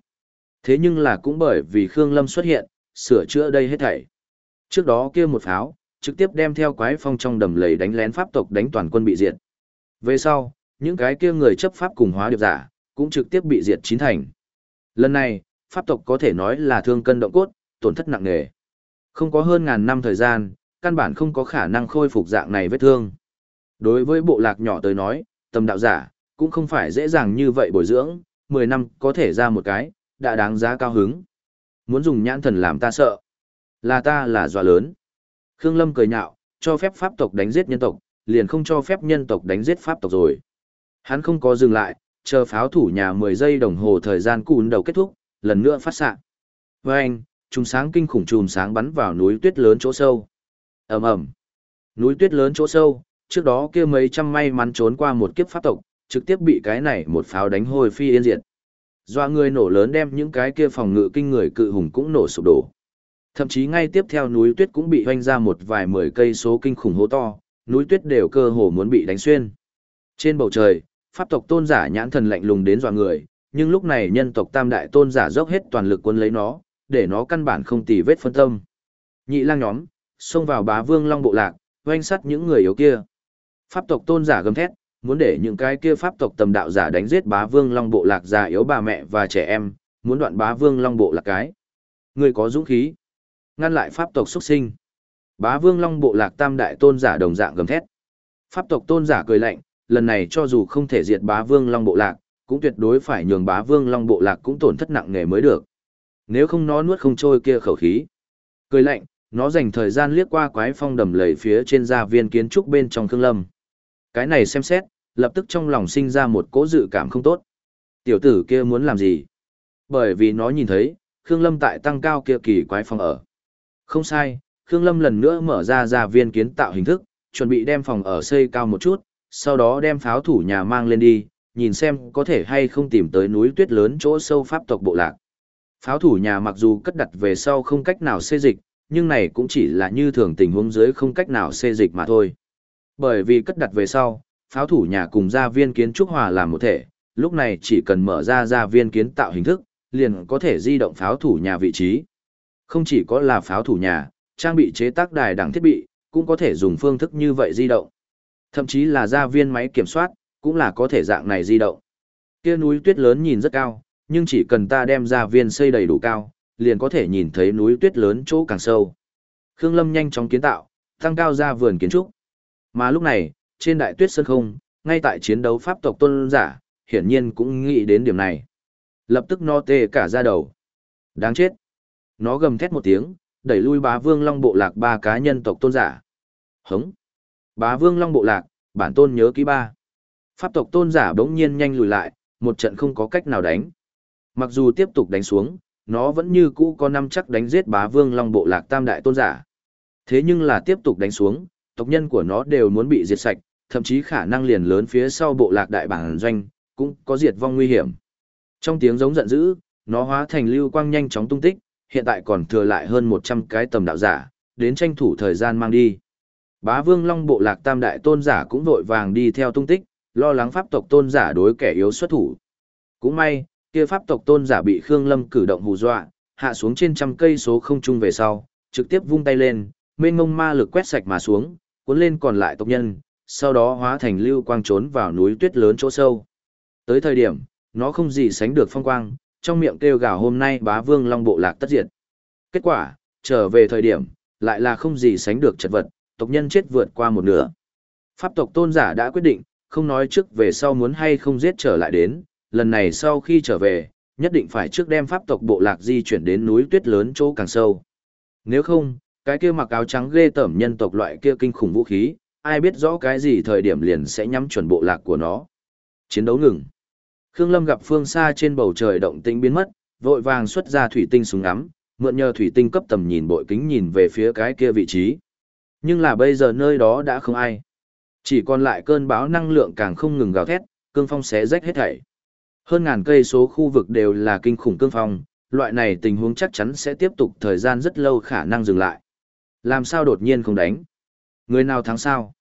Thế nhưng là cũng bởi vì Khương Lâm xuất hiện, sửa chữa đây hết thảy. Trước đó kia một pháo, trực tiếp đem theo quái phong trong đầm lầy đánh lén pháp tộc đánh toàn quân bị diệt. Về sau, những cái kia người chấp pháp cùng hóa điệp giả, cũng trực tiếp bị diệt chín thành. Lần này, pháp tộc có thể nói là thương cân động cốt, tổn thất nặng nề. Không có hơn ngàn năm thời gian, căn bản không có khả năng khôi phục dạng này vết thương. Đối với bộ lạc nhỏ tới nói, tầm đạo giả, cũng không phải dễ dàng như vậy bồi dưỡng, 10 năm có thể ra một cái, đã đáng giá cao hứng. Muốn dùng nhãn thần làm ta sợ. Là ta là dọa lớn. Khương Lâm cười nhạo, cho phép pháp tộc đánh giết nhân tộc, liền không cho phép nhân tộc đánh giết pháp tộc rồi. Hắn không có dừng lại, chờ pháo thủ nhà 10 giây đồng hồ thời gian cùn đầu kết thúc, lần nữa phát xạ. Với anh, trùng sáng kinh khủng trùm sáng bắn vào núi tuyết lớn chỗ sâu. ầm ầm, Núi tuyết lớn chỗ sâu, trước đó kia mấy trăm may mắn trốn qua một kiếp pháp tộc, trực tiếp bị cái này một pháo đánh hồi phi yên diệt. Doa người nổ lớn đem những cái kia phòng ngự kinh người cự hùng cũng nổ sụp đổ. Thậm chí ngay tiếp theo núi tuyết cũng bị hoanh ra một vài mười cây số kinh khủng hố to, núi tuyết đều cơ hồ muốn bị đánh xuyên. Trên bầu trời, pháp tộc tôn giả nhãn thần lạnh lùng đến dọa người, nhưng lúc này nhân tộc tam đại tôn giả dốc hết toàn lực quân lấy nó, để nó căn bản không tì vết phân tâm. Nhị lang nhóm, xông vào bá vương long bộ lạc, oanh sắt những người yếu kia. Pháp tộc tôn giả gầm thét, muốn để những cái kia pháp tộc tầm đạo giả đánh giết bá vương long bộ lạc già yếu bà mẹ và trẻ em, muốn đoạn bá vương long bộ lạc cái. Người có dũng khí, ngăn lại pháp tộc xuất sinh. Bá vương long bộ lạc tam đại tôn giả đồng dạng gầm thét. Pháp tộc tôn giả cười lạnh, lần này cho dù không thể diệt bá vương long bộ lạc, cũng tuyệt đối phải nhường bá vương long bộ lạc cũng tổn thất nặng nề mới được. Nếu không nó nuốt không trôi kia khẩu khí. Cười lạnh, nó dành thời gian liếc qua quái phong đầm lầy phía trên gia viên kiến trúc bên trong thương lâm. Cái này xem xét, lập tức trong lòng sinh ra một cố dự cảm không tốt. Tiểu tử kia muốn làm gì? Bởi vì nó nhìn thấy, Khương Lâm tại tăng cao kia kỳ quái phong ở. Không sai, Khương Lâm lần nữa mở ra gia viên kiến tạo hình thức, chuẩn bị đem phòng ở xây cao một chút, sau đó đem pháo thủ nhà mang lên đi, nhìn xem có thể hay không tìm tới núi tuyết lớn chỗ sâu pháp tộc bộ lạc. Pháo thủ nhà mặc dù cất đặt về sau không cách nào xê dịch, nhưng này cũng chỉ là như thường tình huống dưới không cách nào xê dịch mà thôi. Bởi vì cất đặt về sau, pháo thủ nhà cùng gia viên kiến trúc hòa làm một thể, lúc này chỉ cần mở ra gia viên kiến tạo hình thức, liền có thể di động pháo thủ nhà vị trí. Không chỉ có là pháo thủ nhà, trang bị chế tác đài đẳng thiết bị, cũng có thể dùng phương thức như vậy di động. Thậm chí là gia viên máy kiểm soát, cũng là có thể dạng này di động. Kia núi tuyết lớn nhìn rất cao, nhưng chỉ cần ta đem gia viên xây đầy đủ cao, liền có thể nhìn thấy núi tuyết lớn chỗ càng sâu. Khương Lâm nhanh chóng kiến tạo, tăng cao ra vườn kiến trúc. Mà lúc này, trên đại tuyết sơn không, ngay tại chiến đấu pháp tộc tôn giả, hiển nhiên cũng nghĩ đến điểm này. Lập tức no tê cả ra đầu. Đáng chết. Nó gầm thét một tiếng, đẩy lui bá vương long bộ lạc ba cá nhân tộc tôn giả. Hống. Bá vương long bộ lạc, bản tôn nhớ ký ba. Pháp tộc tôn giả bỗng nhiên nhanh lùi lại, một trận không có cách nào đánh. Mặc dù tiếp tục đánh xuống, nó vẫn như cũ có năm chắc đánh giết bá vương long bộ lạc tam đại tôn giả. Thế nhưng là tiếp tục đánh xuống, tộc nhân của nó đều muốn bị diệt sạch, thậm chí khả năng liền lớn phía sau bộ lạc đại bản doanh, cũng có diệt vong nguy hiểm. Trong tiếng giống giận dữ, nó hóa thành lưu quang nhanh chóng tung tích, hiện tại còn thừa lại hơn 100 cái tầm đạo giả, đến tranh thủ thời gian mang đi. Bá Vương Long bộ lạc tam đại tôn giả cũng vội vàng đi theo tung tích, lo lắng pháp tộc tôn giả đối kẻ yếu xuất thủ. Cũng may, kia pháp tộc tôn giả bị Khương Lâm cử động hù dọa, hạ xuống trên trăm cây số không trung về sau, trực tiếp vung tay lên, mênh mông ma lực quét sạch mà xuống, cuốn lên còn lại tộc nhân, sau đó hóa thành lưu quang trốn vào núi tuyết lớn chỗ sâu. Tới thời điểm, nó không gì sánh được phong quang, trong miệng kêu gào hôm nay bá vương long bộ lạc tất diệt. Kết quả, trở về thời điểm, lại là không gì sánh được chật vật, tộc nhân chết vượt qua một nửa. Pháp tộc tôn giả đã quyết định, không nói trước về sau muốn hay không giết trở lại đến, lần này sau khi trở về, nhất định phải trước đem pháp tộc bộ lạc di chuyển đến núi tuyết lớn chỗ càng sâu. Nếu không, cái kia mặc áo trắng ghê tởm nhân tộc loại kia kinh khủng vũ khí, ai biết rõ cái gì thời điểm liền sẽ nhắm chuẩn bộ lạc của nó. Chiến đấu ngừng. Khương Lâm gặp phương xa trên bầu trời động tĩnh biến mất, vội vàng xuất ra thủy tinh súng ngắm, mượn nhờ thủy tinh cấp tầm nhìn bội kính nhìn về phía cái kia vị trí. Nhưng là bây giờ nơi đó đã không ai. Chỉ còn lại cơn bão năng lượng càng không ngừng gào thét, cương phong xé rách hết thảy. Hơn ngàn cây số khu vực đều là kinh khủng cương phong, loại này tình huống chắc chắn sẽ tiếp tục thời gian rất lâu khả năng dừng lại. Làm sao đột nhiên không đánh? Người nào thắng sao?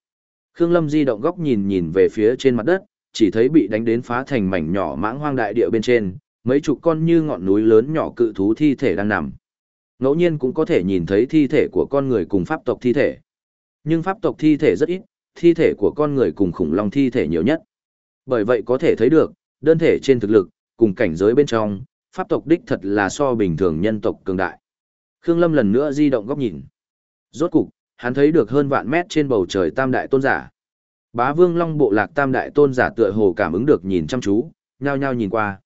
Khương Lâm di động góc nhìn nhìn về phía trên mặt đất, chỉ thấy bị đánh đến phá thành mảnh nhỏ mãng hoang đại địa bên trên, mấy chục con như ngọn núi lớn nhỏ cự thú thi thể đang nằm. Ngẫu nhiên cũng có thể nhìn thấy thi thể của con người cùng pháp tộc thi thể. Nhưng pháp tộc thi thể rất ít, thi thể của con người cùng khủng long thi thể nhiều nhất. Bởi vậy có thể thấy được, đơn thể trên thực lực, cùng cảnh giới bên trong, pháp tộc đích thật là so bình thường nhân tộc cường đại. Khương Lâm lần nữa di động góc nhìn. Rốt cục, hắn thấy được hơn vạn mét trên bầu trời tam đại tôn giả. Bá Vương Long bộ lạc tam đại tôn giả tựa hồ cảm ứng được nhìn chăm chú, nhao nhao nhìn qua.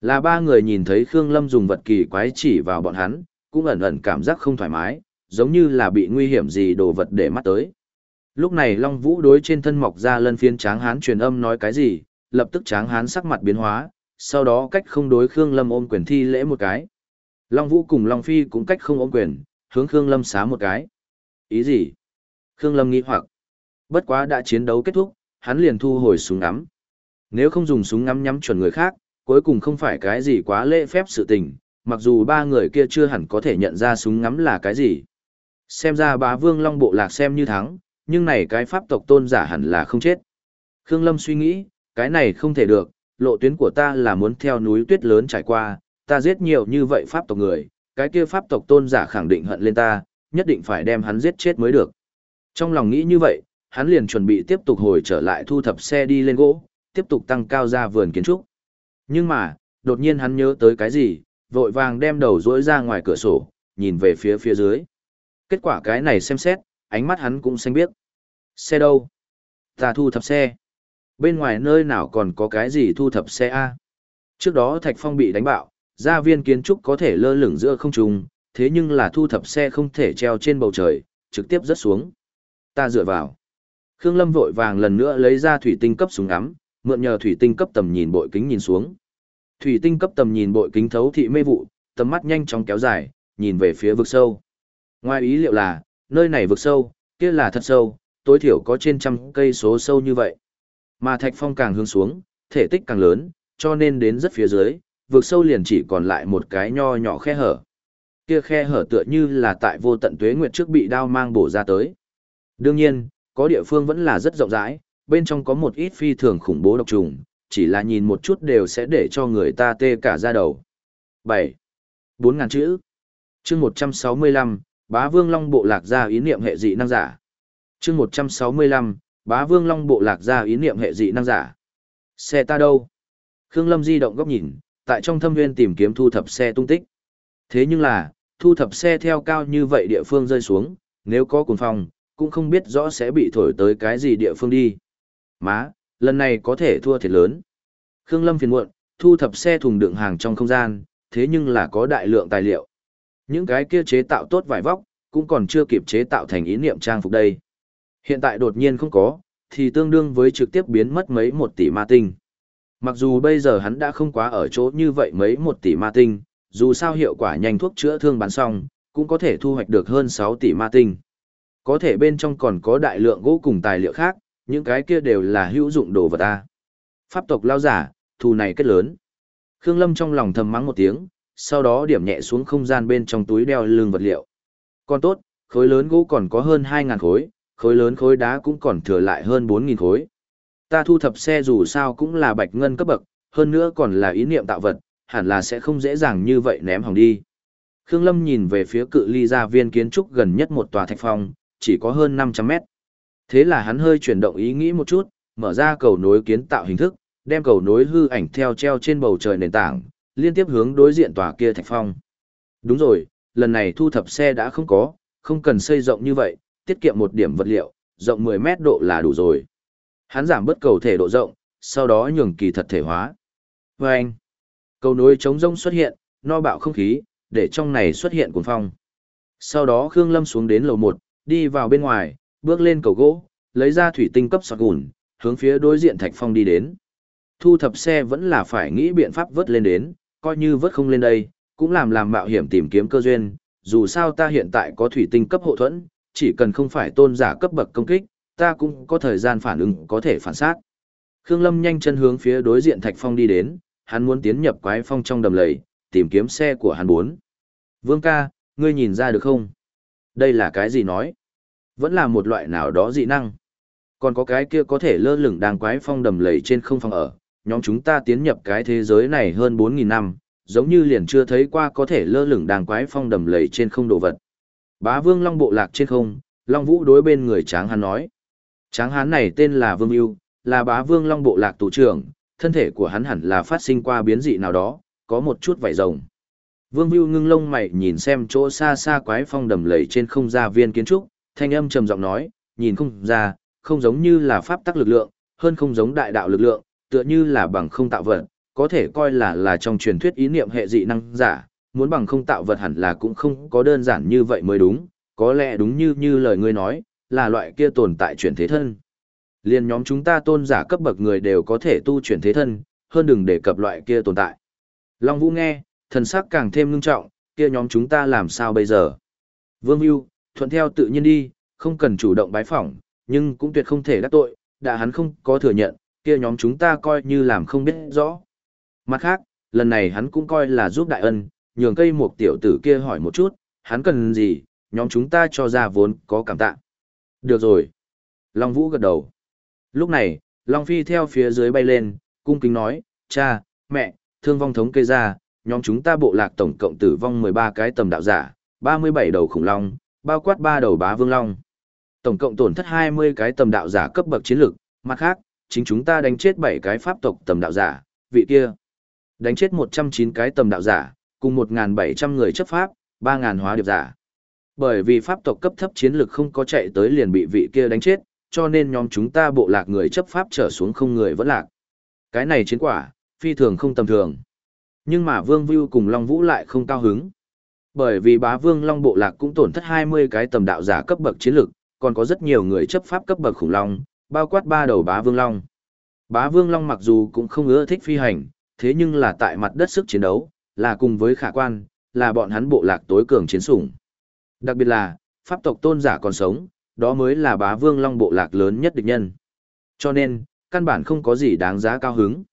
Là ba người nhìn thấy Khương Lâm dùng vật kỳ quái chỉ vào bọn hắn, cũng ẩn ẩn cảm giác không thoải mái, giống như là bị nguy hiểm gì đồ vật để mắt tới. Lúc này Long Vũ đối trên thân mọc ra lân phiên tráng hán truyền âm nói cái gì, lập tức tráng hán sắc mặt biến hóa, sau đó cách không đối Khương Lâm ôm quyền thi lễ một cái. Long Vũ cùng Long Phi cũng cách không ôm quyền, hướng Khương Lâm xá một cái. Ý gì? Khương Lâm nghi hoặc. Bất quá đã chiến đấu kết thúc, hắn liền thu hồi súng ngắm. Nếu không dùng súng ngắm nhắm chuẩn người khác, cuối cùng không phải cái gì quá lễ phép sự tình, mặc dù ba người kia chưa hẳn có thể nhận ra súng ngắm là cái gì. Xem ra bá vương long bộ lạc xem như thắng, nhưng này cái pháp tộc tôn giả hẳn là không chết. Khương Lâm suy nghĩ, cái này không thể được, lộ tuyến của ta là muốn theo núi tuyết lớn trải qua, ta giết nhiều như vậy pháp tộc người, cái kia pháp tộc tôn giả khẳng định hận lên ta, nhất định phải đem hắn giết chết mới được. Trong lòng nghĩ như vậy, hắn liền chuẩn bị tiếp tục hồi trở lại thu thập xe đi lên gỗ, tiếp tục tăng cao ra vườn kiến trúc. Nhưng mà, đột nhiên hắn nhớ tới cái gì, vội vàng đem đầu rỗi ra ngoài cửa sổ, nhìn về phía phía dưới. Kết quả cái này xem xét, ánh mắt hắn cũng xanh biết. Xe đâu? Ta thu thập xe. Bên ngoài nơi nào còn có cái gì thu thập xe A? Trước đó Thạch Phong bị đánh bạo, gia viên kiến trúc có thể lơ lửng giữa không trung, thế nhưng là thu thập xe không thể treo trên bầu trời, trực tiếp rớt xuống. Ta dựa vào. Khương Lâm vội vàng lần nữa lấy ra thủy tinh cấp súng ngắm, mượn nhờ thủy tinh cấp tầm nhìn bội kính nhìn xuống. Thủy tinh cấp tầm nhìn bội kính thấu thị mê vụ, tầm mắt nhanh chóng kéo dài, nhìn về phía vực sâu. Ngoài ý liệu là, nơi này vực sâu, kia là thật sâu, tối thiểu có trên trăm cây số sâu như vậy. Mà thạch phong càng hướng xuống, thể tích càng lớn, cho nên đến rất phía dưới, vực sâu liền chỉ còn lại một cái nho nhỏ khe hở. Kia khe hở tựa như là tại vô tận tuế nguyệt trước bị đao mang bổ ra tới. Đương nhiên, có địa phương vẫn là rất rộng rãi, bên trong có một ít phi thường khủng bố độc trùng, chỉ là nhìn một chút đều sẽ để cho người ta tê cả da đầu. 7. 4.000 chữ. chương 165, Bá Vương Long Bộ Lạc ra ý niệm hệ dị năng giả. chương 165, Bá Vương Long Bộ Lạc ra ý niệm hệ dị năng giả. Xe ta đâu? Khương Lâm di động góc nhìn, tại trong thâm nguyên tìm kiếm thu thập xe tung tích. Thế nhưng là, thu thập xe theo cao như vậy địa phương rơi xuống, nếu có cuồng phong, cũng không biết rõ sẽ bị thổi tới cái gì địa phương đi. Má, lần này có thể thua thiệt lớn. Khương Lâm phiền muộn, thu thập xe thùng đựng hàng trong không gian, thế nhưng là có đại lượng tài liệu. Những cái kia chế tạo tốt vải vóc, cũng còn chưa kịp chế tạo thành ý niệm trang phục đây. Hiện tại đột nhiên không có, thì tương đương với trực tiếp biến mất mấy một tỷ ma tinh. Mặc dù bây giờ hắn đã không quá ở chỗ như vậy mấy một tỷ ma tinh, dù sao hiệu quả nhanh thuốc chữa thương bán xong, cũng có thể thu hoạch được hơn 6 tỷ ma tinh. Có thể bên trong còn có đại lượng gỗ cùng tài liệu khác, những cái kia đều là hữu dụng đồ vật ta. Pháp tộc lao giả, thù này kết lớn. Khương Lâm trong lòng thầm mắng một tiếng, sau đó điểm nhẹ xuống không gian bên trong túi đeo lưng vật liệu. Còn tốt, khối lớn gỗ còn có hơn 2.000 khối, khối lớn khối đá cũng còn thừa lại hơn 4.000 khối. Ta thu thập xe dù sao cũng là bạch ngân cấp bậc, hơn nữa còn là ý niệm tạo vật, hẳn là sẽ không dễ dàng như vậy ném hỏng đi. Khương Lâm nhìn về phía cự ly gia viên kiến trúc gần nhất một tòa thạch phong, chỉ có hơn 500 mét. Thế là hắn hơi chuyển động ý nghĩ một chút, mở ra cầu nối kiến tạo hình thức, đem cầu nối hư ảnh theo treo trên bầu trời nền tảng, liên tiếp hướng đối diện tòa kia thạch phong. Đúng rồi, lần này thu thập xe đã không có, không cần xây rộng như vậy, tiết kiệm một điểm vật liệu, rộng 10 mét độ là đủ rồi. Hắn giảm bớt cầu thể độ rộng, sau đó nhường kỳ thật thể hóa. Và anh, cầu nối chống rông xuất hiện, no bạo không khí, để trong này xuất hiện cuồng phong. Sau đó Khương Lâm xuống đến lầu 1, đi vào bên ngoài, bước lên cầu gỗ, lấy ra thủy tinh cấp sọt gùn, hướng phía đối diện thạch phong đi đến. Thu thập xe vẫn là phải nghĩ biện pháp vớt lên đến, coi như vớt không lên đây, cũng làm làm mạo hiểm tìm kiếm cơ duyên, dù sao ta hiện tại có thủy tinh cấp hộ thuẫn, chỉ cần không phải tôn giả cấp bậc công kích, ta cũng có thời gian phản ứng có thể phản sát. Khương Lâm nhanh chân hướng phía đối diện Thạch Phong đi đến, hắn muốn tiến nhập quái phong trong đầm lầy, tìm kiếm xe của hắn bốn. Vương ca, ngươi nhìn ra được không? Đây là cái gì nói? Vẫn là một loại nào đó dị năng. Còn có cái kia có thể lơ lửng đang quái phong đầm lầy trên không phòng ở, nhóm chúng ta tiến nhập cái thế giới này hơn 4.000 năm, giống như liền chưa thấy qua có thể lơ lửng đang quái phong đầm lầy trên không đồ vật. Bá vương long bộ lạc trên không, long vũ đối bên người tráng hắn nói. Tráng hán này tên là Vương Yêu, là bá vương long bộ lạc tù trưởng, thân thể của hắn hẳn là phát sinh qua biến dị nào đó, có một chút vảy rồng. Vương Vưu ngưng lông mày nhìn xem chỗ xa xa quái phong đầm lầy trên không gia viên kiến trúc, thanh âm trầm giọng nói, nhìn không ra, không giống như là pháp tắc lực lượng, hơn không giống đại đạo lực lượng, tựa như là bằng không tạo vật, có thể coi là là trong truyền thuyết ý niệm hệ dị năng giả, muốn bằng không tạo vật hẳn là cũng không có đơn giản như vậy mới đúng, có lẽ đúng như như lời ngươi nói, là loại kia tồn tại chuyển thế thân. Liên nhóm chúng ta tôn giả cấp bậc người đều có thể tu chuyển thế thân, hơn đừng đề cập loại kia tồn tại. Long Vũ nghe, thần sắc càng thêm ngưng trọng, kia nhóm chúng ta làm sao bây giờ? Vương Vưu, thuận theo tự nhiên đi, không cần chủ động bái phỏng, nhưng cũng tuyệt không thể đắc tội, đã hắn không có thừa nhận, kia nhóm chúng ta coi như làm không biết rõ. Mặt khác, lần này hắn cũng coi là giúp đại ân, nhường cây một tiểu tử kia hỏi một chút, hắn cần gì, nhóm chúng ta cho ra vốn có cảm tạ. Được rồi. Long Vũ gật đầu. Lúc này, Long Phi theo phía dưới bay lên, cung kính nói, cha, mẹ, thương vong thống kê ra, nhóm chúng ta bộ lạc tổng cộng tử vong 13 cái tầm đạo giả, 37 đầu khủng long, bao quát ba đầu bá vương long. Tổng cộng tổn thất 20 cái tầm đạo giả cấp bậc chiến lực, mặt khác, chính chúng ta đánh chết 7 cái pháp tộc tầm đạo giả, vị kia. Đánh chết 109 cái tầm đạo giả, cùng 1.700 người chấp pháp, 3.000 hóa điệp giả. Bởi vì pháp tộc cấp thấp chiến lực không có chạy tới liền bị vị kia đánh chết, cho nên nhóm chúng ta bộ lạc người chấp pháp trở xuống không người vẫn lạc. Cái này chiến quả, phi thường không tầm thường. Nhưng mà Vương Vưu cùng Long Vũ lại không cao hứng. Bởi vì bá Vương Long bộ lạc cũng tổn thất 20 cái tầm đạo giả cấp bậc chiến lực, còn có rất nhiều người chấp pháp cấp bậc khủng long, bao quát ba đầu bá Vương Long. Bá Vương Long mặc dù cũng không ưa thích phi hành, thế nhưng là tại mặt đất sức chiến đấu, là cùng với khả quan, là bọn hắn bộ lạc tối cường chiến sủng. Đặc biệt là, pháp tộc tôn giả còn sống, đó mới là bá vương long bộ lạc lớn nhất địch nhân. Cho nên, căn bản không có gì đáng giá cao hứng.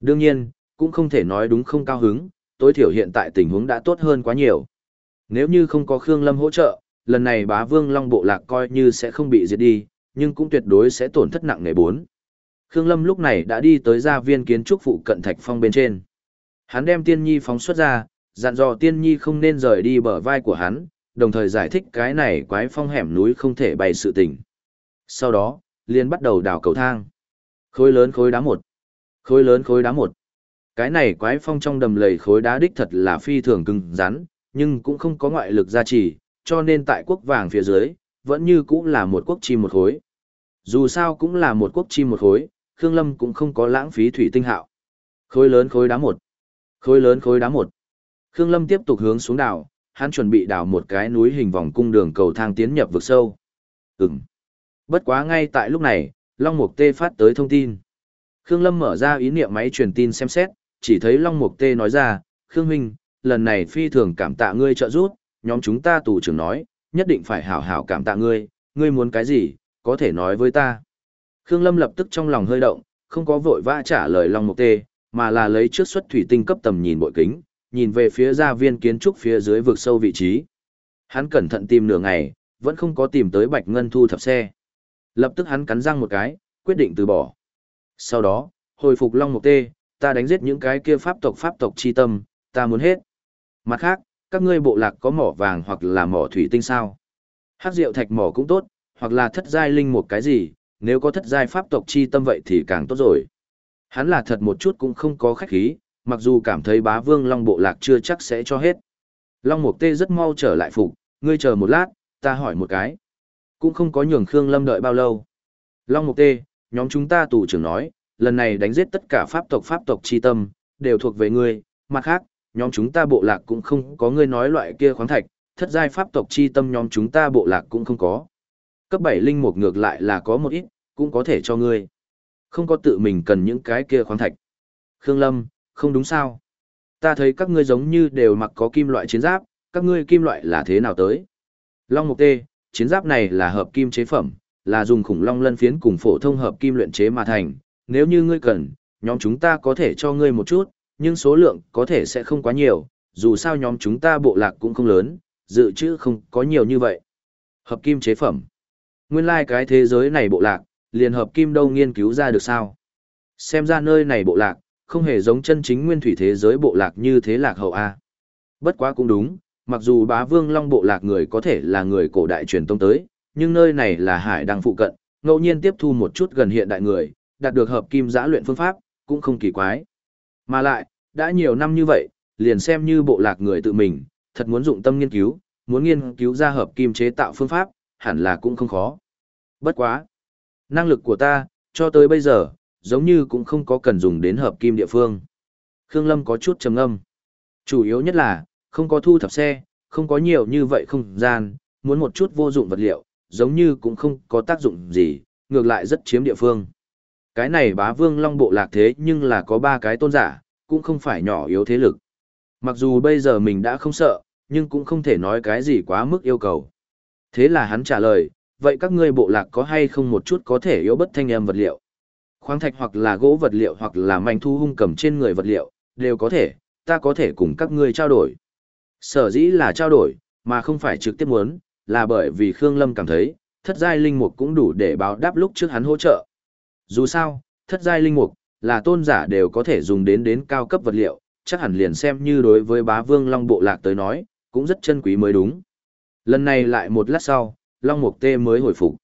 Đương nhiên, cũng không thể nói đúng không cao hứng, tối thiểu hiện tại tình huống đã tốt hơn quá nhiều. Nếu như không có Khương Lâm hỗ trợ, lần này bá vương long bộ lạc coi như sẽ không bị diệt đi, nhưng cũng tuyệt đối sẽ tổn thất nặng nề bốn. Khương Lâm lúc này đã đi tới gia viên kiến trúc phụ cận thạch phong bên trên. Hắn đem tiên nhi phóng xuất ra, dặn dò tiên nhi không nên rời đi bờ vai của hắn, đồng thời giải thích cái này quái phong hẻm núi không thể bày sự tình. Sau đó, liền bắt đầu đào cầu thang. Khối lớn khối đá một. Khối lớn khối đá một. Cái này quái phong trong đầm lầy khối đá đích thật là phi thường cứng rắn, nhưng cũng không có ngoại lực gia trì, cho nên tại quốc vàng phía dưới, vẫn như cũng là một quốc chi một khối. Dù sao cũng là một quốc chi một khối, Khương Lâm cũng không có lãng phí thủy tinh hạo. Khối lớn khối đá một. Khối lớn khối đá một. Khương Lâm tiếp tục hướng xuống đảo, hắn chuẩn bị đào một cái núi hình vòng cung đường cầu thang tiến nhập vực sâu. Ừm. Bất quá ngay tại lúc này, Long Mục Tê phát tới thông tin. Khương Lâm mở ra ý niệm máy truyền tin xem xét, chỉ thấy Long Mục Tê nói ra, Khương Huynh, lần này phi thường cảm tạ ngươi trợ giúp, nhóm chúng ta tù trưởng nói, nhất định phải hảo hảo cảm tạ ngươi, ngươi muốn cái gì, có thể nói với ta. Khương Lâm lập tức trong lòng hơi động, không có vội vã trả lời Long Mục Tê, mà là lấy trước xuất thủy tinh cấp tầm nhìn bội kính, nhìn về phía gia viên kiến trúc phía dưới vực sâu vị trí. Hắn cẩn thận tìm nửa ngày, vẫn không có tìm tới Bạch Ngân thu thập xe. Lập tức hắn cắn răng một cái, quyết định từ bỏ. Sau đó, hồi phục Long Mục Tê, ta đánh giết những cái kia pháp tộc pháp tộc chi tâm, ta muốn hết. Mặt khác, các ngươi bộ lạc có mỏ vàng hoặc là mỏ thủy tinh sao? Hắc rượu thạch mỏ cũng tốt, hoặc là thất giai linh một cái gì, nếu có thất giai pháp tộc chi tâm vậy thì càng tốt rồi. Hắn là thật một chút cũng không có khách khí, mặc dù cảm thấy bá vương long bộ lạc chưa chắc sẽ cho hết. Long mục tê rất mau trở lại phục, ngươi chờ một lát, ta hỏi một cái. Cũng không có nhường Khương Lâm đợi bao lâu. Long mục tê, nhóm chúng ta tù trưởng nói, lần này đánh giết tất cả pháp tộc pháp tộc chi tâm, đều thuộc về ngươi, mặt khác, nhóm chúng ta bộ lạc cũng không có ngươi nói loại kia khoáng thạch, thất giai pháp tộc chi tâm nhóm chúng ta bộ lạc cũng không có. Cấp 7 linh mục ngược lại là có một ít, cũng có thể cho ngươi. Không có tự mình cần những cái kia khoáng thạch. Khương Lâm, không đúng sao? Ta thấy các ngươi giống như đều mặc có kim loại chiến giáp, các ngươi kim loại là thế nào tới? Long mục tê, chiến giáp này là hợp kim chế phẩm, là dùng khủng long lân phiến cùng phổ thông hợp kim luyện chế mà thành. Nếu như ngươi cần, nhóm chúng ta có thể cho ngươi một chút, nhưng số lượng có thể sẽ không quá nhiều, dù sao nhóm chúng ta bộ lạc cũng không lớn, dự trữ không có nhiều như vậy. Hợp kim chế phẩm. Nguyên lai like cái thế giới này bộ lạc, liền hợp kim đâu nghiên cứu ra được sao? Xem ra nơi này bộ lạc, không hề giống chân chính nguyên thủy thế giới bộ lạc như thế lạc hậu A. Bất quá cũng đúng, mặc dù bá vương long bộ lạc người có thể là người cổ đại truyền tông tới, nhưng nơi này là hải đăng phụ cận, ngẫu nhiên tiếp thu một chút gần hiện đại người, đạt được hợp kim giã luyện phương pháp, cũng không kỳ quái. Mà lại, đã nhiều năm như vậy, liền xem như bộ lạc người tự mình, thật muốn dụng tâm nghiên cứu, muốn nghiên cứu ra hợp kim chế tạo phương pháp, hẳn là cũng không khó. Bất quá. Năng lực của ta, cho tới bây giờ, giống như cũng không có cần dùng đến hợp kim địa phương. Khương Lâm có chút trầm âm. Chủ yếu nhất là, không có thu thập xe, không có nhiều như vậy không gian, muốn một chút vô dụng vật liệu, giống như cũng không có tác dụng gì, ngược lại rất chiếm địa phương. Cái này bá vương long bộ lạc thế nhưng là có ba cái tôn giả, cũng không phải nhỏ yếu thế lực. Mặc dù bây giờ mình đã không sợ, nhưng cũng không thể nói cái gì quá mức yêu cầu. Thế là hắn trả lời, vậy các ngươi bộ lạc có hay không một chút có thể yếu bất thanh âm vật liệu? Khoáng thạch hoặc là gỗ vật liệu hoặc là mảnh thu hung cầm trên người vật liệu, đều có thể, ta có thể cùng các ngươi trao đổi. Sở dĩ là trao đổi, mà không phải trực tiếp muốn, là bởi vì Khương Lâm cảm thấy, thất giai linh mục cũng đủ để báo đáp lúc trước hắn hỗ trợ. Dù sao, thất giai linh mục, là tôn giả đều có thể dùng đến đến cao cấp vật liệu, chắc hẳn liền xem như đối với bá vương long bộ lạc tới nói, cũng rất chân quý mới đúng. Lần này lại một lát sau, long mục tê mới hồi phục.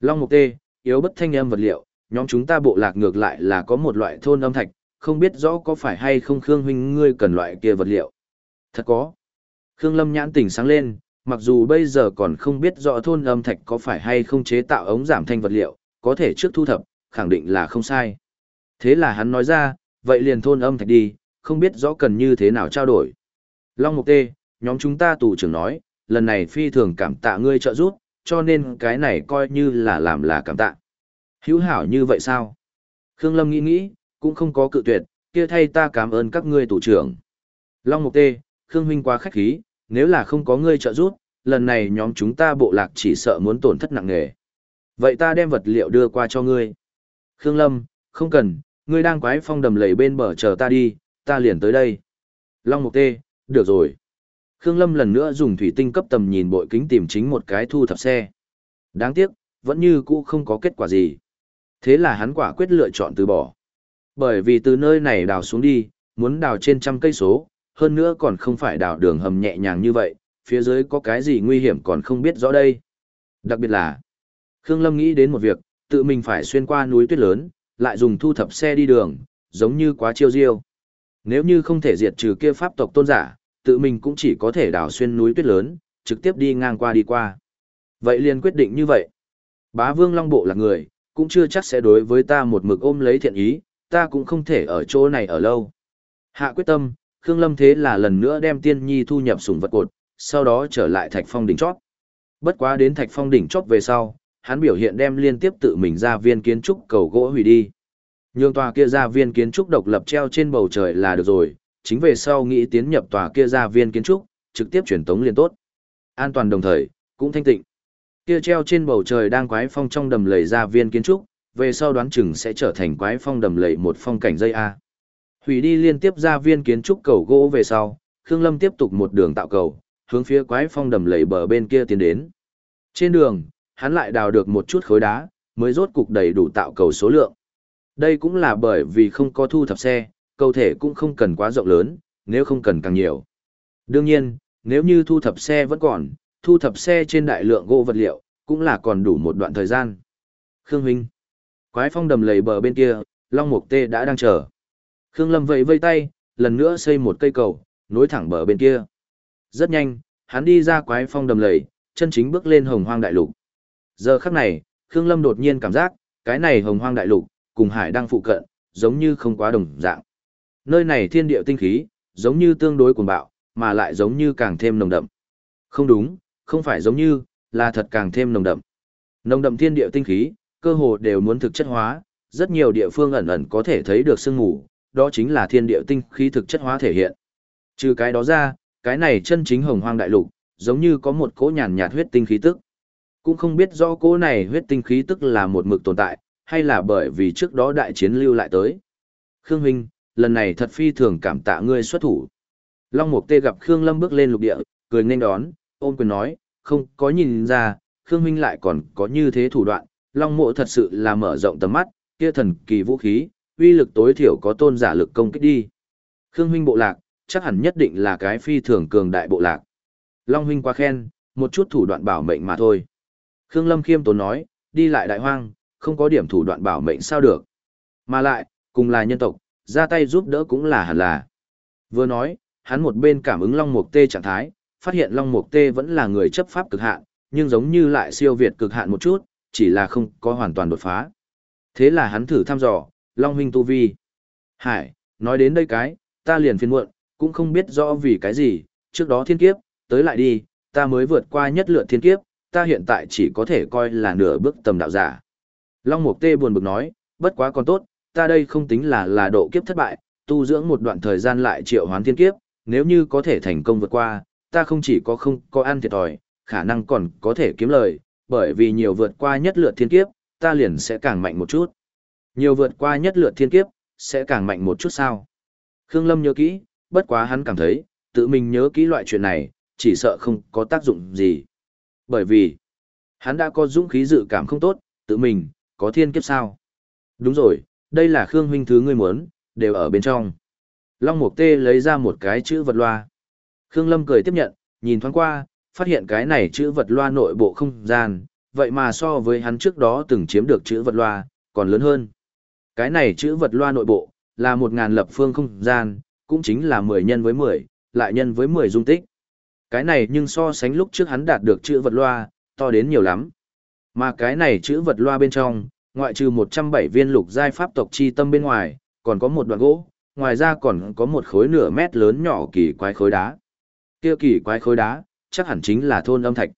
Long mục tê, yếu bất thanh âm vật liệu, nhóm chúng ta bộ lạc ngược lại là có một loại thôn âm thạch, không biết rõ có phải hay không Khương huynh ngươi cần loại kia vật liệu. Thật có. Khương Lâm nhãn tỉnh sáng lên, mặc dù bây giờ còn không biết rõ thôn âm thạch có phải hay không chế tạo ống giảm thanh vật liệu, có thể trước thu thập, khẳng định là không sai. Thế là hắn nói ra, vậy liền thôn âm thạch đi, không biết rõ cần như thế nào trao đổi. Long Mục Tê, nhóm chúng ta tù trưởng nói, lần này phi thường cảm tạ ngươi trợ giúp, cho nên cái này coi như là làm là cảm tạ. Hữu hảo như vậy sao? Khương Lâm nghĩ nghĩ, cũng không có cự tuyệt, kia thay ta cảm ơn các ngươi tù trưởng. Long Mục Tê, Khương Huynh quá khách khí, nếu là không có ngươi trợ giúp, lần này nhóm chúng ta bộ lạc chỉ sợ muốn tổn thất nặng nề. Vậy ta đem vật liệu đưa qua cho ngươi. Khương Lâm, không cần, ngươi đang quái phong đầm lầy bên bờ chờ ta đi, ta liền tới đây. Long Mục Tê, được rồi. Khương Lâm lần nữa dùng thủy tinh cấp tầm nhìn bội kính tìm chính một cái thu thập xe. Đáng tiếc, vẫn như cũ không có kết quả gì. Thế là hắn quả quyết lựa chọn từ bỏ. Bởi vì từ nơi này đào xuống đi, muốn đào trên trăm cây số, hơn nữa còn không phải đào đường hầm nhẹ nhàng như vậy, phía dưới có cái gì nguy hiểm còn không biết rõ đây. Đặc biệt là, Khương Lâm nghĩ đến một việc, tự mình phải xuyên qua núi tuyết lớn, lại dùng thu thập xe đi đường, giống như quá chiêu diêu. Nếu như không thể diệt trừ kia pháp tộc tôn giả, tự mình cũng chỉ có thể đào xuyên núi tuyết lớn, trực tiếp đi ngang qua đi qua. Vậy liền quyết định như vậy. Bá Vương Long Bộ là người, cũng chưa chắc sẽ đối với ta một mực ôm lấy thiện ý, ta cũng không thể ở chỗ này ở lâu. Hạ quyết tâm, Khương Lâm thế là lần nữa đem tiên nhi thu nhập sủng vật cột, sau đó trở lại thạch phong đỉnh chót. Bất quá đến thạch phong đỉnh chót về sau, hắn biểu hiện đem liên tiếp tự mình ra viên kiến trúc cầu gỗ hủy đi. Nhường tòa kia ra viên kiến trúc độc lập treo trên bầu trời là được rồi, chính về sau nghĩ tiến nhập tòa kia ra viên kiến trúc, trực tiếp truyền tống liền tốt. An toàn đồng thời, cũng thanh tịnh. Kia treo trên bầu trời đang quái phong trong đầm lầy ra viên kiến trúc, về sau đoán chừng sẽ trở thành quái phong đầm lầy một phong cảnh dây A. Hủy đi liên tiếp ra viên kiến trúc cầu gỗ về sau, Khương Lâm tiếp tục một đường tạo cầu, hướng phía quái phong đầm lầy bờ bên kia tiến đến. Trên đường, hắn lại đào được một chút khối đá, mới rốt cục đầy đủ tạo cầu số lượng. Đây cũng là bởi vì không có thu thập xe, cầu thể cũng không cần quá rộng lớn, nếu không cần càng nhiều. Đương nhiên, nếu như thu thập xe vẫn còn, thu thập xe trên đại lượng gỗ vật liệu, cũng là còn đủ một đoạn thời gian. Khương Huynh Quái phong đầm lầy bờ bên kia, Long Mục Tê đã đang chờ. Khương Lâm vẫy vây tay, lần nữa xây một cây cầu, nối thẳng bờ bên kia. Rất nhanh, hắn đi ra quái phong đầm lầy, chân chính bước lên hồng hoang đại lục. Giờ khắc này, Khương Lâm đột nhiên cảm giác, cái này hồng hoang đại lục, cùng hải đang phụ cận, giống như không quá đồng dạng. Nơi này thiên địa tinh khí, giống như tương đối cuồng bạo, mà lại giống như càng thêm nồng đậm. Không đúng, không phải giống như, là thật càng thêm nồng đậm. Nồng đậm thiên địa tinh khí, cơ hồ đều muốn thực chất hóa, rất nhiều địa phương ẩn ẩn có thể thấy được sương mù, đó chính là thiên địa tinh khí thực chất hóa thể hiện. Trừ cái đó ra, cái này chân chính hồng hoang đại lục, giống như có một cỗ nhàn nhạt huyết tinh khí tức. Cũng không biết do cô này huyết tinh khí tức là một mực tồn tại, hay là bởi vì trước đó đại chiến lưu lại tới. Khương Huynh, lần này thật phi thường cảm tạ ngươi xuất thủ. Long Mục Tê gặp Khương Lâm bước lên lục địa, cười nên đón, ôm quyền nói, không có nhìn ra, Khương Huynh lại còn có như thế thủ đoạn, Long Mộ thật sự là mở rộng tầm mắt, kia thần kỳ vũ khí, uy lực tối thiểu có tôn giả lực công kích đi. Khương Huynh bộ lạc, chắc hẳn nhất định là cái phi thường cường đại bộ lạc. Long Huynh quá khen, một chút thủ đoạn bảo mệnh mà thôi. Khương Lâm khiêm tốn nói, đi lại đại hoang, không có điểm thủ đoạn bảo mệnh sao được. Mà lại, cùng là nhân tộc, ra tay giúp đỡ cũng là hẳn là. Vừa nói, hắn một bên cảm ứng Long Mục Tê trạng thái, phát hiện Long Mục Tê vẫn là người chấp pháp cực hạn, nhưng giống như lại siêu việt cực hạn một chút, chỉ là không có hoàn toàn đột phá. Thế là hắn thử thăm dò, Long huynh tu vi. Hải, nói đến đây cái, ta liền phiền muộn, cũng không biết rõ vì cái gì, trước đó thiên kiếp, tới lại đi, ta mới vượt qua nhất lượt thiên kiếp, ta hiện tại chỉ có thể coi là nửa bước tầm đạo giả. Long Mục Tê buồn bực nói, bất quá còn tốt, ta đây không tính là là độ kiếp thất bại, tu dưỡng một đoạn thời gian lại triệu hoán thiên kiếp, nếu như có thể thành công vượt qua, ta không chỉ có không có ăn thiệt thòi, khả năng còn có thể kiếm lời, bởi vì nhiều vượt qua nhất lượt thiên kiếp, ta liền sẽ càng mạnh một chút. Nhiều vượt qua nhất lượt thiên kiếp, sẽ càng mạnh một chút sao. Khương Lâm nhớ kỹ, bất quá hắn cảm thấy, tự mình nhớ kỹ loại chuyện này, chỉ sợ không có tác dụng gì. Bởi vì, hắn đã có dũng khí dự cảm không tốt, tự mình, có thiên kiếp sao. Đúng rồi, đây là Khương huynh thứ ngươi muốn, đều ở bên trong. Long Mục Tê lấy ra một cái chữ vật loa. Khương Lâm cười tiếp nhận, nhìn thoáng qua, phát hiện cái này chữ vật loa nội bộ không gian, vậy mà so với hắn trước đó từng chiếm được chữ vật loa, còn lớn hơn. Cái này chữ vật loa nội bộ, là một ngàn lập phương không gian, cũng chính là 10 nhân với 10, lại nhân với 10 dung tích. Cái này nhưng so sánh lúc trước hắn đạt được chữ vật loa, to đến nhiều lắm. Mà cái này chữ vật loa bên trong, ngoại trừ 107 viên lục giai pháp tộc chi tâm bên ngoài, còn có một đoạn gỗ, ngoài ra còn có một khối nửa mét lớn nhỏ kỳ quái khối đá. Kia kỳ quái khối đá, chắc hẳn chính là thôn âm thạch.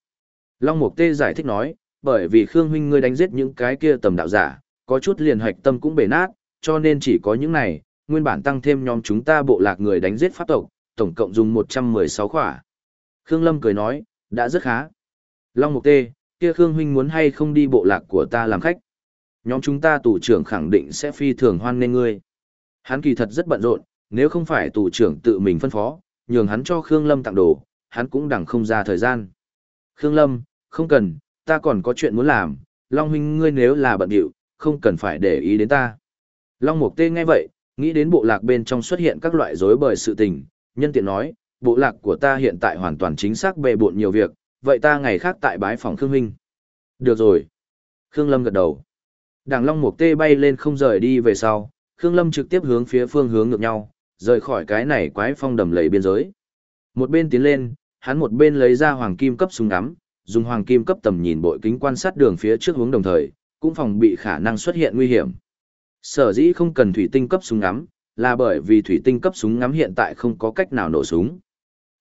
Long Mục Tê giải thích nói, bởi vì Khương huynh ngươi đánh giết những cái kia tầm đạo giả, có chút liền hoạch tâm cũng bể nát, cho nên chỉ có những này, nguyên bản tăng thêm nhóm chúng ta bộ lạc người đánh giết pháp tộc, tổng cộng dùng 116 khỏa. Khương Lâm cười nói, đã rất khá. Long Mục Tê, kia Khương huynh muốn hay không đi bộ lạc của ta làm khách? Nhóm chúng ta tù trưởng khẳng định sẽ phi thường hoan nghênh ngươi. Hắn kỳ thật rất bận rộn, nếu không phải tù trưởng tự mình phân phó, nhường hắn cho Khương Lâm tặng đồ, hắn cũng đẳng không ra thời gian. Khương Lâm, không cần, ta còn có chuyện muốn làm, Long huynh ngươi nếu là bận điệu, không cần phải để ý đến ta. Long Mục Tê nghe vậy, nghĩ đến bộ lạc bên trong xuất hiện các loại rối bời sự tình, nhân tiện nói, bộ lạc của ta hiện tại hoàn toàn chính xác bề bộn nhiều việc, vậy ta ngày khác tại bái phòng Khương huynh. Được rồi. Khương Lâm gật đầu. Đảng Long Mục Tê bay lên không rời đi về sau, Khương Lâm trực tiếp hướng phía phương hướng ngược nhau, rời khỏi cái này quái phong đầm lầy biên giới. Một bên tiến lên, hắn một bên lấy ra hoàng kim cấp súng ngắm, dùng hoàng kim cấp tầm nhìn bội kính quan sát đường phía trước hướng đồng thời, cũng phòng bị khả năng xuất hiện nguy hiểm. Sở dĩ không cần thủy tinh cấp súng ngắm, là bởi vì thủy tinh cấp súng ngắm hiện tại không có cách nào nổ súng.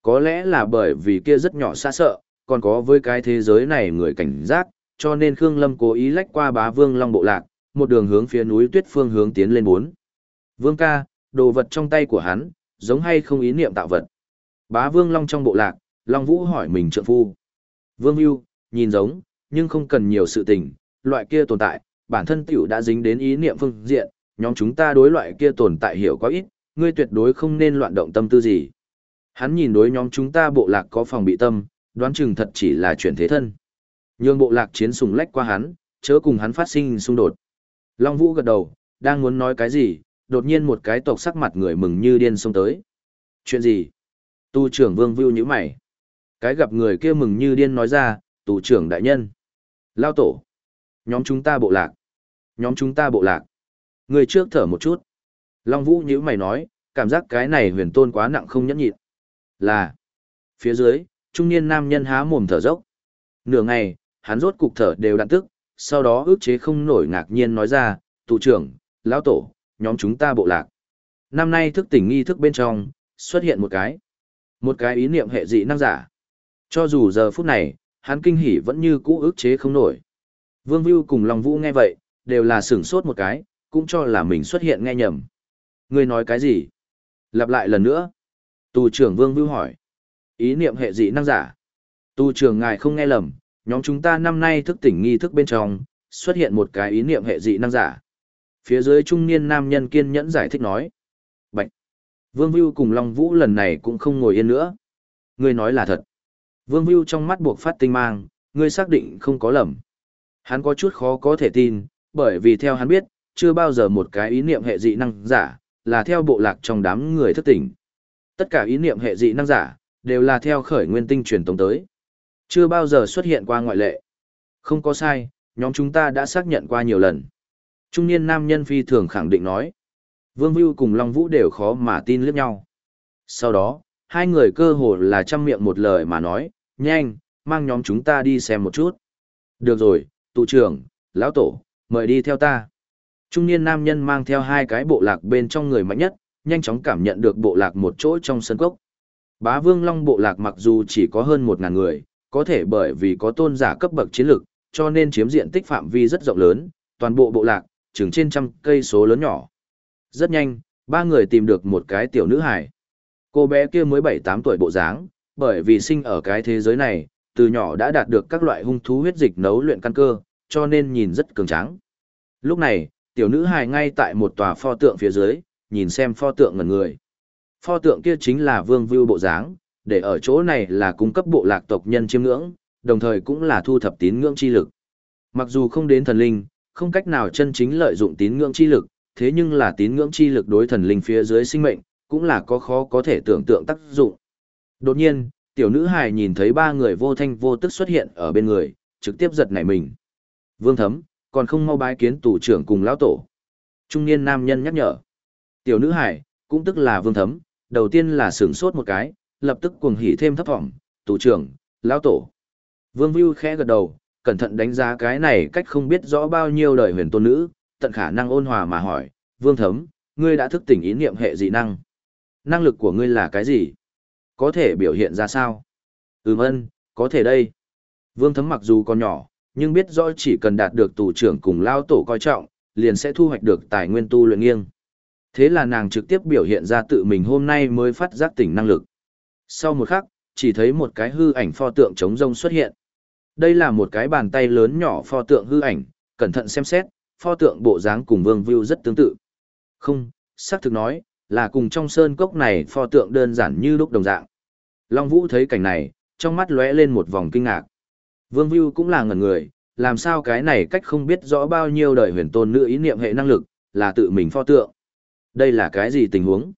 Có lẽ là bởi vì kia rất nhỏ xa sợ, còn có với cái thế giới này người cảnh giác, cho nên Khương Lâm cố ý lách qua bá vương long bộ lạc, một đường hướng phía núi tuyết phương hướng tiến lên bốn. Vương ca, đồ vật trong tay của hắn, giống hay không ý niệm tạo vật. Bá vương long trong bộ lạc, Long Vũ hỏi mình trượng phu. Vương Hưu, nhìn giống, nhưng không cần nhiều sự tình, loại kia tồn tại, bản thân tiểu đã dính đến ý niệm phương diện, nhóm chúng ta đối loại kia tồn tại hiểu quá ít, ngươi tuyệt đối không nên loạn động tâm tư gì. Hắn nhìn đối nhóm chúng ta bộ lạc có phòng bị tâm, đoán chừng thật chỉ là chuyển thế thân. Nhưng bộ lạc chiến sùng lách qua hắn, chớ cùng hắn phát sinh xung đột. Long Vũ gật đầu, đang muốn nói cái gì, đột nhiên một cái tộc sắc mặt người mừng như điên xông tới. Chuyện gì? Tu trưởng Vương Vưu như mày. Cái gặp người kia mừng như điên nói ra, tù trưởng đại nhân. Lao tổ. Nhóm chúng ta bộ lạc. Nhóm chúng ta bộ lạc. Người trước thở một chút. Long Vũ nhíu mày nói, cảm giác cái này huyền tôn quá nặng không nhẫn nhịn. Là. Phía dưới, trung niên nam nhân há mồm thở dốc. Nửa ngày, hắn rốt cục thở đều đặn tức, sau đó ước chế không nổi ngạc nhiên nói ra, tù trưởng, lão tổ, nhóm chúng ta bộ lạc. Năm nay thức tỉnh nghi thức bên trong, xuất hiện một cái. Một cái ý niệm hệ dị năng giả. Cho dù giờ phút này, hắn kinh hỉ vẫn như cũ ước chế không nổi. Vương Vưu cùng Long Vũ nghe vậy, đều là sửng sốt một cái, cũng cho là mình xuất hiện nghe nhầm. Ngươi nói cái gì? Lặp lại lần nữa. Tù trưởng Vương Vưu hỏi. Ý niệm hệ dị năng giả. Tù trưởng ngài không nghe lầm, nhóm chúng ta năm nay thức tỉnh nghi thức bên trong, xuất hiện một cái ý niệm hệ dị năng giả. Phía dưới trung niên nam nhân kiên nhẫn giải thích nói. Bạch. Vương Vưu cùng Long Vũ lần này cũng không ngồi yên nữa. Ngươi nói là thật. Vương Vưu trong mắt buộc phát tinh mang, ngươi xác định không có lầm. Hắn có chút khó có thể tin, bởi vì theo hắn biết, chưa bao giờ một cái ý niệm hệ dị năng giả, là theo bộ lạc trong đám người thức tỉnh. Tất cả ý niệm hệ dị năng giả, đều là theo khởi nguyên tinh truyền tống tới. Chưa bao giờ xuất hiện qua ngoại lệ. Không có sai, nhóm chúng ta đã xác nhận qua nhiều lần. Trung niên nam nhân phi thường khẳng định nói. Vương Vưu cùng Long Vũ đều khó mà tin liếc nhau. Sau đó, hai người cơ hồ là chăm miệng một lời mà nói, nhanh, mang nhóm chúng ta đi xem một chút. Được rồi, tụ trưởng, lão tổ, mời đi theo ta. Trung niên nam nhân mang theo hai cái bộ lạc bên trong người mạnh nhất, nhanh chóng cảm nhận được bộ lạc một chỗ trong sân cốc. Bá Vương Long bộ lạc mặc dù chỉ có hơn một ngàn người, có thể bởi vì có tôn giả cấp bậc chiến lực, cho nên chiếm diện tích phạm vi rất rộng lớn, toàn bộ bộ lạc, chừng trên trăm cây số lớn nhỏ. Rất nhanh, ba người tìm được một cái tiểu nữ hải. Cô bé kia mới 7-8 tuổi bộ dáng, bởi vì sinh ở cái thế giới này, từ nhỏ đã đạt được các loại hung thú huyết dịch nấu luyện căn cơ, cho nên nhìn rất cường tráng. Lúc này, tiểu nữ hài ngay tại một tòa pho tượng phía dưới, nhìn xem pho tượng ngần người. Pho tượng kia chính là vương vưu bộ dáng, để ở chỗ này là cung cấp bộ lạc tộc nhân chiêm ngưỡng, đồng thời cũng là thu thập tín ngưỡng chi lực. Mặc dù không đến thần linh, không cách nào chân chính lợi dụng tín ngưỡng chi lực, thế nhưng là tín ngưỡng chi lực đối thần linh phía dưới sinh mệnh, cũng là có khó có thể tưởng tượng tác dụng. Đột nhiên, tiểu nữ hài nhìn thấy ba người vô thanh vô tức xuất hiện ở bên người, trực tiếp giật nảy mình. Vương thấm, còn không mau bái kiến tù trưởng cùng lão tổ. Trung niên nam nhân nhắc nhở. Tiểu nữ hải, cũng tức là vương thấm, đầu tiên là sửng sốt một cái, lập tức cuồng hỉ thêm thấp thỏm, tù trưởng, lão tổ. Vương Vưu khẽ gật đầu, cẩn thận đánh giá cái này cách không biết rõ bao nhiêu đời huyền tôn nữ, tận khả năng ôn hòa mà hỏi, vương thấm, ngươi đã thức tỉnh ý niệm hệ dị năng. Năng lực của ngươi là cái gì? Có thể biểu hiện ra sao? Ừm ân, có thể đây. Vương thấm mặc dù còn nhỏ, nhưng biết rõ chỉ cần đạt được tù trưởng cùng lao tổ coi trọng, liền sẽ thu hoạch được tài nguyên tu luyện nghiêng. Thế là nàng trực tiếp biểu hiện ra tự mình hôm nay mới phát giác tỉnh năng lực. Sau một khắc, chỉ thấy một cái hư ảnh pho tượng chống rông xuất hiện. Đây là một cái bàn tay lớn nhỏ pho tượng hư ảnh, cẩn thận xem xét, pho tượng bộ dáng cùng Vương View rất tương tự. Không, xác thực nói, là cùng trong sơn cốc này pho tượng đơn giản như lúc đồng dạng. Long Vũ thấy cảnh này, trong mắt lóe lên một vòng kinh ngạc. Vương View cũng là ngẩn người, làm sao cái này cách không biết rõ bao nhiêu đời huyền tôn nữ ý niệm hệ năng lực, là tự mình pho tượng. Đây là cái gì tình huống?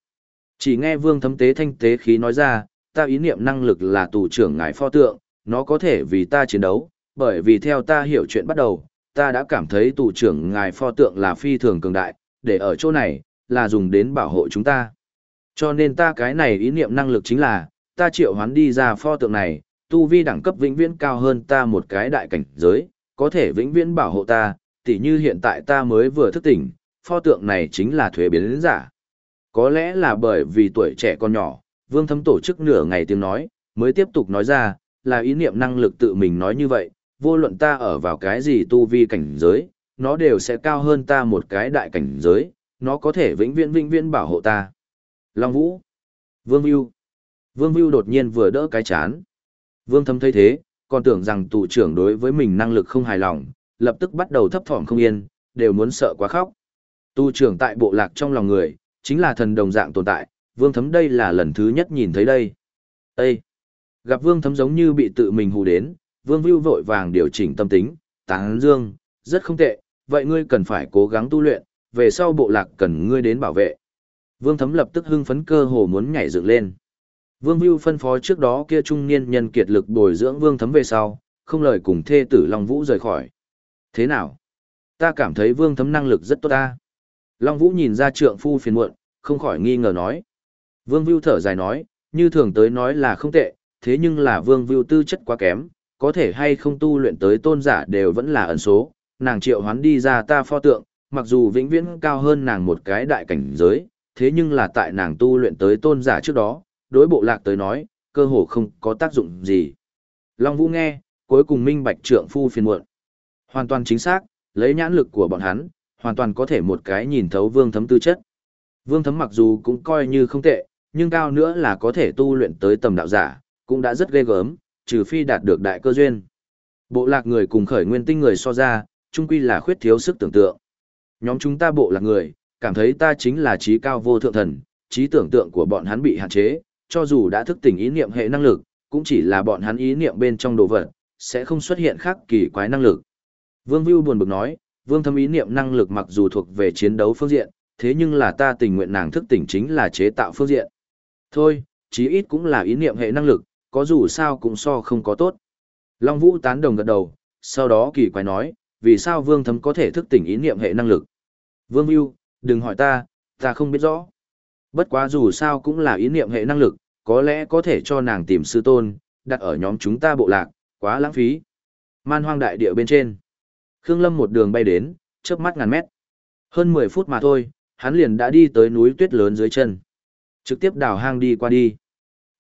Chỉ nghe Vương Thấm Tế thanh tế khí nói ra, ta ý niệm năng lực là tù trưởng ngài pho tượng, nó có thể vì ta chiến đấu, bởi vì theo ta hiểu chuyện bắt đầu, ta đã cảm thấy tù trưởng ngài pho tượng là phi thường cường đại, để ở chỗ này, là dùng đến bảo hộ chúng ta. Cho nên ta cái này ý niệm năng lực chính là, ta triệu hoán đi ra pho tượng này, tu vi đẳng cấp vĩnh viễn cao hơn ta một cái đại cảnh giới, có thể vĩnh viễn bảo hộ ta, tỉ như hiện tại ta mới vừa thức tỉnh, pho tượng này chính là thuế biến giả. Có lẽ là bởi vì tuổi trẻ con nhỏ, vương Thâm tổ chức nửa ngày tiếng nói, mới tiếp tục nói ra, là ý niệm năng lực tự mình nói như vậy, vô luận ta ở vào cái gì tu vi cảnh giới, nó đều sẽ cao hơn ta một cái đại cảnh giới, nó có thể vĩnh viễn vĩnh viễn bảo hộ ta. Long Vũ, Vương Vưu, Vương Vưu đột nhiên vừa đỡ cái chán. Vương Thâm thấy thế, còn tưởng rằng tù trưởng đối với mình năng lực không hài lòng, lập tức bắt đầu thấp thỏm không yên, đều muốn sợ quá khóc. Tu trưởng tại bộ lạc trong lòng người, chính là thần đồng dạng tồn tại, Vương Thấm đây là lần thứ nhất nhìn thấy đây. Ê! Gặp Vương Thấm giống như bị tự mình hù đến, Vương Vưu vội vàng điều chỉnh tâm tính, tán dương, rất không tệ, vậy ngươi cần phải cố gắng tu luyện, về sau bộ lạc cần ngươi đến bảo vệ. Vương Thấm lập tức hưng phấn cơ hồ muốn nhảy dựng lên. Vương Vưu phân phó trước đó kia trung niên nhân kiệt lực bồi dưỡng Vương Thấm về sau, không lời cùng thê tử Long Vũ rời khỏi. Thế nào? Ta cảm thấy Vương Thấm năng lực rất tốt ta. Long Vũ nhìn ra trượng phu phiền muộn, không khỏi nghi ngờ nói. Vương Vưu thở dài nói, như thường tới nói là không tệ, thế nhưng là Vương Vưu tư chất quá kém, có thể hay không tu luyện tới tôn giả đều vẫn là ẩn số, nàng triệu hoán đi ra ta pho tượng, mặc dù vĩnh viễn cao hơn nàng một cái đại cảnh giới, thế nhưng là tại nàng tu luyện tới tôn giả trước đó, đối bộ lạc tới nói, cơ hồ không có tác dụng gì. Long Vũ nghe, cuối cùng minh bạch trượng phu phiền muộn. Hoàn toàn chính xác, lấy nhãn lực của bọn hắn, hoàn toàn có thể một cái nhìn thấu vương thấm tư chất. Vương thấm mặc dù cũng coi như không tệ, nhưng cao nữa là có thể tu luyện tới tầm đạo giả, cũng đã rất ghê gớm, trừ phi đạt được đại cơ duyên. Bộ lạc người cùng khởi nguyên tinh người so ra, chung quy là khuyết thiếu sức tưởng tượng. Nhóm chúng ta bộ lạc người, cảm thấy ta chính là trí cao vô thượng thần, trí tưởng tượng của bọn hắn bị hạn chế, cho dù đã thức tỉnh ý niệm hệ năng lực, cũng chỉ là bọn hắn ý niệm bên trong đồ vật, sẽ không xuất hiện khác kỳ quái năng lực. Vương Vưu buồn bực nói, Vương Thâm ý niệm năng lực mặc dù thuộc về chiến đấu phương diện, thế nhưng là ta tình nguyện nàng thức tỉnh chính là chế tạo phương diện. Thôi, chí ít cũng là ý niệm hệ năng lực, có dù sao cũng so không có tốt. Long Vũ tán đồng gật đầu, sau đó kỳ quái nói, vì sao Vương Thâm có thể thức tỉnh ý niệm hệ năng lực? Vương Vưu, đừng hỏi ta, ta không biết rõ. Bất quá dù sao cũng là ý niệm hệ năng lực, có lẽ có thể cho nàng tìm sư tôn, đặt ở nhóm chúng ta bộ lạc, quá lãng phí. Man hoang đại địa bên trên. Khương Lâm một đường bay đến, chớp mắt ngàn mét. Hơn 10 phút mà thôi, hắn liền đã đi tới núi tuyết lớn dưới chân. Trực tiếp đào hang đi qua đi.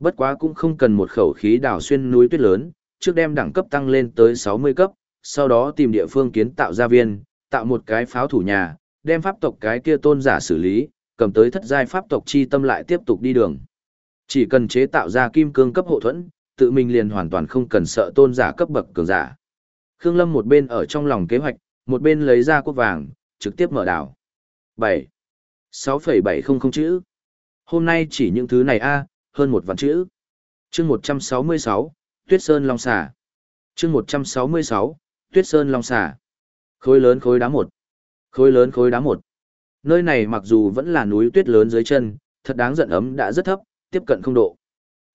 Bất quá cũng không cần một khẩu khí đào xuyên núi tuyết lớn, trước đem đẳng cấp tăng lên tới 60 cấp, sau đó tìm địa phương kiến tạo gia viên, tạo một cái pháo thủ nhà, đem pháp tộc cái kia tôn giả xử lý, cầm tới thất giai pháp tộc chi tâm lại tiếp tục đi đường. Chỉ cần chế tạo ra kim cương cấp hộ thuẫn, tự mình liền hoàn toàn không cần sợ tôn giả cấp bậc cường giả. Khương Lâm một bên ở trong lòng kế hoạch, một bên lấy ra quốc vàng, trực tiếp mở đảo. 7. 6,700 chữ. Hôm nay chỉ những thứ này a, hơn một vạn chữ. Chương 166, Tuyết Sơn Long Xà. Chương 166, Tuyết Sơn Long Xà. Khối lớn khối đá một. Khối lớn khối đá một. Nơi này mặc dù vẫn là núi tuyết lớn dưới chân, thật đáng giận ấm đã rất thấp, tiếp cận không độ.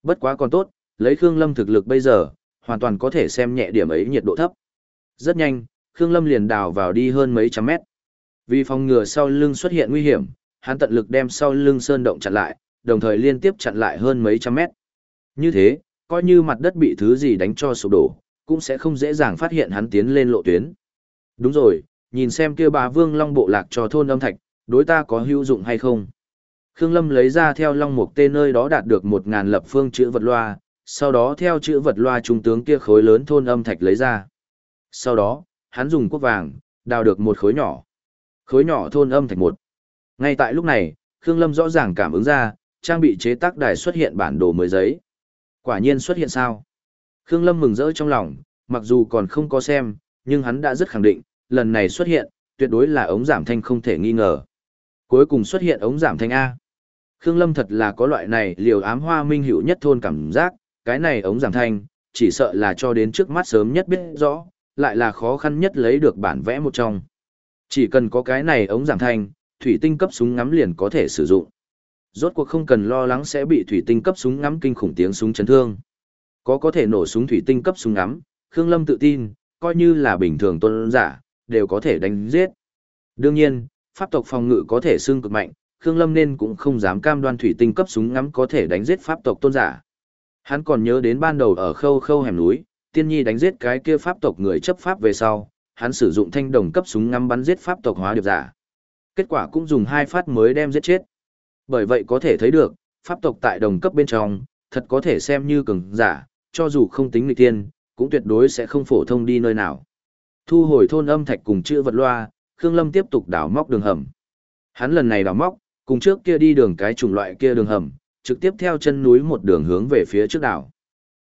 Bất quá còn tốt, lấy Khương Lâm thực lực bây giờ, hoàn toàn có thể xem nhẹ điểm ấy nhiệt độ thấp. Rất nhanh, Khương Lâm liền đào vào đi hơn mấy trăm mét. Vì phòng ngừa sau lưng xuất hiện nguy hiểm, hắn tận lực đem sau lưng sơn động chặn lại, đồng thời liên tiếp chặn lại hơn mấy trăm mét. Như thế, coi như mặt đất bị thứ gì đánh cho sụp đổ, cũng sẽ không dễ dàng phát hiện hắn tiến lên lộ tuyến. Đúng rồi, nhìn xem kia bà Vương Long bộ lạc cho thôn âm thạch, đối ta có hữu dụng hay không. Khương Lâm lấy ra theo Long Mục Tê nơi đó đạt được một ngàn lập phương chữ vật loa, sau đó theo chữ vật loa trung tướng kia khối lớn thôn âm thạch lấy ra. Sau đó, hắn dùng quốc vàng, đào được một khối nhỏ. Khối nhỏ thôn âm thành một. Ngay tại lúc này, Khương Lâm rõ ràng cảm ứng ra, trang bị chế tác đài xuất hiện bản đồ mới giấy. Quả nhiên xuất hiện sao? Khương Lâm mừng rỡ trong lòng, mặc dù còn không có xem, nhưng hắn đã rất khẳng định, lần này xuất hiện, tuyệt đối là ống giảm thanh không thể nghi ngờ. Cuối cùng xuất hiện ống giảm thanh A. Khương Lâm thật là có loại này liều ám hoa minh hữu nhất thôn cảm giác, cái này ống giảm thanh, chỉ sợ là cho đến trước mắt sớm nhất biết rõ, lại là khó khăn nhất lấy được bản vẽ một trong. Chỉ cần có cái này ống giảm thanh, thủy tinh cấp súng ngắm liền có thể sử dụng. Rốt cuộc không cần lo lắng sẽ bị thủy tinh cấp súng ngắm kinh khủng tiếng súng chấn thương. Có có thể nổ súng thủy tinh cấp súng ngắm, Khương Lâm tự tin, coi như là bình thường tuân giả, đều có thể đánh giết. Đương nhiên, pháp tộc phòng ngự có thể xương cực mạnh, Khương Lâm nên cũng không dám cam đoan thủy tinh cấp súng ngắm có thể đánh giết pháp tộc tôn giả. Hắn còn nhớ đến ban đầu ở khâu khâu hẻm núi, tiên nhi đánh giết cái kia pháp tộc người chấp pháp về sau, hắn sử dụng thanh đồng cấp súng ngắm bắn giết pháp tộc hóa điệp giả. Kết quả cũng dùng hai phát mới đem giết chết. Bởi vậy có thể thấy được, pháp tộc tại đồng cấp bên trong, thật có thể xem như cường giả, cho dù không tính nghịch tiên, cũng tuyệt đối sẽ không phổ thông đi nơi nào. Thu hồi thôn âm thạch cùng chữ vật loa, Khương Lâm tiếp tục đào móc đường hầm. Hắn lần này đào móc, cùng trước kia đi đường cái chủng loại kia đường hầm, trực tiếp theo chân núi một đường hướng về phía trước đảo.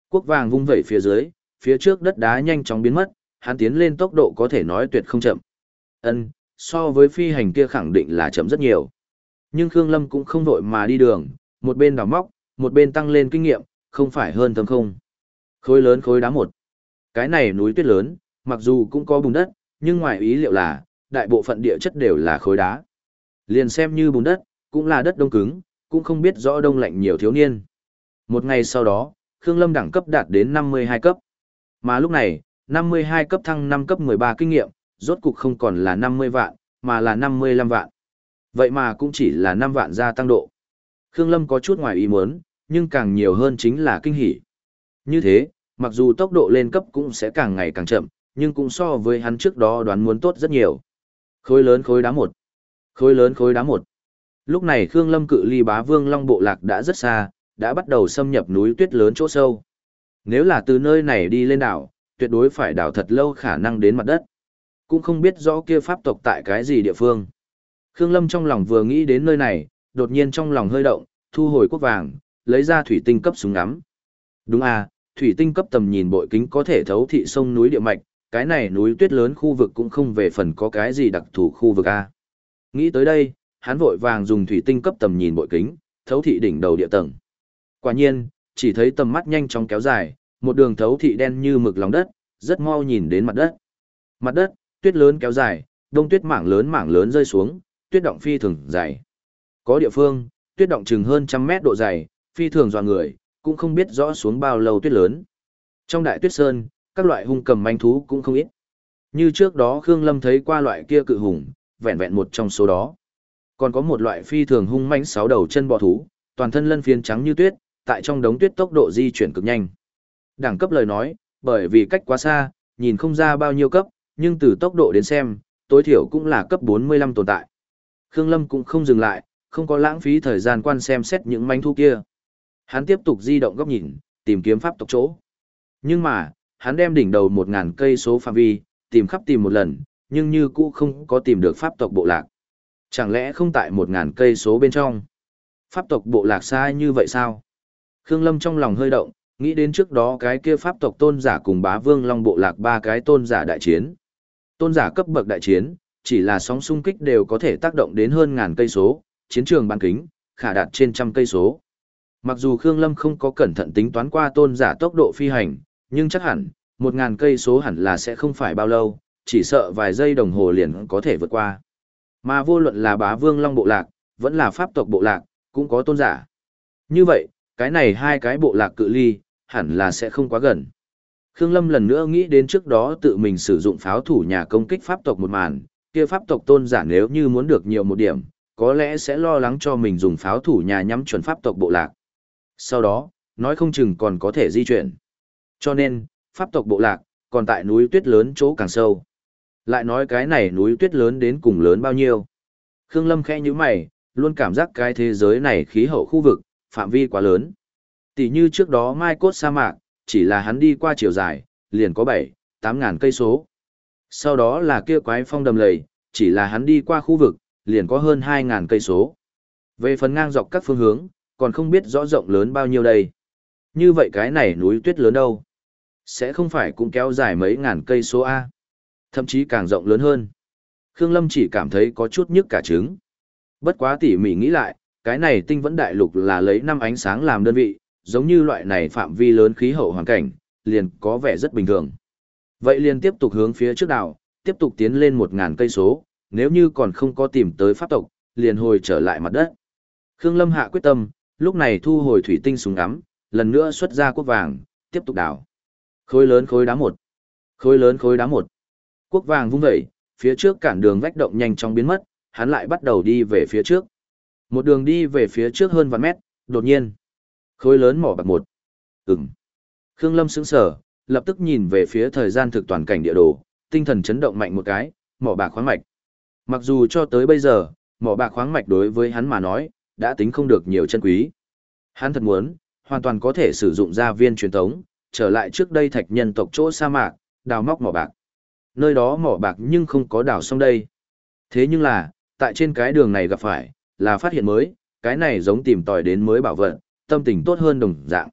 Quốc vàng vung vẩy phía dưới, phía trước đất đá nhanh chóng biến mất, hắn tiến lên tốc độ có thể nói tuyệt không chậm. Ân, so với phi hành kia khẳng định là chậm rất nhiều. Nhưng Khương Lâm cũng không vội mà đi đường, một bên đào móc, một bên tăng lên kinh nghiệm, không phải hơn thâm không. Khối lớn khối đá một. Cái này núi tuyết lớn, mặc dù cũng có bùn đất, nhưng ngoài ý liệu là, đại bộ phận địa chất đều là khối đá. Liền xem như bùn đất, cũng là đất đông cứng, cũng không biết rõ đông lạnh nhiều thiếu niên. Một ngày sau đó, Khương Lâm đẳng cấp đạt đến 52 cấp. Mà lúc này, 52 cấp thăng 5 cấp 13 kinh nghiệm, rốt cục không còn là 50 vạn, mà là 55 vạn. Vậy mà cũng chỉ là 5 vạn gia tăng độ. Khương Lâm có chút ngoài ý muốn, nhưng càng nhiều hơn chính là kinh hỉ. Như thế, mặc dù tốc độ lên cấp cũng sẽ càng ngày càng chậm, nhưng cũng so với hắn trước đó đoán muốn tốt rất nhiều. Khối lớn khối đá một. Khối lớn khối đá một. Lúc này Khương Lâm cự ly bá vương long bộ lạc đã rất xa, đã bắt đầu xâm nhập núi tuyết lớn chỗ sâu. Nếu là từ nơi này đi lên đảo, tuyệt đối phải đảo thật lâu khả năng đến mặt đất. Cũng không biết rõ kia pháp tộc tại cái gì địa phương. Khương Lâm trong lòng vừa nghĩ đến nơi này, đột nhiên trong lòng hơi động, thu hồi quốc vàng, lấy ra thủy tinh cấp súng ngắm. Đúng à, thủy tinh cấp tầm nhìn bội kính có thể thấu thị sông núi địa mạch, cái này núi tuyết lớn khu vực cũng không về phần có cái gì đặc thù khu vực a. Nghĩ tới đây, hắn vội vàng dùng thủy tinh cấp tầm nhìn bội kính, thấu thị đỉnh đầu địa tầng. Quả nhiên, chỉ thấy tầm mắt nhanh chóng kéo dài, một đường thấu thị đen như mực lòng đất, rất mau nhìn đến mặt đất. Mặt đất, tuyết lớn kéo dài, đông tuyết mảng lớn mảng lớn rơi xuống, tuyết động phi thường dày. Có địa phương, tuyết động chừng hơn trăm mét độ dày, phi thường dò người, cũng không biết rõ xuống bao lâu tuyết lớn. Trong đại tuyết sơn, các loại hung cầm manh thú cũng không ít. Như trước đó Khương Lâm thấy qua loại kia cự hùng, vẹn vẹn một trong số đó. Còn có một loại phi thường hung mãnh sáu đầu chân bò thú, toàn thân lân phiến trắng như tuyết, tại trong đống tuyết tốc độ di chuyển cực nhanh. Đẳng cấp lời nói, bởi vì cách quá xa, nhìn không ra bao nhiêu cấp, nhưng từ tốc độ đến xem, tối thiểu cũng là cấp 45 tồn tại. Khương Lâm cũng không dừng lại, không có lãng phí thời gian quan xem xét những manh thu kia. Hắn tiếp tục di động góc nhìn, tìm kiếm pháp tộc chỗ. Nhưng mà, hắn đem đỉnh đầu 1000 cây số phạm vi, tìm khắp tìm một lần, nhưng như cũ không có tìm được pháp tộc bộ lạc. Chẳng lẽ không tại 1000 cây số bên trong? Pháp tộc bộ lạc xa như vậy sao? Khương Lâm trong lòng hơi động, nghĩ đến trước đó cái kia pháp tộc tôn giả cùng bá vương long bộ lạc ba cái tôn giả đại chiến. Tôn giả cấp bậc đại chiến, chỉ là sóng xung kích đều có thể tác động đến hơn ngàn cây số, chiến trường bán kính, khả đạt trên trăm cây số. Mặc dù Khương Lâm không có cẩn thận tính toán qua tôn giả tốc độ phi hành, nhưng chắc hẳn, một ngàn cây số hẳn là sẽ không phải bao lâu, chỉ sợ vài giây đồng hồ liền có thể vượt qua. Mà vô luận là bá vương long bộ lạc, vẫn là pháp tộc bộ lạc, cũng có tôn giả. Như vậy, cái này hai cái bộ lạc cự ly, hẳn là sẽ không quá gần. Khương Lâm lần nữa nghĩ đến trước đó tự mình sử dụng pháo thủ nhà công kích pháp tộc một màn, kia pháp tộc tôn giả nếu như muốn được nhiều một điểm, có lẽ sẽ lo lắng cho mình dùng pháo thủ nhà nhắm chuẩn pháp tộc bộ lạc. Sau đó, nói không chừng còn có thể di chuyển. Cho nên, pháp tộc bộ lạc, còn tại núi tuyết lớn chỗ càng sâu. Lại nói cái này núi tuyết lớn đến cùng lớn bao nhiêu. Khương Lâm khẽ như mày, luôn cảm giác cái thế giới này khí hậu khu vực, phạm vi quá lớn. Tỷ như trước đó Mai Cốt sa mạc, chỉ là hắn đi qua chiều dài, liền có 7, 8 ngàn cây số. Sau đó là kia quái phong đầm lầy, chỉ là hắn đi qua khu vực, liền có hơn 2 ngàn cây số. Về phần ngang dọc các phương hướng, còn không biết rõ rộng lớn bao nhiêu đây. Như vậy cái này núi tuyết lớn đâu? Sẽ không phải cũng kéo dài mấy ngàn cây số A. Thậm chí càng rộng lớn hơn. Khương Lâm chỉ cảm thấy có chút nhức cả trứng. Bất quá tỉ mỉ nghĩ lại, cái này tinh vẫn đại lục là lấy năm ánh sáng làm đơn vị, giống như loại này phạm vi lớn khí hậu hoàn cảnh, liền có vẻ rất bình thường. Vậy liền tiếp tục hướng phía trước đảo, tiếp tục tiến lên một ngàn cây số, nếu như còn không có tìm tới pháp tộc, liền hồi trở lại mặt đất. Khương Lâm hạ quyết tâm, lúc này thu hồi thủy tinh súng ngắm, lần nữa xuất ra quốc vàng, tiếp tục đảo. Khối lớn khối đá một. Khối lớn khối đá một. Quốc vàng vung vẩy, phía trước cản đường vách động nhanh chóng biến mất, hắn lại bắt đầu đi về phía trước. Một đường đi về phía trước hơn vạn mét, đột nhiên. Khối lớn mỏ bạc một. Ừm. Khương Lâm sững sờ, lập tức nhìn về phía thời gian thực toàn cảnh địa đồ, tinh thần chấn động mạnh một cái, mỏ bạc khoáng mạch. Mặc dù cho tới bây giờ, mỏ bạc khoáng mạch đối với hắn mà nói, đã tính không được nhiều chân quý. Hắn thật muốn, hoàn toàn có thể sử dụng gia viên truyền thống, trở lại trước đây thạch nhân tộc chỗ sa mạc, đào móc mỏ bạc. Nơi đó mỏ bạc nhưng không có đào xong đây. Thế nhưng là, tại trên cái đường này gặp phải, là phát hiện mới, cái này giống tìm tòi đến mới bảo vật, tâm tình tốt hơn đồng dạng.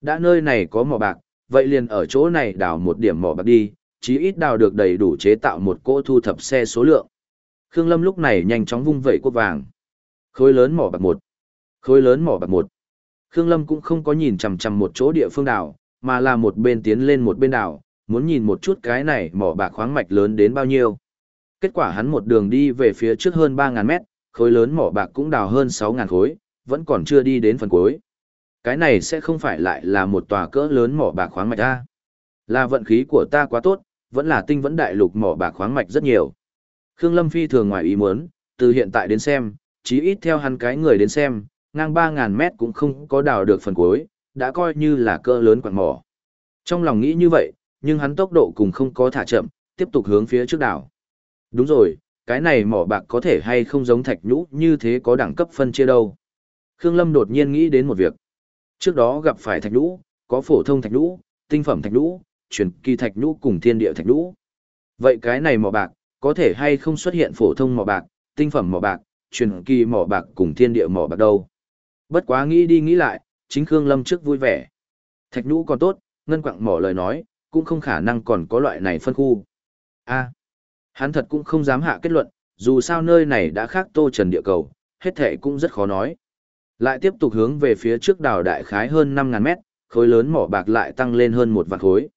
Đã nơi này có mỏ bạc, vậy liền ở chỗ này đào một điểm mỏ bạc đi, chí ít đào được đầy đủ chế tạo một cỗ thu thập xe số lượng. Khương Lâm lúc này nhanh chóng vung vẩy quốc vàng. Khối lớn mỏ bạc một. Khối lớn mỏ bạc một. Khương Lâm cũng không có nhìn chằm chằm một chỗ địa phương đào, mà là một bên tiến lên một bên đào, muốn nhìn một chút cái này mỏ bạc khoáng mạch lớn đến bao nhiêu. Kết quả hắn một đường đi về phía trước hơn 3.000 mét, khối lớn mỏ bạc cũng đào hơn 6.000 khối, vẫn còn chưa đi đến phần cuối. Cái này sẽ không phải lại là một tòa cỡ lớn mỏ bạc khoáng mạch ta. Là vận khí của ta quá tốt, vẫn là tinh vẫn đại lục mỏ bạc khoáng mạch rất nhiều. Khương Lâm phi thường ngoài ý muốn, từ hiện tại đến xem, chí ít theo hắn cái người đến xem, ngang 3.000 mét cũng không có đào được phần cuối, đã coi như là cỡ lớn quặng mỏ. Trong lòng nghĩ như vậy, nhưng hắn tốc độ cùng không có thả chậm, tiếp tục hướng phía trước đảo. Đúng rồi, cái này mỏ bạc có thể hay không giống thạch nhũ như thế có đẳng cấp phân chia đâu. Khương Lâm đột nhiên nghĩ đến một việc. Trước đó gặp phải thạch nhũ, có phổ thông thạch nhũ, tinh phẩm thạch nhũ, truyền kỳ thạch nhũ cùng thiên địa thạch nhũ. Vậy cái này mỏ bạc, có thể hay không xuất hiện phổ thông mỏ bạc, tinh phẩm mỏ bạc, truyền kỳ mỏ bạc cùng thiên địa mỏ bạc đâu. Bất quá nghĩ đi nghĩ lại, chính Khương Lâm trước vui vẻ. Thạch nhũ còn tốt, ngân quặng mỏ lời nói, cũng không khả năng còn có loại này phân khu. A, hắn thật cũng không dám hạ kết luận, dù sao nơi này đã khác tô trần địa cầu, hết thể cũng rất khó nói. Lại tiếp tục hướng về phía trước đảo đại khái hơn 5.000 mét, khối lớn mỏ bạc lại tăng lên hơn một vạn khối.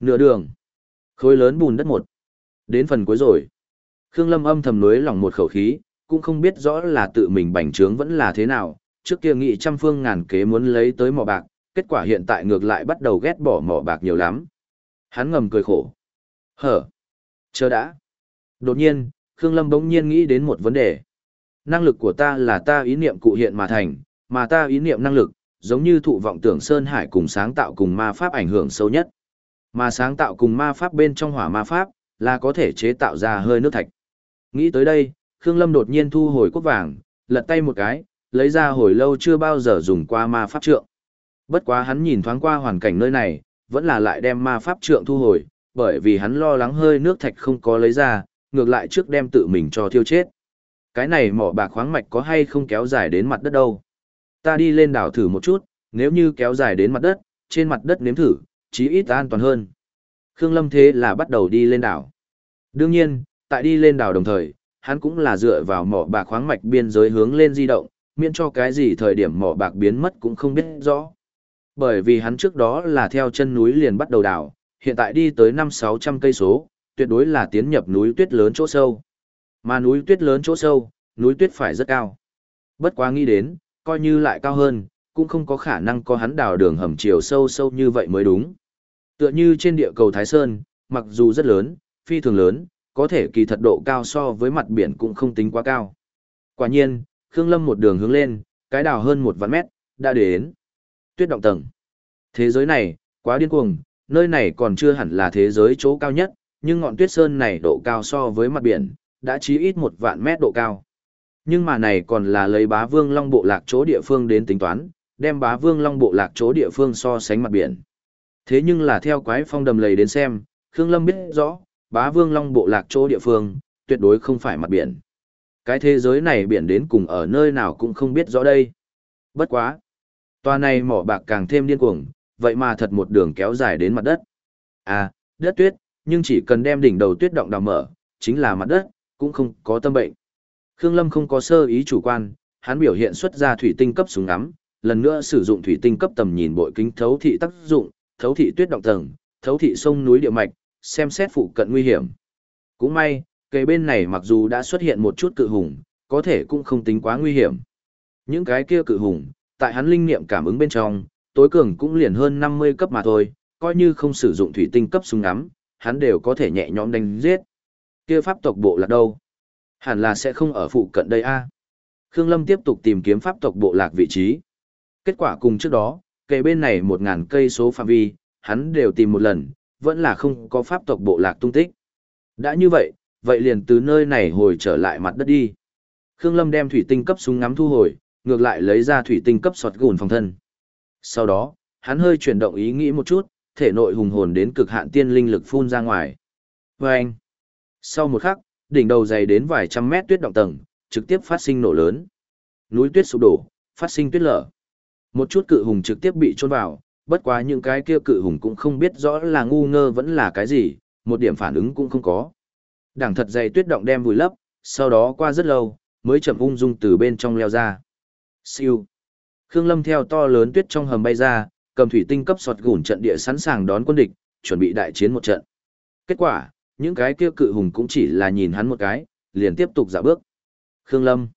Nửa đường, khối lớn bùn đất một. Đến phần cuối rồi. Khương Lâm âm thầm nuối lòng một khẩu khí, cũng không biết rõ là tự mình bành trướng vẫn là thế nào, trước kia nghị trăm phương ngàn kế muốn lấy tới mỏ bạc, kết quả hiện tại ngược lại bắt đầu ghét bỏ mỏ bạc nhiều lắm. Hắn ngầm cười khổ. Hở. Chờ đã. Đột nhiên, Khương Lâm bỗng nhiên nghĩ đến một vấn đề. Năng lực của ta là ta ý niệm cụ hiện mà thành, mà ta ý niệm năng lực, giống như thụ vọng tưởng Sơn Hải cùng sáng tạo cùng ma pháp ảnh hưởng sâu nhất. Mà sáng tạo cùng ma pháp bên trong hỏa ma pháp, là có thể chế tạo ra hơi nước thạch. Nghĩ tới đây, Khương Lâm đột nhiên thu hồi quốc vàng, lật tay một cái, lấy ra hồi lâu chưa bao giờ dùng qua ma pháp trượng. Bất quá hắn nhìn thoáng qua hoàn cảnh nơi này, vẫn là lại đem ma pháp trượng thu hồi, bởi vì hắn lo lắng hơi nước thạch không có lấy ra, ngược lại trước đem tự mình cho thiêu chết. Cái này mỏ bạc khoáng mạch có hay không kéo dài đến mặt đất đâu. Ta đi lên đảo thử một chút, nếu như kéo dài đến mặt đất, trên mặt đất nếm thử, chí ít an toàn hơn. Khương Lâm thế là bắt đầu đi lên đảo. Đương nhiên, tại đi lên đảo đồng thời, hắn cũng là dựa vào mỏ bạc khoáng mạch biên giới hướng lên di động, miễn cho cái gì thời điểm mỏ bạc biến mất cũng không biết rõ. Bởi vì hắn trước đó là theo chân núi liền bắt đầu đảo, hiện tại đi tới năm sáu trăm cây số, tuyệt đối là tiến nhập núi tuyết lớn chỗ sâu. Mà núi tuyết lớn chỗ sâu, núi tuyết phải rất cao. Bất quá nghĩ đến, coi như lại cao hơn, cũng không có khả năng có hắn đào đường hầm chiều sâu sâu như vậy mới đúng. Tựa như trên địa cầu Thái Sơn, mặc dù rất lớn, phi thường lớn, có thể kỳ thật độ cao so với mặt biển cũng không tính quá cao. Quả nhiên, Khương Lâm một đường hướng lên, cái đào hơn một vạn mét, đã đến. Tuyết động tầng. Thế giới này, quá điên cuồng, nơi này còn chưa hẳn là thế giới chỗ cao nhất, nhưng ngọn tuyết sơn này độ cao so với mặt biển, đã chí ít một vạn mét độ cao. Nhưng mà này còn là lấy bá vương long bộ lạc chỗ địa phương đến tính toán, đem bá vương long bộ lạc chỗ địa phương so sánh mặt biển. Thế nhưng là theo quái phong đầm lầy đến xem, Khương Lâm biết rõ, bá vương long bộ lạc chỗ địa phương, tuyệt đối không phải mặt biển. Cái thế giới này biển đến cùng ở nơi nào cũng không biết rõ đây. Bất quá. Tòa này mỏ bạc càng thêm điên cuồng, vậy mà thật một đường kéo dài đến mặt đất. À, đất tuyết, nhưng chỉ cần đem đỉnh đầu tuyết động đào mở, chính là mặt đất, cũng không có tâm bệnh. Khương Lâm không có sơ ý chủ quan, hắn biểu hiện xuất ra thủy tinh cấp súng ngắm, lần nữa sử dụng thủy tinh cấp tầm nhìn bội kính thấu thị tác dụng, thấu thị tuyết động tầng, thấu thị sông núi địa mạch, xem xét phụ cận nguy hiểm. Cũng may, kề bên này mặc dù đã xuất hiện một chút cự hùng, có thể cũng không tính quá nguy hiểm. Những cái kia cự hùng, tại hắn linh niệm cảm ứng bên trong, tối cường cũng liền hơn 50 cấp mà thôi, coi như không sử dụng thủy tinh cấp súng ngắm, hắn đều có thể nhẹ nhõm đánh giết. Kia pháp tộc bộ lạc đâu? Hẳn là sẽ không ở phụ cận đây a. Khương Lâm tiếp tục tìm kiếm pháp tộc bộ lạc vị trí. Kết quả cùng trước đó, kề bên này 1000 cây số phạm vi, hắn đều tìm một lần, vẫn là không có pháp tộc bộ lạc tung tích. Đã như vậy, vậy liền từ nơi này hồi trở lại mặt đất đi. Khương Lâm đem thủy tinh cấp súng ngắm thu hồi, ngược lại lấy ra thủy tinh cấp sọt gùn phòng thân. Sau đó, hắn hơi chuyển động ý nghĩ một chút, thể nội hùng hồn đến cực hạn tiên linh lực phun ra ngoài. Vâng! Sau một khắc, đỉnh đầu dày đến vài trăm mét tuyết động tầng, trực tiếp phát sinh nổ lớn. Núi tuyết sụp đổ, phát sinh tuyết lở. Một chút cự hùng trực tiếp bị trôn vào, bất quá những cái kia cự hùng cũng không biết rõ là ngu ngơ vẫn là cái gì, một điểm phản ứng cũng không có. Đảng thật dày tuyết động đem vùi lấp, sau đó qua rất lâu, mới chậm ung dung từ bên trong leo ra. Siêu. Khương Lâm theo to lớn tuyết trong hầm bay ra, cầm thủy tinh cấp sọt gùn trận địa sẵn sàng đón quân địch, chuẩn bị đại chiến một trận. Kết quả, những cái kia cự hùng cũng chỉ là nhìn hắn một cái, liền tiếp tục dạo bước. Khương Lâm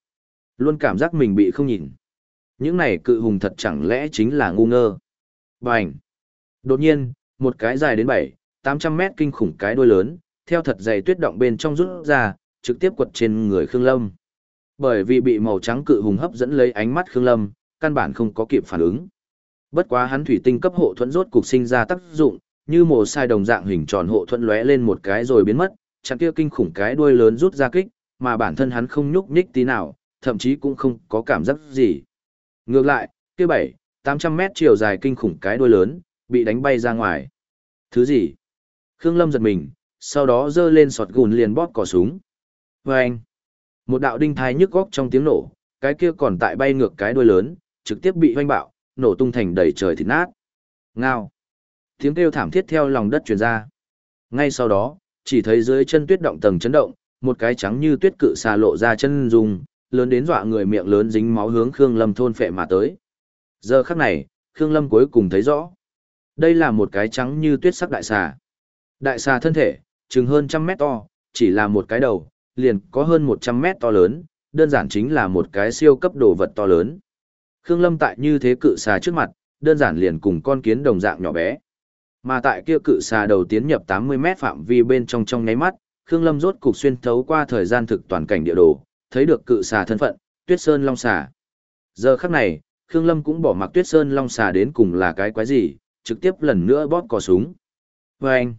luôn cảm giác mình bị không nhìn. Những này cự hùng thật chẳng lẽ chính là ngu ngơ. Bành! Đột nhiên, một cái dài đến 7, 800 mét kinh khủng cái đuôi lớn, theo thật dày tuyết động bên trong rút ra, trực tiếp quật trên người Khương Lâm. Bởi vì bị màu trắng cự hùng hấp dẫn lấy ánh mắt Khương Lâm, căn bản không có kịp phản ứng. Bất quá hắn thủy tinh cấp hộ thuẫn rốt cục sinh ra tác dụng, như mồ sai đồng dạng hình tròn hộ thuẫn lóe lên một cái rồi biến mất, chặn kia kinh khủng cái đuôi lớn rút ra kích, mà bản thân hắn không nhúc nhích tí nào, thậm chí cũng không có cảm giác gì. Ngược lại, kia bảy, 800 mét chiều dài kinh khủng cái đuôi lớn, bị đánh bay ra ngoài. Thứ gì? Khương Lâm giật mình, sau đó giơ lên sọt gùn liền bóp cò súng. Vâng! Một đạo đinh thai nhức góc trong tiếng nổ, cái kia còn tại bay ngược cái đuôi lớn, trực tiếp bị hoanh bạo, nổ tung thành đầy trời thịt nát. Ngao! Tiếng kêu thảm thiết theo lòng đất truyền ra. Ngay sau đó, chỉ thấy dưới chân tuyết động tầng chấn động, một cái trắng như tuyết cự xà lộ ra chân dùng, lớn đến dọa người miệng lớn dính máu hướng Khương Lâm thôn phệ mà tới. Giờ khắc này, Khương Lâm cuối cùng thấy rõ. Đây là một cái trắng như tuyết sắc đại xà. Đại xà thân thể, chừng hơn trăm mét to, chỉ là một cái đầu, liền có hơn một trăm mét to lớn, đơn giản chính là một cái siêu cấp đồ vật to lớn. Khương Lâm tại như thế cự xà trước mặt, đơn giản liền cùng con kiến đồng dạng nhỏ bé. Mà tại kia cự xà đầu tiến nhập 80 mét phạm vi bên trong trong nháy mắt, Khương Lâm rốt cục xuyên thấu qua thời gian thực toàn cảnh địa đồ, thấy được cự xà thân phận, Tuyết Sơn Long xà. Giờ khắc này, Khương Lâm cũng bỏ mặc Tuyết Sơn Long xà đến cùng là cái quái gì, trực tiếp lần nữa bóp cò súng. Và anh,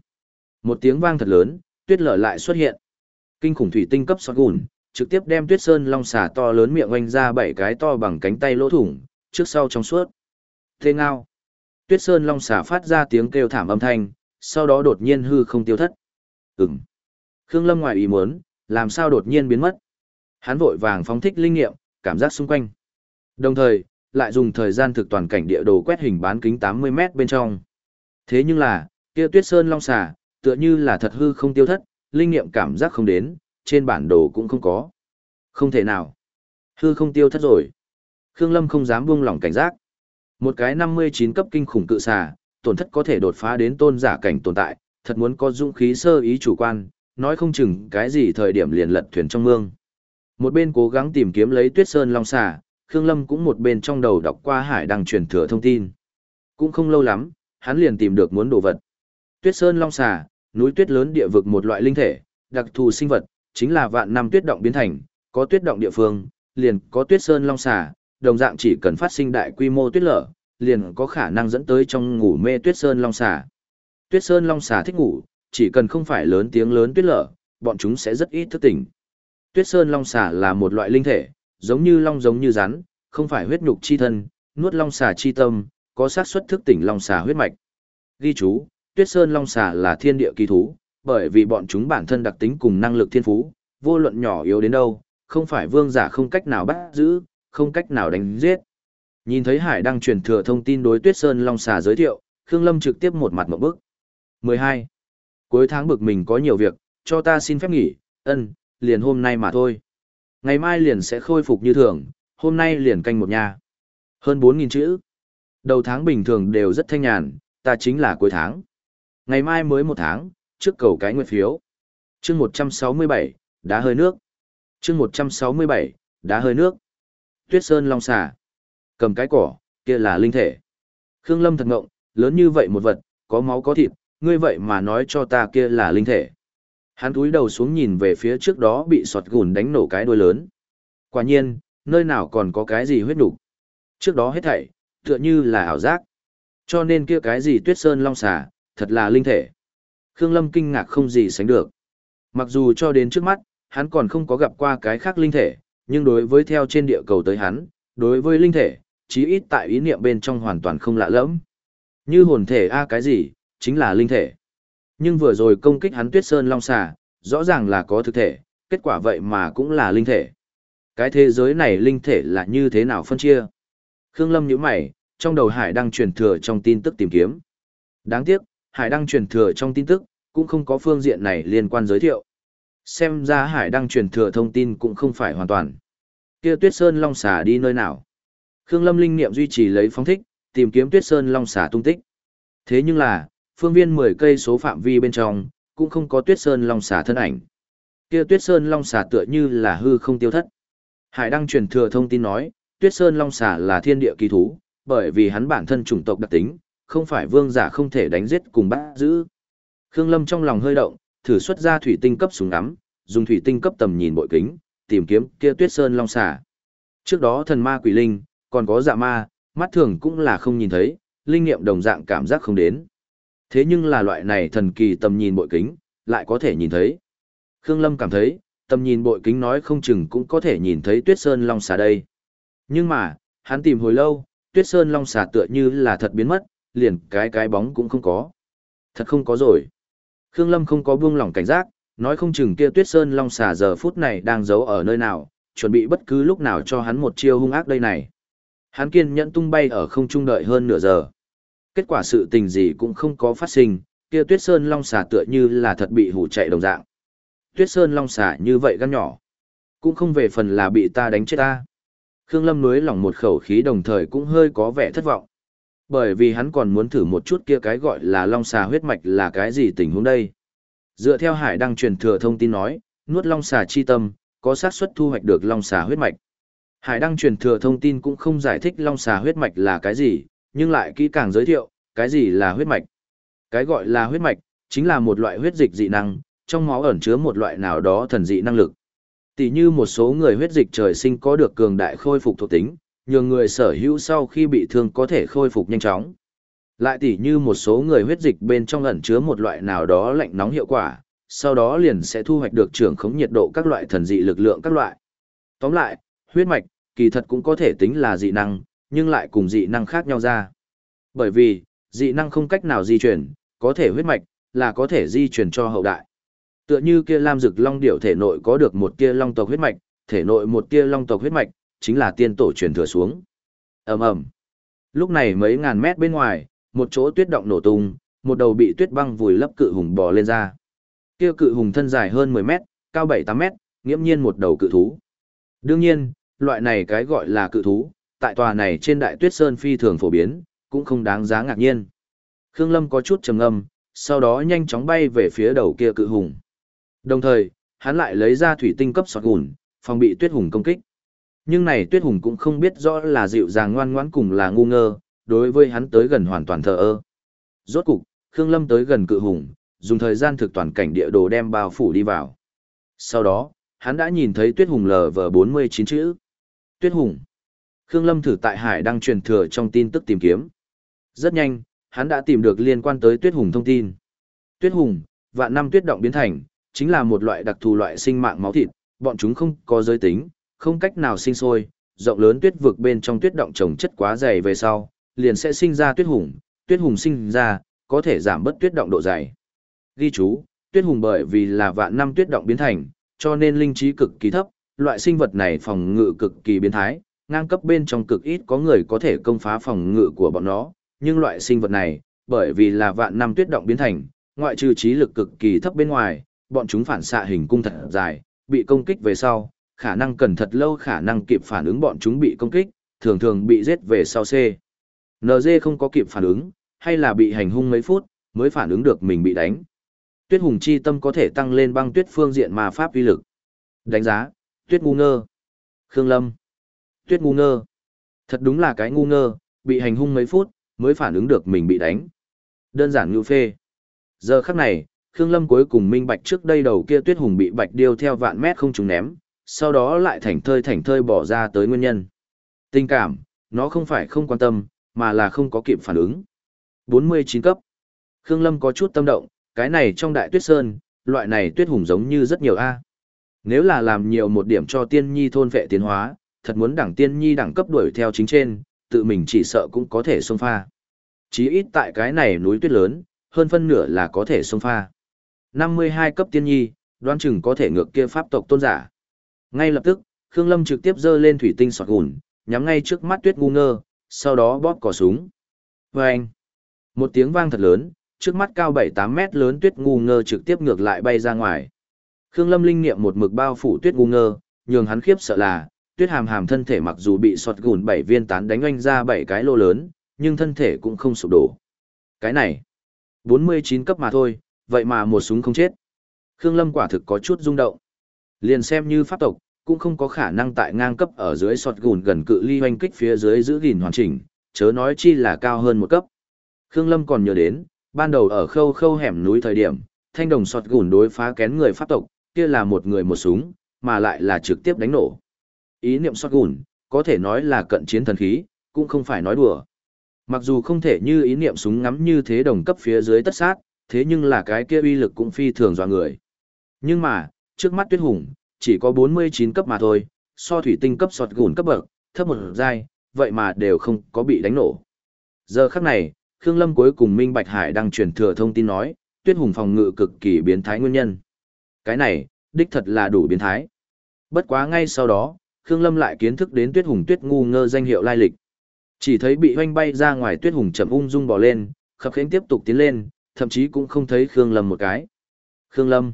một tiếng vang thật lớn, tuyết lở lại xuất hiện. Kinh khủng thủy tinh cấp sọt gùn, trực tiếp đem Tuyết Sơn Long xà to lớn miệng oanh ra bảy cái to bằng cánh tay lỗ thủng, trước sau trong suốt. Thế ngao. Tuyết Sơn Long xà phát ra tiếng kêu thảm âm thanh, sau đó đột nhiên hư không tiêu thất. Ừm. Khương Lâm ngoài ý muốn, làm sao đột nhiên biến mất. Hắn vội vàng phóng thích linh nghiệm, cảm giác xung quanh. Đồng thời, lại dùng thời gian thực toàn cảnh địa đồ quét hình bán kính 80 mét bên trong. Thế nhưng là, kia tuyết sơn long xà, tựa như là thật hư không tiêu thất, linh nghiệm cảm giác không đến, trên bản đồ cũng không có. Không thể nào. Hư không tiêu thất rồi. Khương Lâm không dám buông lỏng cảnh giác. Một cái 59 cấp kinh khủng cự xà, tổn thất có thể đột phá đến tôn giả cảnh tồn tại, thật muốn có dũng khí sơ ý chủ quan, nói không chừng cái gì thời điểm liền lật thuyền trong mương. Một bên cố gắng tìm kiếm lấy tuyết sơn long xà, Khương Lâm cũng một bên trong đầu đọc qua hải đăng truyền thừa thông tin. Cũng không lâu lắm, hắn liền tìm được muốn đồ vật. Tuyết sơn long xà, núi tuyết lớn địa vực một loại linh thể, đặc thù sinh vật, chính là vạn năm tuyết động biến thành, có tuyết động địa phương, liền có tuyết sơn long xà, đồng dạng chỉ cần phát sinh đại quy mô tuyết lở, liền có khả năng dẫn tới trong ngủ mê tuyết sơn long xà. Tuyết sơn long xà thích ngủ, chỉ cần không phải lớn tiếng lớn tuyết lở, bọn chúng sẽ rất ít thức tỉnh. Tuyết sơn long xà là một loại linh thể, giống như long giống như rắn, không phải huyết nhục chi thân, nuốt long xà chi tâm, có xác suất thức tỉnh long xà huyết mạch. Ghi chú, Tuyết Sơn long xà là thiên địa kỳ thú, bởi vì bọn chúng bản thân đặc tính cùng năng lực thiên phú, vô luận nhỏ yếu đến đâu, không phải vương giả không cách nào bắt giữ, không cách nào đánh giết. Nhìn thấy Hải đang truyền thừa thông tin đối Tuyết Sơn long xà giới thiệu, Khương Lâm trực tiếp một mặt một bước. 12. Cuối tháng bực mình có nhiều việc, cho ta xin phép nghỉ, ân, liền hôm nay mà thôi. Ngày mai liền sẽ khôi phục như thường, hôm nay liền canh một nhà. Hơn 4.000 chữ. Đầu tháng bình thường đều rất thanh nhàn, ta chính là cuối tháng. Ngày mai mới một tháng, trước cầu cái nguyện phiếu. chương 167, đá hơi nước. chương 167, đá hơi nước. Tuyết Sơn Long xà. Cầm cái cỏ, kia là linh thể. Khương Lâm thật ngộng, lớn như vậy một vật, có máu có thịt, ngươi vậy mà nói cho ta kia là linh thể. Hắn túi đầu xuống nhìn về phía trước đó bị sọt gùn đánh nổ cái đuôi lớn. Quả nhiên, nơi nào còn có cái gì huyết đủ. Trước đó hết thảy, tựa như là ảo giác. Cho nên kia cái gì tuyết sơn long xà, thật là linh thể. Khương Lâm kinh ngạc không gì sánh được. Mặc dù cho đến trước mắt, hắn còn không có gặp qua cái khác linh thể, nhưng đối với theo trên địa cầu tới hắn, đối với linh thể, chí ít tại ý niệm bên trong hoàn toàn không lạ lẫm. Như hồn thể a cái gì, chính là linh thể. Nhưng vừa rồi công kích hắn Tuyết Sơn Long xà, rõ ràng là có thực thể, kết quả vậy mà cũng là linh thể. Cái thế giới này linh thể là như thế nào phân chia? Khương Lâm nhíu mày, trong đầu Hải đang truyền thừa trong tin tức tìm kiếm. Đáng tiếc, Hải Đăng truyền thừa trong tin tức, cũng không có phương diện này liên quan giới thiệu. Xem ra Hải Đăng truyền thừa thông tin cũng không phải hoàn toàn. Kia Tuyết Sơn Long xà đi nơi nào? Khương Lâm linh niệm duy trì lấy phóng thích, tìm kiếm Tuyết Sơn Long xà tung tích. Thế nhưng là, phương viên 10 cây số phạm vi bên trong, cũng không có Tuyết Sơn Long xà thân ảnh. Kia Tuyết Sơn Long xà tựa như là hư không tiêu thất. Hải đăng truyền thừa thông tin nói, Tuyết Sơn Long xà là thiên địa kỳ thú, bởi vì hắn bản thân chủng tộc đặc tính, không phải vương giả không thể đánh giết cùng bắt giữ. Khương Lâm trong lòng hơi động, thử xuất ra thủy tinh cấp súng ngắm, dùng thủy tinh cấp tầm nhìn bội kính, tìm kiếm kia Tuyết Sơn Long xà. Trước đó thần ma quỷ linh, còn có dạ ma, mắt thường cũng là không nhìn thấy, linh nghiệm đồng dạng cảm giác không đến. Thế nhưng là loại này thần kỳ tầm nhìn bội kính, lại có thể nhìn thấy. Khương Lâm cảm thấy, tầm nhìn bội kính nói không chừng cũng có thể nhìn thấy tuyết sơn long xà đây. Nhưng mà, hắn tìm hồi lâu, tuyết sơn long xà tựa như là thật biến mất, liền cái cái bóng cũng không có. Thật không có rồi. Khương Lâm không có buông lỏng cảnh giác, nói không chừng kia tuyết sơn long xà giờ phút này đang giấu ở nơi nào, chuẩn bị bất cứ lúc nào cho hắn một chiêu hung ác đây này. Hắn kiên nhẫn tung bay ở không trung đợi hơn nửa giờ. Kết quả sự tình gì cũng không có phát sinh, kia tuyết sơn long xà tựa như là thật bị hủ chạy đồng dạng. Tuyết sơn long xà như vậy gan nhỏ. Cũng không về phần là bị ta đánh chết ta. Khương Lâm nuối lỏng một khẩu khí đồng thời cũng hơi có vẻ thất vọng. Bởi vì hắn còn muốn thử một chút kia cái gọi là long xà huyết mạch là cái gì tình huống đây. Dựa theo hải đăng truyền thừa thông tin nói, nuốt long xà chi tâm, có xác suất thu hoạch được long xà huyết mạch. Hải đăng truyền thừa thông tin cũng không giải thích long xà huyết mạch là cái gì, nhưng lại kỹ càng giới thiệu, cái gì là huyết mạch. Cái gọi là huyết mạch, chính là một loại huyết dịch dị năng, trong máu ẩn chứa một loại nào đó thần dị năng lực. Tỷ như một số người huyết dịch trời sinh có được cường đại khôi phục thuộc tính, nhường người sở hữu sau khi bị thương có thể khôi phục nhanh chóng. Lại tỷ như một số người huyết dịch bên trong ẩn chứa một loại nào đó lạnh nóng hiệu quả, sau đó liền sẽ thu hoạch được trưởng khống nhiệt độ các loại thần dị lực lượng các loại. Tóm lại, huyết mạch, kỳ thật cũng có thể tính là dị năng, nhưng lại cùng dị năng khác nhau ra. Bởi vì, dị năng không cách nào di chuyển, có thể huyết mạch, là có thể di chuyển cho hậu đại. Tựa như kia Lam Dực Long điểu thể nội có được một tia long tộc huyết mạch, thể nội một tia long tộc huyết mạch, chính là tiên tổ truyền thừa xuống. Ầm ầm. Lúc này mấy ngàn mét bên ngoài, một chỗ tuyết động nổ tung, một đầu bị tuyết băng vùi lấp cự hùng bò lên ra. Kia cự hùng thân dài hơn 10 mét, cao 7-8 mét, nghiễm nhiên một đầu cự thú. Đương nhiên, loại này cái gọi là cự thú, tại tòa này trên đại tuyết sơn phi thường phổ biến, cũng không đáng giá ngạc nhiên. Khương Lâm có chút trầm ngâm, sau đó nhanh chóng bay về phía đầu kia cự hùng. Đồng thời, hắn lại lấy ra thủy tinh cấp sọt gùn, phòng bị tuyết hùng công kích. Nhưng này tuyết hùng cũng không biết rõ là dịu dàng ngoan ngoãn cùng là ngu ngơ, đối với hắn tới gần hoàn toàn thờ ơ. Rốt cục, Khương Lâm tới gần cự hùng, dùng thời gian thực toàn cảnh địa đồ đem bao phủ đi vào. Sau đó, hắn đã nhìn thấy tuyết hùng LV49 chữ. Tuyết hùng. Khương Lâm thử tại hải đang truyền thừa trong tin tức tìm kiếm. Rất nhanh, hắn đã tìm được liên quan tới tuyết hùng thông tin. Tuyết hùng, vạn năm tuyết động biến thành, chính là một loại đặc thù loại sinh mạng máu thịt, bọn chúng không có giới tính, không cách nào sinh sôi, rộng lớn tuyết vực bên trong tuyết động trồng chất quá dày về sau, liền sẽ sinh ra tuyết hùng, tuyết hùng sinh ra, có thể giảm bớt tuyết động độ dày. Ghi chú, tuyết hùng bởi vì là vạn năm tuyết động biến thành, cho nên linh trí cực kỳ thấp, loại sinh vật này phòng ngự cực kỳ biến thái, ngang cấp bên trong cực ít có người có thể công phá phòng ngự của bọn nó, nhưng loại sinh vật này, bởi vì là vạn năm tuyết động biến thành, ngoại trừ trí lực cực kỳ thấp bên ngoài, bọn chúng phản xạ hình cung thật dài, bị công kích về sau, khả năng cần thật lâu khả năng kịp phản ứng bọn chúng bị công kích, thường thường bị giết về sau C. NG không có kịp phản ứng, hay là bị hành hung mấy phút, mới phản ứng được mình bị đánh. Tuyết hùng chi tâm có thể tăng lên băng tuyết phương diện mà pháp uy lực. Đánh giá, tuyết ngu ngơ. Khương Lâm. Tuyết ngu ngơ. Thật đúng là cái ngu ngơ, bị hành hung mấy phút, mới phản ứng được mình bị đánh. Đơn giản như phê. Giờ khắc này, Khương Lâm cuối cùng minh bạch trước đây đầu kia tuyết hùng bị bạch điêu theo vạn mét không trúng ném, sau đó lại thành thơi thành thơi bỏ ra tới nguyên nhân. Tình cảm, nó không phải không quan tâm, mà là không có kịp phản ứng. 49 cấp. Khương Lâm có chút tâm động, cái này trong đại tuyết sơn, loại này tuyết hùng giống như rất nhiều A. Nếu là làm nhiều một điểm cho tiên nhi thôn vệ tiến hóa, thật muốn đẳng tiên nhi đẳng cấp đuổi theo chính trên, tự mình chỉ sợ cũng có thể xông pha. Chí ít tại cái này núi tuyết lớn, hơn phân nửa là có thể xông pha. 52 cấp tiên nhi, đoán chừng có thể ngược kia pháp tộc tôn giả. Ngay lập tức, Khương Lâm trực tiếp giơ lên thủy tinh sọt gùn, nhắm ngay trước mắt tuyết ngu ngơ, sau đó bóp cò súng. Vâng! Một tiếng vang thật lớn, trước mắt cao 7-8 mét lớn tuyết ngu ngơ trực tiếp ngược lại bay ra ngoài. Khương Lâm linh niệm một mực bao phủ tuyết ngu ngơ, nhường hắn khiếp sợ là, tuyết hàm hàm thân thể mặc dù bị sọt gùn 7 viên tán đánh oanh ra 7 cái lô lớn, nhưng thân thể cũng không sụp đổ. Cái này, 49 cấp mà thôi, vậy mà một súng không chết. Khương Lâm quả thực có chút rung động. Liền xem như pháp tộc, cũng không có khả năng tại ngang cấp ở dưới sọt gùn gần cự ly hoanh kích phía dưới giữ gìn hoàn chỉnh, chớ nói chi là cao hơn một cấp. Khương Lâm còn nhớ đến, ban đầu ở khâu khâu hẻm núi thời điểm, thanh đồng sọt gùn đối phá kén người pháp tộc, kia là một người một súng, mà lại là trực tiếp đánh nổ. Ý niệm sọt gùn, có thể nói là cận chiến thần khí, cũng không phải nói đùa. Mặc dù không thể như ý niệm súng ngắm như thế đồng cấp phía dưới tất sát, thế nhưng là cái kia uy lực cũng phi thường dọa người. Nhưng mà, trước mắt tuyết hùng, chỉ có 49 cấp mà thôi, so thủy tinh cấp sọt gùn cấp bậc, thấp một giai, vậy mà đều không có bị đánh nổ. Giờ khắc này, Khương Lâm cuối cùng Minh Bạch Hải đang truyền thừa thông tin nói, tuyết hùng phòng ngự cực kỳ biến thái nguyên nhân. Cái này, đích thật là đủ biến thái. Bất quá ngay sau đó, Khương Lâm lại kiến thức đến tuyết hùng tuyết ngu ngơ danh hiệu lai lịch. Chỉ thấy bị hoanh bay ra ngoài tuyết hùng chậm ung dung bỏ lên, khập khiễng tiếp tục tiến lên, thậm chí cũng không thấy Khương Lâm một cái. Khương Lâm.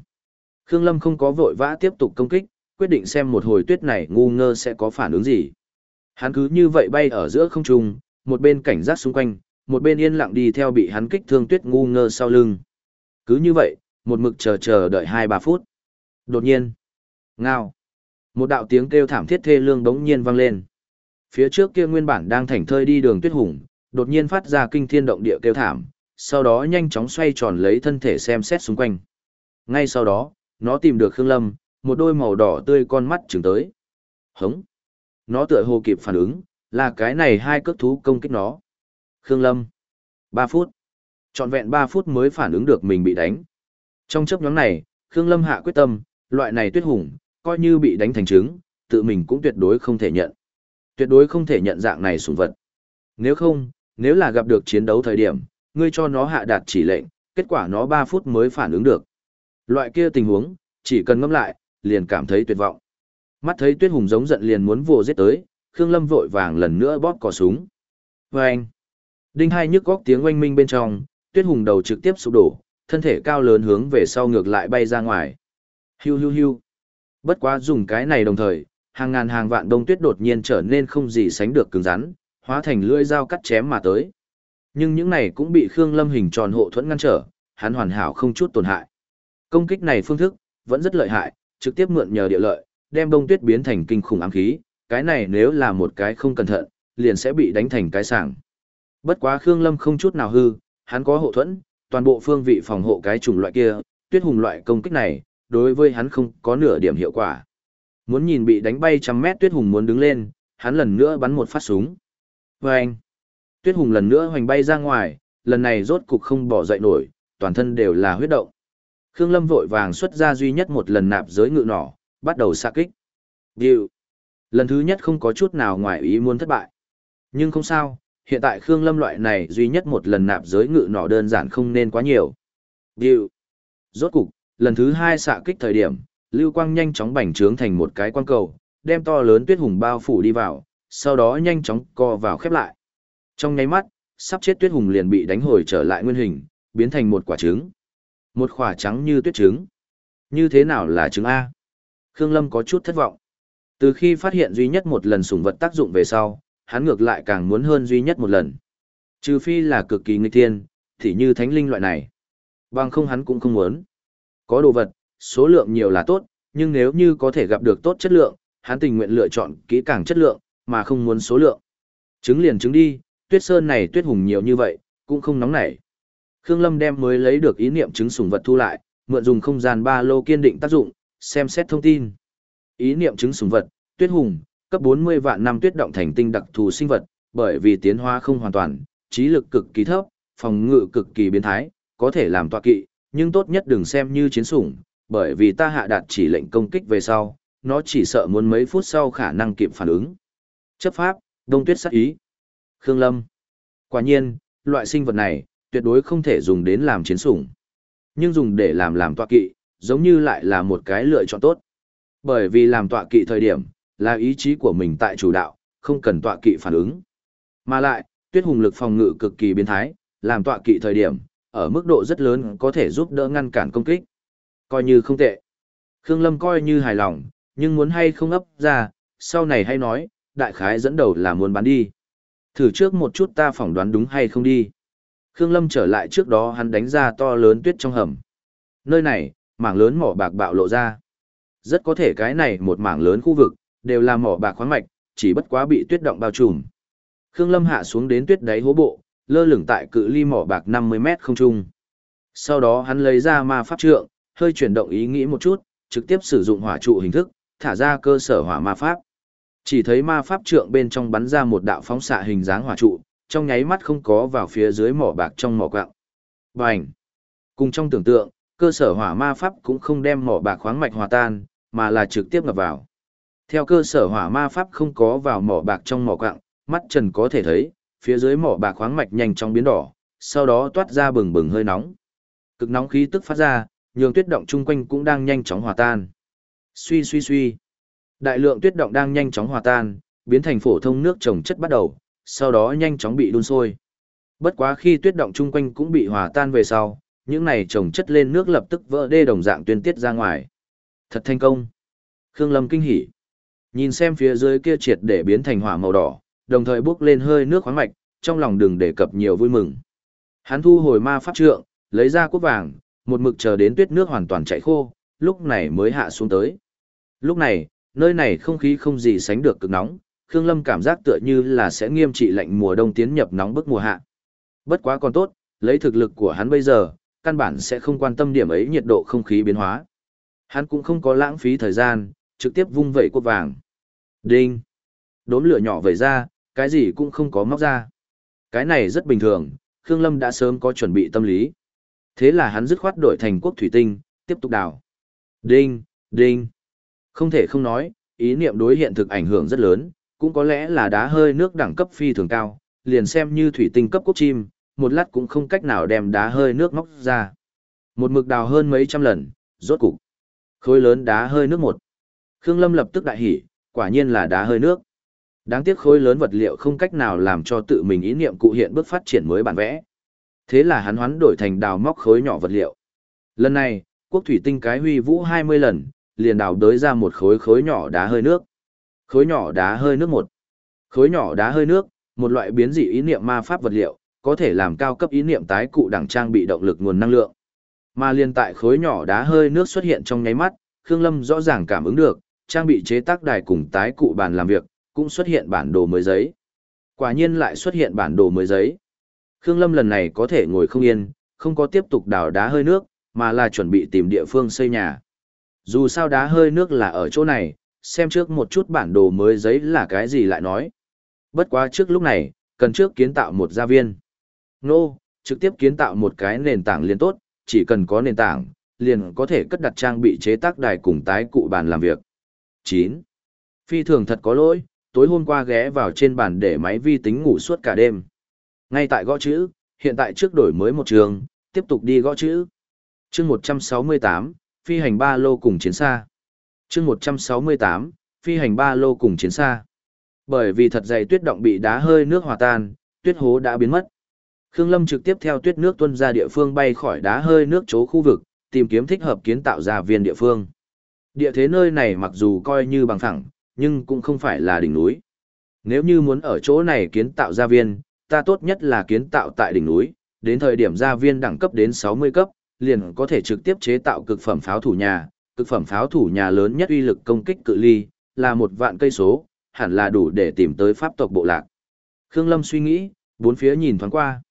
Khương Lâm không có vội vã tiếp tục công kích, quyết định xem một hồi tuyết này ngu ngơ sẽ có phản ứng gì. Hắn cứ như vậy bay ở giữa không trung, một bên cảnh giác xung quanh, một bên yên lặng đi theo bị hắn kích thương tuyết ngu ngơ sau lưng. Cứ như vậy, một mực chờ chờ đợi 2-3 phút. Đột nhiên, ngao. Một đạo tiếng kêu thảm thiết thê lương bỗng nhiên vang lên. Phía trước kia nguyên bản đang thảnh thơi đi đường tuyết hùng, đột nhiên phát ra kinh thiên động địa kêu thảm, sau đó nhanh chóng xoay tròn lấy thân thể xem xét xung quanh. Ngay sau đó, nó tìm được Khương Lâm, một đôi màu đỏ tươi con mắt trừng tới. Hống! Nó tựa hồ kịp phản ứng, là cái này hai cước thú công kích nó. Khương Lâm! Ba phút! Trọn vẹn ba phút mới phản ứng được mình bị đánh. Trong chấp nhóm này, Khương Lâm hạ quyết tâm, loại này tuyết hùng, coi như bị đánh thành trứng, tự mình cũng tuyệt đối không thể nhận. Tuyệt đối không thể nhận dạng này sủng vật. Nếu không, nếu là gặp được chiến đấu thời điểm, ngươi cho nó hạ đạt chỉ lệnh, kết quả nó 3 phút mới phản ứng được. Loại kia tình huống, chỉ cần ngâm lại, liền cảm thấy tuyệt vọng. Mắt thấy Tuyết Hùng giống giận liền muốn vồ giết tới, Khương Lâm vội vàng lần nữa bóp cò súng. Vâng Oeng! Đinh hai nhức góc tiếng oanh minh bên trong, Tuyết Hùng đầu trực tiếp sụp đổ, thân thể cao lớn hướng về sau ngược lại bay ra ngoài. Hiu hiu hiu. Bất quá dùng cái này đồng thời, hàng ngàn hàng vạn đông tuyết đột nhiên trở nên không gì sánh được cứng rắn, hóa thành lưỡi dao cắt chém mà tới. Nhưng những này cũng bị Khương Lâm hình tròn hộ thuẫn ngăn trở, hắn hoàn hảo không chút tổn hại. Công kích này phương thức vẫn rất lợi hại, trực tiếp mượn nhờ địa lợi, đem bông tuyết biến thành kinh khủng ám khí, cái này nếu là một cái không cẩn thận, liền sẽ bị đánh thành cái sảng. Bất quá Khương Lâm không chút nào hư, hắn có hộ thuẫn, toàn bộ phương vị phòng hộ cái chủng loại kia, tuyết hùng loại công kích này, đối với hắn không có nửa điểm hiệu quả. Muốn nhìn bị đánh bay trăm mét tuyết hùng muốn đứng lên, hắn lần nữa bắn một phát súng. Vâng! Tuyết hùng lần nữa hoành bay ra ngoài, lần này rốt cục không bỏ dậy nổi, toàn thân đều là huyết động. Khương Lâm vội vàng xuất ra duy nhất một lần nạp giới ngự nỏ, bắt đầu xạ kích. Điều. Lần thứ nhất không có chút nào ngoài ý muốn thất bại. Nhưng không sao, hiện tại Khương Lâm loại này duy nhất một lần nạp giới ngự nỏ đơn giản không nên quá nhiều. Điều. Rốt cục, lần thứ hai xạ kích thời điểm, lưu quang nhanh chóng bành trướng thành một cái quang cầu, đem to lớn tuyết hùng bao phủ đi vào, sau đó nhanh chóng co vào khép lại. Trong nháy mắt, sắp chết tuyết hùng liền bị đánh hồi trở lại nguyên hình, biến thành một quả trứng. Một khỏa trắng như tuyết trứng. Như thế nào là trứng A? Khương Lâm có chút thất vọng. Từ khi phát hiện duy nhất một lần sủng vật tác dụng về sau, hắn ngược lại càng muốn hơn duy nhất một lần. Trừ phi là cực kỳ nghịch thiên, thì như thánh linh loại này. Bằng không hắn cũng không muốn. Có đồ vật, số lượng nhiều là tốt, nhưng nếu như có thể gặp được tốt chất lượng, hắn tình nguyện lựa chọn kỹ càng chất lượng, mà không muốn số lượng. Trứng liền trứng đi, tuyết sơn này tuyết hùng nhiều như vậy, cũng không nóng nảy. Khương Lâm đem mới lấy được ý niệm trứng sủng vật thu lại, mượn dùng không gian ba lô kiên định tác dụng, xem xét thông tin. Ý niệm trứng sủng vật, tuyết hùng, cấp 40 vạn năm tuyết động thành tinh đặc thù sinh vật, bởi vì tiến hóa không hoàn toàn, trí lực cực kỳ thấp, phòng ngự cực kỳ biến thái, có thể làm tọa kỵ, nhưng tốt nhất đừng xem như chiến sủng, bởi vì ta hạ đạt chỉ lệnh công kích về sau, nó chỉ sợ muốn mấy phút sau khả năng kịp phản ứng. Chấp pháp, đông tuyết sát ý. Khương Lâm. Quả nhiên, loại sinh vật này, tuyệt đối không thể dùng đến làm chiến sủng. Nhưng dùng để làm làm tọa kỵ, giống như lại là một cái lựa chọn tốt. Bởi vì làm tọa kỵ thời điểm, là ý chí của mình tại chủ đạo, không cần tọa kỵ phản ứng. Mà lại, tuyết hùng lực phòng ngự cực kỳ biến thái, làm tọa kỵ thời điểm, ở mức độ rất lớn có thể giúp đỡ ngăn cản công kích. Coi như không tệ. Khương Lâm coi như hài lòng, nhưng muốn hay không ấp ra, sau này hay nói, đại khái dẫn đầu là muốn bán đi. Thử trước một chút ta phỏng đoán đúng hay không đi. Khương Lâm trở lại trước đó hắn đánh ra to lớn tuyết trong hầm. Nơi này, mảng lớn mỏ bạc bạo lộ ra. Rất có thể cái này một mảng lớn khu vực, đều là mỏ bạc khoáng mạch, chỉ bất quá bị tuyết động bao trùm. Khương Lâm hạ xuống đến tuyết đáy hố bộ, lơ lửng tại cự ly mỏ bạc 50 mét không trung. Sau đó hắn lấy ra ma pháp trượng, hơi chuyển động ý nghĩ một chút, trực tiếp sử dụng hỏa trụ hình thức, thả ra cơ sở hỏa ma pháp. Chỉ thấy ma pháp trượng bên trong bắn ra một đạo phóng xạ hình dáng hỏa trụ, trong nháy mắt không có vào phía dưới mỏ bạc trong mỏ quặng. Bành! Cùng trong tưởng tượng, cơ sở hỏa ma pháp cũng không đem mỏ bạc khoáng mạch hòa tan, mà là trực tiếp ngập vào. Theo cơ sở hỏa ma pháp không có vào mỏ bạc trong mỏ quặng, mắt trần có thể thấy, phía dưới mỏ bạc khoáng mạch nhanh chóng biến đỏ, sau đó toát ra bừng bừng hơi nóng. Cực nóng khí tức phát ra, nhường tuyết động chung quanh cũng đang nhanh chóng hòa tan. Suy suy suy. Đại lượng tuyết động đang nhanh chóng hòa tan, biến thành phổ thông nước trồng chất bắt đầu, sau đó nhanh chóng bị đun sôi. Bất quá khi tuyết động chung quanh cũng bị hòa tan về sau, những này trồng chất lên nước lập tức vỡ đê đồng dạng tuyên tiết ra ngoài. Thật thành công. Khương Lâm kinh hỉ. Nhìn xem phía dưới kia triệt để biến thành hỏa màu đỏ, đồng thời bước lên hơi nước khoáng mạch, trong lòng đừng đề cập nhiều vui mừng. Hắn thu hồi ma pháp trượng, lấy ra cốt vàng, một mực chờ đến tuyết nước hoàn toàn chảy khô, lúc này mới hạ xuống tới. Lúc này, nơi này không khí không gì sánh được cực nóng, Khương Lâm cảm giác tựa như là sẽ nghiêm trị lạnh mùa đông tiến nhập nóng bức mùa hạ. Bất quá còn tốt, lấy thực lực của hắn bây giờ, căn bản sẽ không quan tâm điểm ấy nhiệt độ không khí biến hóa. Hắn cũng không có lãng phí thời gian, trực tiếp vung vẩy cốt vàng. Đinh! Đốm lửa nhỏ vẩy ra, cái gì cũng không có móc ra. Cái này rất bình thường, Khương Lâm đã sớm có chuẩn bị tâm lý. Thế là hắn dứt khoát đổi thành quốc thủy tinh, tiếp tục đào. Đinh, đinh. Không thể không nói, ý niệm đối hiện thực ảnh hưởng rất lớn, cũng có lẽ là đá hơi nước đẳng cấp phi thường cao, liền xem như thủy tinh cấp quốc chim, một lát cũng không cách nào đem đá hơi nước móc ra. Một mực đào hơn mấy trăm lần, rốt cục. Khối lớn đá hơi nước một. Khương Lâm lập tức đại hỉ, quả nhiên là đá hơi nước. Đáng tiếc khối lớn vật liệu không cách nào làm cho tự mình ý niệm cụ hiện bước phát triển mới bản vẽ. Thế là hắn hoán đổi thành đào móc khối nhỏ vật liệu. Lần này, quốc thủy tinh cái huy vũ 20 lần, liền đào đới ra một khối khối nhỏ đá hơi nước. Khối nhỏ đá hơi nước một. Khối nhỏ đá hơi nước, một loại biến dị ý niệm ma pháp vật liệu, có thể làm cao cấp ý niệm tái cụ đẳng trang bị động lực nguồn năng lượng. Mà liên tại khối nhỏ đá hơi nước xuất hiện trong nháy mắt, Khương Lâm rõ ràng cảm ứng được, trang bị chế tác đài cùng tái cụ bàn làm việc, cũng xuất hiện bản đồ mới giấy. Quả nhiên lại xuất hiện bản đồ mới giấy. Khương Lâm lần này có thể ngồi không yên, không có tiếp tục đào đá hơi nước, mà là chuẩn bị tìm địa phương xây nhà. Dù sao đá hơi nước là ở chỗ này, xem trước một chút bản đồ mới giấy là cái gì lại nói. Bất quá trước lúc này, cần trước kiến tạo một gia viên. Nô, trực tiếp kiến tạo một cái nền tảng liền tốt, chỉ cần có nền tảng, liền có thể cất đặt trang bị chế tác đài cùng tái cụ bàn làm việc. 9. Phi thường thật có lỗi, tối hôm qua ghé vào trên bàn để máy vi tính ngủ suốt cả đêm. Ngay tại gõ chữ, hiện tại trước đổi mới một trường, tiếp tục đi gõ chữ. chương 168, phi hành ba lô cùng chiến xa chương 168, phi hành ba lô cùng chiến xa. Bởi vì thật dày tuyết động bị đá hơi nước hòa tan, tuyết hố đã biến mất. Khương Lâm trực tiếp theo tuyết nước tuân ra địa phương bay khỏi đá hơi nước chỗ khu vực, tìm kiếm thích hợp kiến tạo ra viên địa phương. Địa thế nơi này mặc dù coi như bằng phẳng, nhưng cũng không phải là đỉnh núi. Nếu như muốn ở chỗ này kiến tạo gia viên, ta tốt nhất là kiến tạo tại đỉnh núi, đến thời điểm gia viên đẳng cấp đến 60 cấp, liền có thể trực tiếp chế tạo cực phẩm pháo thủ nhà, cực phẩm pháo thủ nhà lớn nhất uy lực công kích cự ly, là một vạn cây số, hẳn là đủ để tìm tới pháp tộc bộ lạc. Khương Lâm suy nghĩ, bốn phía nhìn thoáng qua.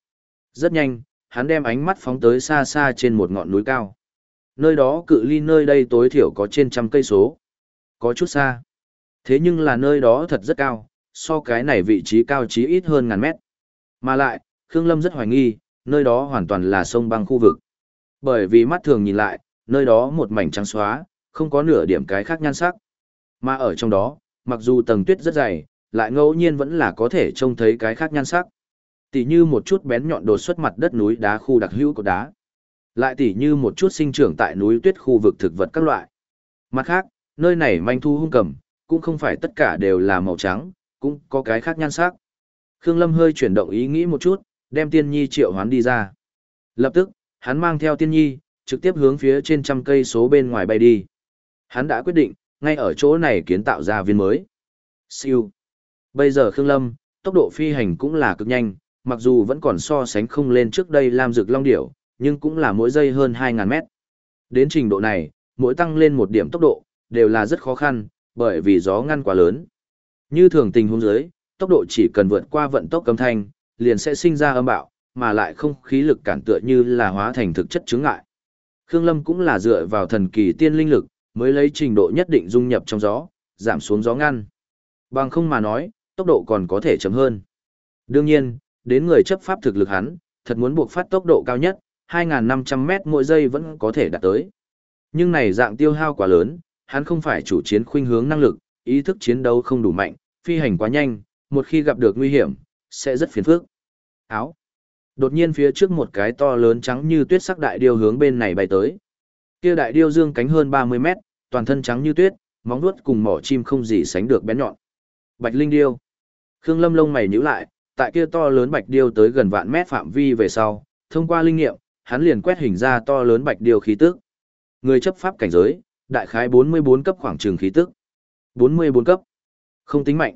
Rất nhanh, hắn đem ánh mắt phóng tới xa xa trên một ngọn núi cao. Nơi đó cự ly nơi đây tối thiểu có trên trăm cây số. Có chút xa. Thế nhưng là nơi đó thật rất cao, so cái này vị trí cao chí ít hơn ngàn mét. Mà lại, Khương Lâm rất hoài nghi, nơi đó hoàn toàn là sông băng khu vực. Bởi vì mắt thường nhìn lại, nơi đó một mảnh trắng xóa, không có nửa điểm cái khác nhan sắc. Mà ở trong đó, mặc dù tầng tuyết rất dày, lại ngẫu nhiên vẫn là có thể trông thấy cái khác nhan sắc. Tỷ như một chút bén nhọn đột xuất mặt đất núi đá khu đặc hữu của đá. Lại tỷ như một chút sinh trưởng tại núi tuyết khu vực thực vật các loại. Mặt khác, nơi này manh thu hung cầm, cũng không phải tất cả đều là màu trắng, cũng có cái khác nhan sắc. Khương Lâm hơi chuyển động ý nghĩ một chút, đem tiên nhi triệu hoán đi ra. Lập tức, hắn mang theo tiên nhi, trực tiếp hướng phía trên trăm cây số bên ngoài bay đi. Hắn đã quyết định, ngay ở chỗ này kiến tạo ra viên mới. Siêu. Bây giờ Khương Lâm, tốc độ phi hành cũng là cực nhanh, mặc dù vẫn còn so sánh không lên trước đây Lam dược Long Điểu, nhưng cũng là mỗi giây hơn 2.000 mét. Đến trình độ này, mỗi tăng lên một điểm tốc độ, đều là rất khó khăn, bởi vì gió ngăn quá lớn. Như thường tình huống dưới, tốc độ chỉ cần vượt qua vận tốc âm thanh, liền sẽ sinh ra âm bạo, mà lại không khí lực cản tựa như là hóa thành thực chất chứng ngại. Khương Lâm cũng là dựa vào thần kỳ tiên linh lực, mới lấy trình độ nhất định dung nhập trong gió, giảm xuống gió ngăn. Bằng không mà nói, tốc độ còn có thể chậm hơn. Đương nhiên, đến người chấp pháp thực lực hắn, thật muốn buộc phát tốc độ cao nhất, 2.500 mét mỗi giây vẫn có thể đạt tới. Nhưng này dạng tiêu hao quá lớn, hắn không phải chủ chiến khuynh hướng năng lực, ý thức chiến đấu không đủ mạnh, phi hành quá nhanh, một khi gặp được nguy hiểm, sẽ rất phiền phức. Áo. Đột nhiên phía trước một cái to lớn trắng như tuyết sắc đại điêu hướng bên này bay tới. Kia đại điêu dương cánh hơn 30 mét, toàn thân trắng như tuyết, móng vuốt cùng mỏ chim không gì sánh được bén nhọn. Bạch Linh điêu. Khương Lâm lông mày nhíu lại, tại kia to lớn bạch điêu tới gần vạn mét phạm vi về sau, thông qua linh nghiệm, hắn liền quét hình ra to lớn bạch điêu khí tức. Người chấp pháp cảnh giới, đại khái 44 cấp khoảng trường khí tức. 44 cấp. Không tính mạnh.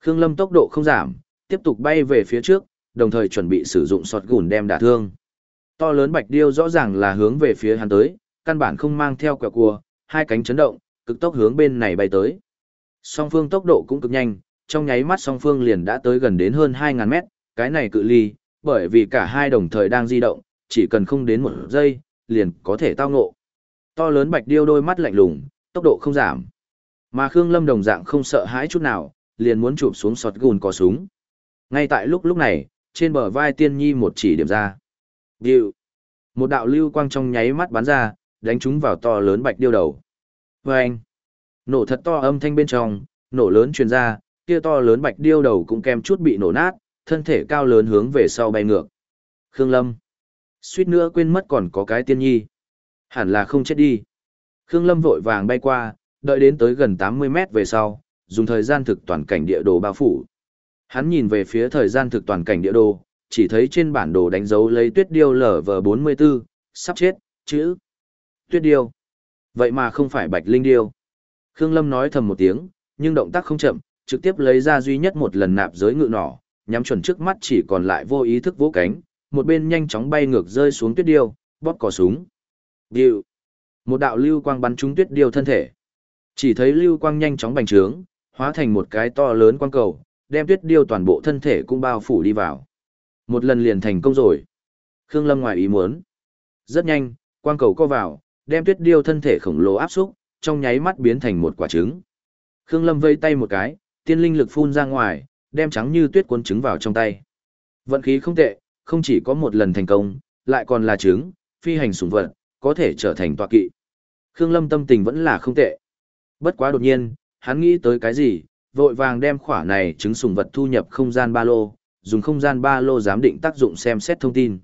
Khương Lâm tốc độ không giảm, tiếp tục bay về phía trước, đồng thời chuẩn bị sử dụng sọt gùn đem đả thương. To lớn bạch điêu rõ ràng là hướng về phía hắn tới, căn bản không mang theo quẹo cua, hai cánh chấn động, cực tốc hướng bên này bay tới. Song phương tốc độ cũng cực nhanh, trong nháy mắt song phương liền đã tới gần đến hơn 2.000 mét, cái này cự ly, bởi vì cả hai đồng thời đang di động, chỉ cần không đến một giây, liền có thể tao ngộ. To lớn bạch điêu đôi mắt lạnh lùng, tốc độ không giảm. Mà Khương Lâm đồng dạng không sợ hãi chút nào, liền muốn chụp xuống sọt gùn có súng. Ngay tại lúc lúc này, trên bờ vai tiên nhi một chỉ điểm ra. Điệu. Một đạo lưu quang trong nháy mắt bắn ra, đánh chúng vào to lớn bạch điêu đầu. Vâng! Nổ thật to âm thanh bên trong, nổ lớn truyền ra, kia to lớn bạch điêu đầu cũng kem chút bị nổ nát, thân thể cao lớn hướng về sau bay ngược. Khương Lâm! Suýt nữa quên mất còn có cái tiên nhi. Hẳn là không chết đi. Khương Lâm vội vàng bay qua, đợi đến tới gần 80 mét về sau, dùng thời gian thực toàn cảnh địa đồ bao phủ. Hắn nhìn về phía thời gian thực toàn cảnh địa đồ, chỉ thấy trên bản đồ đánh dấu lấy tuyết điêu LV44, sắp chết, chữ. Tuyết điêu. Vậy mà không phải bạch linh điêu. Khương Lâm nói thầm một tiếng, nhưng động tác không chậm, trực tiếp lấy ra duy nhất một lần nạp giới ngự nỏ, nhắm chuẩn trước mắt chỉ còn lại vô ý thức vỗ cánh, một bên nhanh chóng bay ngược rơi xuống tuyết điêu, bóp cò súng. Điêu. Một đạo lưu quang bắn trúng tuyết điêu thân thể. Chỉ thấy lưu quang nhanh chóng bành trướng, hóa thành một cái to lớn quang cầu, đem tuyết điêu toàn bộ thân thể cũng bao phủ đi vào. Một lần liền thành công rồi. Khương Lâm ngoài ý muốn. Rất nhanh, quang cầu co vào, đem tuyết điêu thân thể khổng lồ áp xúc, trong nháy mắt biến thành một quả trứng. Khương Lâm vây tay một cái, tiên linh lực phun ra ngoài, đem trắng như tuyết cuốn trứng vào trong tay. Vận khí không tệ, không chỉ có một lần thành công, lại còn là trứng, phi hành sủng vật, có thể trở thành tọa kỵ. Khương Lâm tâm tình vẫn là không tệ. Bất quá đột nhiên, hắn nghĩ tới cái gì, vội vàng đem khỏa này trứng sùng vật thu nhập không gian ba lô, dùng không gian ba lô giám định tác dụng xem xét thông tin.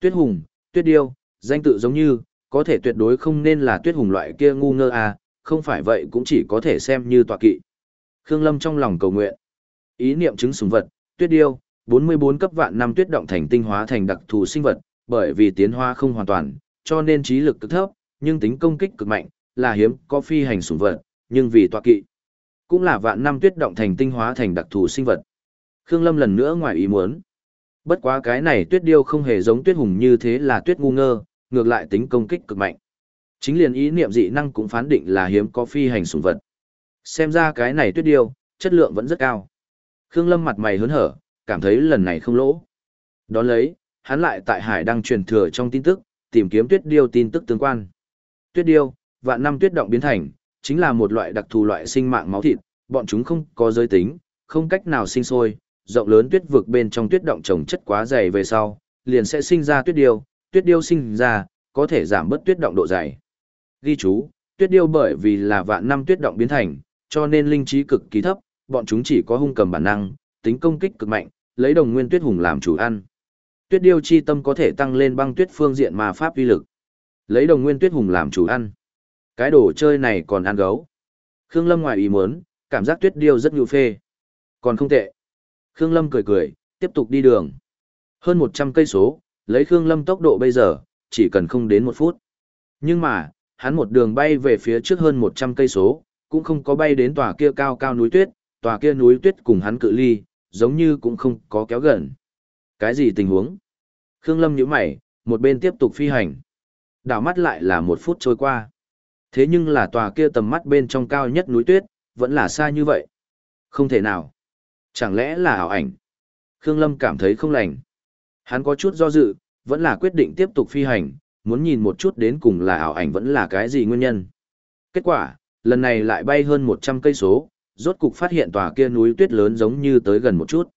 Tuyết hùng, tuyết điêu, danh tự giống như, có thể tuyệt đối không nên là tuyết hùng loại kia ngu ngơ à, không phải vậy cũng chỉ có thể xem như tọa kỵ. Khương Lâm trong lòng cầu nguyện. Ý niệm trứng sùng vật, tuyết điêu, 44 cấp vạn năm tuyết động thành tinh hóa thành đặc thù sinh vật, bởi vì tiến hóa không hoàn toàn, cho nên trí lực cực thấp, nhưng tính công kích cực mạnh, là hiếm có phi hành sùng vật, nhưng vì tọa kỵ, cũng là vạn năm tuyết động thành tinh hóa thành đặc thù sinh vật. Khương Lâm lần nữa ngoài ý muốn. Bất quá cái này tuyết điêu không hề giống tuyết hùng như thế là tuyết ngu ngơ, ngược lại tính công kích cực mạnh. Chính liền ý niệm dị năng cũng phán định là hiếm có phi hành sủng vật. Xem ra cái này tuyết điêu, chất lượng vẫn rất cao. Khương Lâm mặt mày hớn hở, cảm thấy lần này không lỗ. Đón lấy, hắn lại tại hải đăng truyền thừa trong tin tức, tìm kiếm tuyết điêu tin tức tương quan. Tuyết điêu, vạn năm tuyết động biến thành, chính là một loại đặc thù loại sinh mạng máu thịt, bọn chúng không có giới tính, không cách nào sinh sôi, rộng lớn tuyết vực bên trong tuyết động trồng chất quá dày về sau, liền sẽ sinh ra tuyết điêu, tuyết điêu sinh ra, có thể giảm bớt tuyết động độ dày. Ghi chú, tuyết điêu bởi vì là vạn năm tuyết động biến thành, cho nên linh trí cực kỳ thấp, bọn chúng chỉ có hung cầm bản năng, tính công kích cực mạnh, lấy đồng nguyên tuyết hùng làm chủ ăn. Tuyết điêu chi tâm có thể tăng lên băng tuyết phương diện mà pháp uy lực. Lấy đồng nguyên tuyết hùng làm chủ ăn. Cái đồ chơi này còn ăn gấu. Khương Lâm ngoài ý muốn, cảm giác tuyết điêu rất nhu phê. Còn không tệ. Khương Lâm cười cười, tiếp tục đi đường. Hơn 100 cây số, lấy Khương Lâm tốc độ bây giờ, chỉ cần không đến một phút. Nhưng mà, hắn một đường bay về phía trước hơn 100 cây số, cũng không có bay đến tòa kia cao cao núi tuyết, tòa kia núi tuyết cùng hắn cự ly, giống như cũng không có kéo gần. Cái gì tình huống? Khương Lâm nhíu mày, một bên tiếp tục phi hành. Đảo mắt lại là một phút trôi qua. Thế nhưng là tòa kia tầm mắt bên trong cao nhất núi tuyết, vẫn là xa như vậy. Không thể nào. Chẳng lẽ là ảo ảnh? Khương Lâm cảm thấy không lành. Hắn có chút do dự, vẫn là quyết định tiếp tục phi hành, muốn nhìn một chút đến cùng là ảo ảnh vẫn là cái gì nguyên nhân. Kết quả, lần này lại bay hơn 100 cây số, rốt cục phát hiện tòa kia núi tuyết lớn giống như tới gần một chút.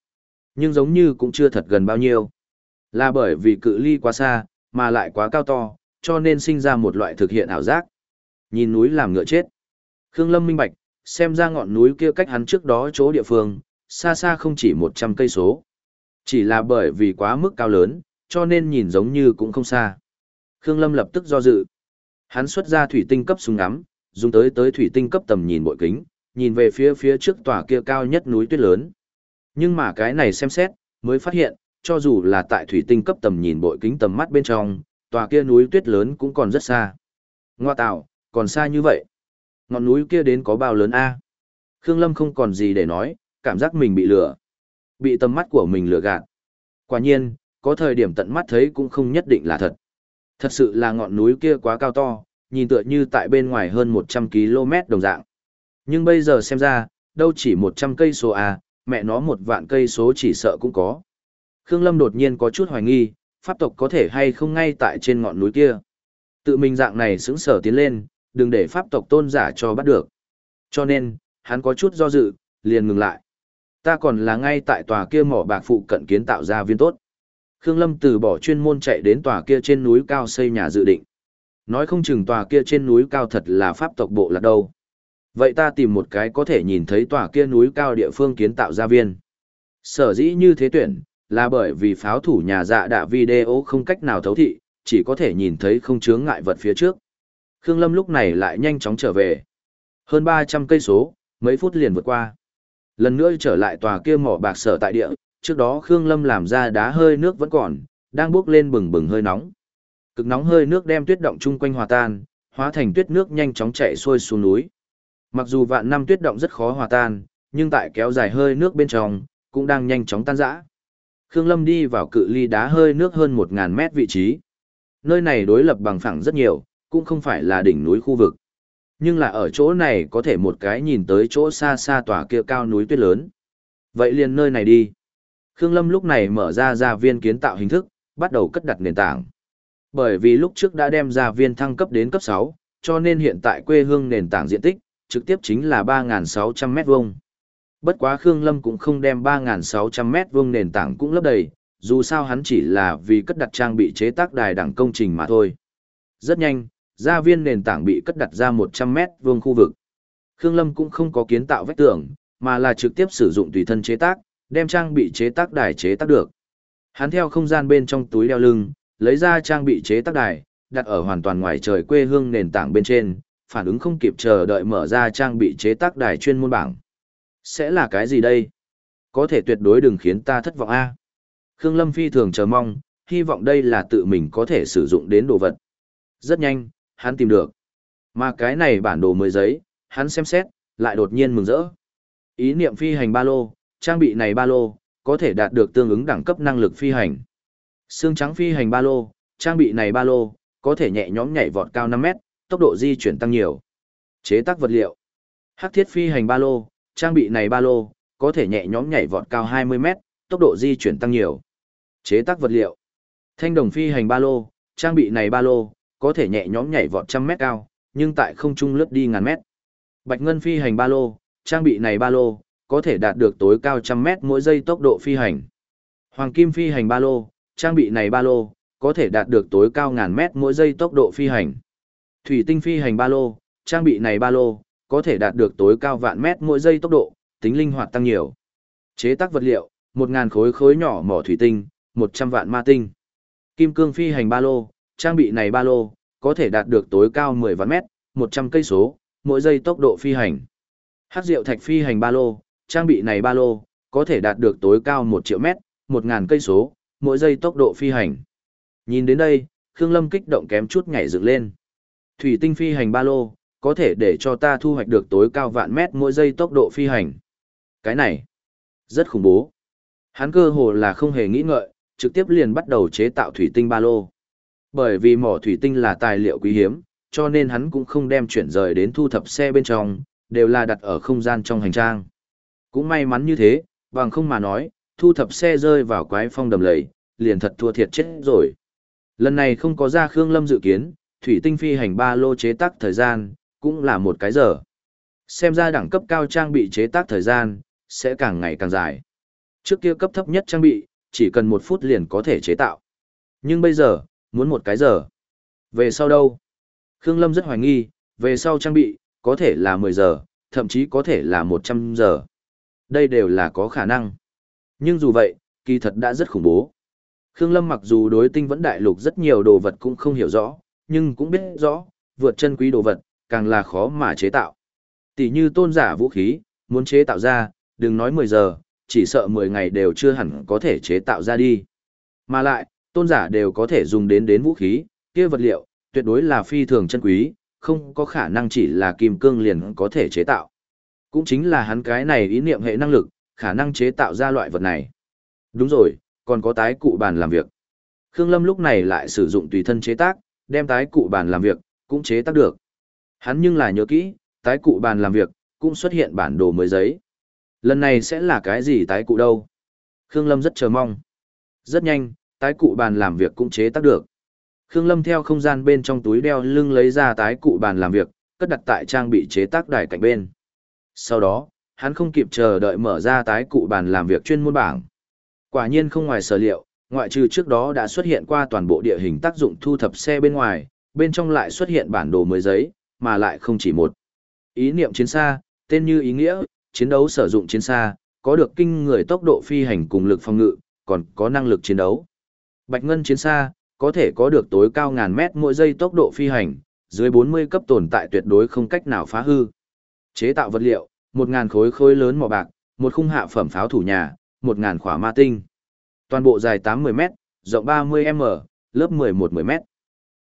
Nhưng giống như cũng chưa thật gần bao nhiêu. Là bởi vì cự ly quá xa, mà lại quá cao to, cho nên sinh ra một loại thực hiện ảo giác. Nhìn núi làm ngựa chết. Khương Lâm minh bạch, xem ra ngọn núi kia cách hắn trước đó chỗ địa phương, xa xa không chỉ 100 cây số. Chỉ là bởi vì quá mức cao lớn, cho nên nhìn giống như cũng không xa. Khương Lâm lập tức do dự. Hắn xuất ra thủy tinh cấp súng ngắm, dùng tới tới thủy tinh cấp tầm nhìn bội kính, nhìn về phía phía trước tòa kia cao nhất núi tuyết lớn. Nhưng mà cái này xem xét, mới phát hiện, cho dù là tại thủy tinh cấp tầm nhìn bội kính tầm mắt bên trong, tòa kia núi tuyết lớn cũng còn rất xa. Ngoa tạo, còn xa như vậy. Ngọn núi kia đến có bao lớn a? Khương Lâm không còn gì để nói, cảm giác mình bị lừa. Bị tầm mắt của mình lừa gạt. Quả nhiên, có thời điểm tận mắt thấy cũng không nhất định là thật. Thật sự là ngọn núi kia quá cao to, nhìn tựa như tại bên ngoài hơn 100 km đồng dạng. Nhưng bây giờ xem ra, đâu chỉ 100 cây số à, mẹ nó một vạn cây số chỉ sợ cũng có. Khương Lâm đột nhiên có chút hoài nghi, pháp tộc có thể hay không ngay tại trên ngọn núi kia. Tự mình dạng này sững sở tiến lên, đừng để pháp tộc tôn giả cho bắt được. Cho nên, hắn có chút do dự, liền ngừng lại. Ta còn là ngay tại tòa kia mỏ bạc phụ cận kiến tạo ra viên tốt. Khương Lâm từ bỏ chuyên môn chạy đến tòa kia trên núi cao xây nhà dự định. Nói không chừng tòa kia trên núi cao thật là pháp tộc bộ là đâu. Vậy ta tìm một cái có thể nhìn thấy tòa kia núi cao địa phương kiến tạo ra viên. Sở dĩ như thế tuyển, là bởi vì pháo thủ nhà dạ đạ video không cách nào thấu thị, chỉ có thể nhìn thấy không chướng ngại vật phía trước. Khương Lâm lúc này lại nhanh chóng trở về. Hơn 300 cây số, mấy phút liền vượt qua. Lần nữa trở lại tòa kia mỏ bạc sở tại địa, trước đó Khương Lâm làm ra đá hơi nước vẫn còn, đang bốc lên bừng bừng hơi nóng. Cực nóng hơi nước đem tuyết động chung quanh hòa tan, hóa thành tuyết nước nhanh chóng chảy xuôi xuống núi. Mặc dù vạn năm tuyết động rất khó hòa tan, nhưng tại kéo dài hơi nước bên trong, cũng đang nhanh chóng tan rã. Khương Lâm đi vào cự ly đá hơi nước hơn 1000 mét vị trí. Nơi này đối lập bằng phẳng rất nhiều, cũng không phải là đỉnh núi khu vực. Nhưng là ở chỗ này có thể một cái nhìn tới chỗ xa xa tòa kia cao núi tuyết lớn. Vậy liền nơi này đi. Khương Lâm lúc này mở ra gia viên kiến tạo hình thức, bắt đầu cất đặt nền tảng. Bởi vì lúc trước đã đem gia viên thăng cấp đến cấp 6, cho nên hiện tại quê hương nền tảng diện tích, trực tiếp chính là 3.600 mét vuông. Bất quá Khương Lâm cũng không đem 3.600 mét vuông nền tảng cũng lấp đầy, dù sao hắn chỉ là vì cất đặt trang bị chế tác đài đẳng công trình mà thôi. Rất nhanh, gia viên nền tảng bị cất đặt ra 100 mét vuông khu vực. Khương Lâm cũng không có kiến tạo vách tường, mà là trực tiếp sử dụng tùy thân chế tác, đem trang bị chế tác đài chế tác được. Hắn theo không gian bên trong túi đeo lưng, lấy ra trang bị chế tác đài, đặt ở hoàn toàn ngoài trời quê hương nền tảng bên trên, phản ứng không kịp chờ đợi mở ra trang bị chế tác đài chuyên môn bảng. Sẽ là cái gì đây? Có thể tuyệt đối đừng khiến ta thất vọng a. Khương Lâm phi thường chờ mong, hy vọng đây là tự mình có thể sử dụng đến đồ vật. Rất nhanh, hắn tìm được. Mà cái này bản đồ mới giấy, hắn xem xét, lại đột nhiên mừng rỡ. Ý niệm phi hành ba lô, trang bị này ba lô, có thể đạt được tương ứng đẳng cấp năng lực phi hành. Xương trắng phi hành ba lô, trang bị này ba lô, có thể nhẹ nhõm nhảy vọt cao 5 mét, tốc độ di chuyển tăng nhiều. Chế tác vật liệu. Hắc thiết phi hành ba lô, trang bị này ba lô, có thể nhẹ nhõm nhảy vọt cao 20 mét, tốc độ di chuyển tăng nhiều. Chế tác vật liệu. Thanh đồng phi hành ba lô, trang bị này ba lô, có thể nhẹ nhõm nhảy vọt trăm mét cao, nhưng tại không trung lướt đi ngàn mét. Bạch ngân phi hành ba lô, trang bị này ba lô, có thể đạt được tối cao trăm mét mỗi giây tốc độ phi hành. Hoàng kim phi hành ba lô, trang bị này ba lô, có thể đạt được tối cao ngàn mét mỗi giây tốc độ phi hành. Thủy tinh phi hành ba lô, trang bị này ba lô, có thể đạt được tối cao vạn mét mỗi giây tốc độ, tính linh hoạt tăng nhiều. Chế tác vật liệu, 1000 khối khối nhỏ mỏ thủy tinh, 100 vạn ma tinh. Kim cương phi hành ba lô, trang bị này ba lô, có thể đạt được tối cao 10 vạn mét, 100 cây số, mỗi giây tốc độ phi hành. Hắc rượu thạch phi hành ba lô, trang bị này ba lô, có thể đạt được tối cao 1 triệu mét, 1000 cây số, mỗi giây tốc độ phi hành. Nhìn đến đây, Khương Lâm kích động kém chút nhảy dựng lên. Thủy tinh phi hành ba lô, có thể để cho ta thu hoạch được tối cao vạn mét mỗi giây tốc độ phi hành. Cái này, rất khủng bố. Hắn cơ hồ là không hề nghĩ ngợi, trực tiếp liền bắt đầu chế tạo thủy tinh ba lô. Bởi vì mỏ thủy tinh là tài liệu quý hiếm, cho nên hắn cũng không đem chuyển rời đến thu thập xe bên trong, đều là đặt ở không gian trong hành trang. Cũng may mắn như thế, bằng không mà nói, thu thập xe rơi vào quái phong đầm lầy, liền thật thua thiệt chết rồi. Lần này không có ra Khương Lâm dự kiến, thủy tinh phi hành ba lô chế tác thời gian, cũng là một cái giờ. Xem ra đẳng cấp cao trang bị chế tác thời gian, sẽ càng ngày càng dài. Trước kia cấp thấp nhất trang bị, chỉ cần một phút liền có thể chế tạo. Nhưng bây giờ, muốn một cái giờ. Về sau đâu? Khương Lâm rất hoài nghi, về sau trang bị, có thể là 10 giờ, thậm chí có thể là 100 giờ. Đây đều là có khả năng. Nhưng dù vậy, kỳ thật đã rất khủng bố. Khương Lâm mặc dù đối tinh vẫn đại lục rất nhiều đồ vật cũng không hiểu rõ, nhưng cũng biết rõ, vượt chân quý đồ vật, càng là khó mà chế tạo. Tỷ như tôn giả vũ khí, muốn chế tạo ra, đừng nói 10 giờ, chỉ sợ 10 ngày đều chưa hẳn có thể chế tạo ra đi. Mà lại, tôn giả đều có thể dùng đến đến vũ khí, kia vật liệu, tuyệt đối là phi thường chân quý, không có khả năng chỉ là kim cương liền có thể chế tạo. Cũng chính là hắn cái này ý niệm hệ năng lực, khả năng chế tạo ra loại vật này. Đúng rồi, còn có tái cụ bàn làm việc. Khương Lâm lúc này lại sử dụng tùy thân chế tác, đem tái cụ bàn làm việc, cũng chế tác được. Hắn nhưng là nhớ kỹ, tái cụ bàn làm việc, cũng xuất hiện bản đồ mới giấy. Lần này sẽ là cái gì tái cụ đâu? Khương Lâm rất chờ mong. Rất nhanh, tái cụ bàn làm việc cũng chế tác được. Khương Lâm theo không gian bên trong túi đeo lưng lấy ra tái cụ bàn làm việc, cất đặt tại trang bị chế tác đài cạnh bên. Sau đó, hắn không kịp chờ đợi mở ra tái cụ bàn làm việc chuyên môn bảng. Quả nhiên không ngoài sở liệu, ngoại trừ trước đó đã xuất hiện qua toàn bộ địa hình tác dụng thu thập xe bên ngoài, bên trong lại xuất hiện bản đồ mới giấy, mà lại không chỉ một. Ý niệm chiến xa, tên như ý nghĩa, chiến đấu sử dụng chiến xa, có được kinh người tốc độ phi hành cùng lực phòng ngự, còn có năng lực chiến đấu. Bạch ngân chiến xa, có thể có được tối cao ngàn mét mỗi giây tốc độ phi hành, dưới 40 cấp tồn tại tuyệt đối không cách nào phá hư. Chế tạo vật liệu, 1000 khối khối lớn mỏ bạc, một khung hạ phẩm pháo thủ nhà, 1000 khỏa ma tinh. Toàn bộ dài 80 m rộng 30m, lớp 11-10 m.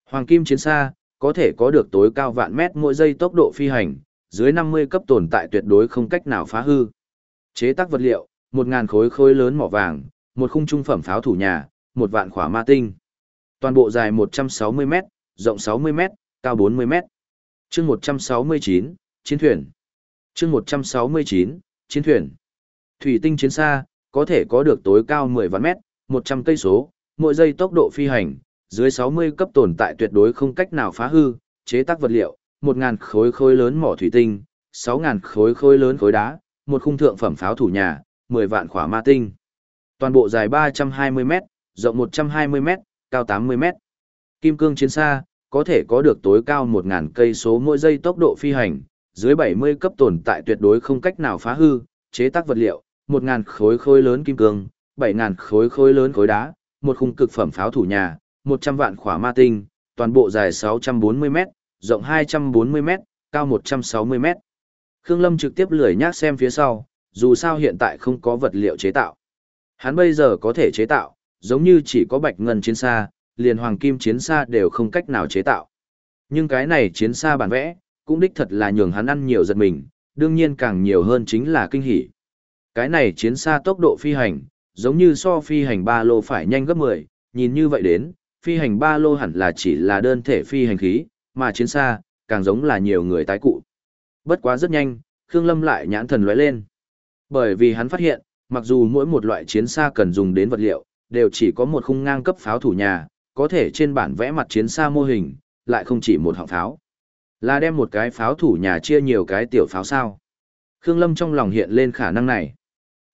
Hoàng kim chiến xa, có thể có được tối cao vạn mét mỗi giây tốc độ phi hành, dưới 50 cấp tồn tại tuyệt đối không cách nào phá hư. Chế tác vật liệu, 1000 khối khối lớn mỏ vàng, một khung trung phẩm pháo thủ nhà, một vạn khỏa ma tinh. Toàn bộ dài 160 m rộng 60 m cao 40 m Chương 169, chiến thuyền. Chương 169, chiến thuyền. Thủy tinh chiến xa, có thể có được tối cao 10 vạn mét, 100 cây số, mỗi giây tốc độ phi hành, dưới 60 cấp tồn tại tuyệt đối không cách nào phá hư, chế tác vật liệu, 1.000 khối khối lớn mỏ thủy tinh, 6.000 khối khối lớn khối đá, một khung thượng phẩm pháo thủ nhà, 10 vạn khỏa ma tinh. Toàn bộ dài 320 mét, rộng 120 m cao 80 m Kim cương chiến xa, có thể có được tối cao 1000 cây số mỗi giây tốc độ phi hành, dưới 70 cấp tồn tại tuyệt đối không cách nào phá hư, chế tác vật liệu, 1000 khối khối lớn kim cương, 7000 khối khối lớn khối đá, một khung cực phẩm pháo thủ nhà, 100 vạn khỏa ma tinh, toàn bộ dài 640 m rộng 240 m cao 160 m Khương Lâm trực tiếp lười nhác xem phía sau, dù sao hiện tại không có vật liệu chế tạo. Hắn bây giờ có thể chế tạo, giống như chỉ có bạch ngân chiến xa, liền hoàng kim chiến xa đều không cách nào chế tạo. Nhưng cái này chiến xa bản vẽ, cũng đích thật là nhường hắn ăn nhiều giật mình, đương nhiên càng nhiều hơn chính là kinh hỉ. Cái này chiến xa tốc độ phi hành, giống như so phi hành ba lô phải nhanh gấp 10, nhìn như vậy đến, phi hành ba lô hẳn là chỉ là đơn thể phi hành khí, mà chiến xa, càng giống là nhiều người tái cụ. Bất quá rất nhanh, Khương Lâm lại nhãn thần lóe lên. Bởi vì hắn phát hiện, mặc dù mỗi một loại chiến xa cần dùng đến vật liệu, đều chỉ có một khung ngang cấp pháo thủ nhà, có thể trên bản vẽ mặt chiến xa mô hình, lại không chỉ một họng pháo. Là đem một cái pháo thủ nhà chia nhiều cái tiểu pháo sao. Khương Lâm trong lòng hiện lên khả năng này.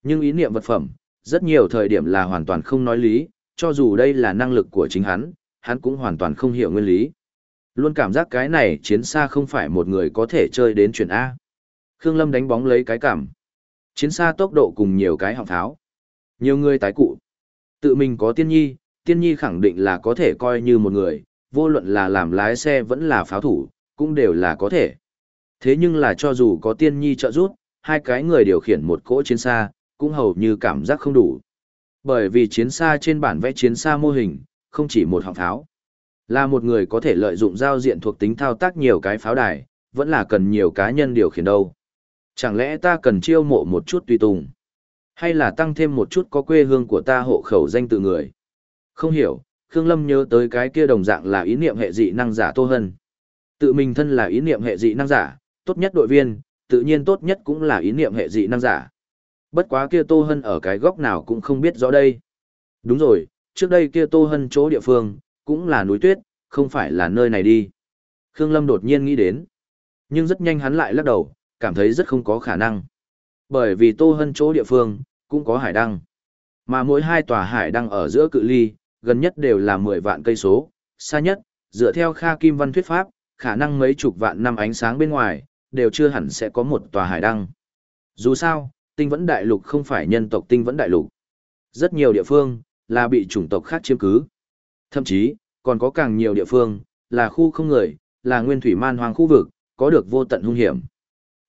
Nhưng ý niệm vật phẩm, rất nhiều thời điểm là hoàn toàn không nói lý, cho dù đây là năng lực của chính hắn, hắn cũng hoàn toàn không hiểu nguyên lý. Luôn cảm giác cái này chiến xa không phải một người có thể chơi đến chuyển A. Khương Lâm đánh bóng lấy cái cảm. Chiến xa tốc độ cùng nhiều cái họng pháo. Nhiều người tái cụ. Tự mình có tiên nhi, tiên nhi khẳng định là có thể coi như một người, vô luận là làm lái xe vẫn là pháo thủ, cũng đều là có thể. Thế nhưng là cho dù có tiên nhi trợ giúp, hai cái người điều khiển một cỗ chiến xa, cũng hầu như cảm giác không đủ. Bởi vì chiến xa trên bản vẽ chiến xa mô hình, không chỉ một họng pháo. Là một người có thể lợi dụng giao diện thuộc tính thao tác nhiều cái pháo đài, vẫn là cần nhiều cá nhân điều khiển đâu. Chẳng lẽ ta cần chiêu mộ một chút tùy tùng? Hay là tăng thêm một chút có quê hương của ta hộ khẩu danh tự người? Không hiểu, Khương Lâm nhớ tới cái kia đồng dạng là ý niệm hệ dị năng giả Tô Hân. Tự mình thân là ý niệm hệ dị năng giả, tốt nhất đội viên, tự nhiên tốt nhất cũng là ý niệm hệ dị năng giả. Bất quá kia Tô Hân ở cái góc nào cũng không biết rõ đây. Đúng rồi, trước đây kia Tô Hân chỗ địa phương, cũng là núi tuyết, không phải là nơi này đi. Khương Lâm đột nhiên nghĩ đến. Nhưng rất nhanh hắn lại lắc đầu, cảm thấy rất không có khả năng. Bởi vì Tô Hân chỗ địa phương, cũng có hải đăng. Mà mỗi hai tòa hải đăng ở giữa cự ly, gần nhất đều là 10 vạn cây số, xa nhất, dựa theo Kha Kim Văn thuyết pháp, khả năng mấy chục vạn năm ánh sáng bên ngoài, đều chưa hẳn sẽ có một tòa hải đăng. Dù sao, tinh vẫn đại lục không phải nhân tộc tinh vẫn đại lục. Rất nhiều địa phương, là bị chủng tộc khác chiếm cứ. Thậm chí, còn có càng nhiều địa phương, là khu không người, là nguyên thủy man hoang khu vực, có được vô tận hung hiểm.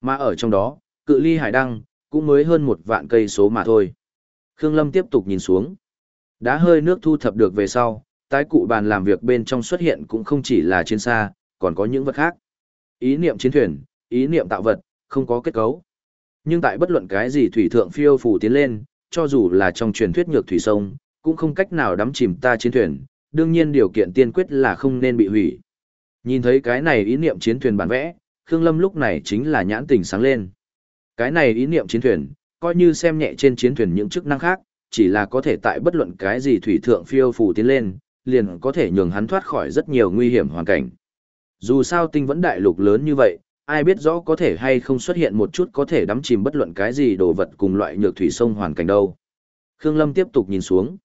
Mà ở trong đó, cự ly hải đăng, cũng mới hơn một vạn cây số mà thôi. Khương Lâm tiếp tục nhìn xuống. Đá hơi nước thu thập được về sau, tái cụ bàn làm việc bên trong xuất hiện cũng không chỉ là chiến xa, còn có những vật khác. Ý niệm chiến thuyền, ý niệm tạo vật, không có kết cấu. Nhưng tại bất luận cái gì thủy thượng phiêu phù tiến lên, cho dù là trong truyền thuyết nhược thủy sông, cũng không cách nào đắm chìm ta chiến thuyền, đương nhiên điều kiện tiên quyết là không nên bị hủy. Nhìn thấy cái này ý niệm chiến thuyền bản vẽ, Khương Lâm lúc này chính là nhãn tình sáng lên. Cái này ý niệm chiến thuyền, coi như xem nhẹ trên chiến thuyền những chức năng khác, chỉ là có thể tại bất luận cái gì thủy thượng phiêu phù tiến lên, liền có thể nhường hắn thoát khỏi rất nhiều nguy hiểm hoàn cảnh. Dù sao tinh vẫn đại lục lớn như vậy, ai biết rõ có thể hay không xuất hiện một chút có thể đắm chìm bất luận cái gì đồ vật cùng loại nhược thủy sông hoàn cảnh đâu. Khương Lâm tiếp tục nhìn xuống.